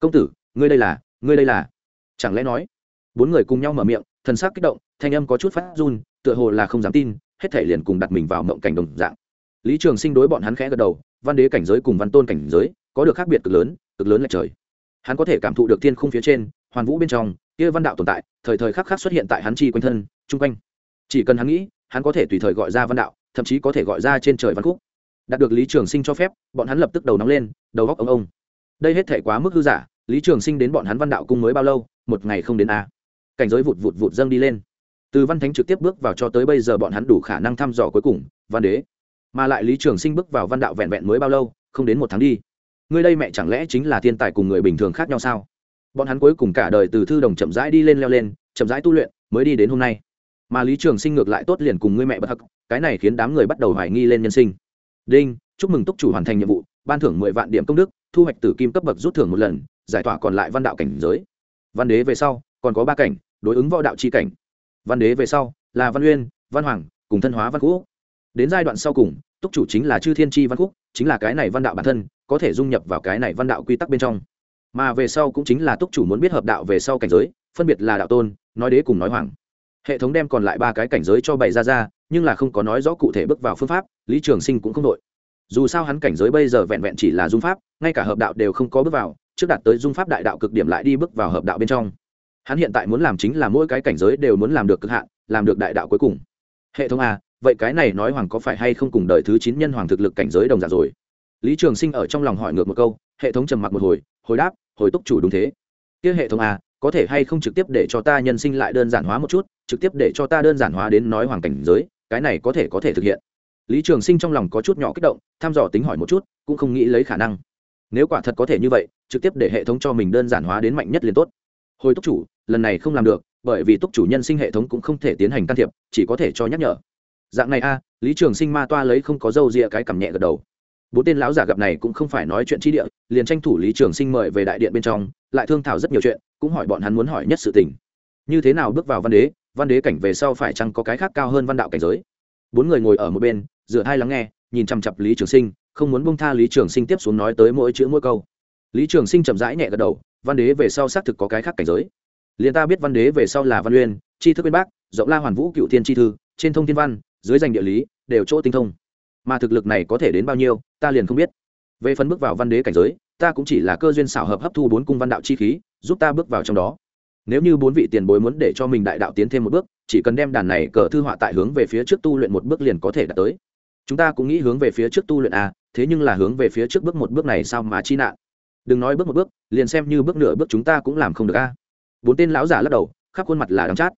Công tử, ngươi đây là, ngươi đây là? Chẳng lẽ nói, bốn người cùng nhau mở miệng, thần sắc kích động thanh âm có chút phát run, tựa hồ là không dám tin, hết thể liền cùng đặt mình vào mộng cảnh đồng dạng. Lý trường sinh đối bọn hắn khẽ gật đầu, văn đế cảnh giới cùng văn tôn cảnh giới có được khác biệt cực lớn cực lớn là trời. Hắn có thể cảm thụ được thiên khung phía trên, hoàn vũ bên trong, kia văn đạo tồn tại, thời thời khắc khắc xuất hiện tại hắn chi quanh thân, chung quanh. Chỉ cần hắn nghĩ, hắn có thể tùy thời gọi ra văn đạo, thậm chí có thể gọi ra trên trời văn khúc. Đạt được lý trường sinh cho phép, bọn hắn lập tức đầu nóng lên, đầu góc ông ông đây hết thể quá mức hư giả, lý trường sinh đến bọn hắn văn đạo cung mới bao lâu, một ngày không đến a. Cảnh giới vụt vụt vụt dâng đi lên từ văn thánh trực tiếp bước vào cho tới bây giờ bọn hắn đủ khả năng thăm dò cuối cùng, văn đế. Mà lại lý trường sinh bước vào văn đạo vẹn vẹn mới bao lâu, không đến một tháng đi. Người đây mẹ chẳng lẽ chính là thiên tài cùng người bình thường khác nhau sao? Bọn hắn cuối cùng cả đời từ thư đồng chậm rãi đi lên leo lên, chậm rãi tu luyện, mới đi đến hôm nay. Mà lý trường sinh ngược lại tốt liền cùng ngươi mẹ bất hắc, cái này khiến đám người bắt đầu hoài nghi lên nhân sinh. Đinh, chúc mừng túc chủ hoàn thành nhiệm vụ, ban thưởng mười vạn điểm công đức, thu hoạch tử kim cấp bậc rút thưởng một lần, giải tỏa còn lại văn đạo cảnh giới. Văn đế về sau, còn có ba cảnh, đối ứng võ đạo c h i cảnh văn đế về sau, là văn uyên, văn hoàng, cùng thân hóa văn cũ. Đến giai đoạn sau cùng, túc chủ chính là chư thiên tri văn khúc chính là cái này văn đạo bản thân, có thể dung nhập vào cái này văn đạo quy tắc bên trong. Mà về sau cũng chính là túc chủ muốn biết hợp đạo về sau cảnh giới, phân biệt là đạo tôn, nói đế cùng nói hoàng. Hệ thống đem còn lại ba cái cảnh giới cho bày ra ra, nhưng là không có nói rõ cụ thể bước vào phương pháp, lý trường sinh cũng không đội. Dù sao hắn cảnh giới bây giờ vẹn vẹn chỉ là dung pháp, ngay cả hợp đạo đều không có bước vào, trước đạt tới dung pháp đại đạo cực điểm lại đi bước vào hợp đạo bên trong hắn hiện tại muốn làm chính là mỗi cái cảnh giới đều muốn làm được cực hạn, làm được đại đạo cuối cùng. Hệ thống a, vậy cái này nói hoàng có phải hay không cùng đời thứ chín nhân hoàng thực lực cảnh giới đồng dạng rồi? Lý trường sinh ở trong lòng hỏi ngược một câu, hệ thống trầm mặc một hồi hồi đáp, hồi túc chủ đúng thế. Kia hệ thống a, có thể hay không trực tiếp để cho ta nhân sinh lại đơn giản hóa một chút, trực tiếp để cho ta đơn giản hóa đến nói hoàng cảnh giới, cái này có thể có thể thực hiện. Lý trường sinh trong lòng có chút nhỏ kích động, thăm dò tính hỏi một chút, cũng không nghĩ lấy khả năng. Nếu quả thật có thể như vậy, trực tiếp để hệ thống cho mình đơn giản hóa đến mạnh nhất liền tốt hồi túc chủ, lần này không làm được, bởi vì túc chủ nhân sinh hệ thống cũng không thể tiến hành can thiệp, chỉ có thể cho nhắc nhở. Dạng này a à, lý trường sinh ma toa lấy không có dâu rịa cái cảm nhẹ gật đầu. Bốn tên lão giả gặp này cũng không phải nói chuyện trí địa, liền tranh thủ lý trường sinh mời về đại điện bên trong, lại thương thảo rất nhiều chuyện, cũng hỏi bọn hắn muốn hỏi nhất sự tình. Như thế nào bước vào văn đế văn đế cảnh về sau phải chăng có cái khác cao hơn văn đạo cảnh giới? Bốn người ngồi ở một bên dựa hai lắng nghe, nhìn chăm chặp lý trường sinh, không muốn bông tha lý trường sinh tiếp xuống nói tới mỗi chữ mỗi câu. Lý trường sinh chậm rãi nhẹ gật đầu văn đế về sau xác thực có cái khác cảnh giới. Liền ta biết văn đế về sau là văn uyên, tri thức bên bác, rộng la hoàn vũ, cựu thiên tri thư, trên thông thiên văn, dưới danh địa lý, đều chỗ tinh thông. Mà thực lực này có thể đến bao nhiêu, ta liền không biết. Về phần bước vào văn đế cảnh giới, ta cũng chỉ là cơ duyên xảo hợp hấp thu bốn cung văn đạo chi khí, giúp ta bước vào trong đó. Nếu như bốn vị tiền bối muốn để cho mình đại đạo tiến thêm một bước, chỉ cần đem đàn này cờ thư họa tại hướng về phía trước tu luyện một bước liền có thể đạt tới. Chúng ta cũng nghĩ hướng về phía trước tu luyện à? thế nhưng là hướng về phía trước bước một bước này sao mà chi nạn? Đừng nói bước một bước, liền xem như bước nửa bước chúng ta cũng làm không được a. Bốn tên lão giả lắc đầu, khắp khuôn mặt là đắng chát.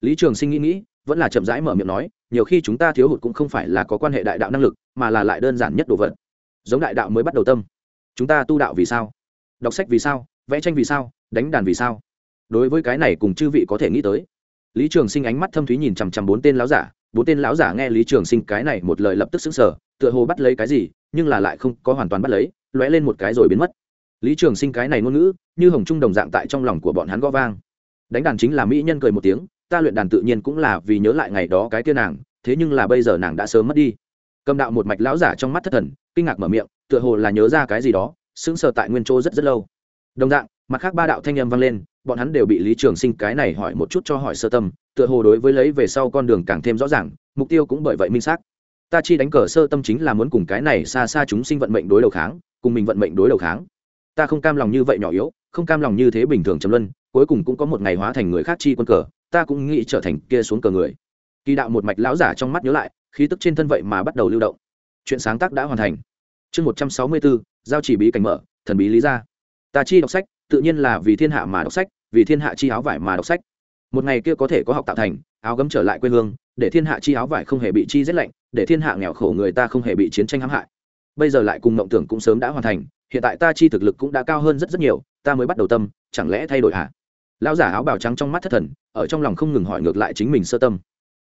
Lý trường sinh nghĩ nghĩ, vẫn là chậm rãi mở miệng nói, nhiều khi chúng ta thiếu hụt cũng không phải là có quan hệ đại đạo năng lực, mà là lại đơn giản nhất đồ vật. Giống đại đạo mới bắt đầu tâm. Chúng ta tu đạo vì sao? Đọc sách vì sao? Vẽ tranh vì sao? Đánh đàn vì sao? Đối với cái này cùng chư vị có thể nghĩ tới. Lý trường sinh ánh mắt thâm thúy nhìn chằm chằm bốn tên lão giả, bốn tên lão giả nghe lý trường sinh cái này một lời lập tức xứng sở tựa hồ bắt lấy cái gì, nhưng là lại không có hoàn toàn bắt lấy, lóe lên một cái rồi biến mất lý trường sinh cái này ngôn ngữ, như hồng trung đồng dạng tại trong lòng của bọn hắn gõ vang. Đánh đàn chính là mỹ nhân cười một tiếng, ta luyện đàn tự nhiên cũng là vì nhớ lại ngày đó cái tiên nàng, thế nhưng là bây giờ nàng đã sớm mất đi. Cầm đạo một mạch lão giả trong mắt thất thần, kinh ngạc mở miệng, tựa hồ là nhớ ra cái gì đó, sững sờ tại nguyên chỗ rất rất lâu. Đồng dạng, mặt khác ba đạo thanh âm vang lên, bọn hắn đều bị lý trường sinh cái này hỏi một chút cho hỏi sơ tâm, tựa hồ đối với lấy về sau con đường càng thêm rõ ràng, mục tiêu cũng bởi vậy minh xác. Ta chi đánh cờ sơ tâm chính là muốn cùng cái này xa xa chúng sinh vận mệnh đối đầu kháng, cùng mình vận mệnh đối đầu kháng ta không cam lòng như vậy nhỏ yếu, không cam lòng như thế bình thường trầm luân, cuối cùng cũng có một ngày hóa thành người khác chi quân cờ, ta cũng nghĩ trở thành kia xuống cờ người. Kỳ đạo một mạch lão giả trong mắt nhớ lại, khí tức trên thân vậy mà bắt đầu lưu động. Chuyện sáng tác đã hoàn thành. Chương một trăm sáu mươi bốn giao chỉ bí cảnh mở, thần bí lý ra ta chi đọc sách, tự nhiên là vì thiên hạ mà đọc sách, vì thiên hạ chi áo vải mà đọc sách. Một ngày kia có thể có học tạo thành, áo gấm trở lại quê hương, để thiên hạ chi áo vải không hề bị chi rét lạnh, để thiên hạ nghèo khổ người ta không hề bị chiến tranh hãm hại. Bây giờ lại cùng mộng tưởng cũng sớm đã hoàn thành hiện tại ta chi thực lực cũng đã cao hơn rất rất nhiều, ta mới bắt đầu tâm, chẳng lẽ thay đổi hả? Lão giả áo bào trắng trong mắt thất thần, ở trong lòng không ngừng hỏi ngược lại chính mình sơ tâm.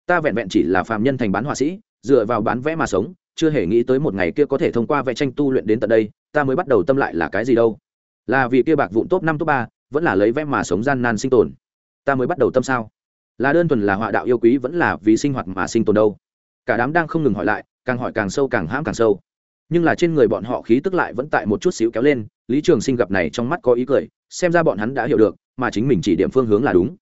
Ta vẹn vẹn chỉ là phàm nhân thành bán họa sĩ, dựa vào bán vẽ mà sống, chưa hề nghĩ tới một ngày kia có thể thông qua vẽ tranh tu luyện đến tận đây, ta mới bắt đầu tâm lại là cái gì đâu. Là vì kia bạc vụn top năm top ba, vẫn là lấy vẽ mà sống gian nan sinh tồn. Ta mới bắt đầu tâm sao? Là đơn thuần là họa đạo yêu quý vẫn là vì sinh hoạt mà sinh tồn đâu? Cả đám đang không ngừng hỏi lại, càng hỏi càng sâu càng hãm càng sâu nhưng là trên người bọn họ khí tức lại vẫn tại một chút xíu kéo lên, lý trường sinh gặp này trong mắt có ý cười, xem ra bọn hắn đã hiểu được, mà chính mình chỉ điểm phương hướng là đúng.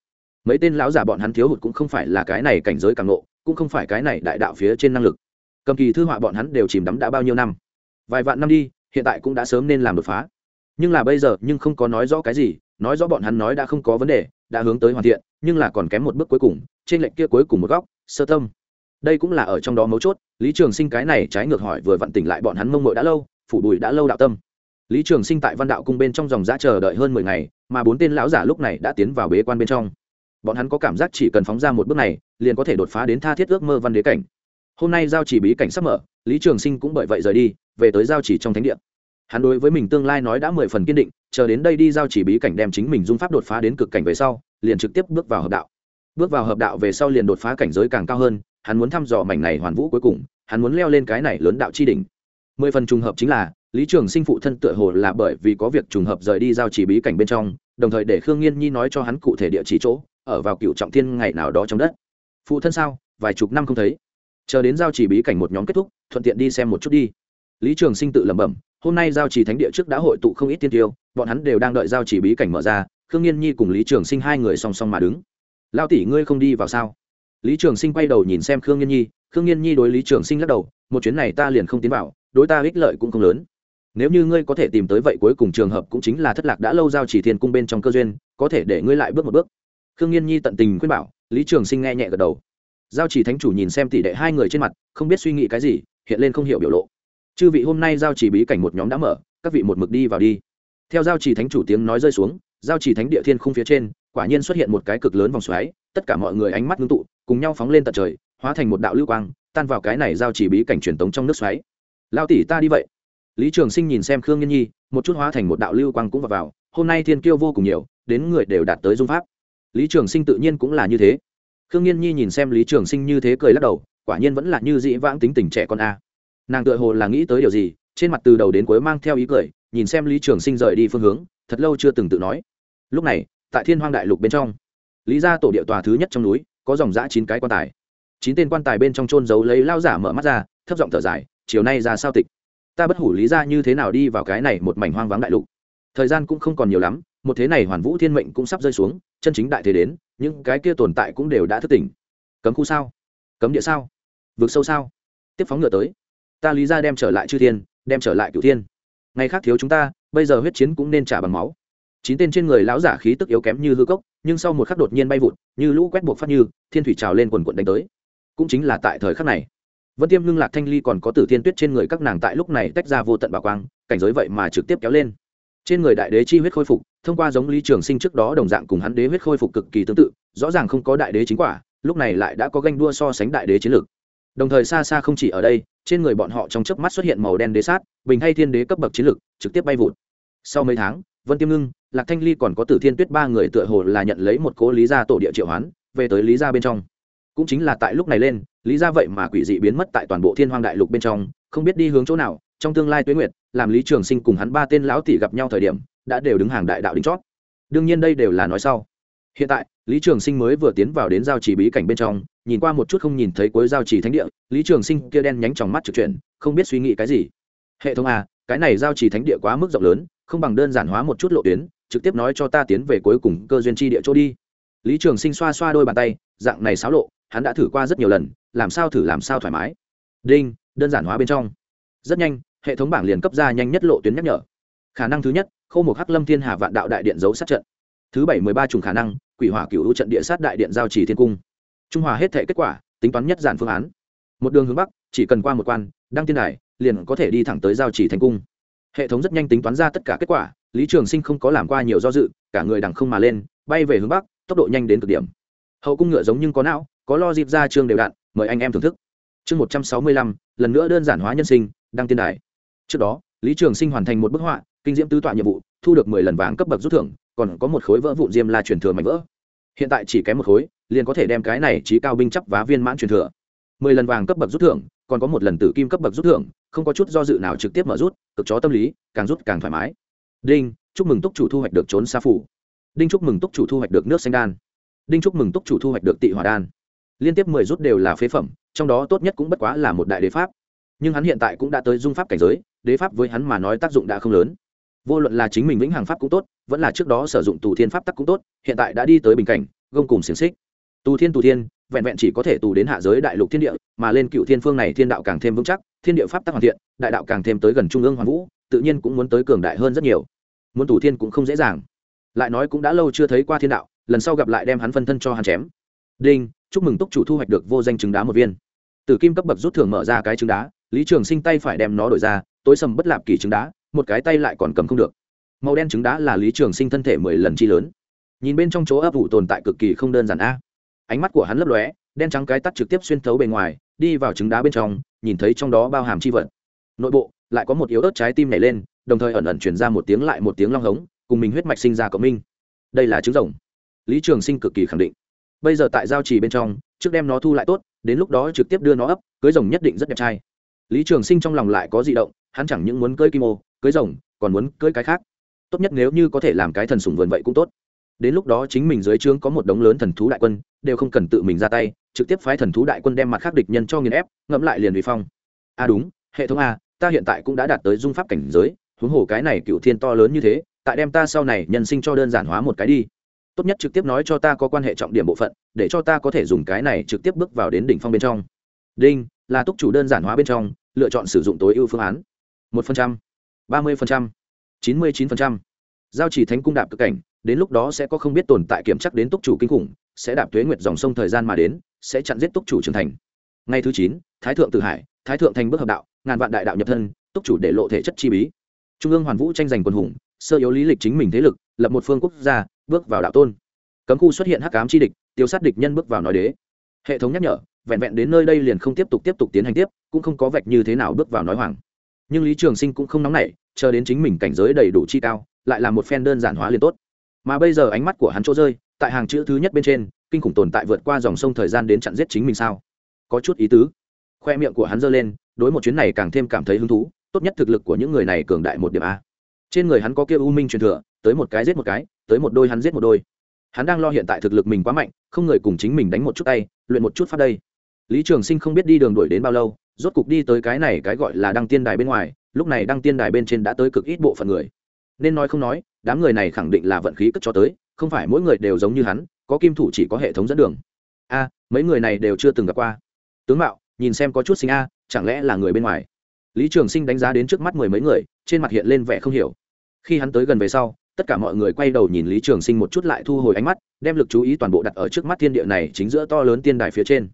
Mấy tên lão giả bọn hắn thiếu hụt cũng không phải là cái này cảnh giới càng lộ, cũng không phải cái này đại đạo phía trên năng lực. Cầm kỳ thư họa bọn hắn đều chìm đắm đã bao nhiêu năm? Vài vạn năm đi, hiện tại cũng đã sớm nên làm đột phá. Nhưng là bây giờ, nhưng không có nói rõ cái gì, nói rõ bọn hắn nói đã không có vấn đề, đã hướng tới hoàn thiện, nhưng là còn kém một bước cuối cùng, trên lệnh kia cuối cùng một góc, sơ tâm đây cũng là ở trong đó mấu chốt, lý trường sinh cái này trái ngược hỏi vừa vặn tỉnh lại bọn hắn mông mội đã lâu, phủ bùi đã lâu đạo tâm. Lý trường sinh tại văn đạo cung bên trong dòng giã chờ đợi hơn mười ngày, mà bốn tên lão giả lúc này đã tiến vào bế quan bên trong. Bọn hắn có cảm giác chỉ cần phóng ra một bước này, liền có thể đột phá đến tha thiết ước mơ văn đế cảnh. Hôm nay giao chỉ bí cảnh sắp mở, lý trường sinh cũng bởi vậy rời đi, về tới giao chỉ trong thánh địa. Hắn đối với mình tương lai nói đã mười phần kiên định, chờ đến đây đi giao chỉ bí cảnh đem chính mình dung pháp đột phá đến cực cảnh về sau, liền trực tiếp bước vào hợp đạo. Bước vào hợp đạo về sau liền đột phá cảnh giới càng cao hơn hắn muốn thăm dò mảnh này hoàn vũ cuối cùng, hắn muốn leo lên cái này lớn đạo chi đỉnh. Mười phần trùng hợp chính là, lý trường sinh phụ thân tựa hồ là bởi vì có việc trùng hợp rời đi giao chỉ bí cảnh bên trong, đồng thời để khương nghiên nhi nói cho hắn cụ thể địa chỉ chỗ, ở vào cựu trọng thiên ngày nào đó trong đất. Phụ thân sao? Vài chục năm không thấy. Chờ đến giao chỉ bí cảnh một nhóm kết thúc, thuận tiện đi xem một chút đi. Lý trường sinh tự lẩm bẩm, hôm nay giao chỉ thánh địa trước đã hội tụ không ít tiên tiêu, bọn hắn đều đang đợi giao chỉ bí cảnh mở ra, khương nghiên nhi cùng lý trường sinh hai người song song mà đứng. Lao tỷ ngươi không đi vào sao? Lý trường sinh quay đầu nhìn xem khương nghiên nhi, khương nghiên nhi đối lý trường sinh lắc đầu, một chuyến này ta liền không tiến vào, đối ta ích lợi cũng không lớn. Nếu như ngươi có thể tìm tới vậy cuối cùng trường hợp cũng chính là thất lạc đã lâu giao chỉ thiên cung bên trong cơ duyên, có thể để ngươi lại bước một bước. Khương nghiên nhi tận tình khuyên bảo, lý trường sinh nghe nhẹ gật đầu. Giao chỉ thánh chủ nhìn xem tỷ đệ hai người trên mặt, không biết suy nghĩ cái gì, hiện lên không hiểu biểu lộ. Chư vị, hôm nay giao chỉ bí cảnh một nhóm đã mở, các vị một mực đi vào đi. Theo giao chỉ thánh chủ tiếng nói rơi xuống, giao chỉ thánh địa thiên không phía trên, quả nhiên xuất hiện một cái cực lớn vòng xoáy, tất cả mọi người ánh mắt ngưng tụ cùng nhau phóng lên tận trời hóa thành một đạo lưu quang tan vào cái này giao chỉ bí cảnh truyền tống trong nước xoáy. Lao tỷ ta đi vậy. Lý trường sinh nhìn xem khương Nhiên nhi một chút hóa thành một đạo lưu quang cũng vào, vào. hôm nay thiên kiêu vô cùng nhiều đến người đều đạt tới dung pháp. Lý trường sinh tự nhiên cũng là như thế. Khương nhiên nhi nhìn xem lý trường sinh như thế cười lắc đầu quả nhiên vẫn là như dĩ vãng tính tình trẻ con a. Nàng tựa hồ là nghĩ tới điều gì trên mặt từ đầu đến cuối mang theo ý cười nhìn xem lý trường sinh rời đi phương hướng thật lâu chưa từng tự nói. Lúc này tại thiên hoang đại lục bên trong lý ra tổ địa tòa thứ nhất trong núi có dòng dã chín cái quan tài. Chín tên quan tài bên trong trôn giấu lấy lao giả mở mắt ra, thấp giọng thở dài, chiều nay ra sao tịch? Ta bất hủ lý ra như thế nào đi vào cái này một mảnh hoang vắng đại lục? Thời gian cũng không còn nhiều lắm, một thế này hoàn vũ thiên mệnh cũng sắp rơi xuống, chân chính đại thế đến, những cái kia tồn tại cũng đều đã thức tỉnh. Cấm khu sao? Cấm địa sao? Vực sâu sao? Tiếp phóng ngựa tới. Ta lý ra đem trở lại chư thiên, đem trở lại cửu thiên. Ngày khác thiếu chúng ta, bây giờ huyết chiến cũng nên trả bằng máu. Chín tên trên người lão giả khí tức yếu kém như hư cốc nhưng sau một khắc đột nhiên bay vụt, như lũ quét buộc phát như, thiên thủy trào lên quần quận đánh tới. Cũng chính là tại thời khắc này, vân tiêm ngưng lạc thanh ly còn có tử thiên tuyết trên người các nàng tại lúc này tách ra vô tận bảo quang, cảnh giới vậy mà trực tiếp kéo lên. Trên người đại đế chi huyết khôi phục, thông qua giống lý trường sinh trước đó đồng dạng cùng hắn đế huyết khôi phục cực kỳ tương tự, rõ ràng không có đại đế chính quả, lúc này lại đã có ganh đua so sánh đại đế chiến lược. Đồng thời xa xa không chỉ ở đây, trên người bọn họ trong chớp mắt xuất hiện màu đen đế sát, bình hay thiên đế cấp bậc chiến lược, trực tiếp bay vụt. Sau mấy tháng, vân tiêm ngưng lạc thanh ly còn có tử thiên tuyết ba người tựa hồ là nhận lấy một cố lý gia tổ địa triệu hoán, về tới lý gia bên trong. Cũng chính là tại lúc này lên, lý gia vậy mà quỷ dị biến mất tại toàn bộ thiên hoang đại lục bên trong, không biết đi hướng chỗ nào, trong tương lai tuế nguyệt, làm lý trường sinh cùng hắn ba tên lão tỷ gặp nhau thời điểm, đã đều đứng hàng đại đạo đính chót. Đương nhiên đây đều là nói sau. Hiện tại, lý trường sinh mới vừa tiến vào đến giao chỉ bí cảnh bên trong, nhìn qua một chút không nhìn thấy cuối giao chỉ thánh địa, lý trường sinh kia đen nhánh trong mắt trực chuyển, không biết suy nghĩ cái gì. Hệ thống à cái này giao chỉ thánh địa quá mức rộng lớn, không bằng đơn giản hóa một chút lộ tuyến trực tiếp nói cho ta tiến về cuối cùng cơ duyên chi địa chỗ đi. Lý trường sinh xoa xoa đôi bàn tay, dạng này xáo lộ, hắn đã thử qua rất nhiều lần, làm sao thử làm sao thoải mái. Đinh, đơn giản hóa bên trong. Rất nhanh, hệ thống bảng liền cấp ra nhanh nhất lộ tuyến nhắc nhở. Khả năng thứ nhất khâu một hắc lâm thiên hà vạn đạo đại điện giấu sát trận. Thứ bảy mười ba chủng khả năng, quỷ hỏa cựu trận địa sát đại điện giao trì thiên cung. Trung hòa hết thể kết quả, tính toán nhất giản phương án. Một đường hướng bắc, chỉ cần qua một quan, đăng tiên đài, liền có thể đi thẳng tới giao trì thành cung. Hệ thống rất nhanh tính toán ra tất cả kết quả lý trường sinh không có làm qua nhiều do dự, cả người đằng không mà lên, bay về hướng bắc, tốc độ nhanh đến cực điểm. Hậu cung ngựa giống nhưng có não, có lo dịp ra chương đều đạn, mời anh em thưởng thức. Chương một trăm sáu mươi lăm, lần nữa đơn giản hóa nhân sinh, đăng tiên đài. Trước đó, lý trường sinh hoàn thành một bức họa, kinh diễm tứ tọa nhiệm vụ, thu được mười lần vàng cấp bậc rút thưởng, còn có một khối vỡ vụn diêm la truyền thừa mạnh vỡ. Hiện tại chỉ kém một khối, liền có thể đem cái này trí cao binh chấp vá viên mãn truyền thừa. Mười lần vàng cấp bậc rút thưởng, còn có một lần tử kim cấp bậc rút thưởng, không có chút do dự nào trực tiếp mở rút, cực chó tâm lý, càng rút càng thoải mái đinh, chúc mừng túc chủ thu hoạch được trốn xa phủ. Đinh chúc mừng túc chủ thu hoạch được nước xanh đan. Đinh chúc mừng túc chủ thu hoạch được tị hỏa đan. Liên tiếp mười rút đều là phế phẩm, trong đó tốt nhất cũng bất quá là một đại đế pháp. Nhưng hắn hiện tại cũng đã tới dung pháp cảnh giới, đế pháp với hắn mà nói tác dụng đã không lớn. Vô luận là chính mình vĩnh hằng pháp cũng tốt, vẫn là trước đó sử dụng tù thiên pháp tắc cũng tốt, hiện tại đã đi tới bình cảnh, gông cùng xiềng xích. Tù thiên tù thiên, vẹn vẹn chỉ có thể tù đến hạ giới đại lục thiên địa, mà lên cựu thiên phương này thiên đạo càng thêm vững chắc, thiên địa pháp tắc hoàn thiện, đại đạo càng thêm tới gần trung ương hoàn vũ tự nhiên cũng muốn tới cường đại hơn rất nhiều. Muốn thủ thiên cũng không dễ dàng. Lại nói cũng đã lâu chưa thấy qua thiên đạo, lần sau gặp lại đem hắn phân thân cho hắn chém. Đinh, chúc mừng túc chủ thu hoạch được vô danh trứng đá một viên. Tử kim cấp bậc rút thưởng mở ra cái trứng đá, lý trường sinh tay phải đem nó đổi ra, tối sầm bất lạp kỳ trứng đá, một cái tay lại còn cầm không được. Màu đen trứng đá là lý trường sinh thân thể mười lần chi lớn. Nhìn bên trong chỗ ấp ủ tồn tại cực kỳ không đơn giản a. Ánh mắt của hắn lấp lóe, đen trắng cái tắt trực tiếp xuyên thấu bề ngoài, đi vào trứng đá bên trong, nhìn thấy trong đó bao hàm chi vật. Nội bộ lại có một yếu ớt trái tim nhảy lên, đồng thời ẩn ẩn chuyển ra một tiếng lại một tiếng long hống, cùng mình huyết mạch sinh ra cộng minh. Đây là trứng rồng. Lý trường sinh cực kỳ khẳng định. Bây giờ tại giao trì bên trong, trước đem nó thu lại tốt, đến lúc đó trực tiếp đưa nó ấp, cưới rồng nhất định rất đẹp trai. Lý trường sinh trong lòng lại có di động, hắn chẳng những muốn cưới kim ô, cưới rồng, còn muốn cưới cái khác. Tốt nhất nếu như có thể làm cái thần sùng vườn vậy cũng tốt. Đến lúc đó chính mình dưới trướng có một đống lớn thần thú đại quân, đều không cần tự mình ra tay, trực tiếp phái thần thú đại quân đem mặt khác địch nhân cho nghiền ép, ngẫm lại liền vì phong. A à đúng, hệ thống a ta hiện tại cũng đã đạt tới dung pháp cảnh giới, huống hồ cái này cựu thiên to lớn như thế, tại đem ta sau này nhân sinh cho đơn giản hóa một cái đi. Tốt nhất trực tiếp nói cho ta có quan hệ trọng điểm bộ phận, để cho ta có thể dùng cái này trực tiếp bước vào đến đỉnh phong bên trong. Đinh, là túc chủ đơn giản hóa bên trong, lựa chọn sử dụng tối ưu phương án. Một phần trăm, ba mươi phần trăm, chín mươi chín phần trăm. Giao chỉ thánh cung đạp cực cảnh, đến lúc đó sẽ có không biết tồn tại kiểm chắc đến túc chủ kinh khủng, sẽ đạp thuế nguyệt dòng sông thời gian mà đến, sẽ chặn giết túc chủ trưởng thành. Ngày thứ chín, thái thượng tự hải, thái thượng thành bước hợp đạo ngàn vạn đại đạo nhập thân, túc chủ để lộ thể chất chi bí. Trung ương hoàn vũ tranh giành quân hùng, sơ yếu lý lịch chính mình thế lực, lập một phương quốc gia, bước vào đạo tôn. Cấm khu xuất hiện hắc ám chi địch, tiêu sát địch nhân bước vào nói đế. Hệ thống nhắc nhở, vẹn vẹn đến nơi đây liền không tiếp tục tiếp tục tiến hành tiếp, cũng không có vạch như thế nào bước vào nói hoàng nhưng lý trường sinh cũng không nóng nảy, chờ đến chính mình cảnh giới đầy đủ chi cao, lại là một phen đơn giản hóa liền tốt. Mà bây giờ ánh mắt của hắn chỗ rơi, tại hàng chữ thứ nhất bên trên, kinh khủng tồn tại vượt qua dòng sông thời gian đến chặn giết chính mình sao? Có chút ý tứ khoe miệng của hắn giơ lên, đối một chuyến này càng thêm cảm thấy hứng thú, tốt nhất thực lực của những người này cường đại một điểm a. Trên người hắn có kia u minh truyền thừa, tới một cái giết một cái, tới một đôi hắn giết một đôi. Hắn đang lo hiện tại thực lực mình quá mạnh, không người cùng chính mình đánh một chút tay, luyện một chút phát đây. Lý trường sinh không biết đi đường đuổi đến bao lâu, rốt cục đi tới cái này cái gọi là đăng tiên đài bên ngoài, lúc này đăng tiên đài bên trên đã tới cực ít bộ phận người. Nên nói không nói, đám người này khẳng định là vận khí cất cho tới, không phải mỗi người đều giống như hắn, có kim thủ chỉ có hệ thống dẫn đường. A, mấy người này đều chưa từng gặp qua. Tướng mạo nhìn xem có chút sinh a, chẳng lẽ là người bên ngoài? Lý trường sinh đánh giá đến trước mắt mười mấy người, trên mặt hiện lên vẻ không hiểu. Khi hắn tới gần về sau, tất cả mọi người quay đầu nhìn lý trường sinh một chút lại thu hồi ánh mắt, đem lực chú ý toàn bộ đặt ở trước mắt thiên địa này chính giữa to lớn tiên đài phía trên.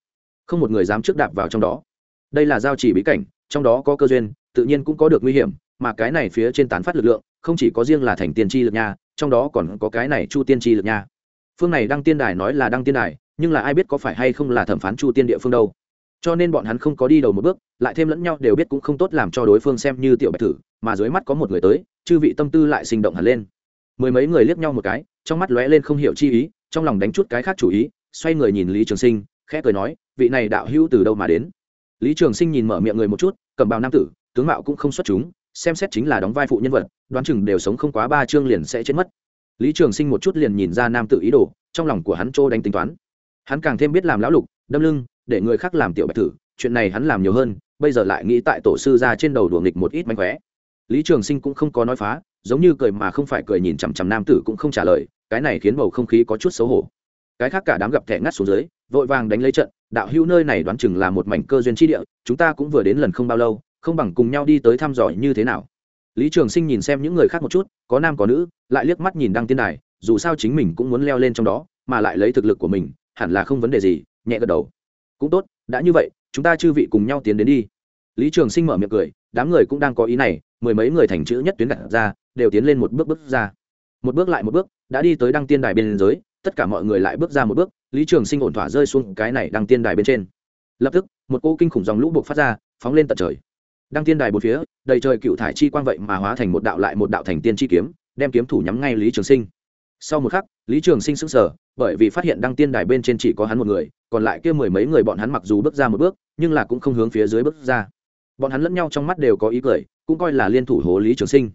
Không một người dám trước đạp vào trong đó. Đây là giao chỉ bí cảnh, trong đó có cơ duyên, tự nhiên cũng có được nguy hiểm, mà cái này phía trên tán phát lực lượng, không chỉ có riêng là thành tiên tri lực nha, trong đó còn có cái này chu tiên tri lực nha. Phương này đăng tiên đài nói là đăng tiên đài, nhưng là ai biết có phải hay không là thẩm phán chu tiên địa phương đâu cho nên bọn hắn không có đi đầu một bước, lại thêm lẫn nhau đều biết cũng không tốt làm cho đối phương xem như tiểu bạch thử, mà dưới mắt có một người tới, chư vị tâm tư lại sinh động hẳn lên. Mười mấy người liếc nhau một cái, trong mắt lóe lên không hiểu chi ý, trong lòng đánh chút cái khác chủ ý, xoay người nhìn lý trường sinh, khẽ cười nói, vị này đạo hữu từ đâu mà đến? Lý trường sinh nhìn mở miệng người một chút, cầm bào nam tử, tướng mạo cũng không xuất chúng, xem xét chính là đóng vai phụ nhân vật, đoán chừng đều sống không quá ba chương liền sẽ chết mất. Lý trường sinh một chút liền nhìn ra nam tử ý đồ, trong lòng của hắn trô đánh tính toán. Hắn càng thêm biết làm lão lục, đâm lưng để người khác làm tiểu bạch tử chuyện này hắn làm nhiều hơn, bây giờ lại nghĩ tại tổ sư ra trên đầu đùa nghịch một ít mánh khóe. Lý trường sinh cũng không có nói phá, giống như cười mà không phải cười nhìn chằm chằm nam tử cũng không trả lời, cái này khiến bầu không khí có chút xấu hổ. Cái khác cả đám gặp thẻ ngắt xuống dưới, vội vàng đánh lấy trận, đạo hữu nơi này đoán chừng là một mảnh cơ duyên chi địa, chúng ta cũng vừa đến lần không bao lâu, không bằng cùng nhau đi tới thăm dò như thế nào. Lý trường sinh nhìn xem những người khác một chút, có nam có nữ, lại liếc mắt nhìn đăng tiên đài, dù sao chính mình cũng muốn leo lên trong đó, mà lại lấy thực lực của mình, hẳn là không vấn đề gì, nhẹ gật đầu cũng tốt, đã như vậy, chúng ta chư vị cùng nhau tiến đến đi. Lý trường sinh mở miệng cười, đám người cũng đang có ý này, mười mấy người thành chữ nhất tuyến đặt ra, đều tiến lên một bước bước ra. Một bước lại một bước, đã đi tới đăng tiên đài bên giới tất cả mọi người lại bước ra một bước, lý trường sinh ổn thỏa rơi xuống cái này đăng tiên đài bên trên. Lập tức, một cô kinh khủng dòng lũ buộc phát ra, phóng lên tận trời. Đăng tiên đài bốn phía, đầy trời cựu thải chi quang vậy mà hóa thành một đạo lại một đạo thành tiên chi kiếm, đem kiếm thủ nhắm ngay lý trường sinh. Sau một khắc, lý trường sinh sững sờ bởi vì phát hiện đăng tiên đài bên trên chỉ có hắn một người, còn lại kia mười mấy người bọn hắn mặc dù bước ra một bước, nhưng là cũng không hướng phía dưới bước ra. Bọn hắn lẫn nhau trong mắt đều có ý cười, cũng coi là liên thủ hố lý trường sinh.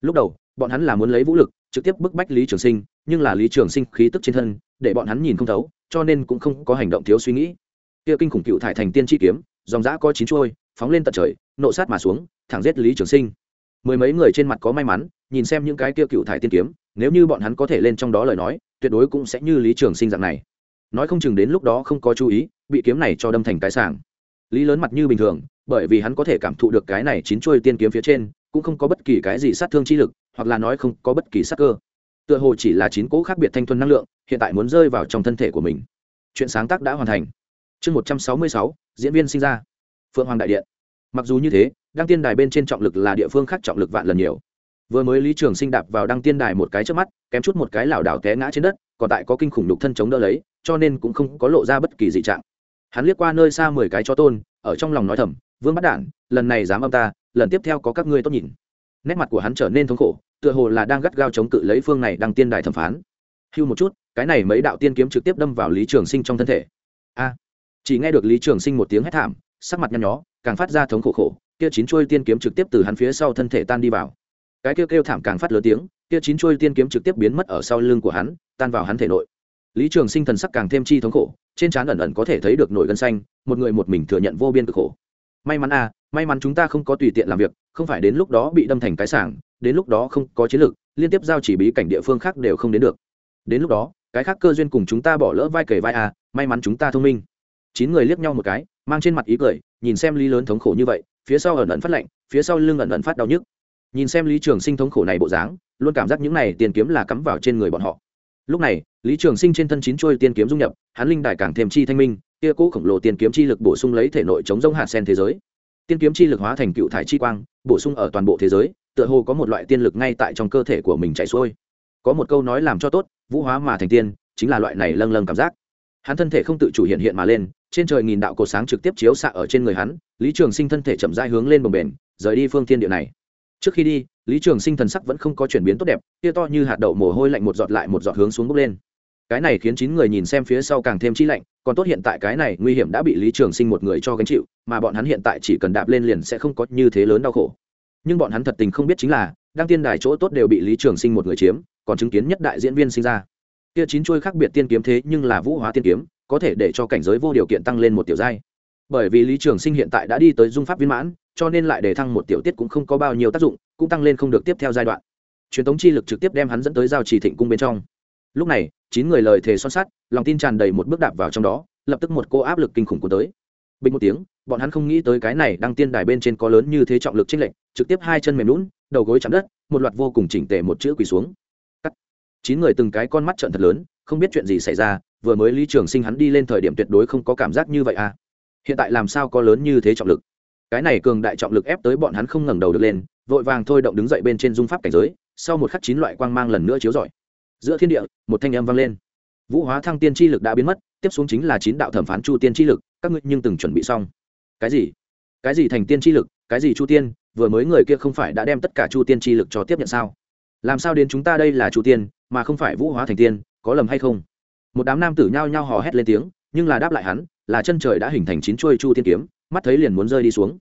Lúc đầu, bọn hắn là muốn lấy vũ lực, trực tiếp bức bách lý trường sinh, nhưng là lý trường sinh khí tức trên thân, để bọn hắn nhìn không thấu, cho nên cũng không có hành động thiếu suy nghĩ. Kia kinh khủng cựu thải thành tiên chi kiếm, dòng giã có chín trôi phóng lên tận trời, nộ sát mà xuống, thẳng giết lý trường sinh. Mười mấy người trên mặt có may mắn, nhìn xem những cái kia cựu thải tiên kiếm, nếu như bọn hắn có thể lên trong đó lời nói tuyệt đối cũng sẽ như lý trường sinh dạng này. Nói không chừng đến lúc đó không có chú ý, bị kiếm này cho đâm thành cái sàng lý lớn mặt như bình thường, bởi vì hắn có thể cảm thụ được cái này chín chuôi tiên kiếm phía trên, cũng không có bất kỳ cái gì sát thương chi lực, hoặc là nói không có bất kỳ sát cơ. Tựa hồ chỉ là chín cỗ khác biệt thanh thuần năng lượng, hiện tại muốn rơi vào trong thân thể của mình. Chuyện sáng tác đã hoàn thành. Chương một trăm sáu mươi sáu, diễn viên sinh ra. Phượng hoàng đại điện. Mặc dù như thế, đăng tiên đài bên trên trọng lực là địa phương khác trọng lực vạn lần nhiều vừa mới lý trường sinh đạp vào đăng tiên đài một cái trước mắt, kém chút một cái lảo đảo té ngã trên đất, còn tại có kinh khủng đục thân chống đỡ lấy, cho nên cũng không có lộ ra bất kỳ dị trạng. Hắn liếc qua nơi xa mười cái cho tôn, ở trong lòng nói thầm, vương bắt đản, lần này dám âm ta, lần tiếp theo có các ngươi tốt nhìn. Nét mặt của hắn trở nên thống khổ, tựa hồ là đang gắt gao chống cự lấy phương này đăng tiên đài thẩm phán. Hưu một chút, cái này mấy đạo tiên kiếm trực tiếp đâm vào lý trường sinh trong thân thể. A! Chỉ nghe được lý trường sinh một tiếng hét thảm, sắc mặt nhăn nhó, càng phát ra thống khổ khổ, kia chín chuôi tiên kiếm trực tiếp từ hắn phía sau thân thể tan đi vào cái kêu kêu thảm càng phát lớn tiếng, kia chín chuôi tiên kiếm trực tiếp biến mất ở sau lưng của hắn, tan vào hắn thể nội. Lý trường sinh thần sắc càng thêm chi thống khổ, trên trán ẩn ẩn có thể thấy được nổi gân xanh, một người một mình thừa nhận vô biên cực khổ. May mắn a may mắn chúng ta không có tùy tiện làm việc, không phải đến lúc đó bị đâm thành cái sảng, đến lúc đó không có chiến lược, liên tiếp giao chỉ bí cảnh địa phương khác đều không đến được. Đến lúc đó, cái khác cơ duyên cùng chúng ta bỏ lỡ vai kể vai a may mắn chúng ta thông minh. Chín người liếc nhau một cái, mang trên mặt ý cười, nhìn xem lý lớn thống khổ như vậy, phía sau ẩn ẩn phát lạnh, phía sau lưng ẩn ẩn phát đau nhức nhìn xem lý trường sinh thống khổ này bộ dáng, luôn cảm giác những này tiền kiếm là cắm vào trên người bọn họ. Lúc này, lý trường sinh trên thân chín trôi tiên kiếm dung nhập, hắn linh đài càng thêm chi thanh minh, kia cũ khổng lồ tiên kiếm chi lực bổ sung lấy thể nội chống giống hạt sen thế giới. Tiên kiếm chi lực hóa thành cựu thải chi quang, bổ sung ở toàn bộ thế giới, tựa hồ có một loại tiên lực ngay tại trong cơ thể của mình chạy xuôi. Có một câu nói làm cho tốt, vũ hóa mà thành tiên, chính là loại này lâng lâng cảm giác. Hắn thân thể không tự chủ hiện hiện mà lên, trên trời nghìn đạo cột sáng trực tiếp chiếu xạ ở trên người hắn, lý trường sinh thân thể chậm dai hướng lên bồng bền rời đi phương thiên địa này trước khi đi, lý trường sinh thần sắc vẫn không có chuyển biến tốt đẹp, tia to như hạt đậu mồ hôi lạnh một giọt lại một giọt hướng xuống bốc lên. Cái này khiến chín người nhìn xem phía sau càng thêm chi lạnh, còn tốt hiện tại cái này nguy hiểm đã bị lý trường sinh một người cho gánh chịu, mà bọn hắn hiện tại chỉ cần đạp lên liền sẽ không có như thế lớn đau khổ. Nhưng bọn hắn thật tình không biết chính là đang tiên đài chỗ tốt đều bị lý trường sinh một người chiếm, còn chứng kiến nhất đại diễn viên sinh ra. Kia chín chuôi khác biệt tiên kiếm thế nhưng là vũ hóa tiên kiếm, có thể để cho cảnh giới vô điều kiện tăng lên một tiểu giai. Bởi vì lý trường sinh hiện tại đã đi tới dung pháp viên mãn cho nên lại để thăng một tiểu tiết cũng không có bao nhiêu tác dụng, cũng tăng lên không được tiếp theo giai đoạn. Truyền thống chi lực trực tiếp đem hắn dẫn tới giao trì thịnh cung bên trong. Lúc này, chín người lời thề son sắt, lòng tin tràn đầy một bước đạp vào trong đó, lập tức một cô áp lực kinh khủng của tới. Bình một tiếng, bọn hắn không nghĩ tới cái này đăng tiên đài bên trên có lớn như thế trọng lực chênh lệch, trực tiếp hai chân mềm lún đầu gối chạm đất, một loạt vô cùng chỉnh tề một chữ quỳ xuống. Cắt. Chín người từng cái con mắt trợn thật lớn, không biết chuyện gì xảy ra, vừa mới lý trường sinh hắn đi lên thời điểm tuyệt đối không có cảm giác như vậy à. Hiện tại làm sao có lớn như thế trọng lực? Cái này cường đại trọng lực ép tới bọn hắn không ngẩng đầu được lên, vội vàng thôi động đứng dậy bên trên dung pháp cảnh giới, sau một khắc chín loại quang mang lần nữa chiếu rọi. Giữa thiên địa, một thanh âm vang lên. Vũ hóa thăng tiên chi lực đã biến mất, tiếp xuống chính là chín đạo thẩm phán chu tiên chi lực, các ngươi nhưng từng chuẩn bị xong. Cái gì? Cái gì thành tiên chi lực, cái gì chu tiên, vừa mới người kia không phải đã đem tất cả chu tiên chi lực cho tiếp nhận sao? Làm sao đến chúng ta đây là chu tiên, mà không phải vũ hóa thành tiên, có lầm hay không? Một đám nam tử nhao nhao hò hét lên tiếng, nhưng là đáp lại hắn, là chân trời đã hình thành chín chuôi chu tiên kiếm mắt thấy liền muốn rơi đi xuống.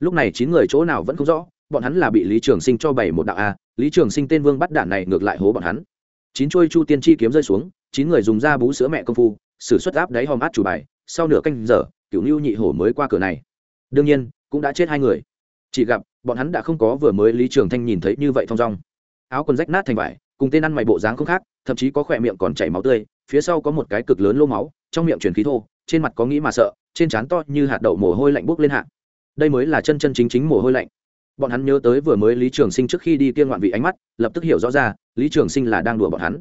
Lúc này chín người chỗ nào vẫn không rõ, bọn hắn là bị lý trường sinh cho bảy một đạo a, lý trường sinh tên vương bắt đạn này ngược lại hố bọn hắn. Chín trôi chu tiên chi kiếm rơi xuống, chín người dùng da bú sữa mẹ công phu, sử xuất áp đáy hòm át chủ bài, sau nửa canh giờ cựu lưu nhị hổ mới qua cửa này. Đương nhiên, cũng đã chết hai người. Chỉ gặp, bọn hắn đã không có vừa mới lý trường thanh nhìn thấy như vậy thong dong. Áo quần rách nát thành vải, cùng tên ăn mày bộ dáng không khác, thậm chí có khỏe miệng còn chảy máu tươi, phía sau có một cái cực lớn lô máu, trong miệng chuyển khí thô, trên mặt có nghĩ mà sợ trên trán to như hạt đậu mồ hôi lạnh bốc lên hạ. Đây mới là chân chân chính chính mồ hôi lạnh. Bọn hắn nhớ tới vừa mới lý trường sinh trước khi đi kia ngoạn vị ánh mắt, lập tức hiểu rõ ra, lý trường sinh là đang đùa bọn hắn.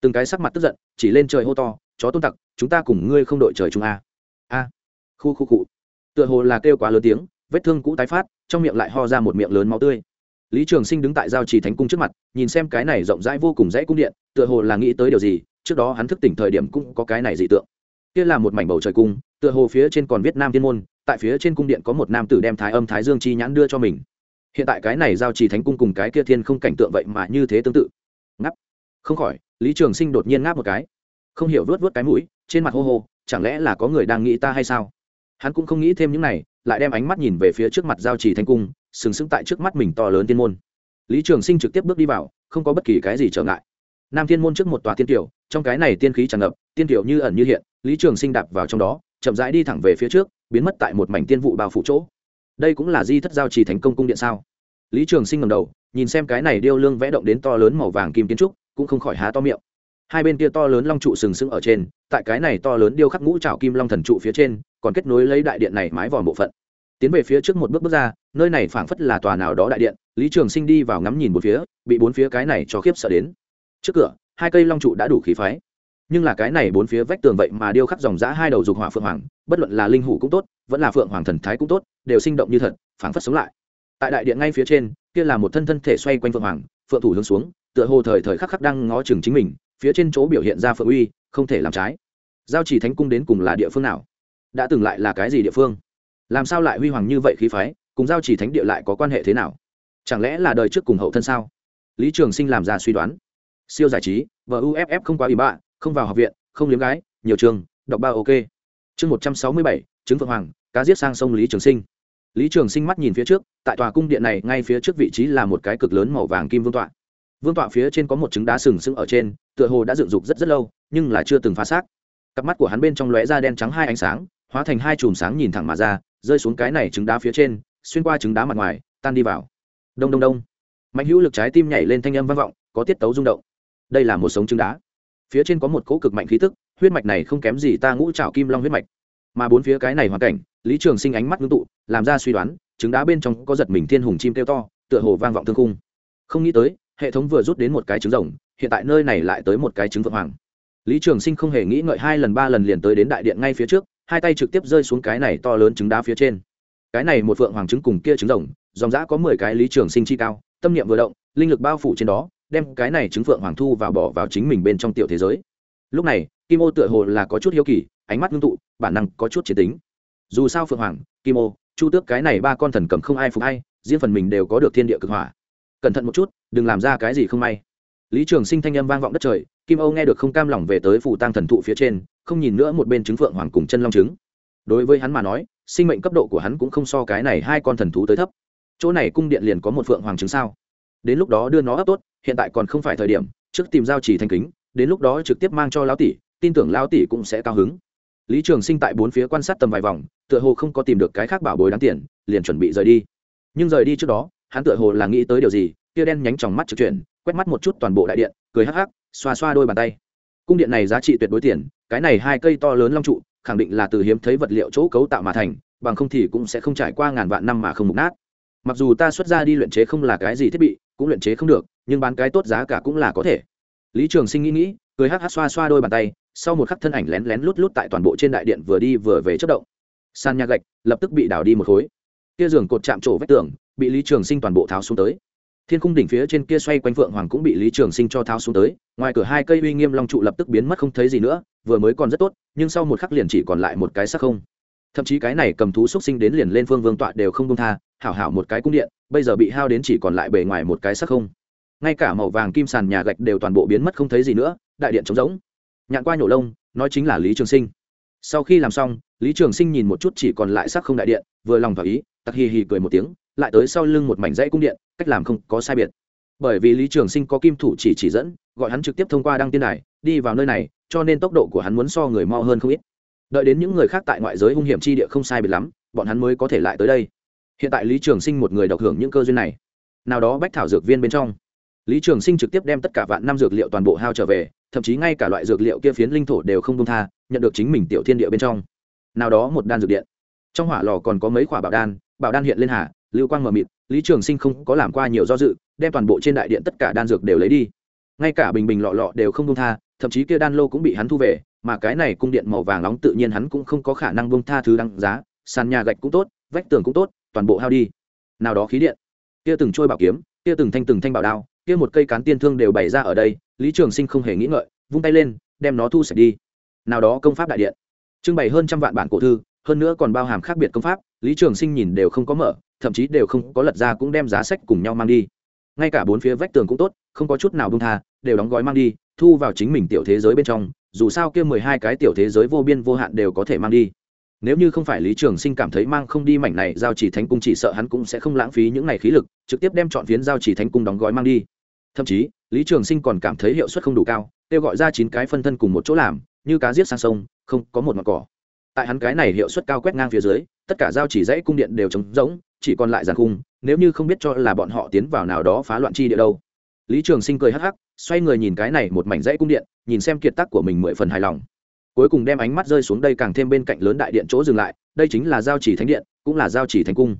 Từng cái sắc mặt tức giận, chỉ lên trời hô to, chó tôn tặc, chúng ta cùng ngươi không đội trời chúng a. A. Khu khu cụ tựa hồ là kêu quá lớn tiếng, vết thương cũ tái phát, trong miệng lại ho ra một miệng lớn máu tươi. Lý trường sinh đứng tại giao trì thánh cung trước mặt, nhìn xem cái này rộng rãi vô cùng dãy cung điện, tựa hồ là nghĩ tới điều gì, trước đó hắn thức tỉnh thời điểm cũng có cái này dị tượng. Kia là một mảnh bầu trời cung tựa hồ phía trên còn viết nam thiên môn, tại phía trên cung điện có một nam tử đem thái âm thái dương chi nhãn đưa cho mình. Hiện tại cái này giao trì thánh cung cùng cái kia thiên không cảnh tượng vậy mà như thế tương tự. Ngắp không khỏi, lý trường sinh đột nhiên ngáp một cái. Không hiểu vớt vớt cái mũi, trên mặt hô hô, chẳng lẽ là có người đang nghĩ ta hay sao? Hắn cũng không nghĩ thêm những này, lại đem ánh mắt nhìn về phía trước mặt giao trì thánh cung, sừng sững tại trước mắt mình to lớn tiên môn. Lý trường sinh trực tiếp bước đi vào, không có bất kỳ cái gì trở ngại. Nam thiên môn trước một tòa tiên tiểu, trong cái này tiên khí tràn ngập, tiên tiểu như ẩn như hiện, lý trường sinh đạp vào trong đó chậm rãi đi thẳng về phía trước, biến mất tại một mảnh tiên vụ bao phủ chỗ. Đây cũng là di thất giao trì thành công cung điện sao? Lý trường sinh ngầm đầu, nhìn xem cái này điêu lương vẽ động đến to lớn màu vàng kim kiến trúc, cũng không khỏi há to miệng. Hai bên kia to lớn long trụ sừng sững ở trên, tại cái này to lớn điêu khắc ngũ trảo kim long thần trụ phía trên, còn kết nối lấy đại điện này mái vòm bộ phận. Tiến về phía trước một bước bước ra, nơi này phảng phất là tòa nào đó đại điện, lý trường sinh đi vào ngắm nhìn một phía, bị bốn phía cái này cho khiếp sợ đến. Trước cửa, hai cây long trụ đã đủ khí phái nhưng là cái này bốn phía vách tường vậy mà điêu khắc dòng giã hai đầu dục hỏa phượng hoàng, bất luận là linh hủ cũng tốt, vẫn là phượng hoàng thần thái cũng tốt, đều sinh động như thật, phảng phất sống lại. Tại đại điện ngay phía trên, kia là một thân thân thể xoay quanh phượng hoàng, phượng thủ hướng xuống, tựa hồ thời thời khắc khắc đang ngó chừng chính mình, phía trên chỗ biểu hiện ra phượng uy, không thể làm trái. Giao chỉ thánh cung đến cùng là địa phương nào? Đã từng lại là cái gì địa phương? Làm sao lại huy hoàng như vậy khí phái, cùng giao chỉ thánh địa lại có quan hệ thế nào? Chẳng lẽ là đời trước cùng hậu thân sao? Lý trường sinh làm ra suy đoán. Siêu giải trí và uff không quá ủy bạ không vào học viện, không liếm gái, nhiều trường, đọc ba ok. Chương một trăm sáu mươi bảy chứng phượng hoàng, cá giết sang sông lý trường sinh. Lý trường sinh mắt nhìn phía trước, tại tòa cung điện này, ngay phía trước vị trí là một cái cực lớn màu vàng kim vương tọa. Vương tọa phía trên có một trứng đá sừng sững ở trên, tựa hồ đã dựng dục rất rất lâu, nhưng là chưa từng phá xác. Cặp mắt của hắn bên trong lóe ra đen trắng hai ánh sáng, hóa thành hai chùm sáng nhìn thẳng mà ra, rơi xuống cái này trứng đá phía trên, xuyên qua trứng đá mặt ngoài, tan đi vào. Đông đông đông. Mạnh hữu lực trái tim nhảy lên thanh âm vang vọng, có tiết tấu rung động. Đây là một sống trứng đá phía trên có một cỗ cực mạnh khí tức, huyết mạch này không kém gì ta ngũ trào kim long huyết mạch. Mà bốn phía cái này hoàn cảnh, lý trường sinh ánh mắt ngưng tụ, làm ra suy đoán, trứng đá bên trong có giật mình thiên hùng chim kêu to, tựa hồ vang vọng thương cung không nghĩ tới, hệ thống vừa rút đến một cái trứng rồng, hiện tại nơi này lại tới một cái trứng vượng hoàng. Lý trường sinh không hề nghĩ ngợi hai lần ba lần liền tới đến đại điện ngay phía trước, hai tay trực tiếp rơi xuống cái này to lớn trứng đá phía trên. Cái này một vượng hoàng trứng cùng kia trứng rồng, dòng giã có mười cái lý trường sinh chi cao, tâm niệm vừa động, linh lực bao phủ trên đó đem cái này trứng phượng hoàng thu và bỏ vào chính mình bên trong tiểu thế giới. Lúc này, kim ô tựa hồ là có chút hiếu kỳ, ánh mắt ngưng tụ, bản năng có chút chiến tính. Dù sao phượng hoàng, kim ô, chu tước cái này ba con thần cầm không ai phục ai, riêng phần mình đều có được thiên địa cực hỏa. Cẩn thận một chút, đừng làm ra cái gì không may. Lý trường sinh thanh âm vang vọng đất trời, kim âu nghe được không cam lòng về tới phù tăng thần thụ phía trên, không nhìn nữa một bên trứng phượng hoàng cùng chân long trứng đối với hắn mà nói, sinh mệnh cấp độ của hắn cũng không so cái này hai con thần thú tới thấp. Chỗ này cung điện liền có một phượng hoàng trứng sao đến lúc đó đưa nó ấp tốt, hiện tại còn không phải thời điểm, trước tìm giao chỉ thanh kính, đến lúc đó trực tiếp mang cho lão tỷ, tin tưởng lão tỷ cũng sẽ cao hứng. Lý trường sinh tại bốn phía quan sát tầm vài vòng, tựa hồ không có tìm được cái khác bảo bối đáng tiền, liền chuẩn bị rời đi. Nhưng rời đi trước đó, hắn tựa hồ là nghĩ tới điều gì, kia đen nhánh tròng mắt trực chuyển, quét mắt một chút toàn bộ đại điện, cười hắc hắc, xoa xoa đôi bàn tay. Cung điện này giá trị tuyệt đối tiền, cái này hai cây to lớn long trụ, khẳng định là từ hiếm thấy vật liệu chỗ cấu tạo mà thành, bằng không thì cũng sẽ không trải qua ngàn vạn năm mà không mục nát. Mặc dù ta xuất ra đi luyện chế không là cái gì thiết bị cũng luyện chế không được, nhưng bán cái tốt giá cả cũng là có thể. Lý trường sinh nghĩ nghĩ, cười hắc hắc xoa xoa đôi bàn tay, sau một khắc thân ảnh lén lén lút lút tại toàn bộ trên đại điện vừa đi vừa về chất động. Sàn nhà gạch lập tức bị đảo đi một khối. Kia giường cột chạm trổ vách tường, bị lý trường sinh toàn bộ tháo xuống tới. Thiên khung đỉnh phía trên kia xoay quanh phượng hoàng cũng bị lý trường sinh cho tháo xuống tới, ngoài cửa hai cây uy nghiêm long trụ lập tức biến mất không thấy gì nữa, vừa mới còn rất tốt, nhưng sau một khắc liền chỉ còn lại một cái sắc không thậm chí cái này cầm thú xúc sinh đến liền lên phương vương tọa đều không công tha, hảo hảo một cái cung điện, bây giờ bị hao đến chỉ còn lại bề ngoài một cái sắc không. Ngay cả màu vàng kim sàn nhà gạch đều toàn bộ biến mất không thấy gì nữa, đại điện trống rỗng. Nhạn qua nhổ lông, nói chính là lý trường sinh. Sau khi làm xong, lý trường sinh nhìn một chút chỉ còn lại sắc không đại điện, vừa lòng thỏa ý, tặc hì hì cười một tiếng, lại tới sau lưng một mảnh dãy cung điện, cách làm không có sai biệt. Bởi vì lý trường sinh có kim thủ chỉ chỉ dẫn, gọi hắn trực tiếp thông qua đăng tiên đài, đi vào nơi này, cho nên tốc độ của hắn muốn so người mo hơn không ít đợi đến những người khác tại ngoại giới hung hiểm chi địa không sai biệt lắm, bọn hắn mới có thể lại tới đây. Hiện tại lý trường sinh một người độc hưởng những cơ duyên này. Nào đó bách thảo dược viên bên trong. Lý trường sinh trực tiếp đem tất cả vạn năm dược liệu toàn bộ hao trở về, thậm chí ngay cả loại dược liệu kia phiến linh thổ đều không công tha, nhận được chính mình tiểu thiên địa bên trong. Nào đó một đan dược điện. Trong hỏa lò còn có mấy quả bảo đan bảo đan hiện lên hà, lưu quang mờ mịt, lý trường sinh không có làm qua nhiều do dự, đem toàn bộ trên đại điện tất cả đan dược đều lấy đi. Ngay cả bình bình lọ lọ đều không công tha, thậm chí kia đan lô cũng bị hắn thu về mà cái này cung điện màu vàng nóng tự nhiên hắn cũng không có khả năng bông tha thứ đăng giá, sàn nhà gạch cũng tốt, vách tường cũng tốt, toàn bộ hao đi. Nào đó khí điện, kia từng trôi bảo kiếm, kia từng thanh từng thanh bảo đao, kia một cây cán tiên thương đều bày ra ở đây, lý trường sinh không hề nghĩ ngợi, vung tay lên, đem nó thu sạch đi. Nào đó công pháp đại điện, trưng bày hơn trăm vạn bản cổ thư, hơn nữa còn bao hàm khác biệt công pháp, lý trường sinh nhìn đều không có mở, thậm chí đều không có lật ra cũng đem giá sách cùng nhau mang đi. Ngay cả bốn phía vách tường cũng tốt, không có chút nào bông tha, đều đóng gói mang đi, thu vào chính mình tiểu thế giới bên trong dù sao kia mười hai cái tiểu thế giới vô biên vô hạn đều có thể mang đi. Nếu như không phải lý trường sinh cảm thấy mang không đi mảnh này giao chỉ thánh cung chỉ sợ hắn cũng sẽ không lãng phí những n à y khí lực, trực tiếp đem chọn phiến giao chỉ thánh cung đóng gói mang đi. Thậm chí, lý trường sinh còn cảm thấy hiệu suất không đủ cao, kêu gọi ra chín cái phân thân cùng một chỗ làm, như cá giết sang sông, không, có một mặt cỏ. Tại hắn cái này hiệu suất cao quét ngang phía dưới, tất cả giao chỉ dãy cung điện đều trống rỗng, chỉ còn lại giàn cung nếu như không biết cho là bọn họ tiến vào nào đó phá loạn chi địa đâu lý trường sinh cười hắc hắc, xoay người nhìn cái này một mảnh dãy cung điện, nhìn xem kiệt tác của mình mười phần hài lòng. Cuối cùng đem ánh mắt rơi xuống đây càng thêm bên cạnh lớn đại điện chỗ dừng lại, đây chính là giao chỉ thánh điện, cũng là giao chỉ thánh cung.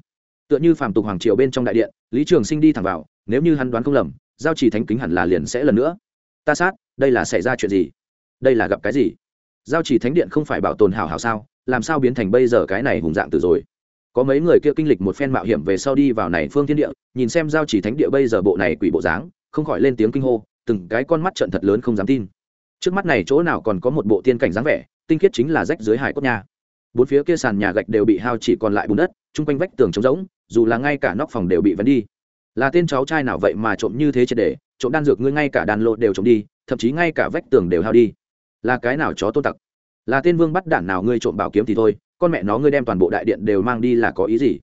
Tựa như phàm tục hoàng triều bên trong đại điện, lý trường sinh đi thẳng vào, nếu như hắn đoán không lầm, giao chỉ thánh kính hẳn là liền sẽ lần nữa. Ta sát, đây là xảy ra chuyện gì? Đây là gặp cái gì? Giao chỉ thánh điện không phải bảo tồn hảo hảo sao, làm sao biến thành bây giờ cái này hùng dạng từ rồi? Có mấy người kia kinh lịch một phen mạo hiểm về sau đi vào này phương thiên địa, nhìn xem giao chỉ thánh địa bây giờ bộ này quỷ bộ dáng không khỏi lên tiếng kinh hô, từng cái con mắt trận thật lớn không dám tin. Trước mắt này chỗ nào còn có một bộ tiên cảnh dáng vẻ, tinh khiết chính là rách dưới hải cốt nhà bốn phía kia sàn nhà gạch đều bị hao chỉ còn lại bùn đất, chung quanh vách tường trống rỗng, dù là ngay cả nóc phòng đều bị vấn đi. Là tên cháu trai nào vậy mà trộm như thế triệt để, trộm đan dược ngươi ngay cả đàn lộ đều trộm đi, thậm chí ngay cả vách tường đều hao đi. Là cái nào chó tôn tặc? Là tên vương bắt đản nào ngươi trộm bảo kiếm thì thôi, con mẹ nó ngươi đem toàn bộ đại điện đều mang đi là có ý gì?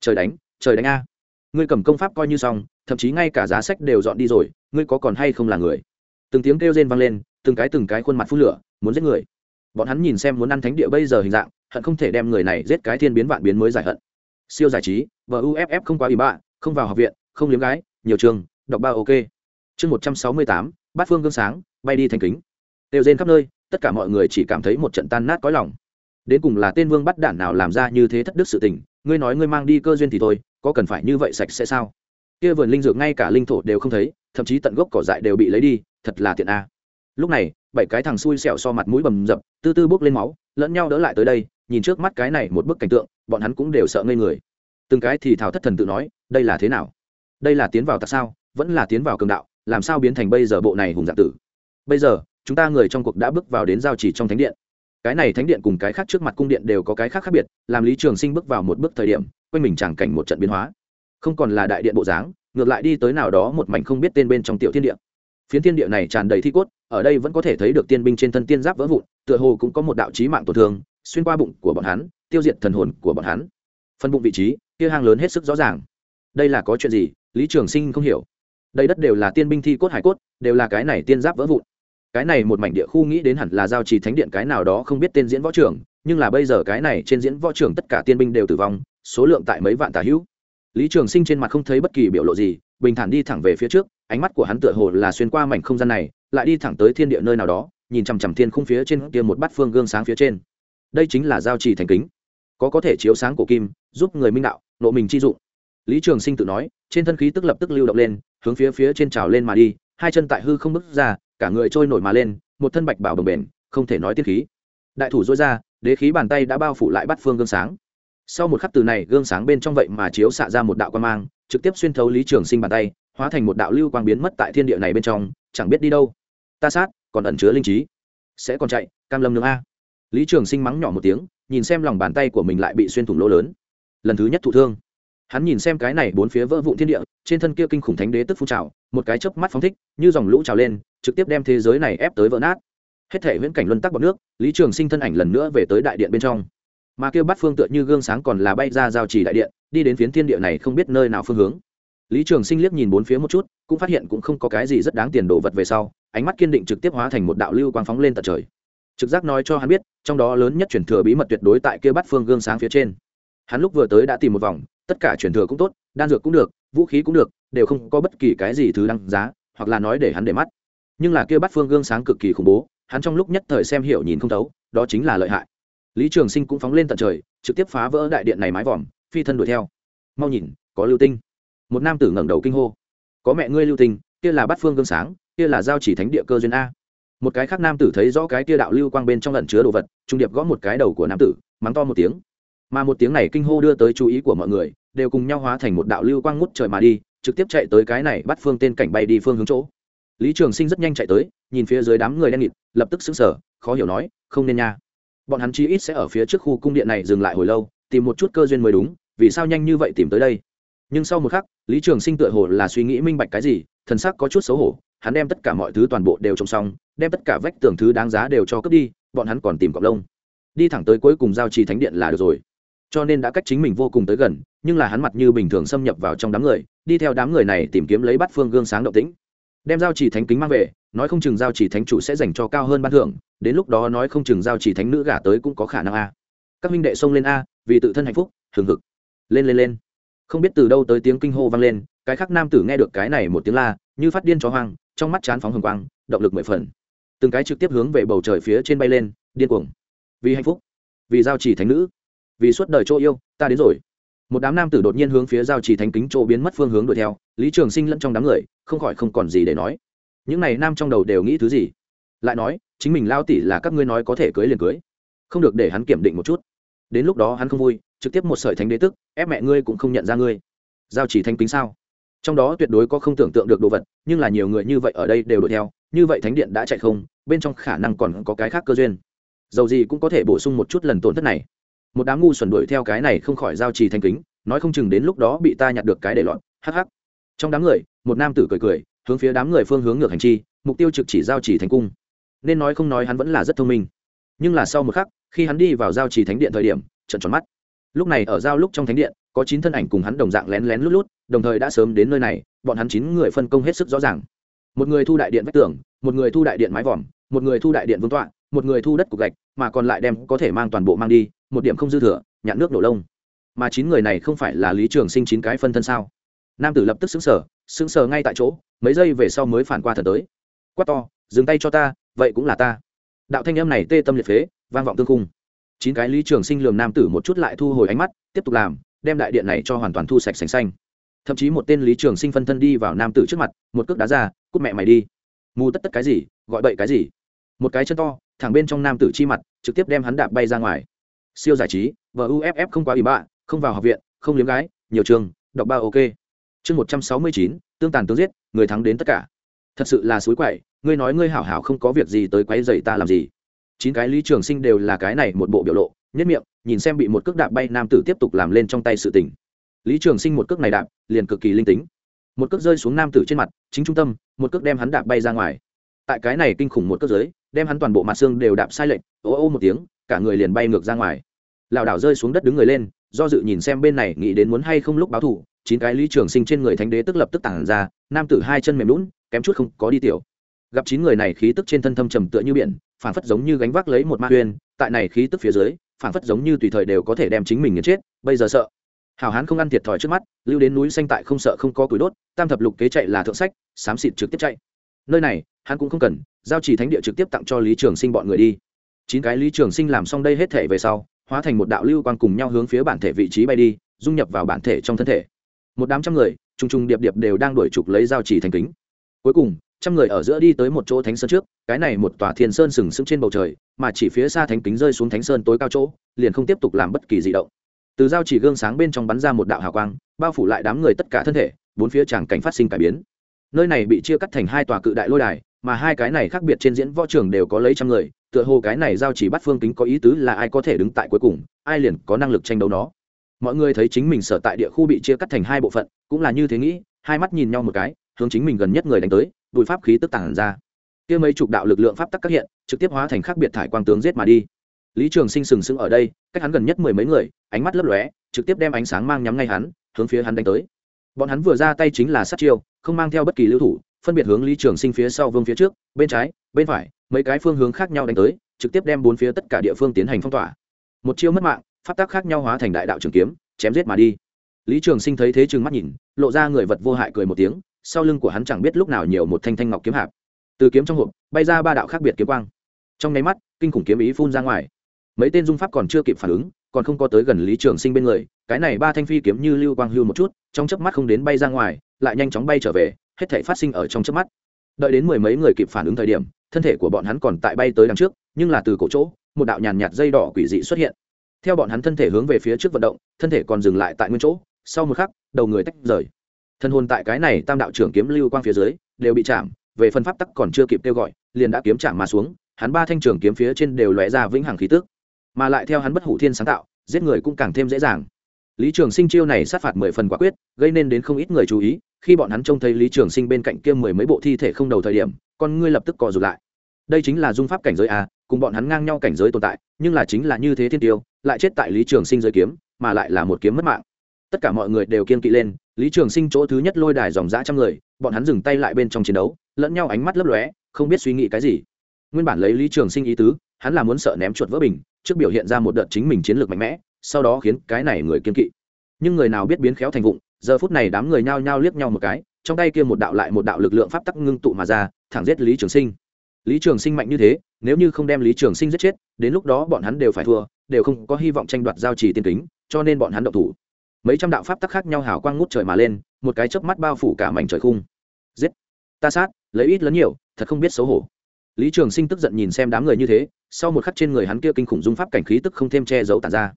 Trời đánh trời đánh a. Ngươi cầm công pháp coi như xong thậm chí ngay cả giá sách đều dọn đi rồi, ngươi có còn hay không là người? Từng tiếng kêu rên vang lên, từng cái từng cái khuôn mặt phun lửa, muốn giết người. Bọn hắn nhìn xem muốn ăn thánh địa bây giờ hình dạng, hận không thể đem người này giết cái thiên biến vạn biến mới giải hận. Siêu giải trí và uff không quá ủy bạ, không vào học viện, không liếm gái, nhiều trường, đọc ba ok. Chương một trăm sáu mươi tám, bát phương gương sáng, bay đi thành kính. Đều rên khắp nơi, tất cả mọi người chỉ cảm thấy một trận tan nát cõi lòng. Đến cùng là tên vương bắt đản nào làm ra như thế thất đức sự tình, ngươi nói ngươi mang đi cơ duyên thì thôi, có cần phải như vậy sạch sẽ sao? Kia vườn linh dược ngay cả linh thổ đều không thấy, thậm chí tận gốc cỏ dại đều bị lấy đi, thật là tiện a. Lúc này, bảy cái thằng xui xẻo so mặt mũi bầm dập, tư tư bốc lên máu, lẫn nhau đỡ lại tới đây, nhìn trước mắt cái này một bức cảnh tượng, bọn hắn cũng đều sợ ngây người. Từng cái thì thào thất thần tự nói, đây là thế nào? Đây là tiến vào tại sao? Vẫn là tiến vào cường đạo, làm sao biến thành bây giờ bộ này hùng dạng tử? Bây giờ, chúng ta người trong cuộc đã bước vào đến giao chỉ trong thánh điện. Cái này thánh điện cùng cái khác trước mặt cung điện đều có cái khác khác biệt, làm lý trường sinh bước vào một bước thời điểm, quanh mình chẳng cảnh một trận biến hóa không còn là đại điện bộ dáng, ngược lại đi tới nào đó một mảnh không biết tên bên trong tiểu thiên địa. Phiến thiên địa này tràn đầy thi cốt, ở đây vẫn có thể thấy được tiên binh trên thân tiên giáp vỡ vụn, tựa hồ cũng có một đạo chí mạng tổn thương, xuyên qua bụng của bọn hắn, tiêu diệt thần hồn của bọn hắn. Phân bụng vị trí, kia hang lớn hết sức rõ ràng. Đây là có chuyện gì? Lý trường sinh không hiểu. Đây đất đều là tiên binh thi cốt hải cốt, đều là cái này tiên giáp vỡ vụn. Cái này một mảnh địa khu nghĩ đến hẳn là giao trì thánh điện cái nào đó không biết tên diễn võ trưởng, nhưng là bây giờ cái này trên diễn võ trưởng tất cả tiên binh đều tử vong, số lượng tại mấy vạn tà hữu lý trường sinh trên mặt không thấy bất kỳ biểu lộ gì, bình thản đi thẳng về phía trước, ánh mắt của hắn tựa hồ là xuyên qua mảnh không gian này, lại đi thẳng tới thiên địa nơi nào đó, nhìn chằm chằm thiên không phía trên kia một bát phương gương sáng phía trên. Đây chính là giao trì thành kính. Có có thể chiếu sáng của kim, giúp người minh đạo, nộ mình chi dụng. Lý trường sinh tự nói, trên thân khí tức lập tức lưu động lên, hướng phía phía trên trào lên mà đi, hai chân tại hư không bước ra, cả người trôi nổi mà lên, một thân bạch bảo đồng bền, không thể nói tiết khí. Đại thủ dối ra, đế khí bàn tay đã bao phủ lại bắt phương gương sáng sau một khắc từ này, gương sáng bên trong vậy mà chiếu xạ ra một đạo quan mang, trực tiếp xuyên thấu lý trường sinh bàn tay, hóa thành một đạo lưu quang biến mất tại thiên địa này bên trong, chẳng biết đi đâu. Ta sát, còn ẩn chứa linh trí. Sẽ còn chạy, cam lâm nương a. Lý trường sinh mắng nhỏ một tiếng, nhìn xem lòng bàn tay của mình lại bị xuyên thủng lỗ lớn. Lần thứ nhất thụ thương. Hắn nhìn xem cái này bốn phía vỡ vụn thiên địa, trên thân kia kinh khủng thánh đế tức phun trào, một cái chớp mắt phóng thích, như dòng lũ trào lên, trực tiếp đem thế giới này ép tới vỡ nát. Hết thể viễn cảnh luân tắc bọc nước, lý trường sinh thân ảnh lần nữa về tới đại điện bên trong mà kêu bắt phương tựa như gương sáng còn là bay ra giao trì đại điện, đi đến phiến thiên địa này không biết nơi nào phương hướng. Lý trường sinh liếc nhìn bốn phía một chút, cũng phát hiện cũng không có cái gì rất đáng tiền đồ vật về sau, ánh mắt kiên định trực tiếp hóa thành một đạo lưu quang phóng lên tận trời. Trực giác nói cho hắn biết, trong đó lớn nhất chuyển thừa bí mật tuyệt đối tại kia bắt phương gương sáng phía trên. Hắn lúc vừa tới đã tìm một vòng, tất cả chuyển thừa cũng tốt, đan dược cũng được, vũ khí cũng được, đều không có bất kỳ cái gì thứ đăng giá, hoặc là nói để hắn để mắt. Nhưng là kia bắt phương gương sáng cực kỳ khủng bố, hắn trong lúc nhất thời xem hiểu nhìn không thấu, đó chính là lợi hại lý trường sinh cũng phóng lên tận trời, trực tiếp phá vỡ đại điện này mái vòm, phi thân đuổi theo. Mau nhìn, có lưu tinh. Một nam tử ngẩng đầu kinh hô. Có mẹ ngươi lưu tinh, kia là bát phương gương sáng, kia là giao chỉ thánh địa cơ duyên a. Một cái khác nam tử thấy rõ cái kia đạo lưu quang bên trong lẩn chứa đồ vật, trung điệp gõ một cái đầu của nam tử, mắng to một tiếng. Mà một tiếng này kinh hô đưa tới chú ý của mọi người, đều cùng nhau hóa thành một đạo lưu quang ngút trời mà đi, trực tiếp chạy tới cái này bắt phương tên cảnh bay đi phương hướng chỗ. Lý trường sinh rất nhanh chạy tới, nhìn phía dưới đám người đen nghịt, lập tức xứng sở khó hiểu nói, không nên nha bọn hắn chi ít sẽ ở phía trước khu cung điện này dừng lại hồi lâu, tìm một chút cơ duyên mới đúng, vì sao nhanh như vậy tìm tới đây? Nhưng sau một khắc, lý trường sinh tựa hồ là suy nghĩ minh bạch cái gì, thần sắc có chút xấu hổ, hắn đem tất cả mọi thứ toàn bộ đều trồng xong, đem tất cả vách tường thứ đáng giá đều cho cướp đi, bọn hắn còn tìm cọc lông. Đi thẳng tới cuối cùng giao trì thánh điện là được rồi. Cho nên đã cách chính mình vô cùng tới gần, nhưng là hắn mặt như bình thường xâm nhập vào trong đám người, đi theo đám người này tìm kiếm lấy bắt phương gương sáng động tĩnh đem giao trì thánh kính mang về, nói không chừng giao trì thánh chủ sẽ dành cho cao hơn ban thưởng, đến lúc đó nói không chừng giao trì thánh nữ gả tới cũng có khả năng a. Các minh đệ xông lên a, vì tự thân hạnh phúc, hừng hực. Lên lên lên. Không biết từ đâu tới tiếng kinh hô vang lên, cái khác nam tử nghe được cái này một tiếng la, như phát điên chó hoang, trong mắt chán phóng hồng quang, động lực mười phần. Từng cái trực tiếp hướng về bầu trời phía trên bay lên, điên cuồng. Vì hạnh phúc, vì giao chỉ thánh nữ, vì suốt đời chỗ yêu, ta đến rồi. Một đám nam tử đột nhiên hướng phía giao chỉ thánh kính chỗ biến mất phương hướng đuổi theo, lý trường sinh lẫn trong đám người không khỏi không còn gì để nói. Những này nam trong đầu đều nghĩ thứ gì? Lại nói, chính mình lao tỷ là các ngươi nói có thể cưới liền cưới. Không được để hắn kiểm định một chút. Đến lúc đó hắn không vui, trực tiếp một sợi thánh đế tức, ép mẹ ngươi cũng không nhận ra ngươi. Giao chỉ thanh kính sao? Trong đó tuyệt đối có không tưởng tượng được đồ vật, nhưng là nhiều người như vậy ở đây đều đuổi theo, như vậy thánh điện đã chạy không, bên trong khả năng còn có cái khác cơ duyên. Dầu gì cũng có thể bổ sung một chút lần tổn thất này. Một đám ngu xuẩn đuổi theo cái này không khỏi giao trì thanh kính, nói không chừng đến lúc đó bị ta nhặt được cái để lọt, hắc hắc. Trong đám người một nam tử cười cười, hướng phía đám người phương hướng ngược hành chi, mục tiêu trực chỉ giao trì thành cung. Nên nói không nói hắn vẫn là rất thông minh. Nhưng là sau một khắc, khi hắn đi vào giao trì thánh điện thời điểm, trận tròn mắt. Lúc này ở giao lúc trong thánh điện, có chín thân ảnh cùng hắn đồng dạng lén lén lút lút, đồng thời đã sớm đến nơi này, bọn hắn chín người phân công hết sức rõ ràng. Một người thu đại điện vách tường, một người thu đại điện mái vòm, một người thu đại điện vương tọa, một người thu đất cục gạch, mà còn lại đem có thể mang toàn bộ mang đi, một điểm không dư thừa nhạn nước nổ lông. Mà chín người này không phải là lý trường sinh chín cái phân thân sao? Nam tử lập tức xứng sở sững sờ ngay tại chỗ, mấy giây về sau mới phản qua thần tới. Quát to, dừng tay cho ta, vậy cũng là ta. Đạo thanh âm này tê tâm liệt phế, vang vọng tương cung chín cái lý trường sinh lườm nam tử một chút lại thu hồi ánh mắt, tiếp tục làm, đem đại điện này cho hoàn toàn thu sạch sành xanh. Thậm chí một tên lý trường sinh phân thân đi vào nam tử trước mặt, một cước đá ra, cút mẹ mày đi. Mù tất tất cái gì, gọi bậy cái gì? Một cái chân to, thẳng bên trong nam tử chi mặt, trực tiếp đem hắn đạp bay ra ngoài. Siêu giải trí và uff không quá ủy bạ, không vào học viện, không liếm gái, nhiều trường, đọc ba ok chương một trăm sáu mươi chín, tương tàn tương giết, người thắng đến tất cả. Thật sự là suối quậy, ngươi nói ngươi hảo hảo không có việc gì tới quấy dày ta làm gì. Chín cái lý trường sinh đều là cái này một bộ biểu lộ, nhất miệng, nhìn xem bị một cước đạp bay nam tử tiếp tục làm lên trong tay sự tình. Lý trường sinh một cước này đạp, liền cực kỳ linh tính. Một cước rơi xuống nam tử trên mặt, chính trung tâm, một cước đem hắn đạp bay ra ngoài. Tại cái này kinh khủng một cước giới đem hắn toàn bộ mặt xương đều đạp sai lệch, ô ô một tiếng, cả người liền bay ngược ra ngoài. Lảo đảo rơi xuống đất đứng người lên, do dự nhìn xem bên này nghĩ đến muốn hay không lúc báo thủ chín cái lý trường sinh trên người thánh đế tức lập tức tản ra, nam tử hai chân mềm lún kém chút không có đi tiểu. Gặp chín người này khí tức trên thân thâm trầm tựa như biển, phản phất giống như gánh vác lấy một ma uyên tại này khí tức phía dưới, phản phất giống như tùy thời đều có thể đem chính mình nghiền chết, bây giờ sợ. Hào hán không ăn thiệt thòi trước mắt, lưu đến núi xanh tại không sợ không có củi đốt, tam thập lục kế chạy là thượng sách, xám xịt trực tiếp chạy. Nơi này, hắn cũng không cần, giao chỉ thánh địa trực tiếp tặng cho lý trường sinh bọn người đi. Chín cái lý trường sinh làm xong đây hết thể về sau, hóa thành một đạo lưu quan cùng nhau hướng phía bản thể vị trí bay đi, dung nhập vào bản thể trong thân thể một đám trăm người, trùng trùng điệp điệp đều đang đuổi trục lấy giao chỉ thành kính. Cuối cùng, trăm người ở giữa đi tới một chỗ thánh sơn trước, cái này một tòa thiên sơn sừng sững trên bầu trời, mà chỉ phía xa thánh kính rơi xuống thánh sơn tối cao chỗ, liền không tiếp tục làm bất kỳ di động. Từ giao chỉ gương sáng bên trong bắn ra một đạo hào quang, bao phủ lại đám người tất cả thân thể, bốn phía tràng cảnh phát sinh cải biến. Nơi này bị chia cắt thành hai tòa cự đại lôi đài, mà hai cái này khác biệt trên diễn võ trường đều có lấy trăm người, tựa hồ cái này giao chỉ bắt phương kính có ý tứ là ai có thể đứng tại cuối cùng, ai liền có năng lực tranh đấu nó mọi người thấy chính mình sở tại địa khu bị chia cắt thành hai bộ phận, cũng là như thế nghĩ, hai mắt nhìn nhau một cái, hướng chính mình gần nhất người đánh tới, bùi pháp khí tức tản ra. Kia mấy chục đạo lực lượng pháp tắc các hiện, trực tiếp hóa thành khác biệt thải quang tướng giết mà đi. Lý trường sinh sừng sững ở đây, cách hắn gần nhất mười mấy người, ánh mắt lấp lóe, trực tiếp đem ánh sáng mang nhắm ngay hắn, hướng phía hắn đánh tới. Bọn hắn vừa ra tay chính là sát chiêu, không mang theo bất kỳ lưu thủ, phân biệt hướng lý trường sinh phía sau vương phía trước, bên trái, bên phải, mấy cái phương hướng khác nhau đánh tới, trực tiếp đem bốn phía tất cả địa phương tiến hành phong tỏa. Một chiêu mất mạng pháp tác khác nhau hóa thành đại đạo trường kiếm, chém giết mà đi. Lý trường sinh thấy thế chừng mắt nhìn, lộ ra người vật vô hại cười một tiếng, sau lưng của hắn chẳng biết lúc nào nhiều một thanh thanh ngọc kiếm hạp. Từ kiếm trong hộp, bay ra ba đạo khác biệt kiếm quang. Trong nháy mắt, kinh khủng kiếm ý phun ra ngoài. Mấy tên dung pháp còn chưa kịp phản ứng, còn không có tới gần lý trường sinh bên người, cái này ba thanh phi kiếm như lưu quang hưu một chút, trong chớp mắt không đến bay ra ngoài, lại nhanh chóng bay trở về, hết thể phát sinh ở trong chớp mắt. Đợi đến mười mấy người kịp phản ứng thời điểm, thân thể của bọn hắn còn tại bay tới đằng trước, nhưng là từ cổ chỗ, một đạo nhàn nhạt dây đỏ quỷ dị xuất hiện theo bọn hắn thân thể hướng về phía trước vận động, thân thể còn dừng lại tại nguyên chỗ, sau một khắc, đầu người tách rời. Thân hồn tại cái này tam đạo trưởng kiếm lưu quang phía dưới, đều bị chạm, về phần pháp tắc còn chưa kịp kêu gọi, liền đã kiếm chạm mà xuống, hắn ba thanh trưởng kiếm phía trên đều lóe ra vĩnh hằng khí tức. Mà lại theo hắn bất hủ thiên sáng tạo, giết người cũng càng thêm dễ dàng. Lý trường sinh chiêu này sát phạt mười phần quả quyết, gây nên đến không ít người chú ý, khi bọn hắn trông thấy lý trường sinh bên cạnh kia mười mấy bộ thi thể không đầu thời điểm, con ngươi lập tức cò rụt lại. Đây chính là dung pháp cảnh giới a, cùng bọn hắn ngang nhau cảnh giới tồn tại, nhưng là chính là như thế thiên tiêu lại chết tại lý trường sinh rơi kiếm, mà lại là một kiếm mất mạng. Tất cả mọi người đều kiên kỵ lên, lý trường sinh chỗ thứ nhất lôi đài dòng dã trăm người, bọn hắn dừng tay lại bên trong chiến đấu, lẫn nhau ánh mắt lấp lóe, không biết suy nghĩ cái gì. Nguyên bản lấy lý trường sinh ý tứ, hắn là muốn sợ ném chuột vỡ bình, trước biểu hiện ra một đợt chính mình chiến lược mạnh mẽ, sau đó khiến cái này người kiên kỵ. Nhưng người nào biết biến khéo thành vụng, giờ phút này đám người nhao nhao liếc nhau một cái, trong tay kia một đạo lại một đạo lực lượng pháp tắc ngưng tụ mà ra, thẳng giết lý trường sinh lý trường sinh mạnh như thế, nếu như không đem lý trường sinh giết chết, đến lúc đó bọn hắn đều phải thua, đều không có hy vọng tranh đoạt giao trì tiên kính, cho nên bọn hắn động thủ. Mấy trăm đạo pháp tắc khác nhau hào quang ngút trời mà lên, một cái chớp mắt bao phủ cả mảnh trời khung. Giết! Ta sát, lấy ít lớn nhiều, thật không biết xấu hổ. Lý trường sinh tức giận nhìn xem đám người như thế, sau một khắc trên người hắn kia kinh khủng dung pháp cảnh khí tức không thêm che giấu tàn ra.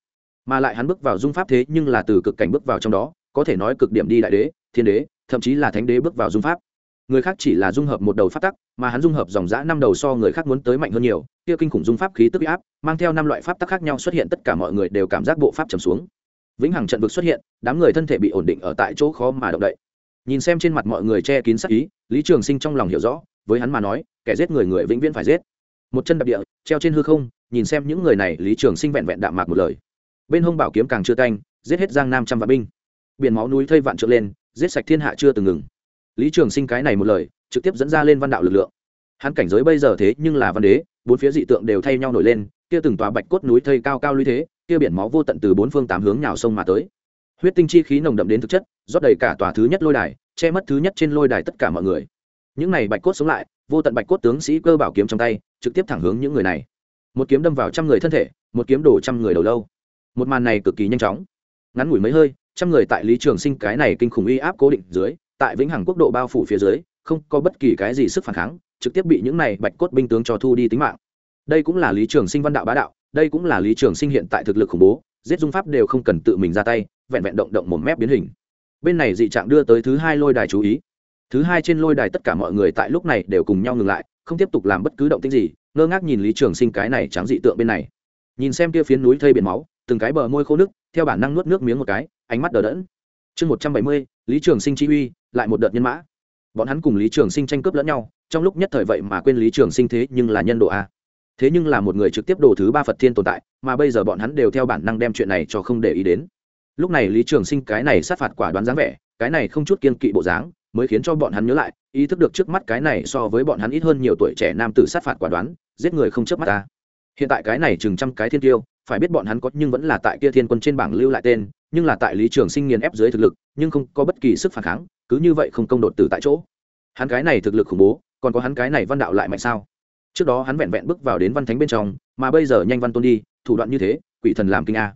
Mà lại hắn bước vào dung pháp thế nhưng là từ cực cảnh bước vào trong đó, có thể nói cực điểm đi đại đế, thiên đế, thậm chí là thánh đế bước vào dung pháp người khác chỉ là dung hợp một đầu pháp tắc, mà hắn dung hợp dòng giã năm đầu so người khác muốn tới mạnh hơn nhiều, kia kinh khủng dung pháp khí tức áp, mang theo năm loại pháp tắc khác nhau xuất hiện, tất cả mọi người đều cảm giác bộ pháp trầm xuống. Vĩnh hằng trận vực xuất hiện, đám người thân thể bị ổn định ở tại chỗ khó mà động đậy. Nhìn xem trên mặt mọi người che kín sắc ý, lý trường sinh trong lòng hiểu rõ, với hắn mà nói, kẻ giết người người vĩnh viễn phải giết. Một chân đập địa, treo trên hư không, nhìn xem những người này, lý trường sinh vẹn vẹn đạm mạc một lời. Bên hông bảo kiếm càng chưa canh giết hết giang nam trăm vạn binh. Biển máu núi thây vạn trượt lên, giết sạch thiên hạ chưa từng ngừng lý trường sinh cái này một lời, trực tiếp dẫn ra lên văn đạo lực lượng. Hắn cảnh giới bây giờ thế nhưng là văn đế, bốn phía dị tượng đều thay nhau nổi lên, kia từng tòa bạch cốt núi thây cao cao lũy thế, kia biển máu vô tận từ bốn phương tám hướng nhào sông mà tới. Huyết tinh chi khí nồng đậm đến thực chất, rót đầy cả tòa thứ nhất lôi đài, che mất thứ nhất trên lôi đài tất cả mọi người. Những này bạch cốt sống lại, vô tận bạch cốt tướng sĩ cơ bảo kiếm trong tay, trực tiếp thẳng hướng những người này. Một kiếm đâm vào trăm người thân thể, một kiếm đổ trăm người đầu lâu. Một màn này cực kỳ nhanh chóng. Ngắn ngủi mấy hơi, trăm người tại lý trường sinh cái này kinh khủng uy áp cố định dưới tại vĩnh hằng quốc độ bao phủ phía dưới, không có bất kỳ cái gì sức phản kháng, trực tiếp bị những này bạch cốt binh tướng cho thu đi tính mạng. Đây cũng là lý trường sinh văn đạo bá đạo, đây cũng là lý trường sinh hiện tại thực lực khủng bố, giết dung pháp đều không cần tự mình ra tay, vẹn vẹn động động một mép biến hình. Bên này dị trạng đưa tới thứ hai lôi đài chú ý. Thứ hai trên lôi đài tất cả mọi người tại lúc này đều cùng nhau ngừng lại, không tiếp tục làm bất cứ động tích gì, ngơ ngác nhìn lý trường sinh cái này trắng dị tượng bên này. Nhìn xem kia phiến núi thây biển máu, từng cái bờ môi khô nước theo bản năng nuốt nước miếng một cái, ánh mắt đờ đẫn. Chương một trăm bảy mươi, lý trường sinh chi uy lại một đợt nhân mã. Bọn hắn cùng lý trường sinh tranh cướp lẫn nhau, trong lúc nhất thời vậy mà quên lý trường sinh thế nhưng là nhân độ a. Thế nhưng là một người trực tiếp đồ thứ ba phật thiên tồn tại, mà bây giờ bọn hắn đều theo bản năng đem chuyện này cho không để ý đến. Lúc này lý trường sinh cái này sát phạt quả đoán dáng vẻ, cái này không chút kiên kỵ bộ dáng, mới khiến cho bọn hắn nhớ lại, ý thức được trước mắt cái này so với bọn hắn ít hơn nhiều tuổi trẻ nam tử sát phạt quả đoán, giết người không chớp mắt ta hiện tại cái này chừng trăm cái thiên tiêu, phải biết bọn hắn có nhưng vẫn là tại kia thiên quân trên bảng lưu lại tên, nhưng là tại lý trường sinh nghiền ép dưới thực lực, nhưng không có bất kỳ sức phản kháng cứ như vậy không công đột tử tại chỗ. Hắn cái này thực lực khủng bố, còn có hắn cái này văn đạo lại mạnh sao? Trước đó hắn vẹn vẹn bước vào đến văn thánh bên trong, mà bây giờ nhanh văn tôn đi, thủ đoạn như thế, quỷ thần làm kinh a.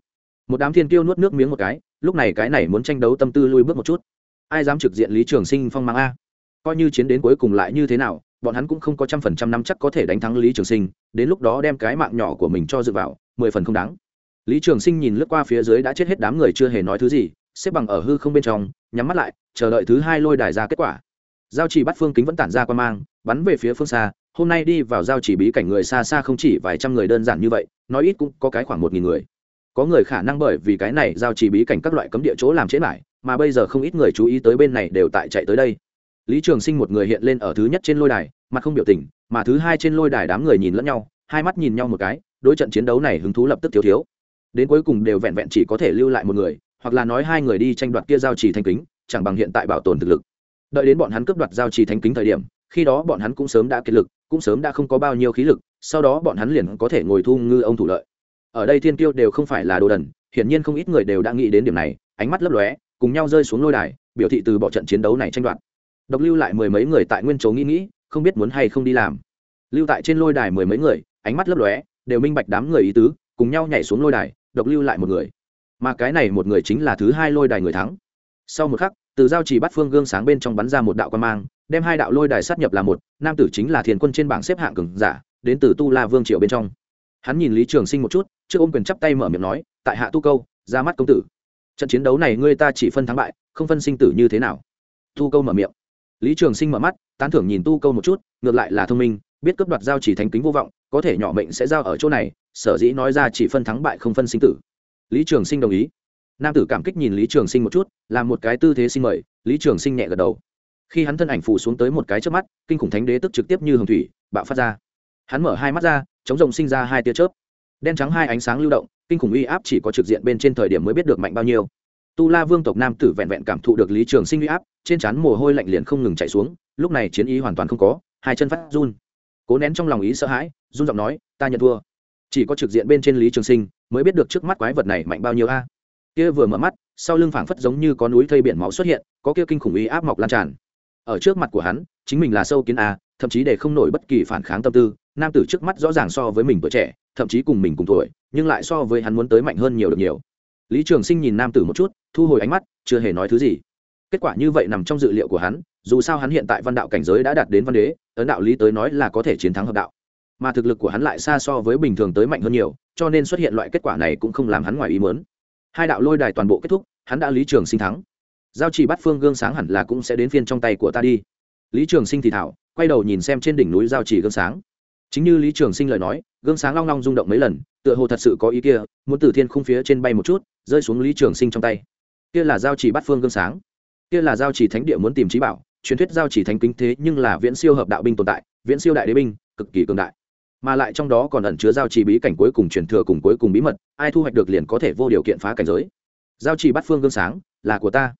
Một đám thiên kiêu nuốt nước miếng một cái, lúc này cái này muốn tranh đấu tâm tư lui bước một chút. Ai dám trực diện lý trường sinh phong mang a? Coi như chiến đến cuối cùng lại như thế nào, bọn hắn cũng không có trăm phần trăm năm chắc có thể đánh thắng lý trường sinh, đến lúc đó đem cái mạng nhỏ của mình cho dựa vào, mười phần không đáng. Lý trường sinh nhìn lướt qua phía dưới đã chết hết đám người chưa hề nói thứ gì, xếp bằng ở hư không bên trong nhắm mắt lại, chờ đợi thứ hai lôi đài ra kết quả. Giao chỉ bắt phương kính vẫn tản ra quan mang, bắn về phía phương xa. Hôm nay đi vào giao chỉ bí cảnh người xa xa không chỉ vài trăm người đơn giản như vậy, nói ít cũng có cái khoảng một nghìn người. Có người khả năng bởi vì cái này giao chỉ bí cảnh các loại cấm địa chỗ làm chết lại, mà bây giờ không ít người chú ý tới bên này đều tại chạy tới đây. Lý trường sinh một người hiện lên ở thứ nhất trên lôi đài, mặt không biểu tình, mà thứ hai trên lôi đài đám người nhìn lẫn nhau, hai mắt nhìn nhau một cái, đối trận chiến đấu này hứng thú lập tức thiếu thiếu. Đến cuối cùng đều vẹn vẹn chỉ có thể lưu lại một người hoặc là nói hai người đi tranh đoạt kia giao trì thanh kính, chẳng bằng hiện tại bảo tồn thực lực. Đợi đến bọn hắn cướp đoạt giao trì thanh kính thời điểm, khi đó bọn hắn cũng sớm đã kiệt lực, cũng sớm đã không có bao nhiêu khí lực, sau đó bọn hắn liền có thể ngồi thu ngư ông thủ lợi. Ở đây thiên tiêu đều không phải là đồ đần, hiển nhiên không ít người đều đã nghĩ đến điểm này, ánh mắt lấp lóe, cùng nhau rơi xuống lôi đài, biểu thị từ bỏ trận chiến đấu này tranh đoạt. Độc lưu lại mười mấy người tại nguyên chỗ nghĩ nghĩ, không biết muốn hay không đi làm. Lưu tại trên lôi đài mười mấy người, ánh mắt lấp lóe, đều minh bạch đám người ý tứ, cùng nhau nhảy xuống lôi đài, độc lưu lại một người mà cái này một người chính là thứ hai lôi đài người thắng. Sau một khắc, từ giao chỉ bắt phương gương sáng bên trong bắn ra một đạo quan mang, đem hai đạo lôi đài sát nhập là một, nam tử chính là thiền quân trên bảng xếp hạng cường giả, đến từ tu la vương triều bên trong. Hắn nhìn lý trường sinh một chút, trước ôm quyền chắp tay mở miệng nói, tại hạ tu câu, ra mắt công tử. Trận chiến đấu này ngươi ta chỉ phân thắng bại, không phân sinh tử như thế nào? Tu câu mở miệng. Lý trường sinh mở mắt, tán thưởng nhìn tu câu một chút, ngược lại là thông minh, biết cấp đoạt giao chỉ thánh kính vô vọng, có thể nhỏ mệnh sẽ giao ở chỗ này, sở dĩ nói ra chỉ phân thắng bại không phân sinh tử lý trường sinh đồng ý. Nam tử cảm kích nhìn lý trường sinh một chút làm một cái tư thế xin mời, lý trường sinh nhẹ gật đầu. Khi hắn thân ảnh phủ xuống tới một cái trước mắt, kinh khủng thánh đế tức trực tiếp như hồng thủy, bạo phát ra. Hắn mở hai mắt ra, chống rồng sinh ra hai tia chớp. Đen trắng hai ánh sáng lưu động, kinh khủng uy áp chỉ có trực diện bên trên thời điểm mới biết được mạnh bao nhiêu. Tu la vương tộc nam tử vẹn vẹn cảm thụ được lý trường sinh uy áp, trên trán mồ hôi lạnh liền không ngừng chạy xuống, lúc này chiến ý hoàn toàn không có, hai chân phát run. Cố nén trong lòng ý sợ hãi, run giọng nói, ta nhận thua. Chỉ có trực diện bên trên lý trường sinh mới biết được trước mắt quái vật này mạnh bao nhiêu a. Kia vừa mở mắt, sau lưng phảng phất giống như có núi thây biển máu xuất hiện, có kia kinh khủng ý áp mọc lan tràn. Ở trước mặt của hắn, chính mình là sâu kiến a, thậm chí để không nổi bất kỳ phản kháng tâm tư, nam tử trước mắt rõ ràng so với mình tuổi trẻ, thậm chí cùng mình cùng tuổi, nhưng lại so với hắn muốn tới mạnh hơn nhiều được nhiều. Lý trường sinh nhìn nam tử một chút, thu hồi ánh mắt, chưa hề nói thứ gì. Kết quả như vậy nằm trong dự liệu của hắn, dù sao hắn hiện tại văn đạo cảnh giới đã đạt đến văn đế, ấn đạo lý tới nói là có thể chiến thắng hợp đạo mà thực lực của hắn lại xa so với bình thường tới mạnh hơn nhiều, cho nên xuất hiện loại kết quả này cũng không làm hắn ngoài ý mớn hai đạo lôi đài toàn bộ kết thúc, hắn đã lý trường sinh thắng. Giao chỉ bắt phương gương sáng hẳn là cũng sẽ đến phiên trong tay của ta đi. Lý trường sinh thì thảo, quay đầu nhìn xem trên đỉnh núi giao chỉ gương sáng. Chính như lý trường sinh lời nói, gương sáng long long rung động mấy lần, tựa hồ thật sự có ý kia, muốn từ thiên khung phía trên bay một chút, rơi xuống lý trường sinh trong tay. Kia là giao chỉ bắt phương gương sáng. Kia là giao chỉ thánh địa muốn tìm trí bảo, truyền thuyết giao chỉ thánh kính thế nhưng là viễn siêu hợp đạo binh tồn tại, viễn siêu đại đế binh, cực kỳ cường đại mà lại trong đó còn ẩn chứa giao trì bí cảnh cuối cùng truyền thừa cùng cuối cùng bí mật, ai thu hoạch được liền có thể vô điều kiện phá cảnh giới. Giao trì bắt phương gương sáng, là của ta.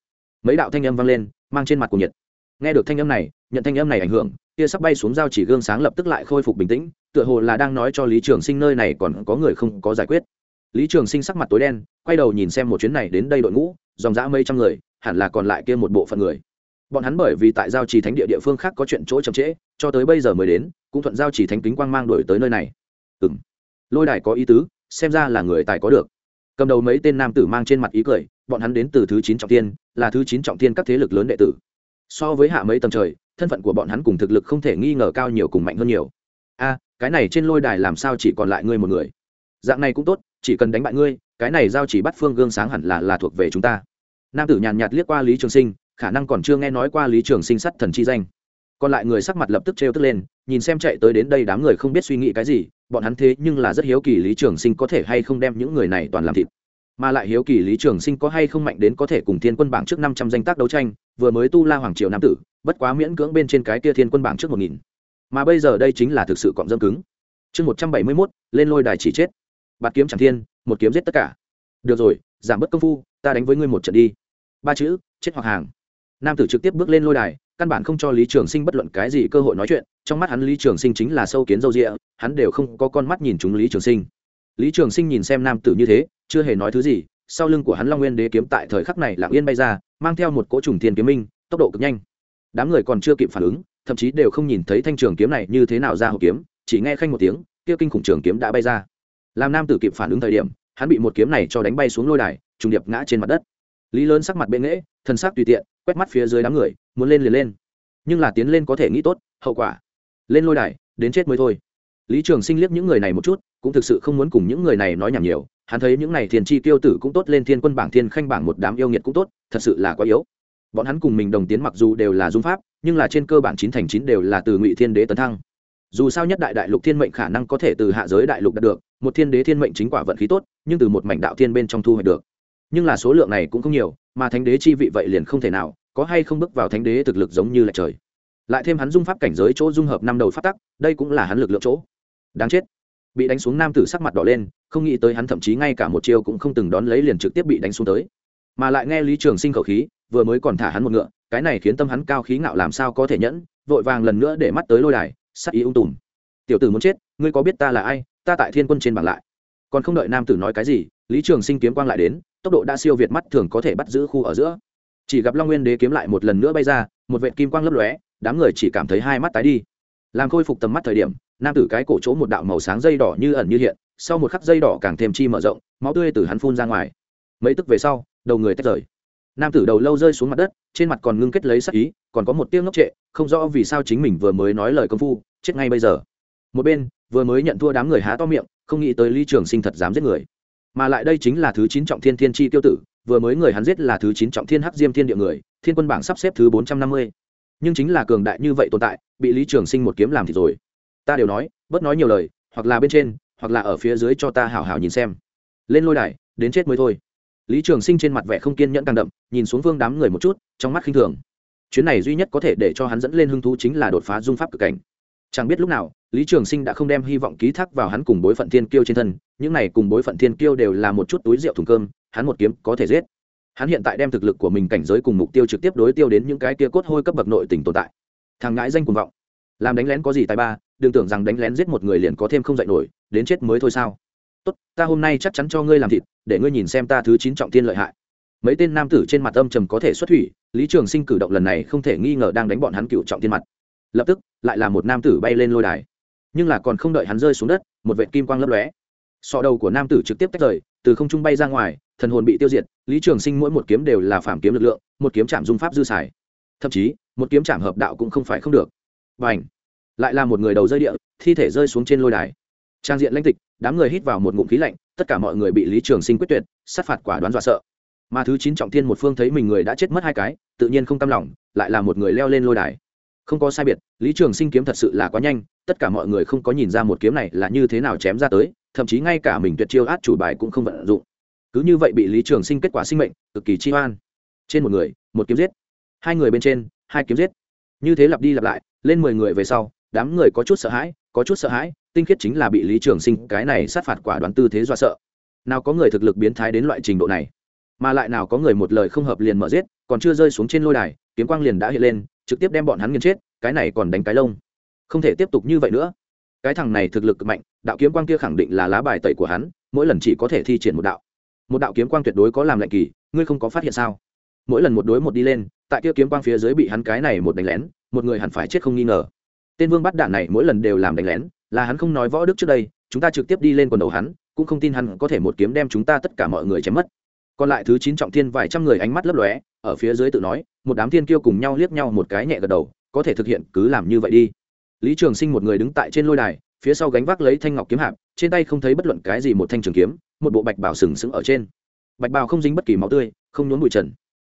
Mấy đạo thanh âm vang lên, mang trên mặt của nhiệt. Nghe được thanh âm này, nhận thanh âm này ảnh hưởng kia sắp bay xuống giao chỉ gương sáng lập tức lại khôi phục bình tĩnh, tựa hồ là đang nói cho lý trường sinh nơi này còn có người không có giải quyết. Lý trường sinh sắc mặt tối đen, quay đầu nhìn xem một chuyến này đến đây đội ngũ, dòng dã mấy trăm người, hẳn là còn lại kia một bộ phận người. Bọn hắn bởi vì tại giao trì thánh địa địa phương khác có chuyện chỗ chậm trễ cho tới bây giờ mới đến, cũng thuận giao chỉ thánh kính quang mang đổi tới nơi này. Ừ m lôi đài có ý tứ, xem ra là người tài có được. Cầm đầu mấy tên nam tử mang trên mặt ý cười, bọn hắn đến từ thứ chín trọng tiên là thứ chín trọng tiên các thế lực lớn đệ tử. So với hạ mấy tầng trời, thân phận của bọn hắn cùng thực lực không thể nghi ngờ cao nhiều cùng mạnh hơn nhiều. A, cái này trên lôi đài làm sao chỉ còn lại ngươi một người? Dạng này cũng tốt, chỉ cần đánh bại ngươi, cái này giao chỉ bắt phương gương sáng hẳn là là thuộc về chúng ta. Nam tử nhàn nhạt liếc qua lý trường sinh, khả năng còn chưa nghe nói qua lý trường sinh sắt thần chi danh còn lại người sắc mặt lập tức trêu tức lên, nhìn xem chạy tới đến đây đám người không biết suy nghĩ cái gì, bọn hắn thế nhưng là rất hiếu kỳ lý trường sinh có thể hay không đem những người này toàn làm thịt. Mà lại hiếu kỳ lý trường sinh có hay không mạnh đến có thể cùng thiên quân bảng trước năm trăm danh tác đấu tranh, vừa mới tu la hoàng triều nam tử, bất quá miễn cưỡng bên trên cái kia thiên quân bảng trước một nghìn. Mà bây giờ đây chính là thực sự cọm dâm cứng. Chương một trăm bảy mươi mốt, lên lôi đài chỉ chết. Bạt kiếm chẳng thiên, một kiếm giết tất cả. Được rồi, giảm bớt công phu, ta đánh với ngươi một trận đi. Ba chữ, chết hoặc hàng. Nam tử trực tiếp bước lên lôi đài căn bản không cho lý trường sinh bất luận cái gì cơ hội nói chuyện, trong mắt hắn lý trường sinh chính là sâu kiến dâu rịa, hắn đều không có con mắt nhìn chúng lý trường sinh. Lý trường sinh nhìn xem nam tử như thế, chưa hề nói thứ gì, sau lưng của hắn long nguyên đế kiếm tại thời khắc này lạng yên bay ra, mang theo một cỗ trùng thiên kiếm minh, tốc độ cực nhanh. Đám người còn chưa kịp phản ứng, thậm chí đều không nhìn thấy thanh trường kiếm này như thế nào ra hộp kiếm, chỉ nghe khanh một tiếng, kia kinh khủng trường kiếm đã bay ra. Làm nam tử kịp phản ứng thời điểm, hắn bị một kiếm này cho đánh bay xuống lôi đài, trùng điệp ngã trên mặt đất. Lý lớn sắc mặt bệ nghễ thân xác tùy tiện quét mắt phía dưới đám người, muốn lên liền lên. Nhưng là tiến lên có thể nghĩ tốt, hậu quả. Lên lôi đài, đến chết mới thôi. Lý trường sinh liếc những người này một chút, cũng thực sự không muốn cùng những người này nói nhảm nhiều. Hắn thấy những này thiên chi tiêu tử cũng tốt, lên thiên quân bảng, thiên khanh bảng một đám yêu nghiệt cũng tốt, thật sự là quá yếu. Bọn hắn cùng mình đồng tiến mặc dù đều là dung pháp, nhưng là trên cơ bản chín thành chín đều là từ ngụy thiên đế tấn thăng. Dù sao nhất đại đại lục thiên mệnh khả năng có thể từ hạ giới đại lục đạt được, một thiên đế thiên mệnh chính quả vận khí tốt, nhưng từ một mảnh đạo thiên bên trong thu hoạch được nhưng là số lượng này cũng không nhiều, mà thánh đế chi vị vậy liền không thể nào có hay không bước vào thánh đế thực lực giống như là trời. Lại thêm hắn dung pháp cảnh giới chỗ dung hợp năm đầu phát tắc, đây cũng là hắn lực lượng chỗ. Đáng chết. Bị đánh xuống nam tử sắc mặt đỏ lên, không nghĩ tới hắn thậm chí ngay cả một chiêu cũng không từng đón lấy liền trực tiếp bị đánh xuống tới. Mà lại nghe lý trường sinh khẩu khí, vừa mới còn thả hắn một ngựa, cái này khiến tâm hắn cao khí ngạo làm sao có thể nhẫn, vội vàng lần nữa để mắt tới lôi đài, sắc ý ung tùm. Tiểu tử muốn chết, ngươi có biết ta là ai, ta tại thiên quân trên bảng lại. Còn không đợi nam tử nói cái gì, lý trường sinh kiếm quang lại đến tốc độ đã siêu việt mắt thường có thể bắt giữ khu ở giữa. Chỉ gặp long nguyên đế kiếm lại một lần nữa bay ra, một vệ kim quang lấp lóe, đám người chỉ cảm thấy hai mắt tái đi. Làm khôi phục tầm mắt thời điểm, nam tử cái cổ chỗ một đạo màu sáng dây đỏ như ẩn như hiện, sau một khắc dây đỏ càng thêm chi mở rộng, máu tươi từ hắn phun ra ngoài. Mấy tức về sau, đầu người tách rời. Nam tử đầu lâu rơi xuống mặt đất, trên mặt còn ngưng kết lấy sắc ý, còn có một tiếng ngốc trệ, không rõ vì sao chính mình vừa mới nói lời công phu, chết ngay bây giờ. Một bên, vừa mới nhận thua đám người há to miệng, không nghĩ tới lý trường sinh thật dám giết người mà lại đây chính là thứ chín trọng thiên thiên chi tiêu tử, vừa mới người hắn giết là thứ chín trọng thiên hắc diêm thiên địa người, thiên quân bảng sắp xếp thứ bốn trăm năm mươi. Nhưng chính là cường đại như vậy tồn tại, bị lý trường sinh một kiếm làm thì rồi. Ta đều nói, bớt nói nhiều lời, hoặc là bên trên, hoặc là ở phía dưới cho ta hảo hảo nhìn xem. Lên lôi đài, đến chết mới thôi. Lý trường sinh trên mặt vẻ không kiên nhẫn càng đậm, nhìn xuống vương đám người một chút, trong mắt khinh thường. Chuyến này duy nhất có thể để cho hắn dẫn lên hứng thú chính là đột phá dung pháp cực cảnh. Chẳng biết lúc nào lý trường sinh đã không đem hy vọng ký thác vào hắn cùng bối phận thiên kiêu trên thân, những này cùng bối phận thiên kiêu đều là một chút túi rượu thùng cơm, hắn một kiếm có thể giết. Hắn hiện tại đem thực lực của mình cảnh giới cùng mục tiêu trực tiếp đối tiêu đến những cái kia cốt hôi cấp bậc nội tình tồn tại. Thằng ngãi danh cuồng vọng. Làm đánh lén có gì tài ba, đừng tưởng rằng đánh lén giết một người liền có thêm không dạy nổi, đến chết mới thôi sao? Tốt, ta hôm nay chắc chắn cho ngươi làm thịt, để ngươi nhìn xem ta thứ chín trọng tiên lợi hại. Mấy tên nam tử trên mặt âm trầm có thể xuất thủy, lý trường sinh cử động lần này không thể nghi ngờ đang đánh bọn hắn cựu trọng tiên mặt. Lập tức, lại là một nam tử bay lên lôi đài nhưng là còn không đợi hắn rơi xuống đất, một vệ kim quang lấp lóe. Sọ đầu của nam tử trực tiếp tách rời, từ không trung bay ra ngoài, thần hồn bị tiêu diệt, lý trường sinh mỗi một kiếm đều là phản kiếm lực lượng, một kiếm chạm dung pháp dư xài. Thậm chí, một kiếm chạm hợp đạo cũng không phải không được. Và ảnh lại là một người đầu rơi địa, thi thể rơi xuống trên lôi đài. Trang diện lãnh tịch, đám người hít vào một ngụm khí lạnh, tất cả mọi người bị lý trường sinh quyết tuyệt, sát phạt quả đoán dọa sợ. Mà thứ chín trọng thiên một phương thấy mình người đã chết mất hai cái, tự nhiên không tâm lòng, lại là một người leo lên lôi đài. Không có sai biệt, lý trường sinh kiếm thật sự là quá nhanh tất cả mọi người không có nhìn ra một kiếm này là như thế nào chém ra tới, thậm chí ngay cả mình tuyệt chiêu át chủ bài cũng không vận dụng. Cứ như vậy bị lý trường sinh kết quả sinh mệnh, cực kỳ chi oan trên một người, một kiếm giết. Hai người bên trên, hai kiếm giết. Như thế lặp đi lặp lại, lên mười người về sau, đám người có chút sợ hãi, có chút sợ hãi, tinh khiết chính là bị lý trường sinh cái này sát phạt quả đoán tư thế do sợ. Nào có người thực lực biến thái đến loại trình độ này, mà lại nào có người một lời không hợp liền mở giết, còn chưa rơi xuống trên lôi đài, kiếm quang liền đã hiện lên, trực tiếp đem bọn hắn nghiền chết, cái này còn đánh cái lông không thể tiếp tục như vậy nữa. Cái thằng này thực lực mạnh, đạo kiếm quang kia khẳng định là lá bài tẩy của hắn, mỗi lần chỉ có thể thi triển một đạo. Một đạo kiếm quang tuyệt đối có làm lạnh kỳ, ngươi không có phát hiện sao? Mỗi lần một đối một đi lên, tại kia kiếm quang phía dưới bị hắn cái này một đánh lén, một người hẳn phải chết không nghi ngờ. Tên vương bắt đạn này mỗi lần đều làm đánh lén, là hắn không nói võ đức trước đây, chúng ta trực tiếp đi lên quần đầu hắn, cũng không tin hắn có thể một kiếm đem chúng ta tất cả mọi người chém mất. Còn lại thứ chín trọng thiên vài trăm người ánh mắt lấp lóe, ở phía dưới tự nói, một đám thiên kiêu cùng nhau liếc nhau một cái nhẹ gật đầu, có thể thực hiện cứ làm như vậy đi lý trường sinh một người đứng tại trên lôi đài, phía sau gánh vác lấy thanh ngọc kiếm hạp, trên tay không thấy bất luận cái gì một thanh trường kiếm, một bộ bạch bào sừng sững ở trên. Bạch bào không dính bất kỳ máu tươi, không nhốn bụi trần.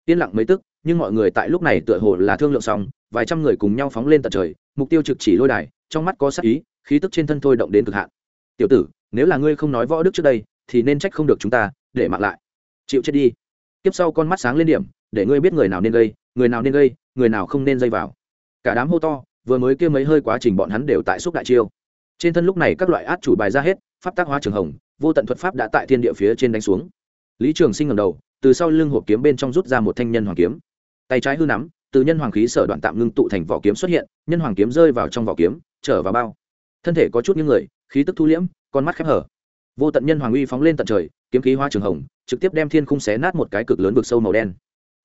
Yên lặng mấy tức, nhưng mọi người tại lúc này tựa hồ là thương lượng xong, vài trăm người cùng nhau phóng lên tận trời, mục tiêu trực chỉ lôi đài, trong mắt có sắc ý, khí tức trên thân thôi động đến cực hạn. Tiểu tử, nếu là ngươi không nói võ đức trước đây, thì nên trách không được chúng ta, để mặc lại. Chịu chết đi. Tiếp sau con mắt sáng lên điểm, để ngươi biết người nào nên gây, người nào nên gây, người nào không nên dây vào. Cả đám hô to vừa mới kia mấy hơi quá trình bọn hắn đều tại xúc đại chiêu. Trên thân lúc này các loại át chủ bài ra hết, pháp tác hóa trường hồng, vô tận thuật pháp đã tại thiên địa phía trên đánh xuống. Lý trường sinh ngầm đầu, từ sau lưng hộp kiếm bên trong rút ra một thanh nhân hoàng kiếm. Tay trái hư nắm, từ nhân hoàng khí sở đoạn tạm ngưng tụ thành vỏ kiếm xuất hiện, nhân hoàng kiếm rơi vào trong vỏ kiếm, trở vào bao. Thân thể có chút những người, khí tức thu liễm, con mắt khép hở. Vô tận nhân hoàng uy phóng lên tận trời, kiếm khí hoa trường hồng, trực tiếp đem thiên khung xé nát một cái cực lớn vực sâu màu đen.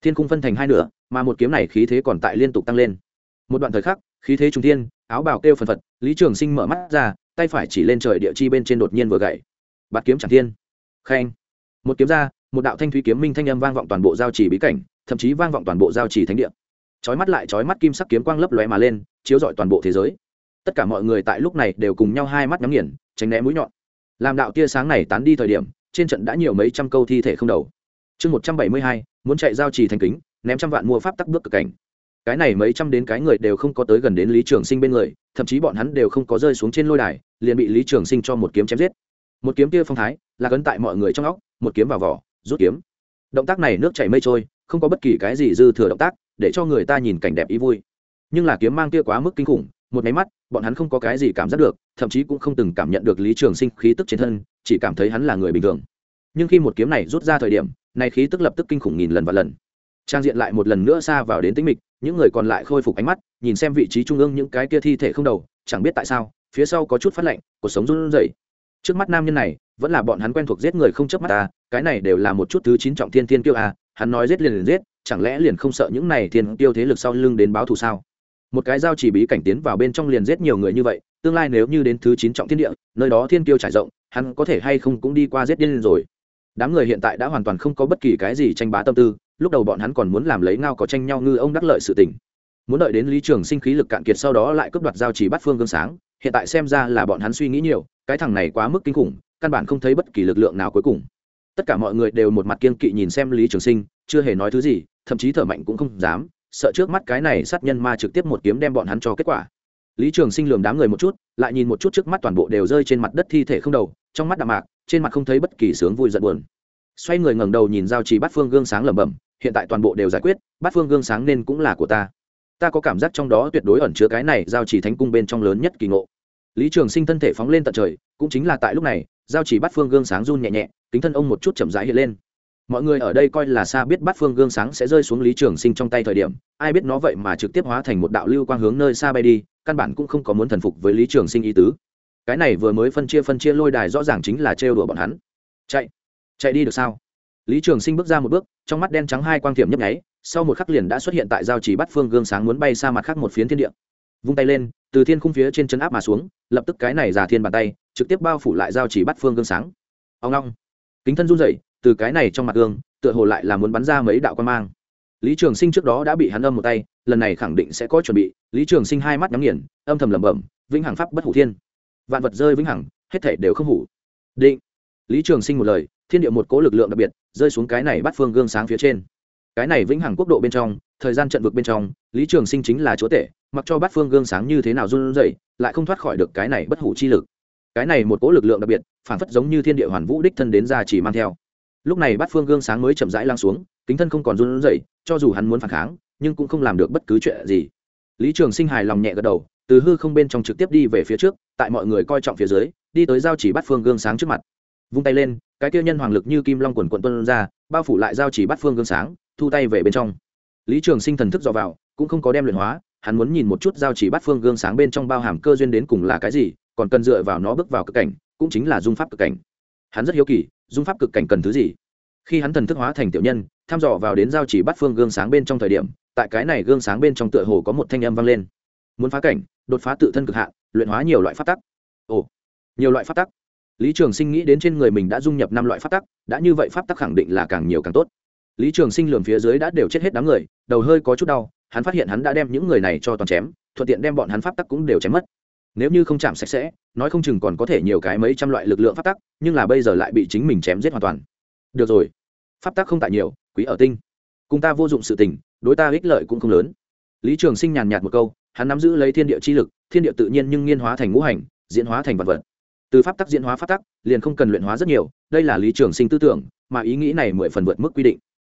Thiên khung phân thành hai nửa, mà một kiếm này khí thế còn tại liên tục tăng lên. Một đoạn thời khắc khí thế trung thiên, áo bào kêu phần phật, lý trường sinh mở mắt ra, tay phải chỉ lên trời địa chi bên trên đột nhiên vừa gậy. Bạt kiếm chẳng thiên. Khen. Một kiếm ra, một đạo thanh thúy kiếm minh thanh âm vang vọng toàn bộ giao chỉ bí cảnh, thậm chí vang vọng toàn bộ giao chỉ thánh địa. Chói mắt lại chói mắt kim sắc kiếm quang lấp lóe mà lên, chiếu rọi toàn bộ thế giới. Tất cả mọi người tại lúc này đều cùng nhau hai mắt nhắm nghiền, tránh né mũi nhọn. Làm đạo tia sáng này tán đi thời điểm, trên trận đã nhiều mấy trăm câu thi thể không đầu. Chương một trăm bảy mươi hai, muốn chạy giao trì thành kính, ném trăm vạn mua pháp tắc bước cực cảnh cái này mấy trăm đến cái người đều không có tới gần đến lý trường sinh bên người, thậm chí bọn hắn đều không có rơi xuống trên lôi đài, liền bị lý trường sinh cho một kiếm chém giết. Một kiếm kia phong thái, là cấn tại mọi người trong óc, một kiếm vào vỏ, rút kiếm. Động tác này nước chảy mây trôi, không có bất kỳ cái gì dư thừa động tác, để cho người ta nhìn cảnh đẹp ý vui. Nhưng là kiếm mang kia quá mức kinh khủng, một máy mắt, bọn hắn không có cái gì cảm giác được, thậm chí cũng không từng cảm nhận được lý trường sinh khí tức trên thân, chỉ cảm thấy hắn là người bình thường. Nhưng khi một kiếm này rút ra thời điểm, này khí tức lập tức kinh khủng nghìn lần và lần trang diện lại một lần nữa xa vào đến tĩnh mịch, những người còn lại khôi phục ánh mắt, nhìn xem vị trí trung ương những cái kia thi thể không đầu, chẳng biết tại sao, phía sau có chút phát lạnh, cuộc sống run rẩy. Trước mắt nam nhân này, vẫn là bọn hắn quen thuộc giết người không chớp mắt ta cái này đều là một chút thứ chín trọng thiên thiên kiêu à hắn nói giết liền liền giết, chẳng lẽ liền không sợ những này thiên tiêu thế lực sau lưng đến báo thù sao? Một cái giao chỉ bí cảnh tiến vào bên trong liền giết nhiều người như vậy, tương lai nếu như đến thứ chín trọng thiên địa, nơi đó thiên kiêu trải rộng, hắn có thể hay không cũng đi qua giết điên rồi. Đám người hiện tại đã hoàn toàn không có bất kỳ cái gì tranh bá tâm tư lúc đầu bọn hắn còn muốn làm lấy ngao có tranh nhau ngư ông đắc lợi sự tình. Muốn đợi đến lý trường sinh khí lực cạn kiệt sau đó lại cướp đoạt giao chỉ bắt phương gương sáng, hiện tại xem ra là bọn hắn suy nghĩ nhiều, cái thằng này quá mức kinh khủng, căn bản không thấy bất kỳ lực lượng nào cuối cùng. Tất cả mọi người đều một mặt kiên kỵ nhìn xem lý trường sinh, chưa hề nói thứ gì, thậm chí thở mạnh cũng không dám, sợ trước mắt cái này sát nhân ma trực tiếp một kiếm đem bọn hắn cho kết quả. Lý trường sinh lườm đám người một chút, lại nhìn một chút trước mắt toàn bộ đều rơi trên mặt đất thi thể không đầu, trong mắt đạm mạc, trên mặt không thấy bất kỳ sướng vui giận buồn xoay người ngẩng đầu nhìn giao trì bát phương gương sáng lẩm bẩm, hiện tại toàn bộ đều giải quyết, bát phương gương sáng nên cũng là của ta. Ta có cảm giác trong đó tuyệt đối ẩn chứa cái này giao trì thánh cung bên trong lớn nhất kỳ ngộ. Lý trường sinh thân thể phóng lên tận trời, cũng chính là tại lúc này, giao chỉ bát phương gương sáng run nhẹ nhẹ, kính thân ông một chút chậm rãi hiện lên. Mọi người ở đây coi là xa biết bát phương gương sáng sẽ rơi xuống lý trường sinh trong tay thời điểm, ai biết nó vậy mà trực tiếp hóa thành một đạo lưu quang hướng nơi xa bay đi, căn bản cũng không có muốn thần phục với lý trường sinh ý tứ. Cái này vừa mới phân chia phân chia lôi đài rõ ràng chính là trêu đùa bọn hắn. Chạy chạy đi được sao? Lý trường sinh bước ra một bước, trong mắt đen trắng hai quang thiểm nhấp nháy, sau một khắc liền đã xuất hiện tại giao chỉ bắt phương gương sáng muốn bay xa mặt khác một phiến thiên địa. Vung tay lên, từ thiên khung phía trên chân áp mà xuống, lập tức cái này giả thiên bàn tay, trực tiếp bao phủ lại giao chỉ bắt phương gương sáng. Ông long. Kính thân run dậy từ cái này trong mặt gương, tựa hồ lại là muốn bắn ra mấy đạo quan mang. Lý trường sinh trước đó đã bị hắn âm một tay, lần này khẳng định sẽ có chuẩn bị. Lý trường sinh hai mắt nhắm nghiền, âm thầm lẩm bẩm, vĩnh hằng pháp bất hủ thiên. Vạn vật rơi vĩnh hằng, hết thể đều không hủ. Định. Lý trường sinh một lời thiên địa một cố lực lượng đặc biệt, rơi xuống cái này bắt phương gương sáng phía trên. Cái này vĩnh hằng quốc độ bên trong, thời gian trận vực bên trong, lý trường sinh chính là chúa tể, mặc cho bát phương gương sáng như thế nào run rẩy, lại không thoát khỏi được cái này bất hủ chi lực. Cái này một cố lực lượng đặc biệt, phản phất giống như thiên địa hoàn vũ đích thân đến ra chỉ mang theo. Lúc này bát phương gương sáng mới chậm rãi lang xuống, kính thân không còn run rẩy, cho dù hắn muốn phản kháng, nhưng cũng không làm được bất cứ chuyện gì. Lý trường sinh hài lòng nhẹ gật đầu, từ hư không bên trong trực tiếp đi về phía trước, tại mọi người coi trọng phía dưới, đi tới giao chỉ bát phương gương sáng trước mặt vung tay lên, cái kia nhân hoàng lực như kim long quần quận tuân ra, bao phủ lại giao chỉ bát phương gương sáng, thu tay về bên trong. Lý trường sinh thần thức dò vào, cũng không có đem luyện hóa, hắn muốn nhìn một chút giao chỉ bát phương gương sáng bên trong bao hàm cơ duyên đến cùng là cái gì, còn cần dựa vào nó bước vào cực cảnh, cũng chính là dung pháp cực cảnh. Hắn rất hiếu kỳ, dung pháp cực cảnh cần thứ gì? Khi hắn thần thức hóa thành tiểu nhân, thăm dò vào đến giao chỉ bát phương gương sáng bên trong thời điểm, tại cái này gương sáng bên trong tựa hồ có một thanh âm vang lên. Muốn phá cảnh, đột phá tự thân cực hạn, luyện hóa nhiều loại pháp tắc. Ồ, nhiều loại pháp tắc lý trường sinh nghĩ đến trên người mình đã dung nhập năm loại pháp tắc, đã như vậy pháp tắc khẳng định là càng nhiều càng tốt. Lý trường sinh lường phía dưới đã đều chết hết đám người, đầu hơi có chút đau, hắn phát hiện hắn đã đem những người này cho toàn chém, thuận tiện đem bọn hắn pháp tắc cũng đều chém mất. Nếu như không chạm sạch sẽ, nói không chừng còn có thể nhiều cái mấy trăm loại lực lượng pháp tắc, nhưng là bây giờ lại bị chính mình chém giết hoàn toàn. Được rồi, pháp tắc không tại nhiều, quý ở tinh. Cùng ta vô dụng sự tình, đối ta ích lợi cũng không lớn. Lý trường sinh nhàn nhạt một câu, hắn nắm giữ lấy thiên địa chi lực, thiên địa tự nhiên nhưng nghiên hóa thành ngũ hành, diễn hóa thành vật vật từ pháp tắc diễn hóa pháp tắc liền không cần luyện hóa rất nhiều đây là lý trường sinh tư tưởng mà ý nghĩ này mười phần vượt mức quy định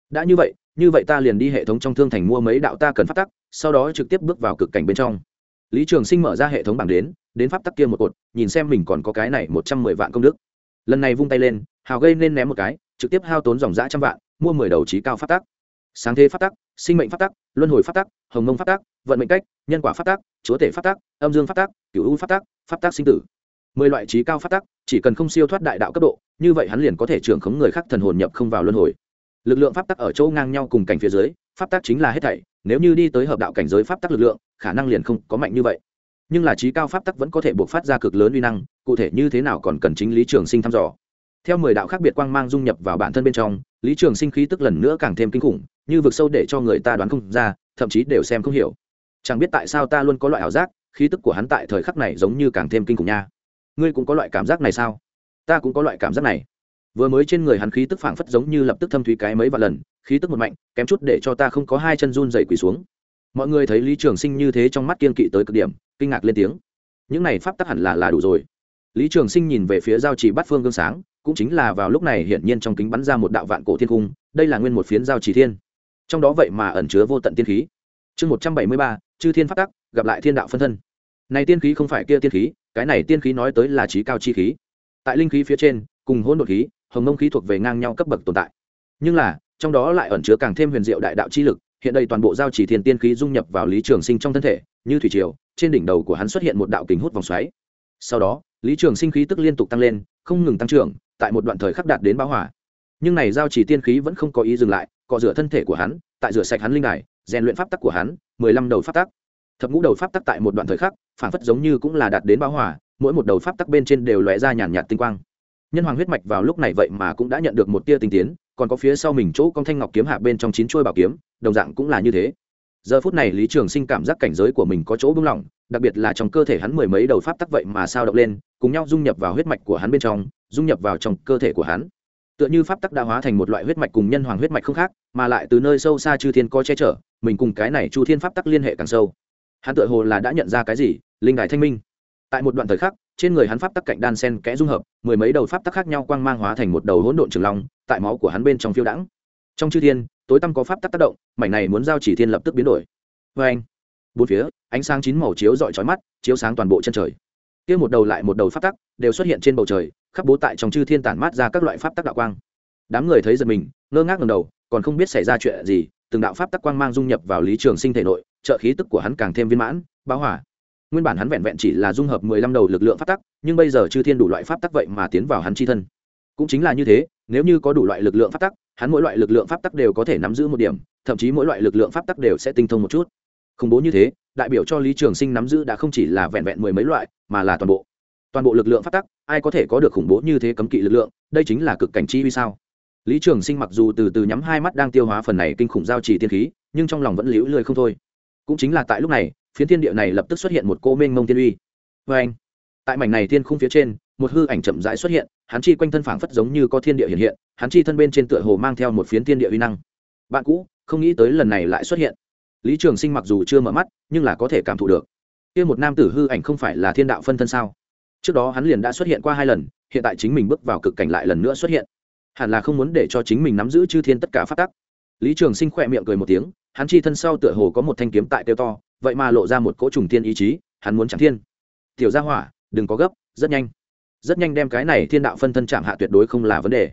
đã như vậy như vậy ta liền đi hệ thống trong thương thành mua mấy đạo ta cần pháp tắc sau đó trực tiếp bước vào cực cảnh bên trong lý trường sinh mở ra hệ thống bảng đến đến pháp tắc kia một cột nhìn xem mình còn có cái này một trăm mười vạn công đức lần này vung tay lên hào gây nên ném một cái trực tiếp hao tốn dòng giã trăm vạn mua mười đầu trí cao pháp tắc sáng thế pháp tắc sinh mệnh pháp tắc luân hồi pháp tắc hồng mông pháp tắc vận mệnh cách nhân quả pháp tắc chúa tể pháp tắc âm dương pháp tắc cựu u pháp tắc pháp tắc sinh tử mười loại trí cao pháp tắc, chỉ cần không siêu thoát đại đạo cấp độ, như vậy hắn liền có thể trưởng khống người khác thần hồn nhập không vào luân hồi. Lực lượng pháp tắc ở chỗ ngang nhau cùng cảnh phía dưới, pháp tắc chính là hết thảy, nếu như đi tới hợp đạo cảnh giới pháp tắc lực lượng, khả năng liền không có mạnh như vậy. Nhưng là trí cao pháp tắc vẫn có thể buộc phát ra cực lớn uy năng, cụ thể như thế nào còn cần chính lý trường sinh thăm dò. Theo mười đạo khác biệt quang mang dung nhập vào bản thân bên trong, lý trường sinh khí tức lần nữa càng thêm kinh khủng, như vực sâu để cho người ta đoán không ra, thậm chí đều xem không hiểu. Chẳng biết tại sao ta luôn có loại ảo giác, khí tức của hắn tại thời khắc này giống như càng thêm kinh khủng nha ngươi cũng có loại cảm giác này sao? Ta cũng có loại cảm giác này. Vừa mới trên người hắn khí tức phảng phất giống như lập tức thâm thúy cái mấy vài lần, khí tức một mạnh, kém chút để cho ta không có hai chân run dày quỳ xuống. Mọi người thấy lý trường sinh như thế trong mắt kiên kỵ tới cực điểm, kinh ngạc lên tiếng. Những này pháp tắc hẳn là là đủ rồi. Lý trường sinh nhìn về phía giao trì bát phương gương sáng, cũng chính là vào lúc này hiển nhiên trong kính bắn ra một đạo vạn cổ thiên cung, đây là nguyên một phiến giao trì thiên. Trong đó vậy mà ẩn chứa vô tận tiên khí. Chương một trăm bảy mươi ba, chư thiên pháp tắc, gặp lại thiên đạo phân thân này tiên khí không phải kia tiên khí, cái này tiên khí nói tới là trí cao chi khí. Tại linh khí phía trên, cùng hôn đột khí, hồng mông khí thuộc về ngang nhau cấp bậc tồn tại. Nhưng là, trong đó lại ẩn chứa càng thêm huyền diệu đại đạo chi lực, hiện đây toàn bộ giao chỉ thiên tiên khí dung nhập vào lý trường sinh trong thân thể, như thủy triều, trên đỉnh đầu của hắn xuất hiện một đạo kính hút vòng xoáy. Sau đó, lý trường sinh khí tức liên tục tăng lên, không ngừng tăng trưởng, tại một đoạn thời khắc đạt đến báo hỏa nhưng này giao chỉ tiên khí vẫn không có ý dừng lại, cọ rửa thân thể của hắn, tại rửa sạch hắn linh đài, rèn luyện pháp tắc của hắn, mười lăm đầu pháp tắc thập ngũ đầu pháp tắc tại một đoạn thời khắc phản phất giống như cũng là đạt đến báo hỏa mỗi một đầu pháp tắc bên trên đều lóe ra nhàn nhạt tinh quang. Nhân hoàng huyết mạch vào lúc này vậy mà cũng đã nhận được một tia tinh tiến, còn có phía sau mình chỗ con thanh ngọc kiếm hạ bên trong chín chuôi bảo kiếm, đồng dạng cũng là như thế. Giờ phút này lý trường sinh cảm giác cảnh giới của mình có chỗ bung lỏng, đặc biệt là trong cơ thể hắn mười mấy đầu pháp tắc vậy mà sao động lên, cùng nhau dung nhập vào huyết mạch của hắn bên trong, dung nhập vào trong cơ thể của hắn. Tựa như pháp tắc đã hóa thành một loại huyết mạch cùng nhân hoàng huyết mạch không khác, mà lại từ nơi sâu xa chư thiên có che chở, mình cùng cái này chu thiên pháp tắc liên hệ càng sâu hắn tựa hồ là đã nhận ra cái gì, linh đài thanh minh. Tại một đoạn thời khắc, trên người hắn pháp tắc cạnh đan sen kẽ dung hợp, mười mấy đầu pháp tắc khác nhau quang mang hóa thành một đầu hỗn độn trường long, tại máu của hắn bên trong phiêu đãng. Trong chư thiên, tối tăm có pháp tắc tác động, mảnh này muốn giao chỉ thiên lập tức biến đổi. Vê anh, bốn phía, ánh sáng chín màu chiếu rọi trói mắt, chiếu sáng toàn bộ chân trời. Kia một đầu lại một đầu pháp tắc đều xuất hiện trên bầu trời, khắp bố tại trong chư thiên tản mát ra các loại pháp tắc đạo quang. Đám người thấy giật mình, ngơ ngác ngầm đầu, còn không biết xảy ra chuyện gì, từng đạo pháp tắc quang mang dung nhập vào lý trường sinh thể nội trợ khí tức của hắn càng thêm viên mãn báo hỏa nguyên bản hắn vẹn vẹn chỉ là dung hợp mười lăm đầu lực lượng pháp tắc, nhưng bây giờ chư thiên đủ loại pháp tắc vậy mà tiến vào hắn chi thân. Cũng chính là như thế, nếu như có đủ loại lực lượng pháp tắc, hắn mỗi loại lực lượng pháp tắc đều có thể nắm giữ một điểm, thậm chí mỗi loại lực lượng pháp tắc đều sẽ tinh thông một chút. Khủng bố như thế, đại biểu cho lý trường sinh nắm giữ đã không chỉ là vẹn vẹn mười mấy loại, mà là toàn bộ. Toàn bộ lực lượng pháp tắc, ai có thể có được khủng bố như thế cấm kỵ lực lượng, đây chính là cực cảnh chi vì sao? Lý trường sinh mặc dù từ từ nhắm hai mắt đang tiêu hóa phần này kinh khủng giao trì tiên khí, nhưng trong lòng vẫn liễu lười không thôi cũng chính là tại lúc này, phiến thiên địa này lập tức xuất hiện một cô mênh mông tiên uy. Vê anh, tại mảnh này thiên khung phía trên, một hư ảnh chậm rãi xuất hiện, hắn chi quanh thân phảng phất giống như có thiên địa hiện hiện, hắn chi thân bên trên tựa hồ mang theo một phiến thiên địa uy năng. Bạn cũ, không nghĩ tới lần này lại xuất hiện. Lý trường sinh mặc dù chưa mở mắt, nhưng là có thể cảm thụ được. Kia một nam tử hư ảnh không phải là thiên đạo phân thân sao? Trước đó hắn liền đã xuất hiện qua hai lần, hiện tại chính mình bước vào cực cảnh lại lần nữa xuất hiện. Hẳn là không muốn để cho chính mình nắm giữ chư thiên tất cả phát tắc lý trường sinh khỏe miệng cười một tiếng, hắn chi thân sau tựa hồ có một thanh kiếm tại tiêu to, vậy mà lộ ra một cỗ trùng thiên ý chí, hắn muốn chẳng thiên. Tiểu gia hỏa, đừng có gấp, rất nhanh. Rất nhanh đem cái này thiên đạo phân thân chạm hạ tuyệt đối không là vấn đề.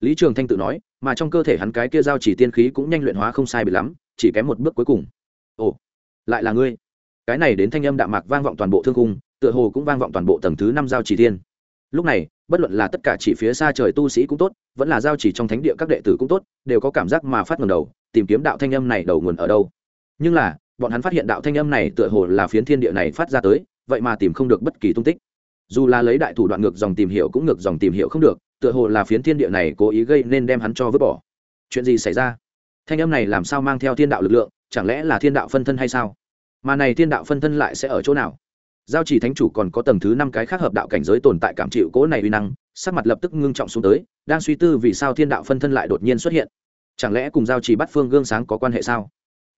Lý trường thanh tự nói, mà trong cơ thể hắn cái kia giao chỉ tiên khí cũng nhanh luyện hóa không sai bị lắm, chỉ kém một bước cuối cùng. Ồ, lại là ngươi. Cái này đến thanh âm đạm mạc vang vọng toàn bộ thương cung tựa hồ cũng vang vọng toàn bộ tầng thứ năm giao chỉ thiên lúc này bất luận là tất cả chỉ phía xa trời tu sĩ cũng tốt, vẫn là giao chỉ trong thánh địa các đệ tử cũng tốt, đều có cảm giác mà phát ngầm đầu, tìm kiếm đạo thanh âm này đầu nguồn ở đâu. Nhưng là, bọn hắn phát hiện đạo thanh âm này tựa hồ là phiến thiên địa này phát ra tới, vậy mà tìm không được bất kỳ tung tích. Dù là lấy đại thủ đoạn ngược dòng tìm hiểu cũng ngược dòng tìm hiểu không được, tựa hồ là phiến thiên địa này cố ý gây nên đem hắn cho vứt bỏ. Chuyện gì xảy ra? Thanh âm này làm sao mang theo thiên đạo lực lượng, chẳng lẽ là thiên đạo phân thân hay sao? Mà này thiên đạo phân thân lại sẽ ở chỗ nào? Giao chỉ thánh chủ còn có tầng thứ năm cái khác hợp đạo cảnh giới tồn tại cảm chịu cố này uy năng, sắc mặt lập tức ngưng trọng xuống tới, đang suy tư vì sao thiên đạo phân thân lại đột nhiên xuất hiện. Chẳng lẽ cùng giao chỉ bắt phương gương sáng có quan hệ sao?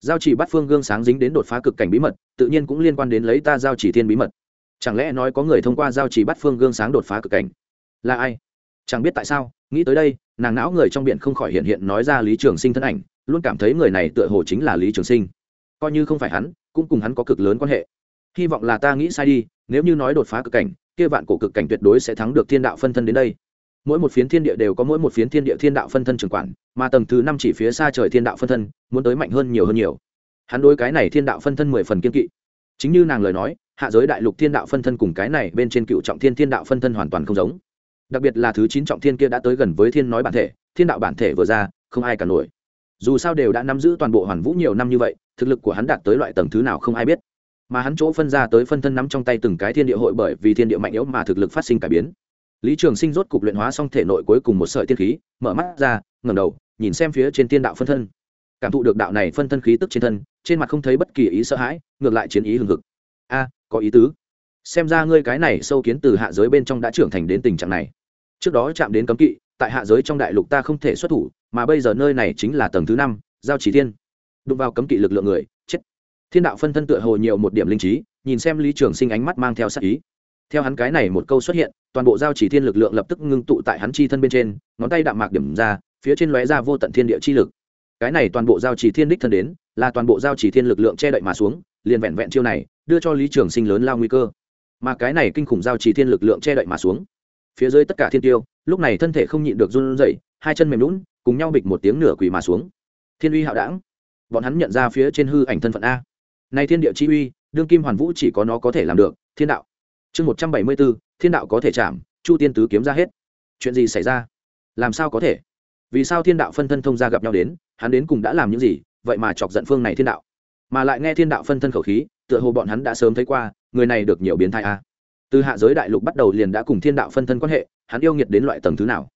Giao chỉ bắt phương gương sáng dính đến đột phá cực cảnh bí mật, tự nhiên cũng liên quan đến lấy ta giao chỉ thiên bí mật. Chẳng lẽ nói có người thông qua giao chỉ bắt phương gương sáng đột phá cực cảnh? Là ai? Chẳng biết tại sao, nghĩ tới đây, nàng não người trong biển không khỏi hiện hiện nói ra lý trường sinh thân ảnh, luôn cảm thấy người này tựa hồ chính là lý trường sinh. Coi như không phải hắn, cũng cùng hắn có cực lớn quan hệ hy vọng là ta nghĩ sai đi, nếu như nói đột phá cực cảnh, kia vạn cổ cực cảnh tuyệt đối sẽ thắng được thiên đạo phân thân đến đây. Mỗi một phiến thiên địa đều có mỗi một phiến thiên địa thiên đạo phân thân trường quản, mà tầng thứ năm chỉ phía xa trời thiên đạo phân thân, muốn tới mạnh hơn nhiều hơn nhiều. Hắn đối cái này thiên đạo phân thân mười phần kiên kỵ. Chính như nàng lời nói, hạ giới đại lục thiên đạo phân thân cùng cái này bên trên cựu trọng thiên thiên đạo phân thân hoàn toàn không giống. Đặc biệt là thứ chín trọng thiên kia đã tới gần với thiên nói bản thể, thiên đạo bản thể vừa ra, không ai cả nổi. Dù sao đều đã nắm giữ toàn bộ hoàn vũ nhiều năm như vậy, thực lực của hắn đạt tới loại tầng thứ nào không ai biết mà hắn chỗ phân ra tới phân thân nắm trong tay từng cái thiên địa hội bởi vì thiên địa mạnh yếu mà thực lực phát sinh cải biến. Lý trường sinh rốt cục luyện hóa xong thể nội cuối cùng một sợi tiên khí, mở mắt ra, ngẩng đầu, nhìn xem phía trên tiên đạo phân thân. Cảm thụ được đạo này phân thân khí tức trên thân, trên mặt không thấy bất kỳ ý sợ hãi, ngược lại chiến ý hừng hực. A, có ý tứ. Xem ra ngươi cái này sâu kiến từ hạ giới bên trong đã trưởng thành đến tình trạng này. Trước đó chạm đến cấm kỵ, tại hạ giới trong đại lục ta không thể xuất thủ, mà bây giờ nơi này chính là tầng thứ năm, giao chỉ thiên. Đụng vào cấm kỵ lực lượng người thiên đạo phân thân tựa hồ nhiều một điểm linh trí, nhìn xem lý trường sinh ánh mắt mang theo sắc ý. Theo hắn cái này một câu xuất hiện, toàn bộ giao chỉ thiên lực lượng lập tức ngưng tụ tại hắn chi thân bên trên, ngón tay đạm mạc điểm ra, phía trên lóe ra vô tận thiên địa chi lực. Cái này toàn bộ giao chỉ thiên đích thân đến, là toàn bộ giao chỉ thiên lực lượng che đậy mà xuống, liền vẹn vẹn chiêu này, đưa cho lý trường sinh lớn lao nguy cơ. Mà cái này kinh khủng giao chỉ thiên lực lượng che đậy mà xuống. Phía dưới tất cả thiên tiêu, lúc này thân thể không nhịn được run rẩy, hai chân mềm lún cùng nhau bịch một tiếng nửa quỳ mà xuống. Thiên uy hạo đảng bọn hắn nhận ra phía trên hư ảnh thân phận a này thiên địa chi uy, đương kim hoàn vũ chỉ có nó có thể làm được, thiên đạo. Chương một trăm bảy mươi bốn, thiên đạo có thể chạm, chu tiên tứ kiếm ra hết. Chuyện gì xảy ra? Làm sao có thể? Vì sao thiên đạo phân thân thông ra gặp nhau đến, hắn đến cùng đã làm những gì, vậy mà chọc giận phương này thiên đạo? Mà lại nghe thiên đạo phân thân khẩu khí, tựa hồ bọn hắn đã sớm thấy qua, người này được nhiều biến thái a. Từ hạ giới đại lục bắt đầu liền đã cùng thiên đạo phân thân quan hệ, hắn yêu nghiệt đến loại tầng thứ nào?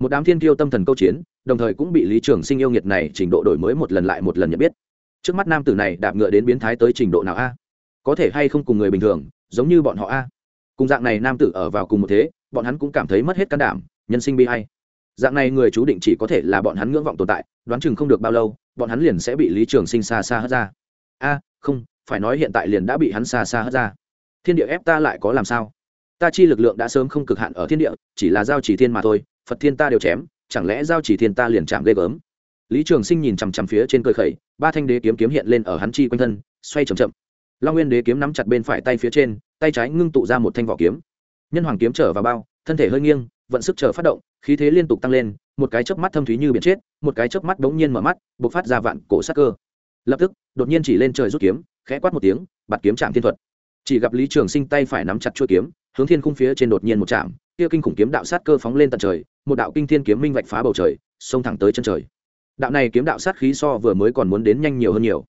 Một đám thiên Kiêu tâm thần câu chiến, đồng thời cũng bị lý trường sinh yêu nghiệt này trình độ đổi mới một lần lại một lần nhận biết trước mắt nam tử này đạp ngựa đến biến thái tới trình độ nào a? Có thể hay không cùng người bình thường, giống như bọn họ a? Cùng dạng này nam tử ở vào cùng một thế, bọn hắn cũng cảm thấy mất hết can đảm, nhân sinh bi hay. Dạng này người chú định chỉ có thể là bọn hắn ngưỡng vọng tồn tại, đoán chừng không được bao lâu, bọn hắn liền sẽ bị lý trường sinh xa xa hất ra. A, không, phải nói hiện tại liền đã bị hắn xa xa hất ra. Thiên địa ép ta lại có làm sao? Ta chi lực lượng đã sớm không cực hạn ở thiên địa, chỉ là giao chỉ thiên mà thôi, phật thiên ta đều chém, chẳng lẽ giao chỉ thiên ta liền chạm ghê gớm? Lý trường sinh nhìn chằm chằm phía trên cơ khẩy, ba thanh đế kiếm kiếm hiện lên ở hắn chi quanh thân, xoay c h ậ m chậm. Long nguyên đế kiếm nắm chặt bên phải tay phía trên, tay trái ngưng tụ ra một thanh vỏ kiếm. Nhân hoàng kiếm trở vào bao, thân thể hơi nghiêng, vận sức chờ phát động, khí thế liên tục tăng lên, một cái chớp mắt thâm thúy như biển chết, một cái chớp mắt bỗng nhiên mở mắt b ộ c phát ra vạn cổ sắc cơ. Lập tức, đột nhiên chỉ lên trời rút kiếm, khẽ quát một tiếng, bạt kiếm chạm thiên thuật. Chỉ gặp lý trường sinh tay phải nắm chặt chuôi kiếm, hướng thiên khung phía trên đột nhiên một chạm, kia kinh khủng kiếm đạo sát cơ phóng lên tận trời, một đạo kinh thiên kiếm minh vạch phá bầu trời, xông thẳng tới chân trời đạo này kiếm đạo sát khí so vừa mới còn muốn đến nhanh nhiều hơn nhiều.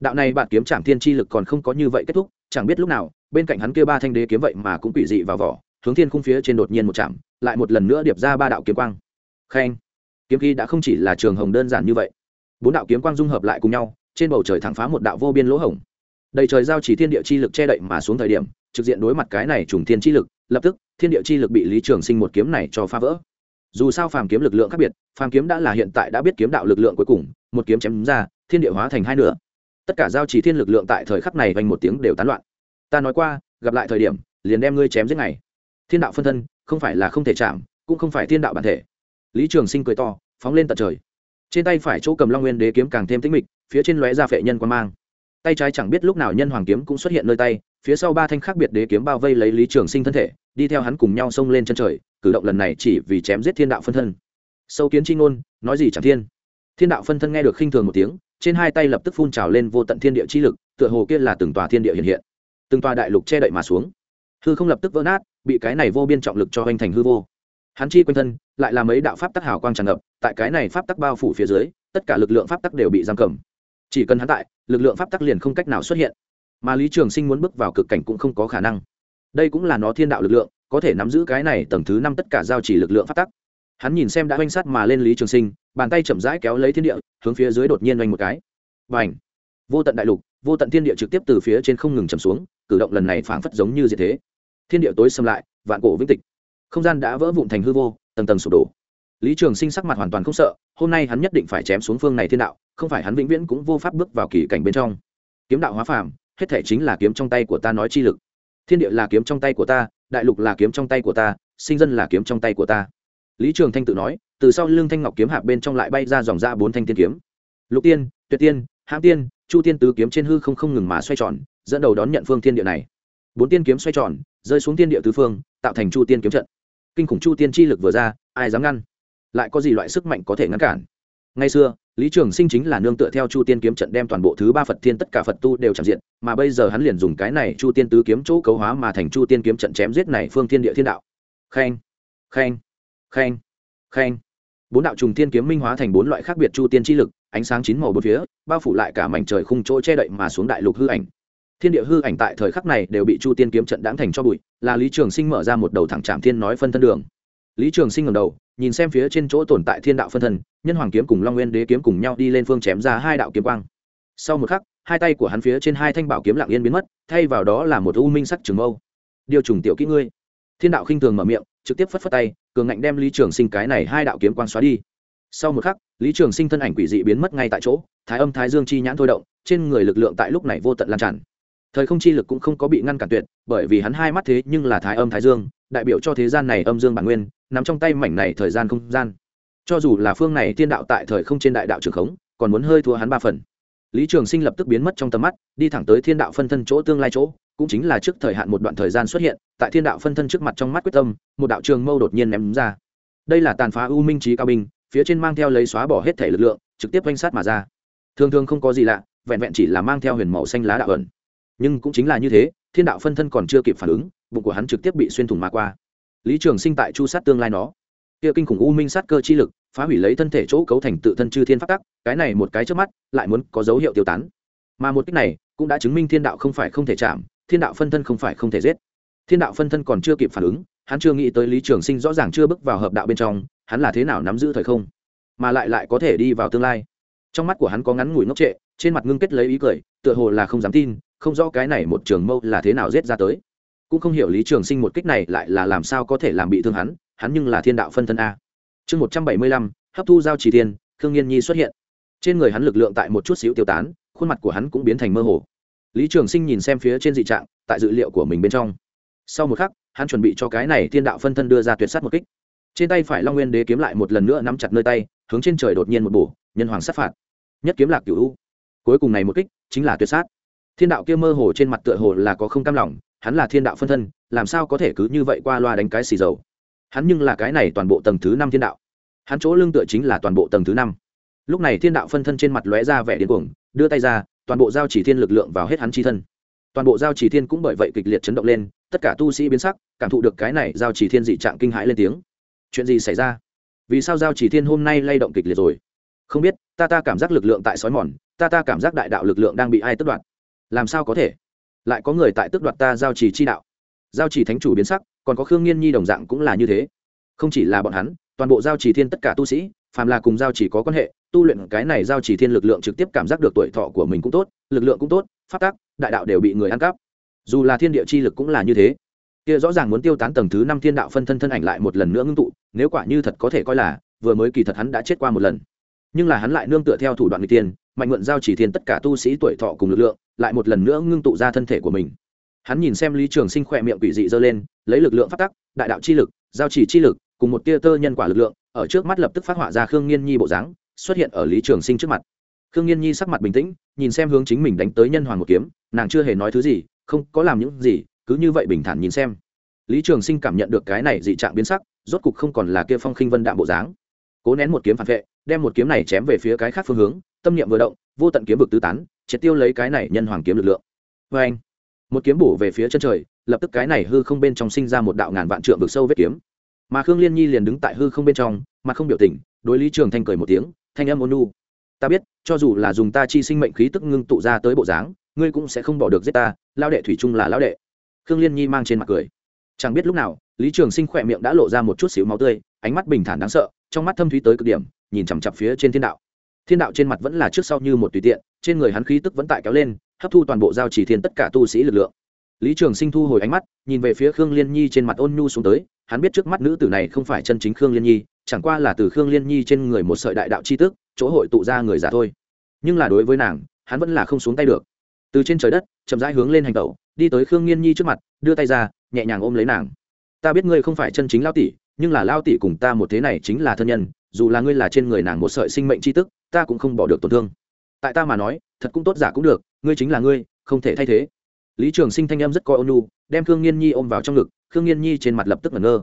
Đạo này bạn kiếm trảm thiên chi lực còn không có như vậy kết thúc, chẳng biết lúc nào, bên cạnh hắn kia ba thanh đế kiếm vậy mà cũng quỷ dị vào vỏ, hướng thiên khung phía trên đột nhiên một chạm, lại một lần nữa điệp ra ba đạo kiếm quang. Khen. Kiếm khí đã không chỉ là trường hồng đơn giản như vậy. Bốn đạo kiếm quang dung hợp lại cùng nhau, trên bầu trời thẳng phá một đạo vô biên lỗ hồng. đầy trời giao chỉ thiên địa chi lực che đậy mà xuống thời điểm, trực diện đối mặt cái này trùng thiên chi lực, lập tức, thiên địa chi lực bị lý trường sinh một kiếm này cho phá vỡ dù sao phàm kiếm lực lượng khác biệt, phàm kiếm đã là hiện tại đã biết kiếm đạo lực lượng cuối cùng, một kiếm chém ra, thiên địa hóa thành hai nửa. Tất cả giao chỉ thiên lực lượng tại thời khắc này vành một tiếng đều tán loạn. Ta nói qua, gặp lại thời điểm, liền đem ngươi chém giết này thiên đạo phân thân, không phải là không thể chạm, cũng không phải thiên đạo bản thể. Lý trường sinh cười to, phóng lên tận trời. Trên tay phải chỗ cầm long nguyên đế kiếm càng thêm tĩnh mịch, phía trên lóe ra phệ nhân quan mang. Tay trái chẳng biết lúc nào nhân hoàng kiếm cũng xuất hiện nơi tay, phía sau ba thanh khác biệt đế kiếm bao vây lấy lý trường sinh thân thể, đi theo hắn cùng nhau xông lên chân trời cử động lần này chỉ vì chém giết thiên đạo phân thân. Sâu kiến chi ngôn, nói gì chẳng thiên. Thiên đạo phân thân nghe được khinh thường một tiếng, trên hai tay lập tức phun trào lên vô tận thiên địa chi lực, tựa hồ kia là từng tòa thiên địa hiện hiện. Từng tòa đại lục che đậy mà xuống. Hư không lập tức vỡ nát, bị cái này vô biên trọng lực cho hoành thành hư vô. Hắn chi quanh thân, lại là mấy đạo pháp tắc hào quang tràn ngập, tại cái này pháp tắc bao phủ phía dưới, tất cả lực lượng pháp tắc đều bị giam cầm. Chỉ cần hắn tại, lực lượng pháp tắc liền không cách nào xuất hiện. Mà lý trường sinh muốn bước vào cực cảnh cũng không có khả năng. Đây cũng là nó thiên đạo lực lượng có thể nắm giữ cái này tầng thứ năm tất cả giao chỉ lực lượng phát tắc. Hắn nhìn xem đã oanh sát mà lên lý trường sinh, bàn tay chậm rãi kéo lấy thiên địa, hướng phía dưới đột nhiên oanh một cái. Và ảnh vô tận đại lục, vô tận thiên địa trực tiếp từ phía trên không ngừng chầm xuống, cử động lần này phảng phất giống như diệt thế. Thiên địa tối xâm lại, vạn cổ vĩnh tịch. Không gian đã vỡ vụn thành hư vô, tầng tầng sụp đổ. Lý trường sinh sắc mặt hoàn toàn không sợ, hôm nay hắn nhất định phải chém xuống phương này thiên đạo, không phải hắn vĩnh viễn cũng vô pháp bước vào kỳ cảnh bên trong. Kiếm đạo hóa phàm, hết thể chính là kiếm trong tay của ta nói chi lực. Thiên địa là kiếm trong tay của ta đại lục là kiếm trong tay của ta, sinh dân là kiếm trong tay của ta. Lý trường thanh tự nói, từ sau lưng thanh ngọc kiếm hạ bên trong lại bay ra dòng ra bốn thanh tiên kiếm. Lục tiên, tuyệt tiên, hãm tiên, chu tiên tứ kiếm trên hư không không ngừng mà xoay tròn, dẫn đầu đón nhận phương thiên địa này. Bốn tiên kiếm xoay tròn, rơi xuống tiên địa tứ phương, tạo thành chu tiên kiếm trận. Kinh khủng chu tiên chi lực vừa ra, ai dám ngăn? Lại có gì loại sức mạnh có thể ngăn cản? Ngày xưa lý trường sinh chính là nương tựa theo chu tiên kiếm trận đem toàn bộ thứ ba phật thiên tất cả phật tu đều chạm diện, mà bây giờ hắn liền dùng cái này chu tiên tứ kiếm chỗ cấu hóa mà thành chu tiên kiếm trận chém giết này phương thiên địa thiên đạo. Khen khen khen khen. Bốn đạo trùng tiên kiếm minh hóa thành bốn loại khác biệt chu tiên chi lực, ánh sáng chín màu bốn phía, bao phủ lại cả mảnh trời khung chỗ che đậy mà xuống đại lục hư ảnh. Thiên địa hư ảnh tại thời khắc này đều bị chu tiên kiếm trận đáng thành cho bụi, là lý trường sinh mở ra một đầu thẳng trạm thiên nói phân thân đường lý trường sinh ngầm đầu, nhìn xem phía trên chỗ tồn tại thiên đạo phân thân, nhân hoàng kiếm cùng long nguyên đế kiếm cùng nhau đi lên phương chém ra hai đạo kiếm quang. Sau một khắc, hai tay của hắn phía trên hai thanh bảo kiếm lặng yên biến mất, thay vào đó là một u minh sắc trường mâu. Điều trùng tiểu kỹ ngươi. Thiên đạo khinh thường mở miệng, trực tiếp phất phất tay, cường ngạnh đem lý trường sinh cái này hai đạo kiếm quang xóa đi. Sau một khắc, lý trường sinh thân ảnh quỷ dị biến mất ngay tại chỗ, thái âm thái dương chi nhãn thôi động, trên người lực lượng tại lúc này vô tận lan tràn. Thời không chi lực cũng không có bị ngăn cản tuyệt, bởi vì hắn hai mắt thế nhưng là thái âm thái dương, đại biểu cho thế gian này âm dương bản nguyên nằm trong tay mảnh này thời gian không gian. Cho dù là phương này tiên đạo tại thời không trên đại đạo trường khống, còn muốn hơi thua hắn ba phần. Lý trường sinh lập tức biến mất trong tầm mắt, đi thẳng tới thiên đạo phân thân chỗ tương lai chỗ, cũng chính là trước thời hạn một đoạn thời gian xuất hiện, tại thiên đạo phân thân trước mặt trong mắt quyết tâm, một đạo trường mâu đột nhiên ném ra. Đây là tàn phá u minh trí cao binh, phía trên mang theo lấy xóa bỏ hết thể lực lượng, trực tiếp oanh sát mà ra. Thường thường không có gì lạ, vẹn vẹn chỉ là mang theo huyền màu xanh lá đạo ẩn. Nhưng cũng chính là như thế, thiên đạo phân thân còn chưa kịp phản ứng, bụng của hắn trực tiếp bị xuyên thủng mà qua lý trường sinh tại chu sát tương lai nó. Kia kinh khủng u minh sát cơ chi lực, phá hủy lấy thân thể chỗ cấu thành tự thân chư thiên pháp tắc, cái này một cái trước mắt, lại muốn có dấu hiệu tiêu tán. Mà một cách này, cũng đã chứng minh thiên đạo không phải không thể chạm, thiên đạo phân thân không phải không thể giết. Thiên đạo phân thân còn chưa kịp phản ứng, hắn chưa nghĩ tới lý trường sinh rõ ràng chưa bước vào hợp đạo bên trong, hắn là thế nào nắm giữ thời không, mà lại lại có thể đi vào tương lai. Trong mắt của hắn có ngắn ngủi ngốc trệ, trên mặt ngưng kết lấy ý cười, tựa hồ là không dám tin, không rõ cái này một trường mâu là thế nào giết ra tới cũng không hiểu lý trường sinh một kích này lại là làm sao có thể làm bị thương hắn hắn nhưng là thiên đạo phân thân a. Chương một trăm bảy mươi lăm, hấp thu giao chỉ tiên khương nhiên nhi xuất hiện. Trên người hắn lực lượng tại một chút xíu tiêu tán, khuôn mặt của hắn cũng biến thành mơ hồ. Lý trường sinh nhìn xem phía trên dị trạng, tại dữ liệu của mình bên trong. Sau một khắc, hắn chuẩn bị cho cái này thiên đạo phân thân đưa ra tuyệt s á t một kích. Trên tay phải long nguyên đế kiếm lại một lần nữa nắm chặt nơi tay, hướng trên trời đột nhiên một bổ, nhân hoàng sát phạt. Nhất kiếm lạc cựu u. Cuối cùng này một kích, chính là tuyệt sát. Thiên đạo kia mơ hồ trên mặt tựa hồ là có không cam lòng hắn là thiên đạo phân thân, làm sao có thể cứ như vậy qua loa đánh cái xì dầu? Hắn nhưng là cái này toàn bộ tầng thứ năm thiên đạo. Hắn chỗ lương tựa chính là toàn bộ tầng thứ năm. Lúc này thiên đạo phân thân trên mặt lóe ra vẻ điên cuồng, đưa tay ra, toàn bộ giao chỉ thiên lực lượng vào hết hắn chi thân. Toàn bộ giao chỉ thiên cũng bởi vậy kịch liệt chấn động lên, tất cả tu sĩ biến sắc, cảm thụ được cái này giao chỉ thiên dị trạng kinh hãi lên tiếng. Chuyện gì xảy ra? Vì sao giao chỉ thiên hôm nay lay động kịch liệt rồi? Không biết, ta ta cảm giác lực lượng tại sói mòn, ta ta cảm giác đại đạo lực lượng đang bị ai tước đoạt. Làm sao có thể? Lại có người tại tước đoạt ta giao trì chi đạo. Giao trì thánh chủ biến sắc, còn có khương nghiên nhi đồng dạng cũng là như thế. Không chỉ là bọn hắn, toàn bộ giao trì thiên tất cả tu sĩ, phàm là cùng giao chỉ có quan hệ, tu luyện cái này giao chỉ thiên lực lượng trực tiếp cảm giác được tuổi thọ của mình cũng tốt, lực lượng cũng tốt phát tác đại đạo đều bị người ăn cắp. Dù là thiên địa chi lực cũng là như thế. Kia rõ ràng muốn tiêu tán tầng thứ năm thiên đạo phân thân thân ảnh lại một lần nữa ngưng tụ, nếu quả như thật có thể coi là, vừa mới kỳ thật hắn đã chết qua một lần. Nhưng là hắn lại nương tựa theo thủ đoạn người tiên mạnh mượn giao chỉ thiên tất cả tu sĩ tuổi thọ cùng lực lượng lại một lần nữa ngưng tụ ra thân thể của mình. Hắn nhìn xem lý trường sinh khỏe miệng quỷ dị dơ lên, lấy lực lượng phát tắc, đại đạo chi lực, giao chỉ chi lực, cùng một tia tơ nhân quả lực lượng, ở trước mắt lập tức phát họa ra khương nghiên nhi bộ dáng, xuất hiện ở lý trường sinh trước mặt. Khương nghiên nhi sắc mặt bình tĩnh, nhìn xem hướng chính mình đánh tới nhân hoàng một kiếm, nàng chưa hề nói thứ gì, không có làm những gì, cứ như vậy bình thản nhìn xem. Lý trường sinh cảm nhận được cái này dị trạng biến sắc, rốt cục không còn là kia phong khinh vân đạm bộ dáng. Cố nén một kiếm phản vệ, đem một kiếm này chém về phía cái khác phương hướng, tâm niệm vừa động, vô tận kiếm vực tứ tán triệt tiêu lấy cái này nhân hoàng kiếm lực lượng. Vê anh, một kiếm bổ về phía chân trời, lập tức cái này hư không bên trong sinh ra một đạo ngàn vạn trượng vực sâu vết kiếm. Mà khương liên nhi liền đứng tại hư không bên trong mà không biểu tình, đối lý trường thanh cười một tiếng, thanh âm ôn nu ta biết, cho dù là dùng ta chi sinh mệnh khí tức ngưng tụ ra tới bộ dáng, ngươi cũng sẽ không bỏ được giết ta lao đệ thủy chung là lao đệ. Khương liên nhi mang trên mặt cười. Chẳng biết lúc nào, lý trường sinh khỏe miệng đã lộ ra một chút xíu máu tươi, ánh mắt bình thản đáng sợ, trong mắt thâm thúy tới cực điểm, nhìn chằm chặp phía trên thiên đạo thiên đạo trên mặt vẫn là trước sau như một tùy tiện, trên người hắn khí tức vẫn tại kéo lên, hấp thu toàn bộ giao chỉ thiên tất cả tu sĩ lực lượng. Lý trường sinh thu hồi ánh mắt, nhìn về phía khương liên nhi trên mặt ôn nhu xuống tới, hắn biết trước mắt nữ tử này không phải chân chính khương liên nhi, chẳng qua là từ khương liên nhi trên người một sợi đại đạo c h i tức, chỗ hội tụ ra người giả thôi. Nhưng là đối với nàng, hắn vẫn là không xuống tay được. Từ trên trời đất, chậm rãi hướng lên hành tẩu, đi tới khương nghiên nhi trước mặt, đưa tay ra, nhẹ nhàng ôm lấy nàng. Ta biết ngươi không phải chân chính lao tỷ, nhưng là lao tỷ cùng ta một thế này chính là thân nhân dù là ngươi là trên người nàng một sợi sinh mệnh c h i tức, ta cũng không bỏ được tổn thương. Tại ta mà nói, thật cũng tốt giả cũng được, ngươi chính là ngươi, không thể thay thế. Lý trường sinh thanh âm rất coi ônu đem khương nghiên nhi ôm vào trong ngực, khương nghiên nhi trên mặt lập tức ngẩn ngơ.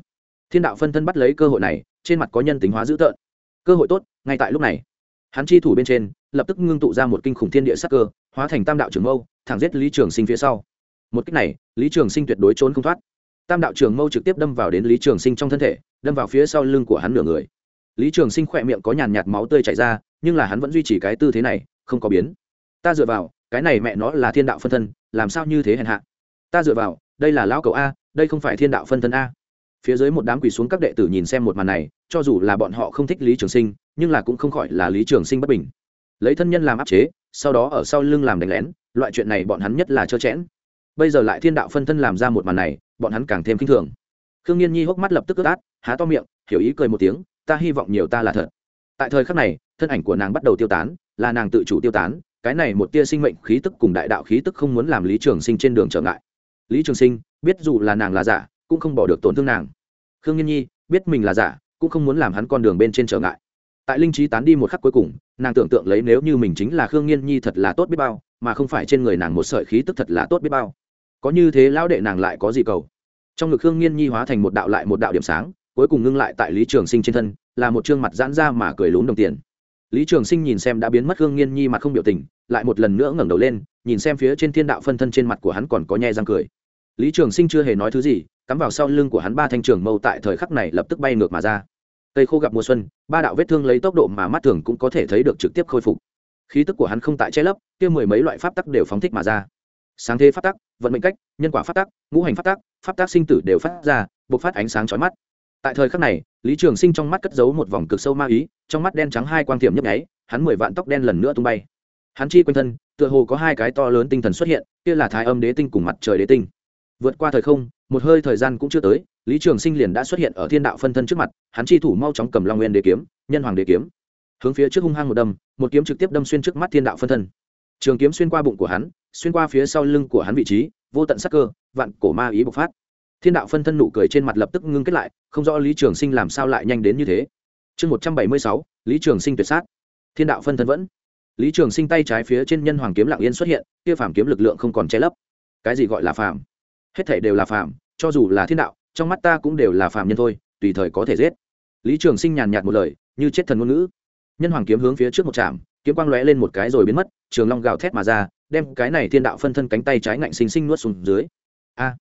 Thiên đạo phân thân bắt lấy cơ hội này, trên mặt có nhân tính hóa dữ tợn. Cơ hội tốt, ngay tại lúc này. Hắn chi thủ bên trên, lập tức ngưng tụ ra một kinh khủng thiên địa sắc cơ, hóa thành tam đạo trường mâu, thẳng giết lý trường sinh phía sau. Một cách này, lý trường sinh tuyệt đối trốn không thoát. Tam đạo trường mâu trực tiếp đâm vào đến lý trường sinh trong thân thể, đâm vào phía sau lưng của hắn nửa người lý trường sinh khỏe miệng có nhàn nhạt máu tươi chảy ra, nhưng là hắn vẫn duy trì cái tư thế này, không có biến. Ta dựa vào, cái này mẹ nó là thiên đạo phân thân, làm sao như thế hèn hạ? Ta dựa vào, đây là lão cầu a, đây không phải thiên đạo phân thân a. Phía dưới một đám quỳ xuống các đệ tử nhìn xem một màn này, cho dù là bọn họ không thích lý trường sinh, nhưng là cũng không khỏi là lý trường sinh bất bình. Lấy thân nhân làm áp chế, sau đó ở sau lưng làm đánh lén, loại chuyện này bọn hắn nhất là trơ chẽn bây giờ lại thiên đạo phân thân làm ra một màn này, bọn hắn càng thêm k i n h thường. Khương nhiên nhi hốc mắt lập tức ướt át, há to miệng, hiểu ý cười một tiếng ta hy vọng nhiều ta là thật. Tại thời khắc này, thân ảnh của nàng bắt đầu tiêu tán, là nàng tự chủ tiêu tán, cái này một tia sinh mệnh khí tức cùng đại đạo khí tức không muốn làm lý trường sinh trên đường trở ngại. Lý trường sinh, biết dù là nàng là giả, cũng không bỏ được tổn thương nàng. Khương nhiên nhi, biết mình là giả, cũng không muốn làm hắn con đường bên trên trở ngại. Tại linh trí tán đi một khắc cuối cùng, nàng tưởng tượng lấy nếu như mình chính là khương nhiên nhi thật là tốt biết bao, mà không phải trên người nàng một sợi khí tức thật là tốt biết bao. Có như thế lão đệ nàng lại có gì cầu? Trong ngực khương nhiên nhi hóa thành một đạo lại một đạo điểm sáng, cuối cùng ngưng lại tại lý trường sinh trên thân là một chương mặt giãn ra mà cười lún đồng tiền. Lý trường sinh nhìn xem đã biến mất gương nhiên nhi mặt không biểu tình, lại một lần nữa ngẩng đầu lên, nhìn xem phía trên thiên đạo phân thân trên mặt của hắn còn có nhe răng cười. Lý trường sinh chưa hề nói thứ gì, cắm vào sau lưng của hắn ba thanh trường mâu tại thời khắc này lập tức bay ngược mà ra. Tây khô gặp mùa xuân, ba đạo vết thương lấy tốc độ mà mắt thường cũng có thể thấy được trực tiếp khôi phục. Khí tức của hắn không tại che lấp, kia mười mấy loại pháp tắc đều phóng thích mà ra. Sáng thế pháp tắc, vận mệnh cách, nhân quả pháp tắc, ngũ hành pháp tắc pháp tắc sinh tử đều phát ra, bộc phát ánh sáng chói mắt tại thời khắc này, lý trường sinh trong mắt cất giấu một vòng cực sâu ma ý, trong mắt đen trắng hai quang thiểm nhấp nháy, hắn mười vạn tóc đen lần nữa tung bay. Hắn chi quanh thân, tựa hồ có hai cái to lớn tinh thần xuất hiện, kia là thái âm đế tinh cùng mặt trời đế tinh. Vượt qua thời không, một hơi thời gian cũng chưa tới, lý trường sinh liền đã xuất hiện ở thiên đạo phân thân trước mặt, hắn chi thủ mau chóng cầm long nguyên đế kiếm, nhân hoàng đế kiếm. Hướng phía trước hung hăng một đâm, một kiếm trực tiếp đâm xuyên trước mắt thiên đạo phân thân. Trường kiếm xuyên qua bụng của hắn, xuyên qua phía sau lưng của hắn vị trí, vô tận sắc cơ, vạn cổ ma ý bộc phát thiên đạo phân thân nụ cười trên mặt lập tức ngưng kết lại, không rõ lý trường sinh làm sao lại nhanh đến như thế. Chương một trăm bảy mươi sáu, lý trường sinh tuyệt sát. Thiên đạo phân thân vẫn. Lý trường sinh tay trái phía trên nhân hoàng kiếm lạng yên xuất hiện, kia phàm kiếm lực lượng không còn che lấp. Cái gì gọi là phàm? Hết thể đều là phàm, cho dù là thiên đạo, trong mắt ta cũng đều là phàm nhân thôi, tùy thời có thể giết. Lý trường sinh nhàn nhạt một lời, như chết thần ngôn ngữ. Nhân hoàng kiếm hướng phía trước một trạm kiếm quang lóe lên một cái rồi biến mất, trường long gào thét mà ra, đem cái này thiên đạo phân thân cánh tay trái ngạnh xinh xinh nuốt xuống dưới. A!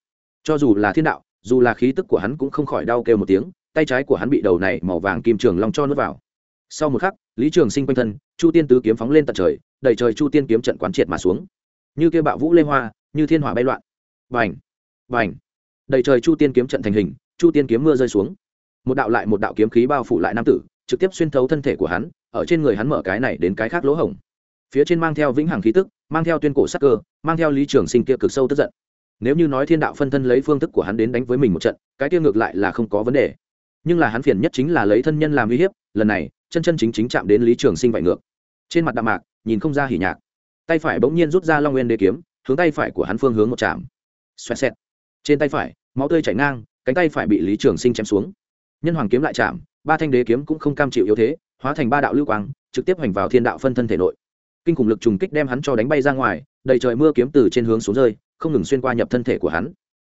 Cho dù là thiên đạo, dù là khí tức của hắn cũng không khỏi đau kêu một tiếng, tay trái của hắn bị đầu này màu vàng kim trường long cho nuốt vào. Sau một khắc, lý trường sinh quanh thân, chu tiên tứ kiếm phóng lên tận trời, đẩy trời chu tiên kiếm trận quán triệt mà xuống. Như kêu bạo vũ lê hoa, như thiên hỏa bay loạn. Vành vành đầy trời chu tiên kiếm trận thành hình, chu tiên kiếm mưa rơi xuống. Một đạo lại một đạo kiếm khí bao phủ lại nam tử, trực tiếp xuyên thấu thân thể của hắn, ở trên người hắn mở cái này đến cái khác lỗ hổng. Phía trên mang theo vĩnh hằng khí tức, mang theo tuyên cổ sắc cơ, mang theo lý trường sinh kia cực sâu tức giận nếu như nói thiên đạo phân thân lấy phương thức của hắn đến đánh với mình một trận, cái kia ngược lại là không có vấn đề. Nhưng là hắn phiền nhất chính là lấy thân nhân làm uy hiếp, lần này, chân chân chính chính chạm đến lý trường sinh vạy ngược. Trên mặt đạm mạc, nhìn không ra hỉ nhạc. Tay phải bỗng nhiên rút ra long nguyên đế kiếm, hướng tay phải của hắn phương hướng một chạm. Xoẹt xẹt. Trên tay phải, máu tươi chảy ngang, cánh tay phải bị lý trường sinh chém xuống. Nhân hoàng kiếm lại chạm, ba thanh đế kiếm cũng không cam chịu yếu thế, hóa thành ba đạo lưu quang, trực tiếp hành vào thiên đạo phân thân thể nội. Kinh khủng lực trùng kích đem hắn cho đánh bay ra ngoài, đầy trời mưa kiếm từ trên hướng xuống rơi không ngừng xuyên qua nhập thân thể của hắn.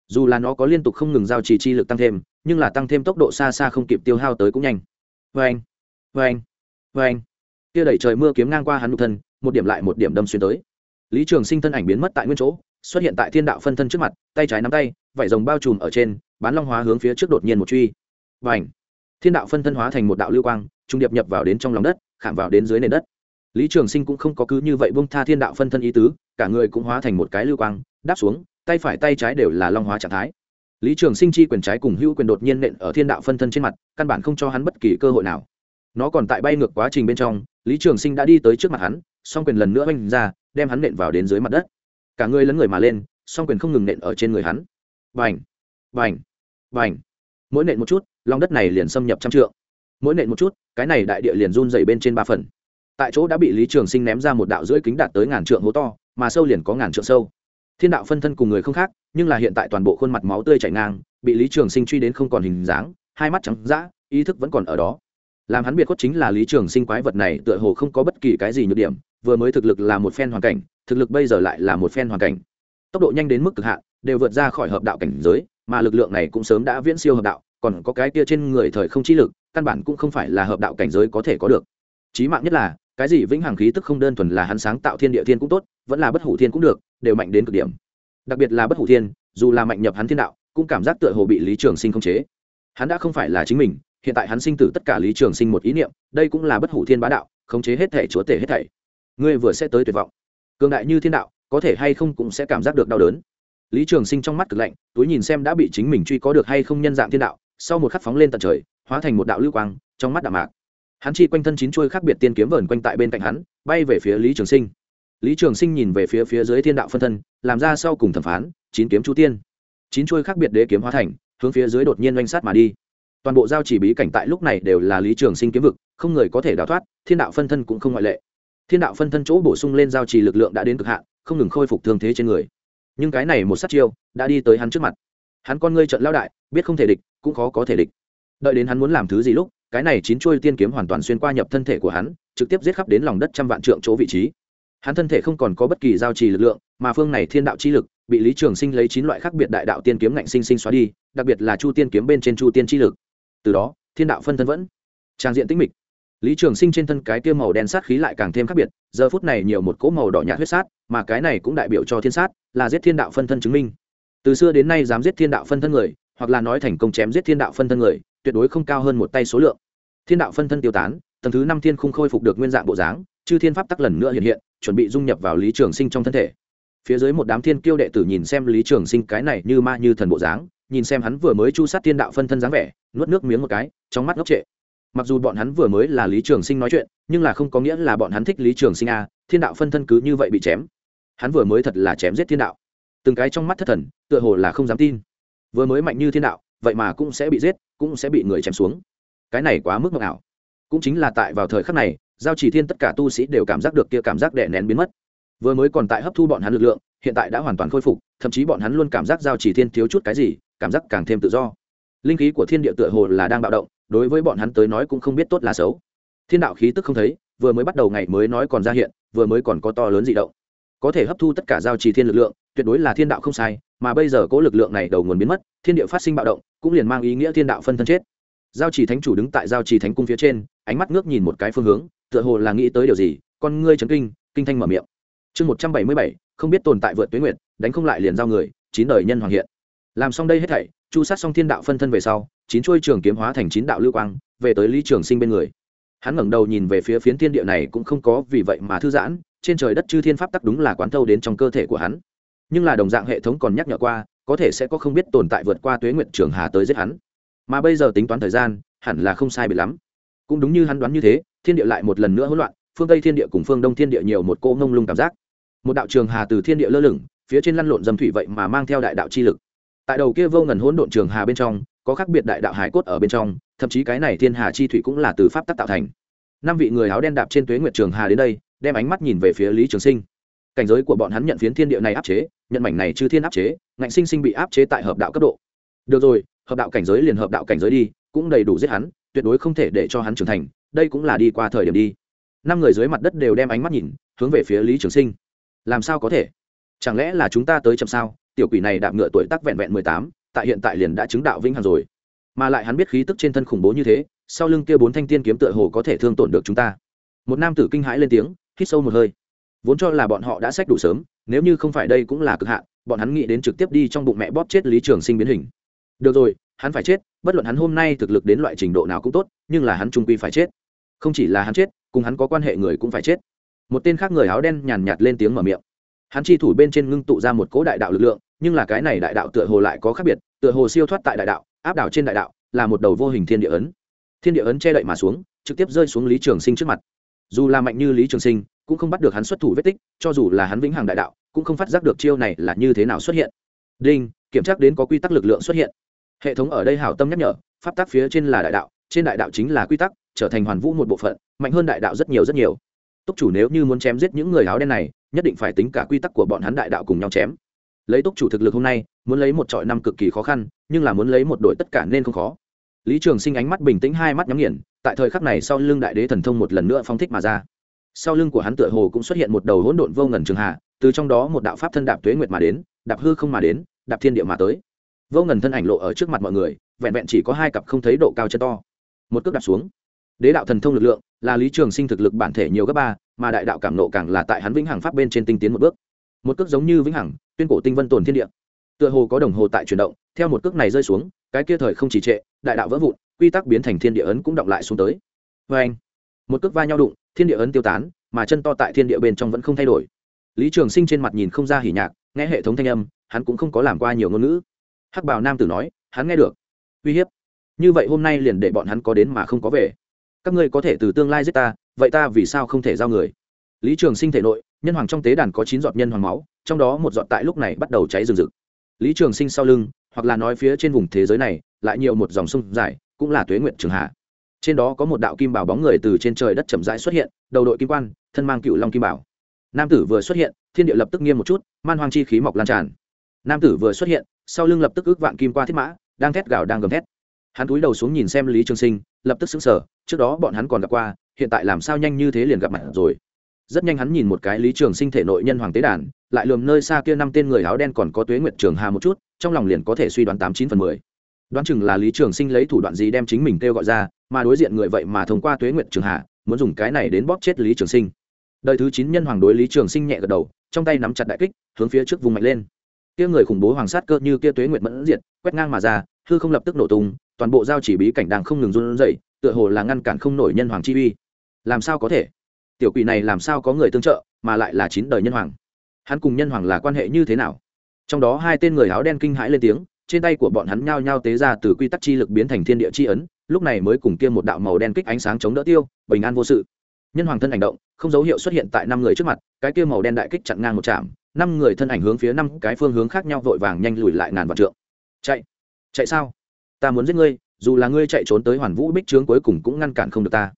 Dù là nó có liên tục không ngừng giao trì chi lực tăng thêm, nhưng là tăng thêm tốc độ xa xa không kịp tiêu hao tới cũng nhanh. Vê anh vê anh vê anh kia đẩy trời mưa kiếm ngang qua hắn nhục thân, một điểm lại một điểm đâm xuyên tới. Lý trường sinh thân ảnh biến mất tại nguyên chỗ, xuất hiện tại thiên đạo phân thân trước mặt, tay trái nắm tay vải rồng bao trùm ở trên, bán long hóa hướng phía trước đột nhiên một truy. Và ảnh thiên đạo phân thân hóa thành một đạo lưu quang trung điệp nhập vào đến trong lòng đất, khảm vào đến dưới nền đất. Lý trường sinh cũng không có cứ như vậy bông tha thiên đạo phân thân ý tứ, cả người cũng hóa thành một cái lưu quang đáp xuống, tay phải tay trái đều là long hóa trạng thái. Lý trường sinh chi quyền trái cùng hữu quyền đột nhiên nện ở thiên đạo phân thân trên mặt, căn bản không cho hắn bất kỳ cơ hội nào. Nó còn tại bay ngược quá trình bên trong, lý trường sinh đã đi tới trước mặt hắn, song quyền lần nữa oanh ra, đem hắn nện vào đến dưới mặt đất. Cả người lấn người mà lên, song quyền không ngừng nện ở trên người hắn. Vành vành vành mỗi nện một chút, lòng đất này liền xâm nhập trăm trượng. Mỗi nện một chút, cái này đại địa liền run dày bên trên ba phần. Tại chỗ đã bị lý trường sinh ném ra một đạo rưỡi kính đạt tới ngàn trượng hố to, mà sâu liền có ngàn trượng sâu thiên đạo phân thân cùng người không khác, nhưng là hiện tại toàn bộ khuôn mặt máu tươi chảy ngang, bị lý trường sinh truy đến không còn hình dáng, hai mắt trắng d ý thức vẫn còn ở đó. Làm hắn biệt khuất chính là lý trường sinh quái vật này, tựa hồ không có bất kỳ cái gì nhược điểm, vừa mới thực lực là một phen hoàn cảnh, thực lực bây giờ lại là một phen hoàn cảnh. Tốc độ nhanh đến mức cực hạn, đều vượt ra khỏi hợp đạo cảnh giới, mà lực lượng này cũng sớm đã viễn siêu hợp đạo, còn có cái kia trên người thời không chi lực, căn bản cũng không phải là hợp đạo cảnh giới có thể có được. Chí mạng nhất là, cái gì vĩnh hằng khí tức không đơn thuần là hắn sáng tạo thiên địa thiên cũng tốt, vẫn là bất hủ thiên cũng được đều mạnh đến cực điểm. Đặc biệt là bất hủ thiên, dù là mạnh nhập hắn thiên đạo, cũng cảm giác tựa hồ bị lý trường sinh khống chế. Hắn đã không phải là chính mình, hiện tại hắn sinh tử tất cả lý trường sinh một ý niệm, đây cũng là bất hủ thiên bá đạo, khống chế hết thể, chúa tể hết thảy. Ngươi vừa sẽ tới tuyệt vọng. Cường đại như thiên đạo, có thể hay không cũng sẽ cảm giác được đau đớn. Lý trường sinh trong mắt cực lạnh, túi nhìn xem đã bị chính mình truy có được hay không nhân dạng thiên đạo, sau một khắc phóng lên tận trời, hóa thành một đạo lưu quang, trong mắt đạo mạc. Hắn chi quanh thân chín chuôi khác biệt tiên kiếm vờn quanh tại bên cạnh hắn, bay về phía lý trường sinh lý trường sinh nhìn về phía phía dưới thiên đạo phân thân, làm ra sau cùng thẩm phán, chín kiếm chu tiên. Chín chuôi khác biệt đế kiếm hóa thành, hướng phía dưới đột nhiên oanh sát mà đi. Toàn bộ giao chỉ bí cảnh tại lúc này đều là lý trường sinh kiếm vực, không người có thể đào thoát, thiên đạo phân thân cũng không ngoại lệ. Thiên đạo phân thân chỗ bổ sung lên giao trì lực lượng đã đến cực hạn, không ngừng khôi phục thương thế trên người. Nhưng cái này một sát chiêu, đã đi tới hắn trước mặt. Hắn con ngươi trận lao đại, biết không thể địch, cũng khó có thể địch. Đợi đến hắn muốn làm thứ gì lúc, cái này chín chuôi tiên kiếm hoàn toàn xuyên qua nhập thân thể của hắn, trực tiếp giết khắp đến lòng đất trăm vạn trượng chỗ vị trí hắn thân thể không còn có bất kỳ giao trì lực lượng, mà phương này thiên đạo chi lực, bị lý trường sinh lấy chín loại khác biệt đại đạo tiên kiếm ngạnh sinh sinh xóa đi, đặc biệt là chu tiên kiếm bên trên chu tiên chi lực. Từ đó, thiên đạo phân thân vẫn trang diện tĩnh mịch. Lý trường sinh trên thân cái tiêu màu đen sát khí lại càng thêm khác biệt, giờ phút này nhiều một cỗ màu đỏ nhạt huyết sát, mà cái này cũng đại biểu cho thiên sát, là giết thiên đạo phân thân chứng minh. Từ xưa đến nay dám giết thiên đạo phân thân người, hoặc là nói thành công chém giết thiên đạo phân thân người, tuyệt đối không cao hơn một tay số lượng. Thiên đạo phân thân tiêu tán, tầng thứ năm thiên không khôi phục được nguyên dạng bộ dáng chư thiên pháp tắc lần nữa hiện hiện chuẩn bị dung nhập vào lý trường sinh trong thân thể. Phía dưới một đám thiên kiêu đệ tử nhìn xem lý trường sinh cái này như ma như thần bộ dáng nhìn xem hắn vừa mới chu sát thiên đạo phân thân dáng vẻ nuốt nước miếng một cái trong mắt ngốc trệ. Mặc dù bọn hắn vừa mới là lý trường sinh nói chuyện nhưng là không có nghĩa là bọn hắn thích lý trường sinh a à, thiên đạo phân thân cứ như vậy bị chém. Hắn vừa mới thật là chém giết thiên đạo. Từng cái trong mắt thất thần tựa hồ là không dám tin. Vừa mới mạnh như thiên đạo vậy mà cũng sẽ bị giết cũng sẽ bị người chém xuống. Cái này quá mức ngọc ảo. Cũng chính là tại vào thời khắc này giao chỉ thiên tất cả tu sĩ đều cảm giác được kia cảm giác đè nén biến mất. Vừa mới còn tại hấp thu bọn hắn lực lượng, hiện tại đã hoàn toàn khôi phục, thậm chí bọn hắn luôn cảm giác giao chỉ thiên thiếu chút cái gì, cảm giác càng thêm tự do. Linh khí của thiên địa tựa hồ là đang bạo động, đối với bọn hắn tới nói cũng không biết tốt là xấu. Thiên đạo khí tức không thấy, vừa mới bắt đầu ngày mới nói còn ra hiện, vừa mới còn có to lớn dị động. Có thể hấp thu tất cả giao trì thiên lực lượng, tuyệt đối là thiên đạo không sai, mà bây giờ cố lực lượng này đầu nguồn biến mất, thiên địa phát sinh bạo động, cũng liền mang ý nghĩa thiên đạo phân thân chết. Giao trì thánh chủ đứng tại giao trì thánh cung phía trên, ánh mắt ngước nhìn một cái phương hướng tựa hồ là nghĩ tới điều gì con ngươi chấn kinh kinh thanh mở miệng. Chương một trăm bảy mươi bảy không biết tồn tại vượt tuyến nguyệt, đánh không lại liền giao người chín đời nhân hoàng hiện. Làm xong đây hết thảy chu sát xong thiên đạo phân thân về sau chín chuôi trường kiếm hóa thành chín đạo lưu quang về tới lý trường sinh bên người. Hắn ngẩng đầu nhìn về phía phiến thiên địa này cũng không có vì vậy mà thư giãn trên trời đất chư thiên pháp tắc đúng là quán thâu đến trong cơ thể của hắn. Nhưng là đồng dạng hệ thống còn nhắc nhở qua có thể sẽ có không biết tồn tại vượt qua tuế nguyện trường hà tới giết hắn. Mà bây giờ tính toán thời gian hẳn là không sai bị lắm. Cũng đúng như hắn đoán như thế thiên địa lại một lần nữa hỗn loạn, phương tây thiên địa cùng phương đông thiên địa nhiều một cô ngông lung cảm giác. Một đạo trường hà từ thiên địa lơ lửng, phía trên lăn lộn dầm thủy vậy mà mang theo đại đạo chi lực. Tại đầu kia vô ngần hỗn độn trường hà bên trong, có khác biệt đại đạo hải cốt ở bên trong, thậm chí cái này thiên hà chi thủy cũng là từ pháp tắc tạo thành. Năm vị người áo đen đạp trên tuế nguyệt trường hà đến đây, đem ánh mắt nhìn về phía lý trường sinh. Cảnh giới của bọn hắn nhận phiến thiên địa này áp chế, nhận mảnh này chư thiên áp chế, ngạnh sinh sinh bị áp chế tại hợp đạo cấp độ. Được rồi, hợp đạo cảnh giới liền hợp đạo cảnh giới đi, cũng đầy đủ giết hắn, tuyệt đối không thể để cho hắn trưởng thành đây cũng là đi qua thời điểm đi. Năm người dưới mặt đất đều đem ánh mắt nhìn, hướng về phía lý trường sinh. Làm sao có thể? Chẳng lẽ là chúng ta tới chậm sao? Tiểu quỷ này đạp ngựa tuổi tác vẹn vẹn mười tám, tại hiện tại liền đã chứng đạo vĩnh hằng rồi. Mà lại hắn biết khí tức trên thân khủng bố như thế, sau lưng kia bốn thanh tiên kiếm tựa hồ có thể thương tổn được chúng ta. Một nam tử kinh hãi lên tiếng, hít sâu một hơi. Vốn cho là bọn họ đã sách đủ sớm, nếu như không phải đây cũng là cực hạn, bọn hắn nghĩ đến trực tiếp đi trong bụng mẹ bóp chết lý trường sinh biến hình. Được rồi, hắn phải chết, bất luận hắn hôm nay thực lực đến loại trình độ nào cũng tốt, nhưng là hắn trung quy phải chết không chỉ là hắn chết, cùng hắn có quan hệ người cũng phải chết. Một tên khác người áo đen nhàn nhạt lên tiếng mở miệng. Hắn chi thủ bên trên ngưng tụ ra một cỗ đại đạo lực lượng, nhưng là cái này đại đạo tựa hồ lại có khác biệt, tựa hồ siêu thoát tại đại đạo, áp đảo trên đại đạo, là một đầu vô hình thiên địa ấn. Thiên địa ấn che đậy mà xuống, trực tiếp rơi xuống lý trường sinh trước mặt. Dù là mạnh như lý trường sinh, cũng không bắt được hắn xuất thủ vết tích, cho dù là hắn vĩnh hằng đại đạo, cũng không phát giác được chiêu này là như thế nào xuất hiện. Đinh, kiểm tra đến có quy tắc lực lượng xuất hiện. Hệ thống ở đây hảo tâm nhắc nhở, pháp tắc phía trên là đại đạo, trên đại đạo chính là quy tắc trở thành hoàn vũ một bộ phận, mạnh hơn đại đạo rất nhiều rất nhiều. Túc chủ nếu như muốn chém giết những người áo đen này, nhất định phải tính cả quy tắc của bọn hắn đại đạo cùng nhau chém. Lấy túc chủ thực lực hôm nay, muốn lấy một trọi năm cực kỳ khó khăn, nhưng là muốn lấy một đội tất cả nên không khó. Lý trường sinh ánh mắt bình tĩnh, hai mắt nhắm nghiền, tại thời khắc này sau lưng đại đế thần thông một lần nữa phong thích mà ra. Sau lưng của hắn tựa hồ cũng xuất hiện một đầu hỗn độn vô ngần trường hạ, từ trong đó một đạo pháp thân đạp tuế nguyệt mà đến, đạp hư không mà đến, đạp thiên địa mà tới. Vô ngần thân ảnh lộ ở trước mặt mọi người, vẹn vẹn chỉ có hai cặp không thấy độ cao chân to. Một cước đạp xuống đế đạo thần thông lực lượng, là lý trường sinh thực lực bản thể nhiều gấp ba, mà đại đạo cảm nộ càng là tại hắn vĩnh hằng pháp bên trên tinh tiến một bước. Một cước giống như vĩnh hằng, tuyên cổ tinh vân tồn thiên địa. Tựa hồ có đồng hồ tại chuyển động, theo một cước này rơi xuống, cái kia thời không chỉ trệ, đại đạo vỡ vụn, quy tắc biến thành thiên địa ấn cũng động lại xuống tới. Vê anh, một cước va nhau đụng, thiên địa ấn tiêu tán, mà chân to tại thiên địa bên trong vẫn không thay đổi. Lý trường sinh trên mặt nhìn không ra hỉ nhạc, nghe hệ thống thanh âm, hắn cũng không có làm qua nhiều ngôn ngữ. Hắc bảo nam tử nói, hắn nghe được. Uy hiếp. Như vậy hôm nay liền để bọn hắn có đến mà không có về các ngươi có thể từ tương lai giết ta, vậy ta vì sao không thể giao người? Lý trường sinh thể nội, nhân hoàng trong tế đàn có chín giọt nhân hoàng máu, trong đó một giọt tại lúc này bắt đầu cháy rừng rực. Lý trường sinh sau lưng, hoặc là nói phía trên vùng thế giới này, lại nhiều một dòng sông dài, cũng là tuế nguyện trường hạ. Trên đó có một đạo kim bảo bóng người từ trên trời đất chậm rãi xuất hiện, đầu đội kim quan, thân mang cựu long kim bảo. Nam tử vừa xuất hiện, thiên địa lập tức nghiêm một chút, man hoang chi khí mọc lan tràn. Nam tử vừa xuất hiện, sau lưng lập tức ước vạn kim qua thiết mã, đang thét gào đang gầm thét. Hắn cúi đầu xuống nhìn xem lý trường sinh lập tức xứng sở trước đó bọn hắn còn gặp qua, hiện tại làm sao nhanh như thế liền gặp mặt rồi. Rất nhanh hắn nhìn một cái lý trường sinh thể nội nhân hoàng tế đàn, lại lườm nơi xa kia năm tên người áo đen còn có tuế nguyệt trường hà một chút, trong lòng liền có thể suy đoán tám chín phần mười. Đoán chừng là lý trường sinh lấy thủ đoạn gì đem chính mình kêu gọi ra, mà đối diện người vậy mà thông qua tuế nguyệt trường hà, muốn dùng cái này đến bóp chết lý trường sinh. Đời thứ chín nhân hoàng đối lý trường sinh nhẹ gật đầu, trong tay nắm chặt đại kích, hướng phía trước vùng mạnh lên. Kia người khủng bố hoàng sát cơ như kia tuế nguyệt mẫn diệt, quét ngang mà ra, hư không lập tức nổ tung toàn bộ giao chỉ bí cảnh đang không ngừng run rẩy, tựa hồ là ngăn cản không nổi nhân hoàng chi uy. Làm sao có thể? Tiểu quỷ này làm sao có người tương trợ, mà lại là chín đời nhân hoàng? Hắn cùng nhân hoàng là quan hệ như thế nào? Trong đó hai tên người áo đen kinh hãi lên tiếng, trên tay của bọn hắn nhao nhao tế ra từ quy tắc chi lực biến thành thiên địa chi ấn, lúc này mới cùng kia một đạo màu đen kích ánh sáng chống đỡ tiêu, bình an vô sự. Nhân hoàng thân ảnh động, không dấu hiệu xuất hiện tại năm người trước mặt, cái kia màu đen đại kích chặn ngang một chạm năm người thân ảnh hướng phía năm cái phương hướng khác nhau vội vàng nhanh lùi lại ngàn vạn trượng. Chạy! Chạy sao? Ta muốn giết ngươi, dù là ngươi chạy trốn tới hoàn vũ bích trướng cuối cùng cũng ngăn cản không được ta.